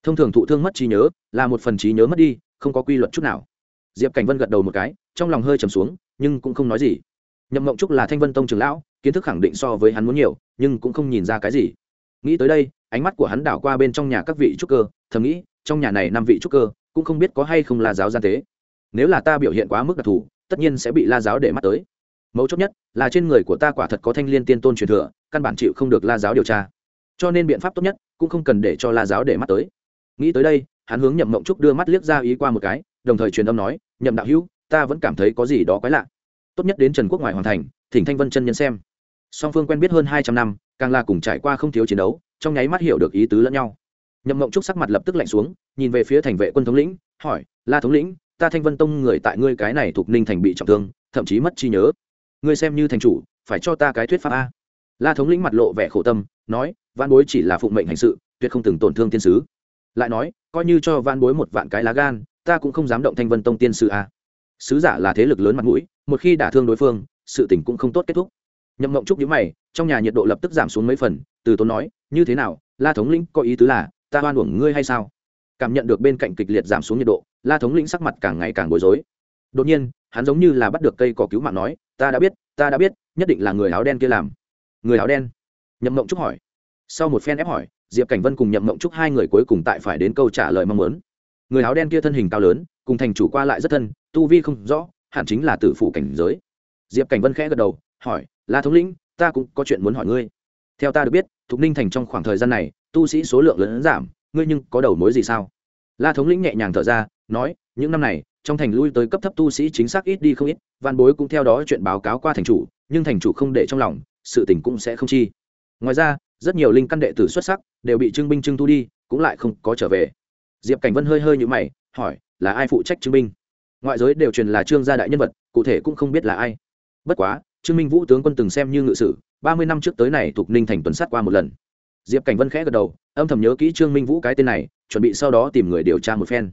Thông thường thụ thương mất trí nhớ, là một phần trí nhớ mất đi, không có quy luật chút nào. Diệp cảnh vân gật đầu một cái, trong lòng hơi trầm xuống, nhưng cũng không nói gì. Nhậm mộng trúc là thanh vân tông trường lão, kiến thức khẳng định so với hắn muốn nhiều, nhưng cũng không nhìn ra cái gì. Nghĩ tới đây, ánh mắt của hắn đảo qua bên trong nhà các vị trúc cơ, thầm nghĩ, trong nhà này năm vị trúc cơ, cũng không biết có hay không là giáo gian tế. Nếu là ta biểu hiện quá mức đặc thù, tất nhiên sẽ bị la giáo để mắt tới mấu chốt nhất là trên người của ta quả thật có thanh liên tiên tôn truyền thừa, căn bản chịu không được la giáo điều tra. Cho nên biện pháp tốt nhất cũng không cần để cho la giáo để mắt tới. Nghĩ tới đây, hắn hướng nhậm mộng trúc đưa mắt liếc ra ý qua một cái, đồng thời truyền âm nói, nhậm đạo hữu, ta vẫn cảm thấy có gì đó quái lạ. Tốt nhất đến trần quốc ngoài hoàn thành, thỉnh thanh vân chân nhân xem. Song phương quen biết hơn hai trăm năm, càng là cùng trải qua không thiếu chiến đấu, trong nháy mắt hiểu được ý tứ lẫn nhau. Nhậm mộng trúc sắc mặt lập tức lạnh xuống, nhìn về phía thành vệ quân thống lĩnh, hỏi, la thống lĩnh, ta thanh vân tông người tại ngươi cái này thuộc ninh thành bị trọng thương, thậm chí mất trí nhớ ngươi xem như thành chủ, phải cho ta cái thuyết pháp a. La thống lĩnh mặt lộ vẻ khổ tâm, nói văn bối chỉ là phụng mệnh hành sự, tuyệt không từng tổn thương tiên sứ. Lại nói, coi như cho văn bối một vạn cái lá gan, ta cũng không dám động thanh vân tông tiên sứ a. Sứ giả là thế lực lớn mặt mũi, một khi đả thương đối phương, sự tình cũng không tốt kết thúc. Nhậm mộng trúc nhữ mày, trong nhà nhiệt độ lập tức giảm xuống mấy phần, từ tốn nói, như thế nào, la thống lĩnh có ý tứ là, ta oan uổng ngươi hay sao? Cảm nhận được bên cạnh kịch liệt giảm xuống nhiệt độ, la thống lĩnh sắc mặt càng ngày càng bối rối. Đột nhiên, hắn giống như là bắt được cây cỏ cứu mạng nói ta đã biết, ta đã biết, nhất định là người áo đen kia làm. Người áo đen? Nhậm mộng trúc hỏi. Sau một phen ép hỏi, diệp cảnh vân cùng nhậm mộng trúc hai người cuối cùng tại phải đến câu trả lời mong muốn. Người áo đen kia thân hình cao lớn, cùng thành chủ qua lại rất thân, tu vi không rõ, hẳn chính là tử phủ cảnh giới. Diệp cảnh vân khẽ gật đầu, hỏi, la thống lĩnh, ta cũng có chuyện muốn hỏi ngươi. Theo ta được biết, thục ninh thành trong khoảng thời gian này, tu sĩ số lượng lớn giảm, ngươi nhưng có đầu mối gì sao? La thống lĩnh nhẹ nhàng thở ra, nói, những năm này, trong thành lui tới cấp thấp tu sĩ chính xác ít đi không ít văn bối cũng theo đó chuyện báo cáo qua thành chủ, nhưng thành chủ không để trong lòng, sự tình cũng sẽ không chi. Ngoài ra, rất nhiều linh căn đệ tử xuất sắc đều bị trưng binh trưng thu đi, cũng lại không có trở về. Diệp cảnh vân hơi hơi như mày, hỏi, là ai phụ trách trưng binh? Ngoại giới đều truyền là trương gia đại nhân vật, cụ thể cũng không biết là ai. Bất quá, trương minh vũ tướng quân từng xem như ngự sử, ba mươi năm trước tới này thuộc ninh thành tuần sát qua một lần. Diệp cảnh vân khẽ gật đầu, âm thầm nhớ kỹ trương minh vũ cái tên này, chuẩn bị sau đó tìm người điều tra một phen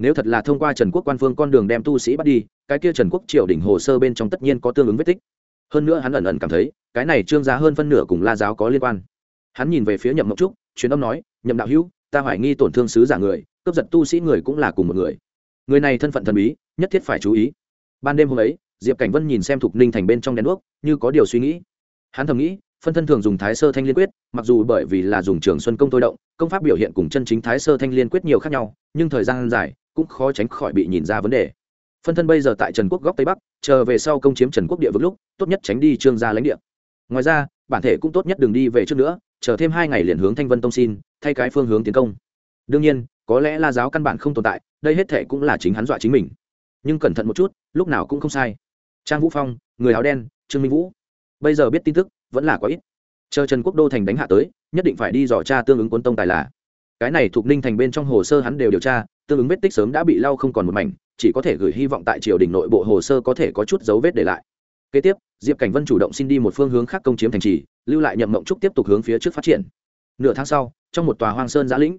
nếu thật là thông qua trần quốc quan phương con đường đem tu sĩ bắt đi, cái kia trần quốc triều đỉnh hồ sơ bên trong tất nhiên có tương ứng vết tích. Hơn nữa hắn ẩn ẩn cảm thấy, cái này trương giá hơn phân nửa cùng la giáo có liên quan. Hắn nhìn về phía nhậm mộng trúc, truyền âm nói, nhậm đạo hữu, ta hoài nghi tổn thương sứ giả người, cướp giật tu sĩ người cũng là cùng một người. Người này thân phận thần bí, nhất thiết phải chú ý. Ban đêm hôm ấy, diệp cảnh vân nhìn xem thục ninh thành bên trong đèn đuốc, như có điều suy nghĩ. Hắn thầm nghĩ, phân thân thường dùng thái sơ thanh liên quyết, mặc dù bởi vì là dùng trường xuân công tôi động, công pháp biểu hiện cùng chân chính thái sơ thanh liên quyết nhiều khác nhau, nhưng thời gian dài cũng khó tránh khỏi bị nhìn ra vấn đề. Phân thân bây giờ tại trần quốc góc tây bắc, chờ về sau công chiếm trần quốc địa vực lúc, tốt nhất tránh đi trương gia lãnh địa. Ngoài ra, bản thể cũng tốt nhất đừng đi về trước nữa, chờ thêm hai ngày liền hướng thanh vân tông xin, thay cái phương hướng tiến công. Đương nhiên, có lẽ la giáo căn bản không tồn tại, đây hết thể cũng là chính hắn dọa chính mình. Nhưng cẩn thận một chút, lúc nào cũng không sai. Trang vũ phong, người áo đen, trương minh vũ. Bây giờ biết tin tức, vẫn là quá ít. Chờ trần quốc đô thành đánh hạ tới, nhất định phải đi dò tra tương ứng quân tông tài là. Cái này thuộc ninh thành bên trong hồ sơ hắn đều điều tra tương ứng vết tích sớm đã bị lau không còn một mảnh, chỉ có thể gửi hy vọng tại triều đình nội bộ hồ sơ có thể có chút dấu vết để lại. Kế tiếp, diệp cảnh vân chủ động xin đi một phương hướng khác công chiếm thành trì, lưu lại nhậm mộng trúc tiếp tục hướng phía trước phát triển. Nửa tháng sau, trong một tòa hoang sơn giã lĩnh,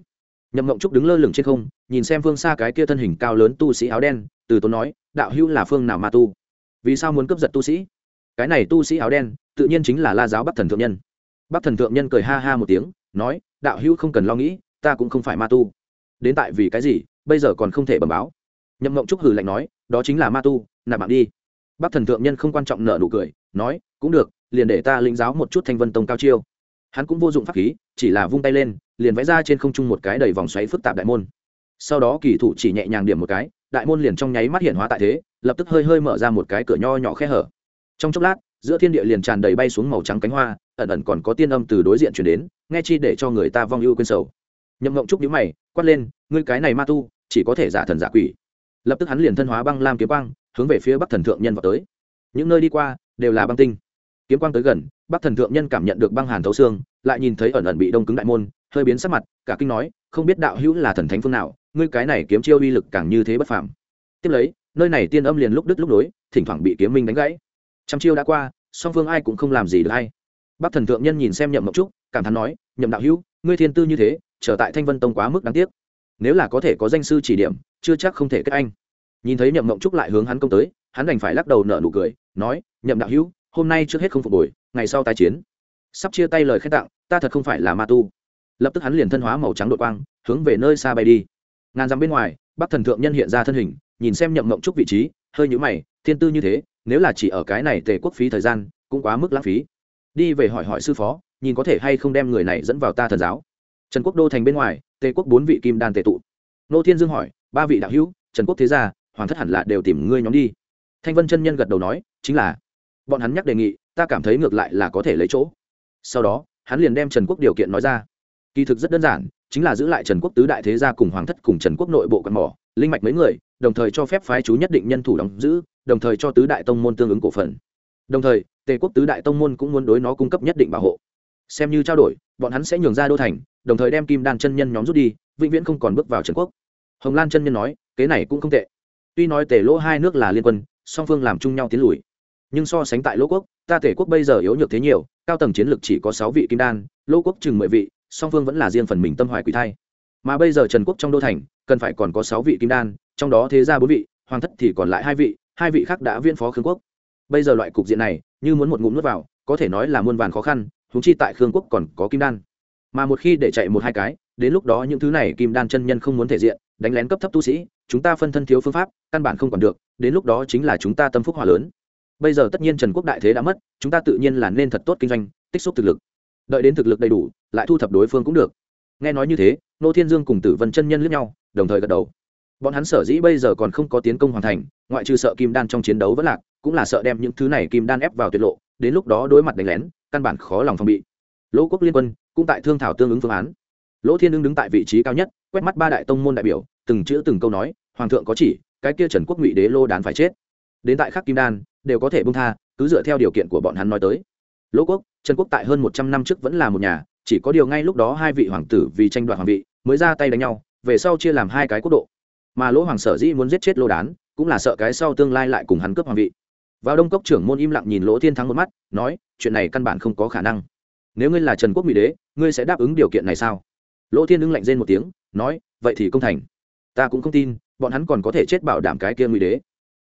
nhậm mộng trúc đứng lơ lửng trên không, nhìn xem phương xa cái kia thân hình cao lớn tu sĩ áo đen, từ tốn nói, đạo hữu là phương nào ma tu? Vì sao muốn cướp giật tu sĩ? Cái này tu sĩ áo đen, tự nhiên chính là la giáo bắc thần thượng nhân. Bắc thần thượng nhân cười ha ha một tiếng, nói, đạo hữu không cần lo nghĩ, ta cũng không phải ma tu đến tại vì cái gì, bây giờ còn không thể bẩm báo. Nhậm mộng trúc hử lạnh nói, đó chính là ma tu, nạp mạng đi. Bắc thần thượng nhân không quan trọng nợ nụ cười, nói, cũng được, liền để ta lĩnh giáo một chút thanh vân tông cao chiêu. Hắn cũng vô dụng pháp khí, chỉ là vung tay lên, liền vẽ ra trên không trung một cái đầy vòng xoáy phức tạp đại môn. Sau đó kỳ thủ chỉ nhẹ nhàng điểm một cái, đại môn liền trong nháy mắt hiện hóa tại thế, lập tức hơi hơi mở ra một cái cửa nho nhỏ khe hở. Trong chốc lát, giữa thiên địa liền tràn đầy bay xuống màu trắng cánh hoa, ẩn ẩn còn có tiên âm từ đối diện chuyển đến, nghe chi để cho người ta vong ưu quên sầu nhậm Mộng trúc nhíu mày, quát lên, ngươi cái này ma tu, chỉ có thể giả thần giả quỷ. Lập tức hắn liền thân hóa băng lam kiếm quang, hướng về phía bắc thần thượng nhân vào tới. Những nơi đi qua, đều là băng tinh. Kiếm quang tới gần, bắc thần thượng nhân cảm nhận được băng hàn thấu xương, lại nhìn thấy ẩn ẩn bị đông cứng đại môn, hơi biến sắc mặt, cả kinh nói, không biết đạo hữu là thần thánh phương nào, ngươi cái này kiếm chiêu uy lực càng như thế bất phàm. Tiếp lấy, nơi này tiên âm liền lúc đứt lúc nối, thỉnh thoảng bị kiếm minh đánh gãy. Trăm chiêu đã qua, song phương ai cũng không làm gì được hay. Bắc thần thượng nhân nhìn xem nhậm mộng trúc, cảm thán nói, nhậm đạo hữu, ngươi thiên tư như thế trở tại thanh vân tông quá mức đáng tiếc. Nếu là có thể có danh sư chỉ điểm, chưa chắc không thể kết anh. Nhìn thấy nhậm mộng trúc lại hướng hắn công tới, hắn đành phải lắc đầu nở nụ cười, nói, nhậm đạo hữu, hôm nay trước hết không phục hồi, ngày sau tái chiến. Sắp chia tay lời khen tặng, ta thật không phải là ma tu. Lập tức hắn liền thân hóa màu trắng đội quang, hướng về nơi xa bay đi. Ngàn dặm bên ngoài, bắc thần thượng nhân hiện ra thân hình, nhìn xem nhậm mộng trúc vị trí, hơi nhũ mày, thiên tư như thế, nếu là chỉ ở cái này tề quốc phí thời gian, cũng quá mức lãng phí. Đi về hỏi hỏi sư phó, nhìn có thể hay không đem người này dẫn vào ta thần giáo? Trần quốc đô thành bên ngoài, tề quốc bốn vị kim đan tề tụ. Nô thiên dương hỏi, ba vị đạo hữu, trần quốc thế gia, hoàng thất hẳn là đều tìm ngươi nhóm đi. Thanh vân chân nhân gật đầu nói, chính là. Bọn hắn nhắc đề nghị, ta cảm thấy ngược lại là có thể lấy chỗ. Sau đó, hắn liền đem trần quốc điều kiện nói ra. Kỳ thực rất đơn giản, chính là giữ lại trần quốc tứ đại thế gia cùng hoàng thất cùng trần quốc nội bộ quạt mỏ, linh mạch mấy người, đồng thời cho phép phái chú nhất định nhân thủ đóng giữ, đồng thời cho tứ đại tông môn tương ứng cổ phần. Đồng thời, tề quốc tứ đại tông môn cũng muốn đối nó cung cấp nhất định bảo hộ xem như trao đổi, bọn hắn sẽ nhường ra đô thành, đồng thời đem kim đan chân nhân nhóm rút đi, vĩnh viễn không còn bước vào trần quốc. Hồng lan chân nhân nói, kế này cũng không tệ. Tuy nói tề lỗ hai nước là liên quân, song phương làm chung nhau tiến lùi. Nhưng so sánh tại lỗ quốc, ta tề quốc bây giờ yếu nhược thế nhiều, cao tầng chiến lược chỉ có sáu vị kim đan, lỗ quốc chừng mười vị, song phương vẫn là riêng phần mình tâm hoài quỷ thay. mà bây giờ trần quốc trong đô thành, cần phải còn có sáu vị kim đan, trong đó thế ra bốn vị, hoàng thất thì còn lại hai vị hai vị khác đã viên phó khương quốc. Bây giờ loại cục diện này, như muốn một ngụm nước vào, có thể nói là muôn vàn khó khăn húng chi tại khương quốc còn có kim đan. Mà một khi để chạy một hai cái, đến lúc đó những thứ này kim đan chân nhân không muốn thể diện, đánh lén cấp thấp tu sĩ, chúng ta phân thân thiếu phương pháp, căn bản không còn được, đến lúc đó chính là chúng ta tâm phúc hòa lớn. Bây giờ tất nhiên trần quốc đại thế đã mất, chúng ta tự nhiên là nên thật tốt kinh doanh, tích xúc thực lực. Đợi đến thực lực đầy đủ, lại thu thập đối phương cũng được. Nghe nói như thế, nô thiên dương cùng tử vân chân nhân lướt nhau, đồng thời gật đầu. Bọn hắn sở dĩ bây giờ còn không có tiến công hoàn thành, ngoại trừ sợ kim đan trong chiến đấu vẫn lạc, cũng là sợ đem những thứ này kim đan ép vào tuyệt lộ, đến lúc đó đối mặt đánh lén căn bản khó lòng phòng bị. Lỗ quốc liên quân cũng tại thương thảo tương ứng phương án. Lỗ thiên ứng đứng tại vị trí cao nhất, quét mắt ba đại tông môn đại biểu, từng chữ từng câu nói, hoàng thượng có chỉ, cái kia trần quốc ngụy đế lô đán phải chết. Đến tại khắc kim đan, đều có thể bung tha, cứ dựa theo điều kiện của bọn hắn nói tới. Lỗ quốc, trần quốc tại hơn một trăm năm trước vẫn là một nhà, chỉ có điều ngay lúc đó hai vị hoàng tử vì tranh đoạt hoàng vị mới ra tay đánh nhau, về sau chia làm hai cái quốc độ. Mà lỗ hoàng sở dĩ muốn giết chết lô đán, cũng là sợ cái sau tương lai lại cùng hắn cướp hoàng vị vào đông cốc trưởng môn im lặng nhìn lỗ thiên thắng một mắt, nói, chuyện này căn bản không có khả năng. Nếu ngươi là trần quốc mỹ đế, ngươi sẽ đáp ứng điều kiện này sao? Lỗ thiên ưng lạnh rên một tiếng, nói, vậy thì công thành. Ta cũng không tin, bọn hắn còn có thể chết bảo đảm cái kia mỹ đế.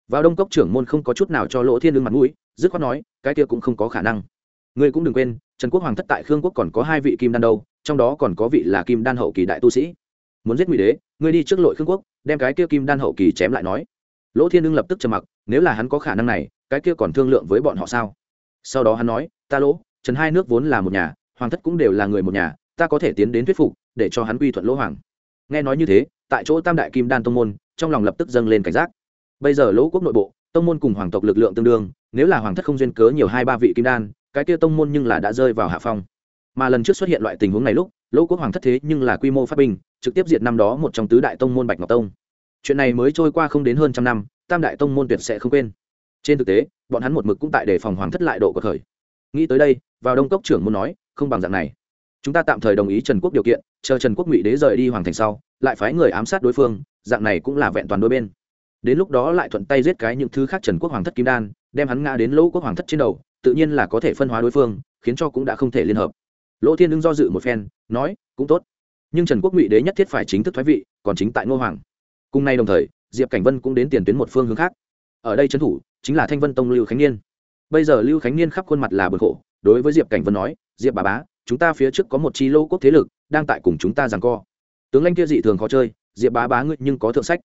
Vào đông cốc trưởng môn không có chút nào cho lỗ thiên ưng mặt mũi, dứt khoát nói, cái kia cũng không có khả năng. Ngươi cũng đừng quên, trần quốc hoàng thất tại khương quốc còn có hai vị kim đan đâu, trong đó còn có vị là kim đan hậu kỳ đại tu sĩ. Muốn giết mỹ đế, ngươi đi trước lội khương quốc, đem cái kia kim đan hậu kỳ chém lại nói. Lỗ thiên ưng lập tức trầm mặc, nếu là hắn có khả năng này cái kia còn thương lượng với bọn họ sao? Sau đó hắn nói, ta lỗ, trần hai nước vốn là một nhà, hoàng thất cũng đều là người một nhà, ta có thể tiến đến thuyết phục, để cho hắn quy thuận lỗ hoàng. Nghe nói như thế, tại chỗ tam đại kim đan tông môn, trong lòng lập tức dâng lên cảnh giác. Bây giờ lỗ quốc nội bộ, tông môn cùng hoàng tộc lực lượng tương đương, nếu là hoàng thất không duyên cớ nhiều hai ba vị kim đan, cái kia tông môn nhưng là đã rơi vào hạ phong. Mà lần trước xuất hiện loại tình huống này lúc, lỗ quốc hoàng thất thế nhưng là quy mô phát binh, trực tiếp diệt năm đó một trong tứ đại tông môn bạch ngọc tông. Chuyện này mới trôi qua không đến hơn trăm năm, tam đại tông môn tuyệt sẽ không quên trên thực tế, bọn hắn một mực cũng tại đề phòng hoàng thất lại độ của khởi nghĩ tới đây, vào đông cốc trưởng muốn nói, không bằng dạng này. Chúng ta tạm thời đồng ý trần quốc điều kiện, chờ trần quốc ngụy đế rời đi hoàng thành sau, lại phái người ám sát đối phương, dạng này cũng là vẹn toàn đôi bên. Đến lúc đó lại thuận tay giết cái những thứ khác trần quốc hoàng thất kim đan, đem hắn ngã đến lỗ quốc hoàng thất trên đầu, tự nhiên là có thể phân hóa đối phương, khiến cho cũng đã không thể liên hợp. Lỗ thiên ưng do dự một phen, nói, cũng tốt. Nhưng trần quốc ngụy đế nhất thiết phải chính thức thoái vị, còn chính tại ngô hoàng. Cùng nay đồng thời, diệp cảnh vân cũng đến tiền tuyến một phương hướng khác ở đây trấn thủ, chính là thanh vân tông lưu khánh niên. Bây giờ lưu khánh niên khắp khuôn mặt là bực khổ, đối với diệp cảnh vân nói, diệp bà bá, chúng ta phía trước có một chi lô quốc thế lực, đang tại cùng chúng ta rằng co. Tướng lãnh kia dị thường khó chơi, diệp bá bá ngươi nhưng có thượng sách.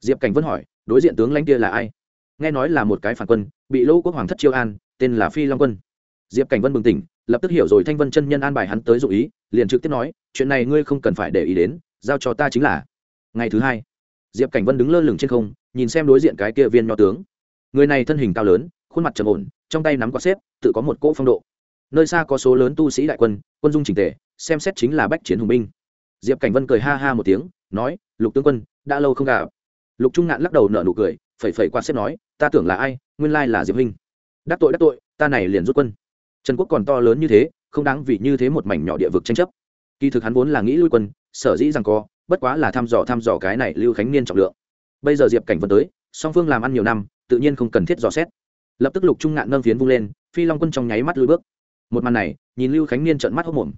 Diệp cảnh vân hỏi, đối diện tướng lãnh kia là ai? Nghe nói là một cái phản quân, bị lô quốc hoàng thất chiêu an, tên là phi long quân. Diệp cảnh vân bừng tỉnh, lập tức hiểu rồi thanh vân chân nhân an bài hắn tới dụ ý, liền trực tiếp nói, chuyện này ngươi không cần phải để ý đến, giao cho ta chính là. Ngày thứ hai, diệp cảnh vân đứng lơ lửng trên không nhìn xem đối diện cái kia viên nho tướng. Người này thân hình cao lớn, khuôn mặt trầm ổn, trong tay nắm quạt xếp, tự có một cỗ phong độ. Nơi xa có số lớn tu sĩ đại quân quân dung trình tề, xem xét chính là bách chiến hùng binh. Diệp cảnh vân cười ha ha một tiếng, nói, lục tướng quân, đã lâu không gặp. Lục trung ngạn lắc đầu nở nụ cười, phẩy phẩy quạt xếp nói, ta tưởng là ai, nguyên lai là diệp huynh. Đắc tội đắc tội, ta này liền rút quân. Trần quốc còn to lớn như thế, không đáng vì như thế một mảnh nhỏ địa vực tranh chấp. Kỳ thực hắn vốn là nghĩ lui quân, sở dĩ rằng co bất quá là thăm dò thăm dò cái này lưu khánh niên trọng lượng bây giờ diệp cảnh vân tới, song phương làm ăn nhiều năm, tự nhiên không cần thiết dò xét. Lập tức lục trung ngạn nâng phiến vung lên, phi long quân trong nháy mắt lùi bước. Một màn này, nhìn lưu khánh niên trợn mắt hốc mồm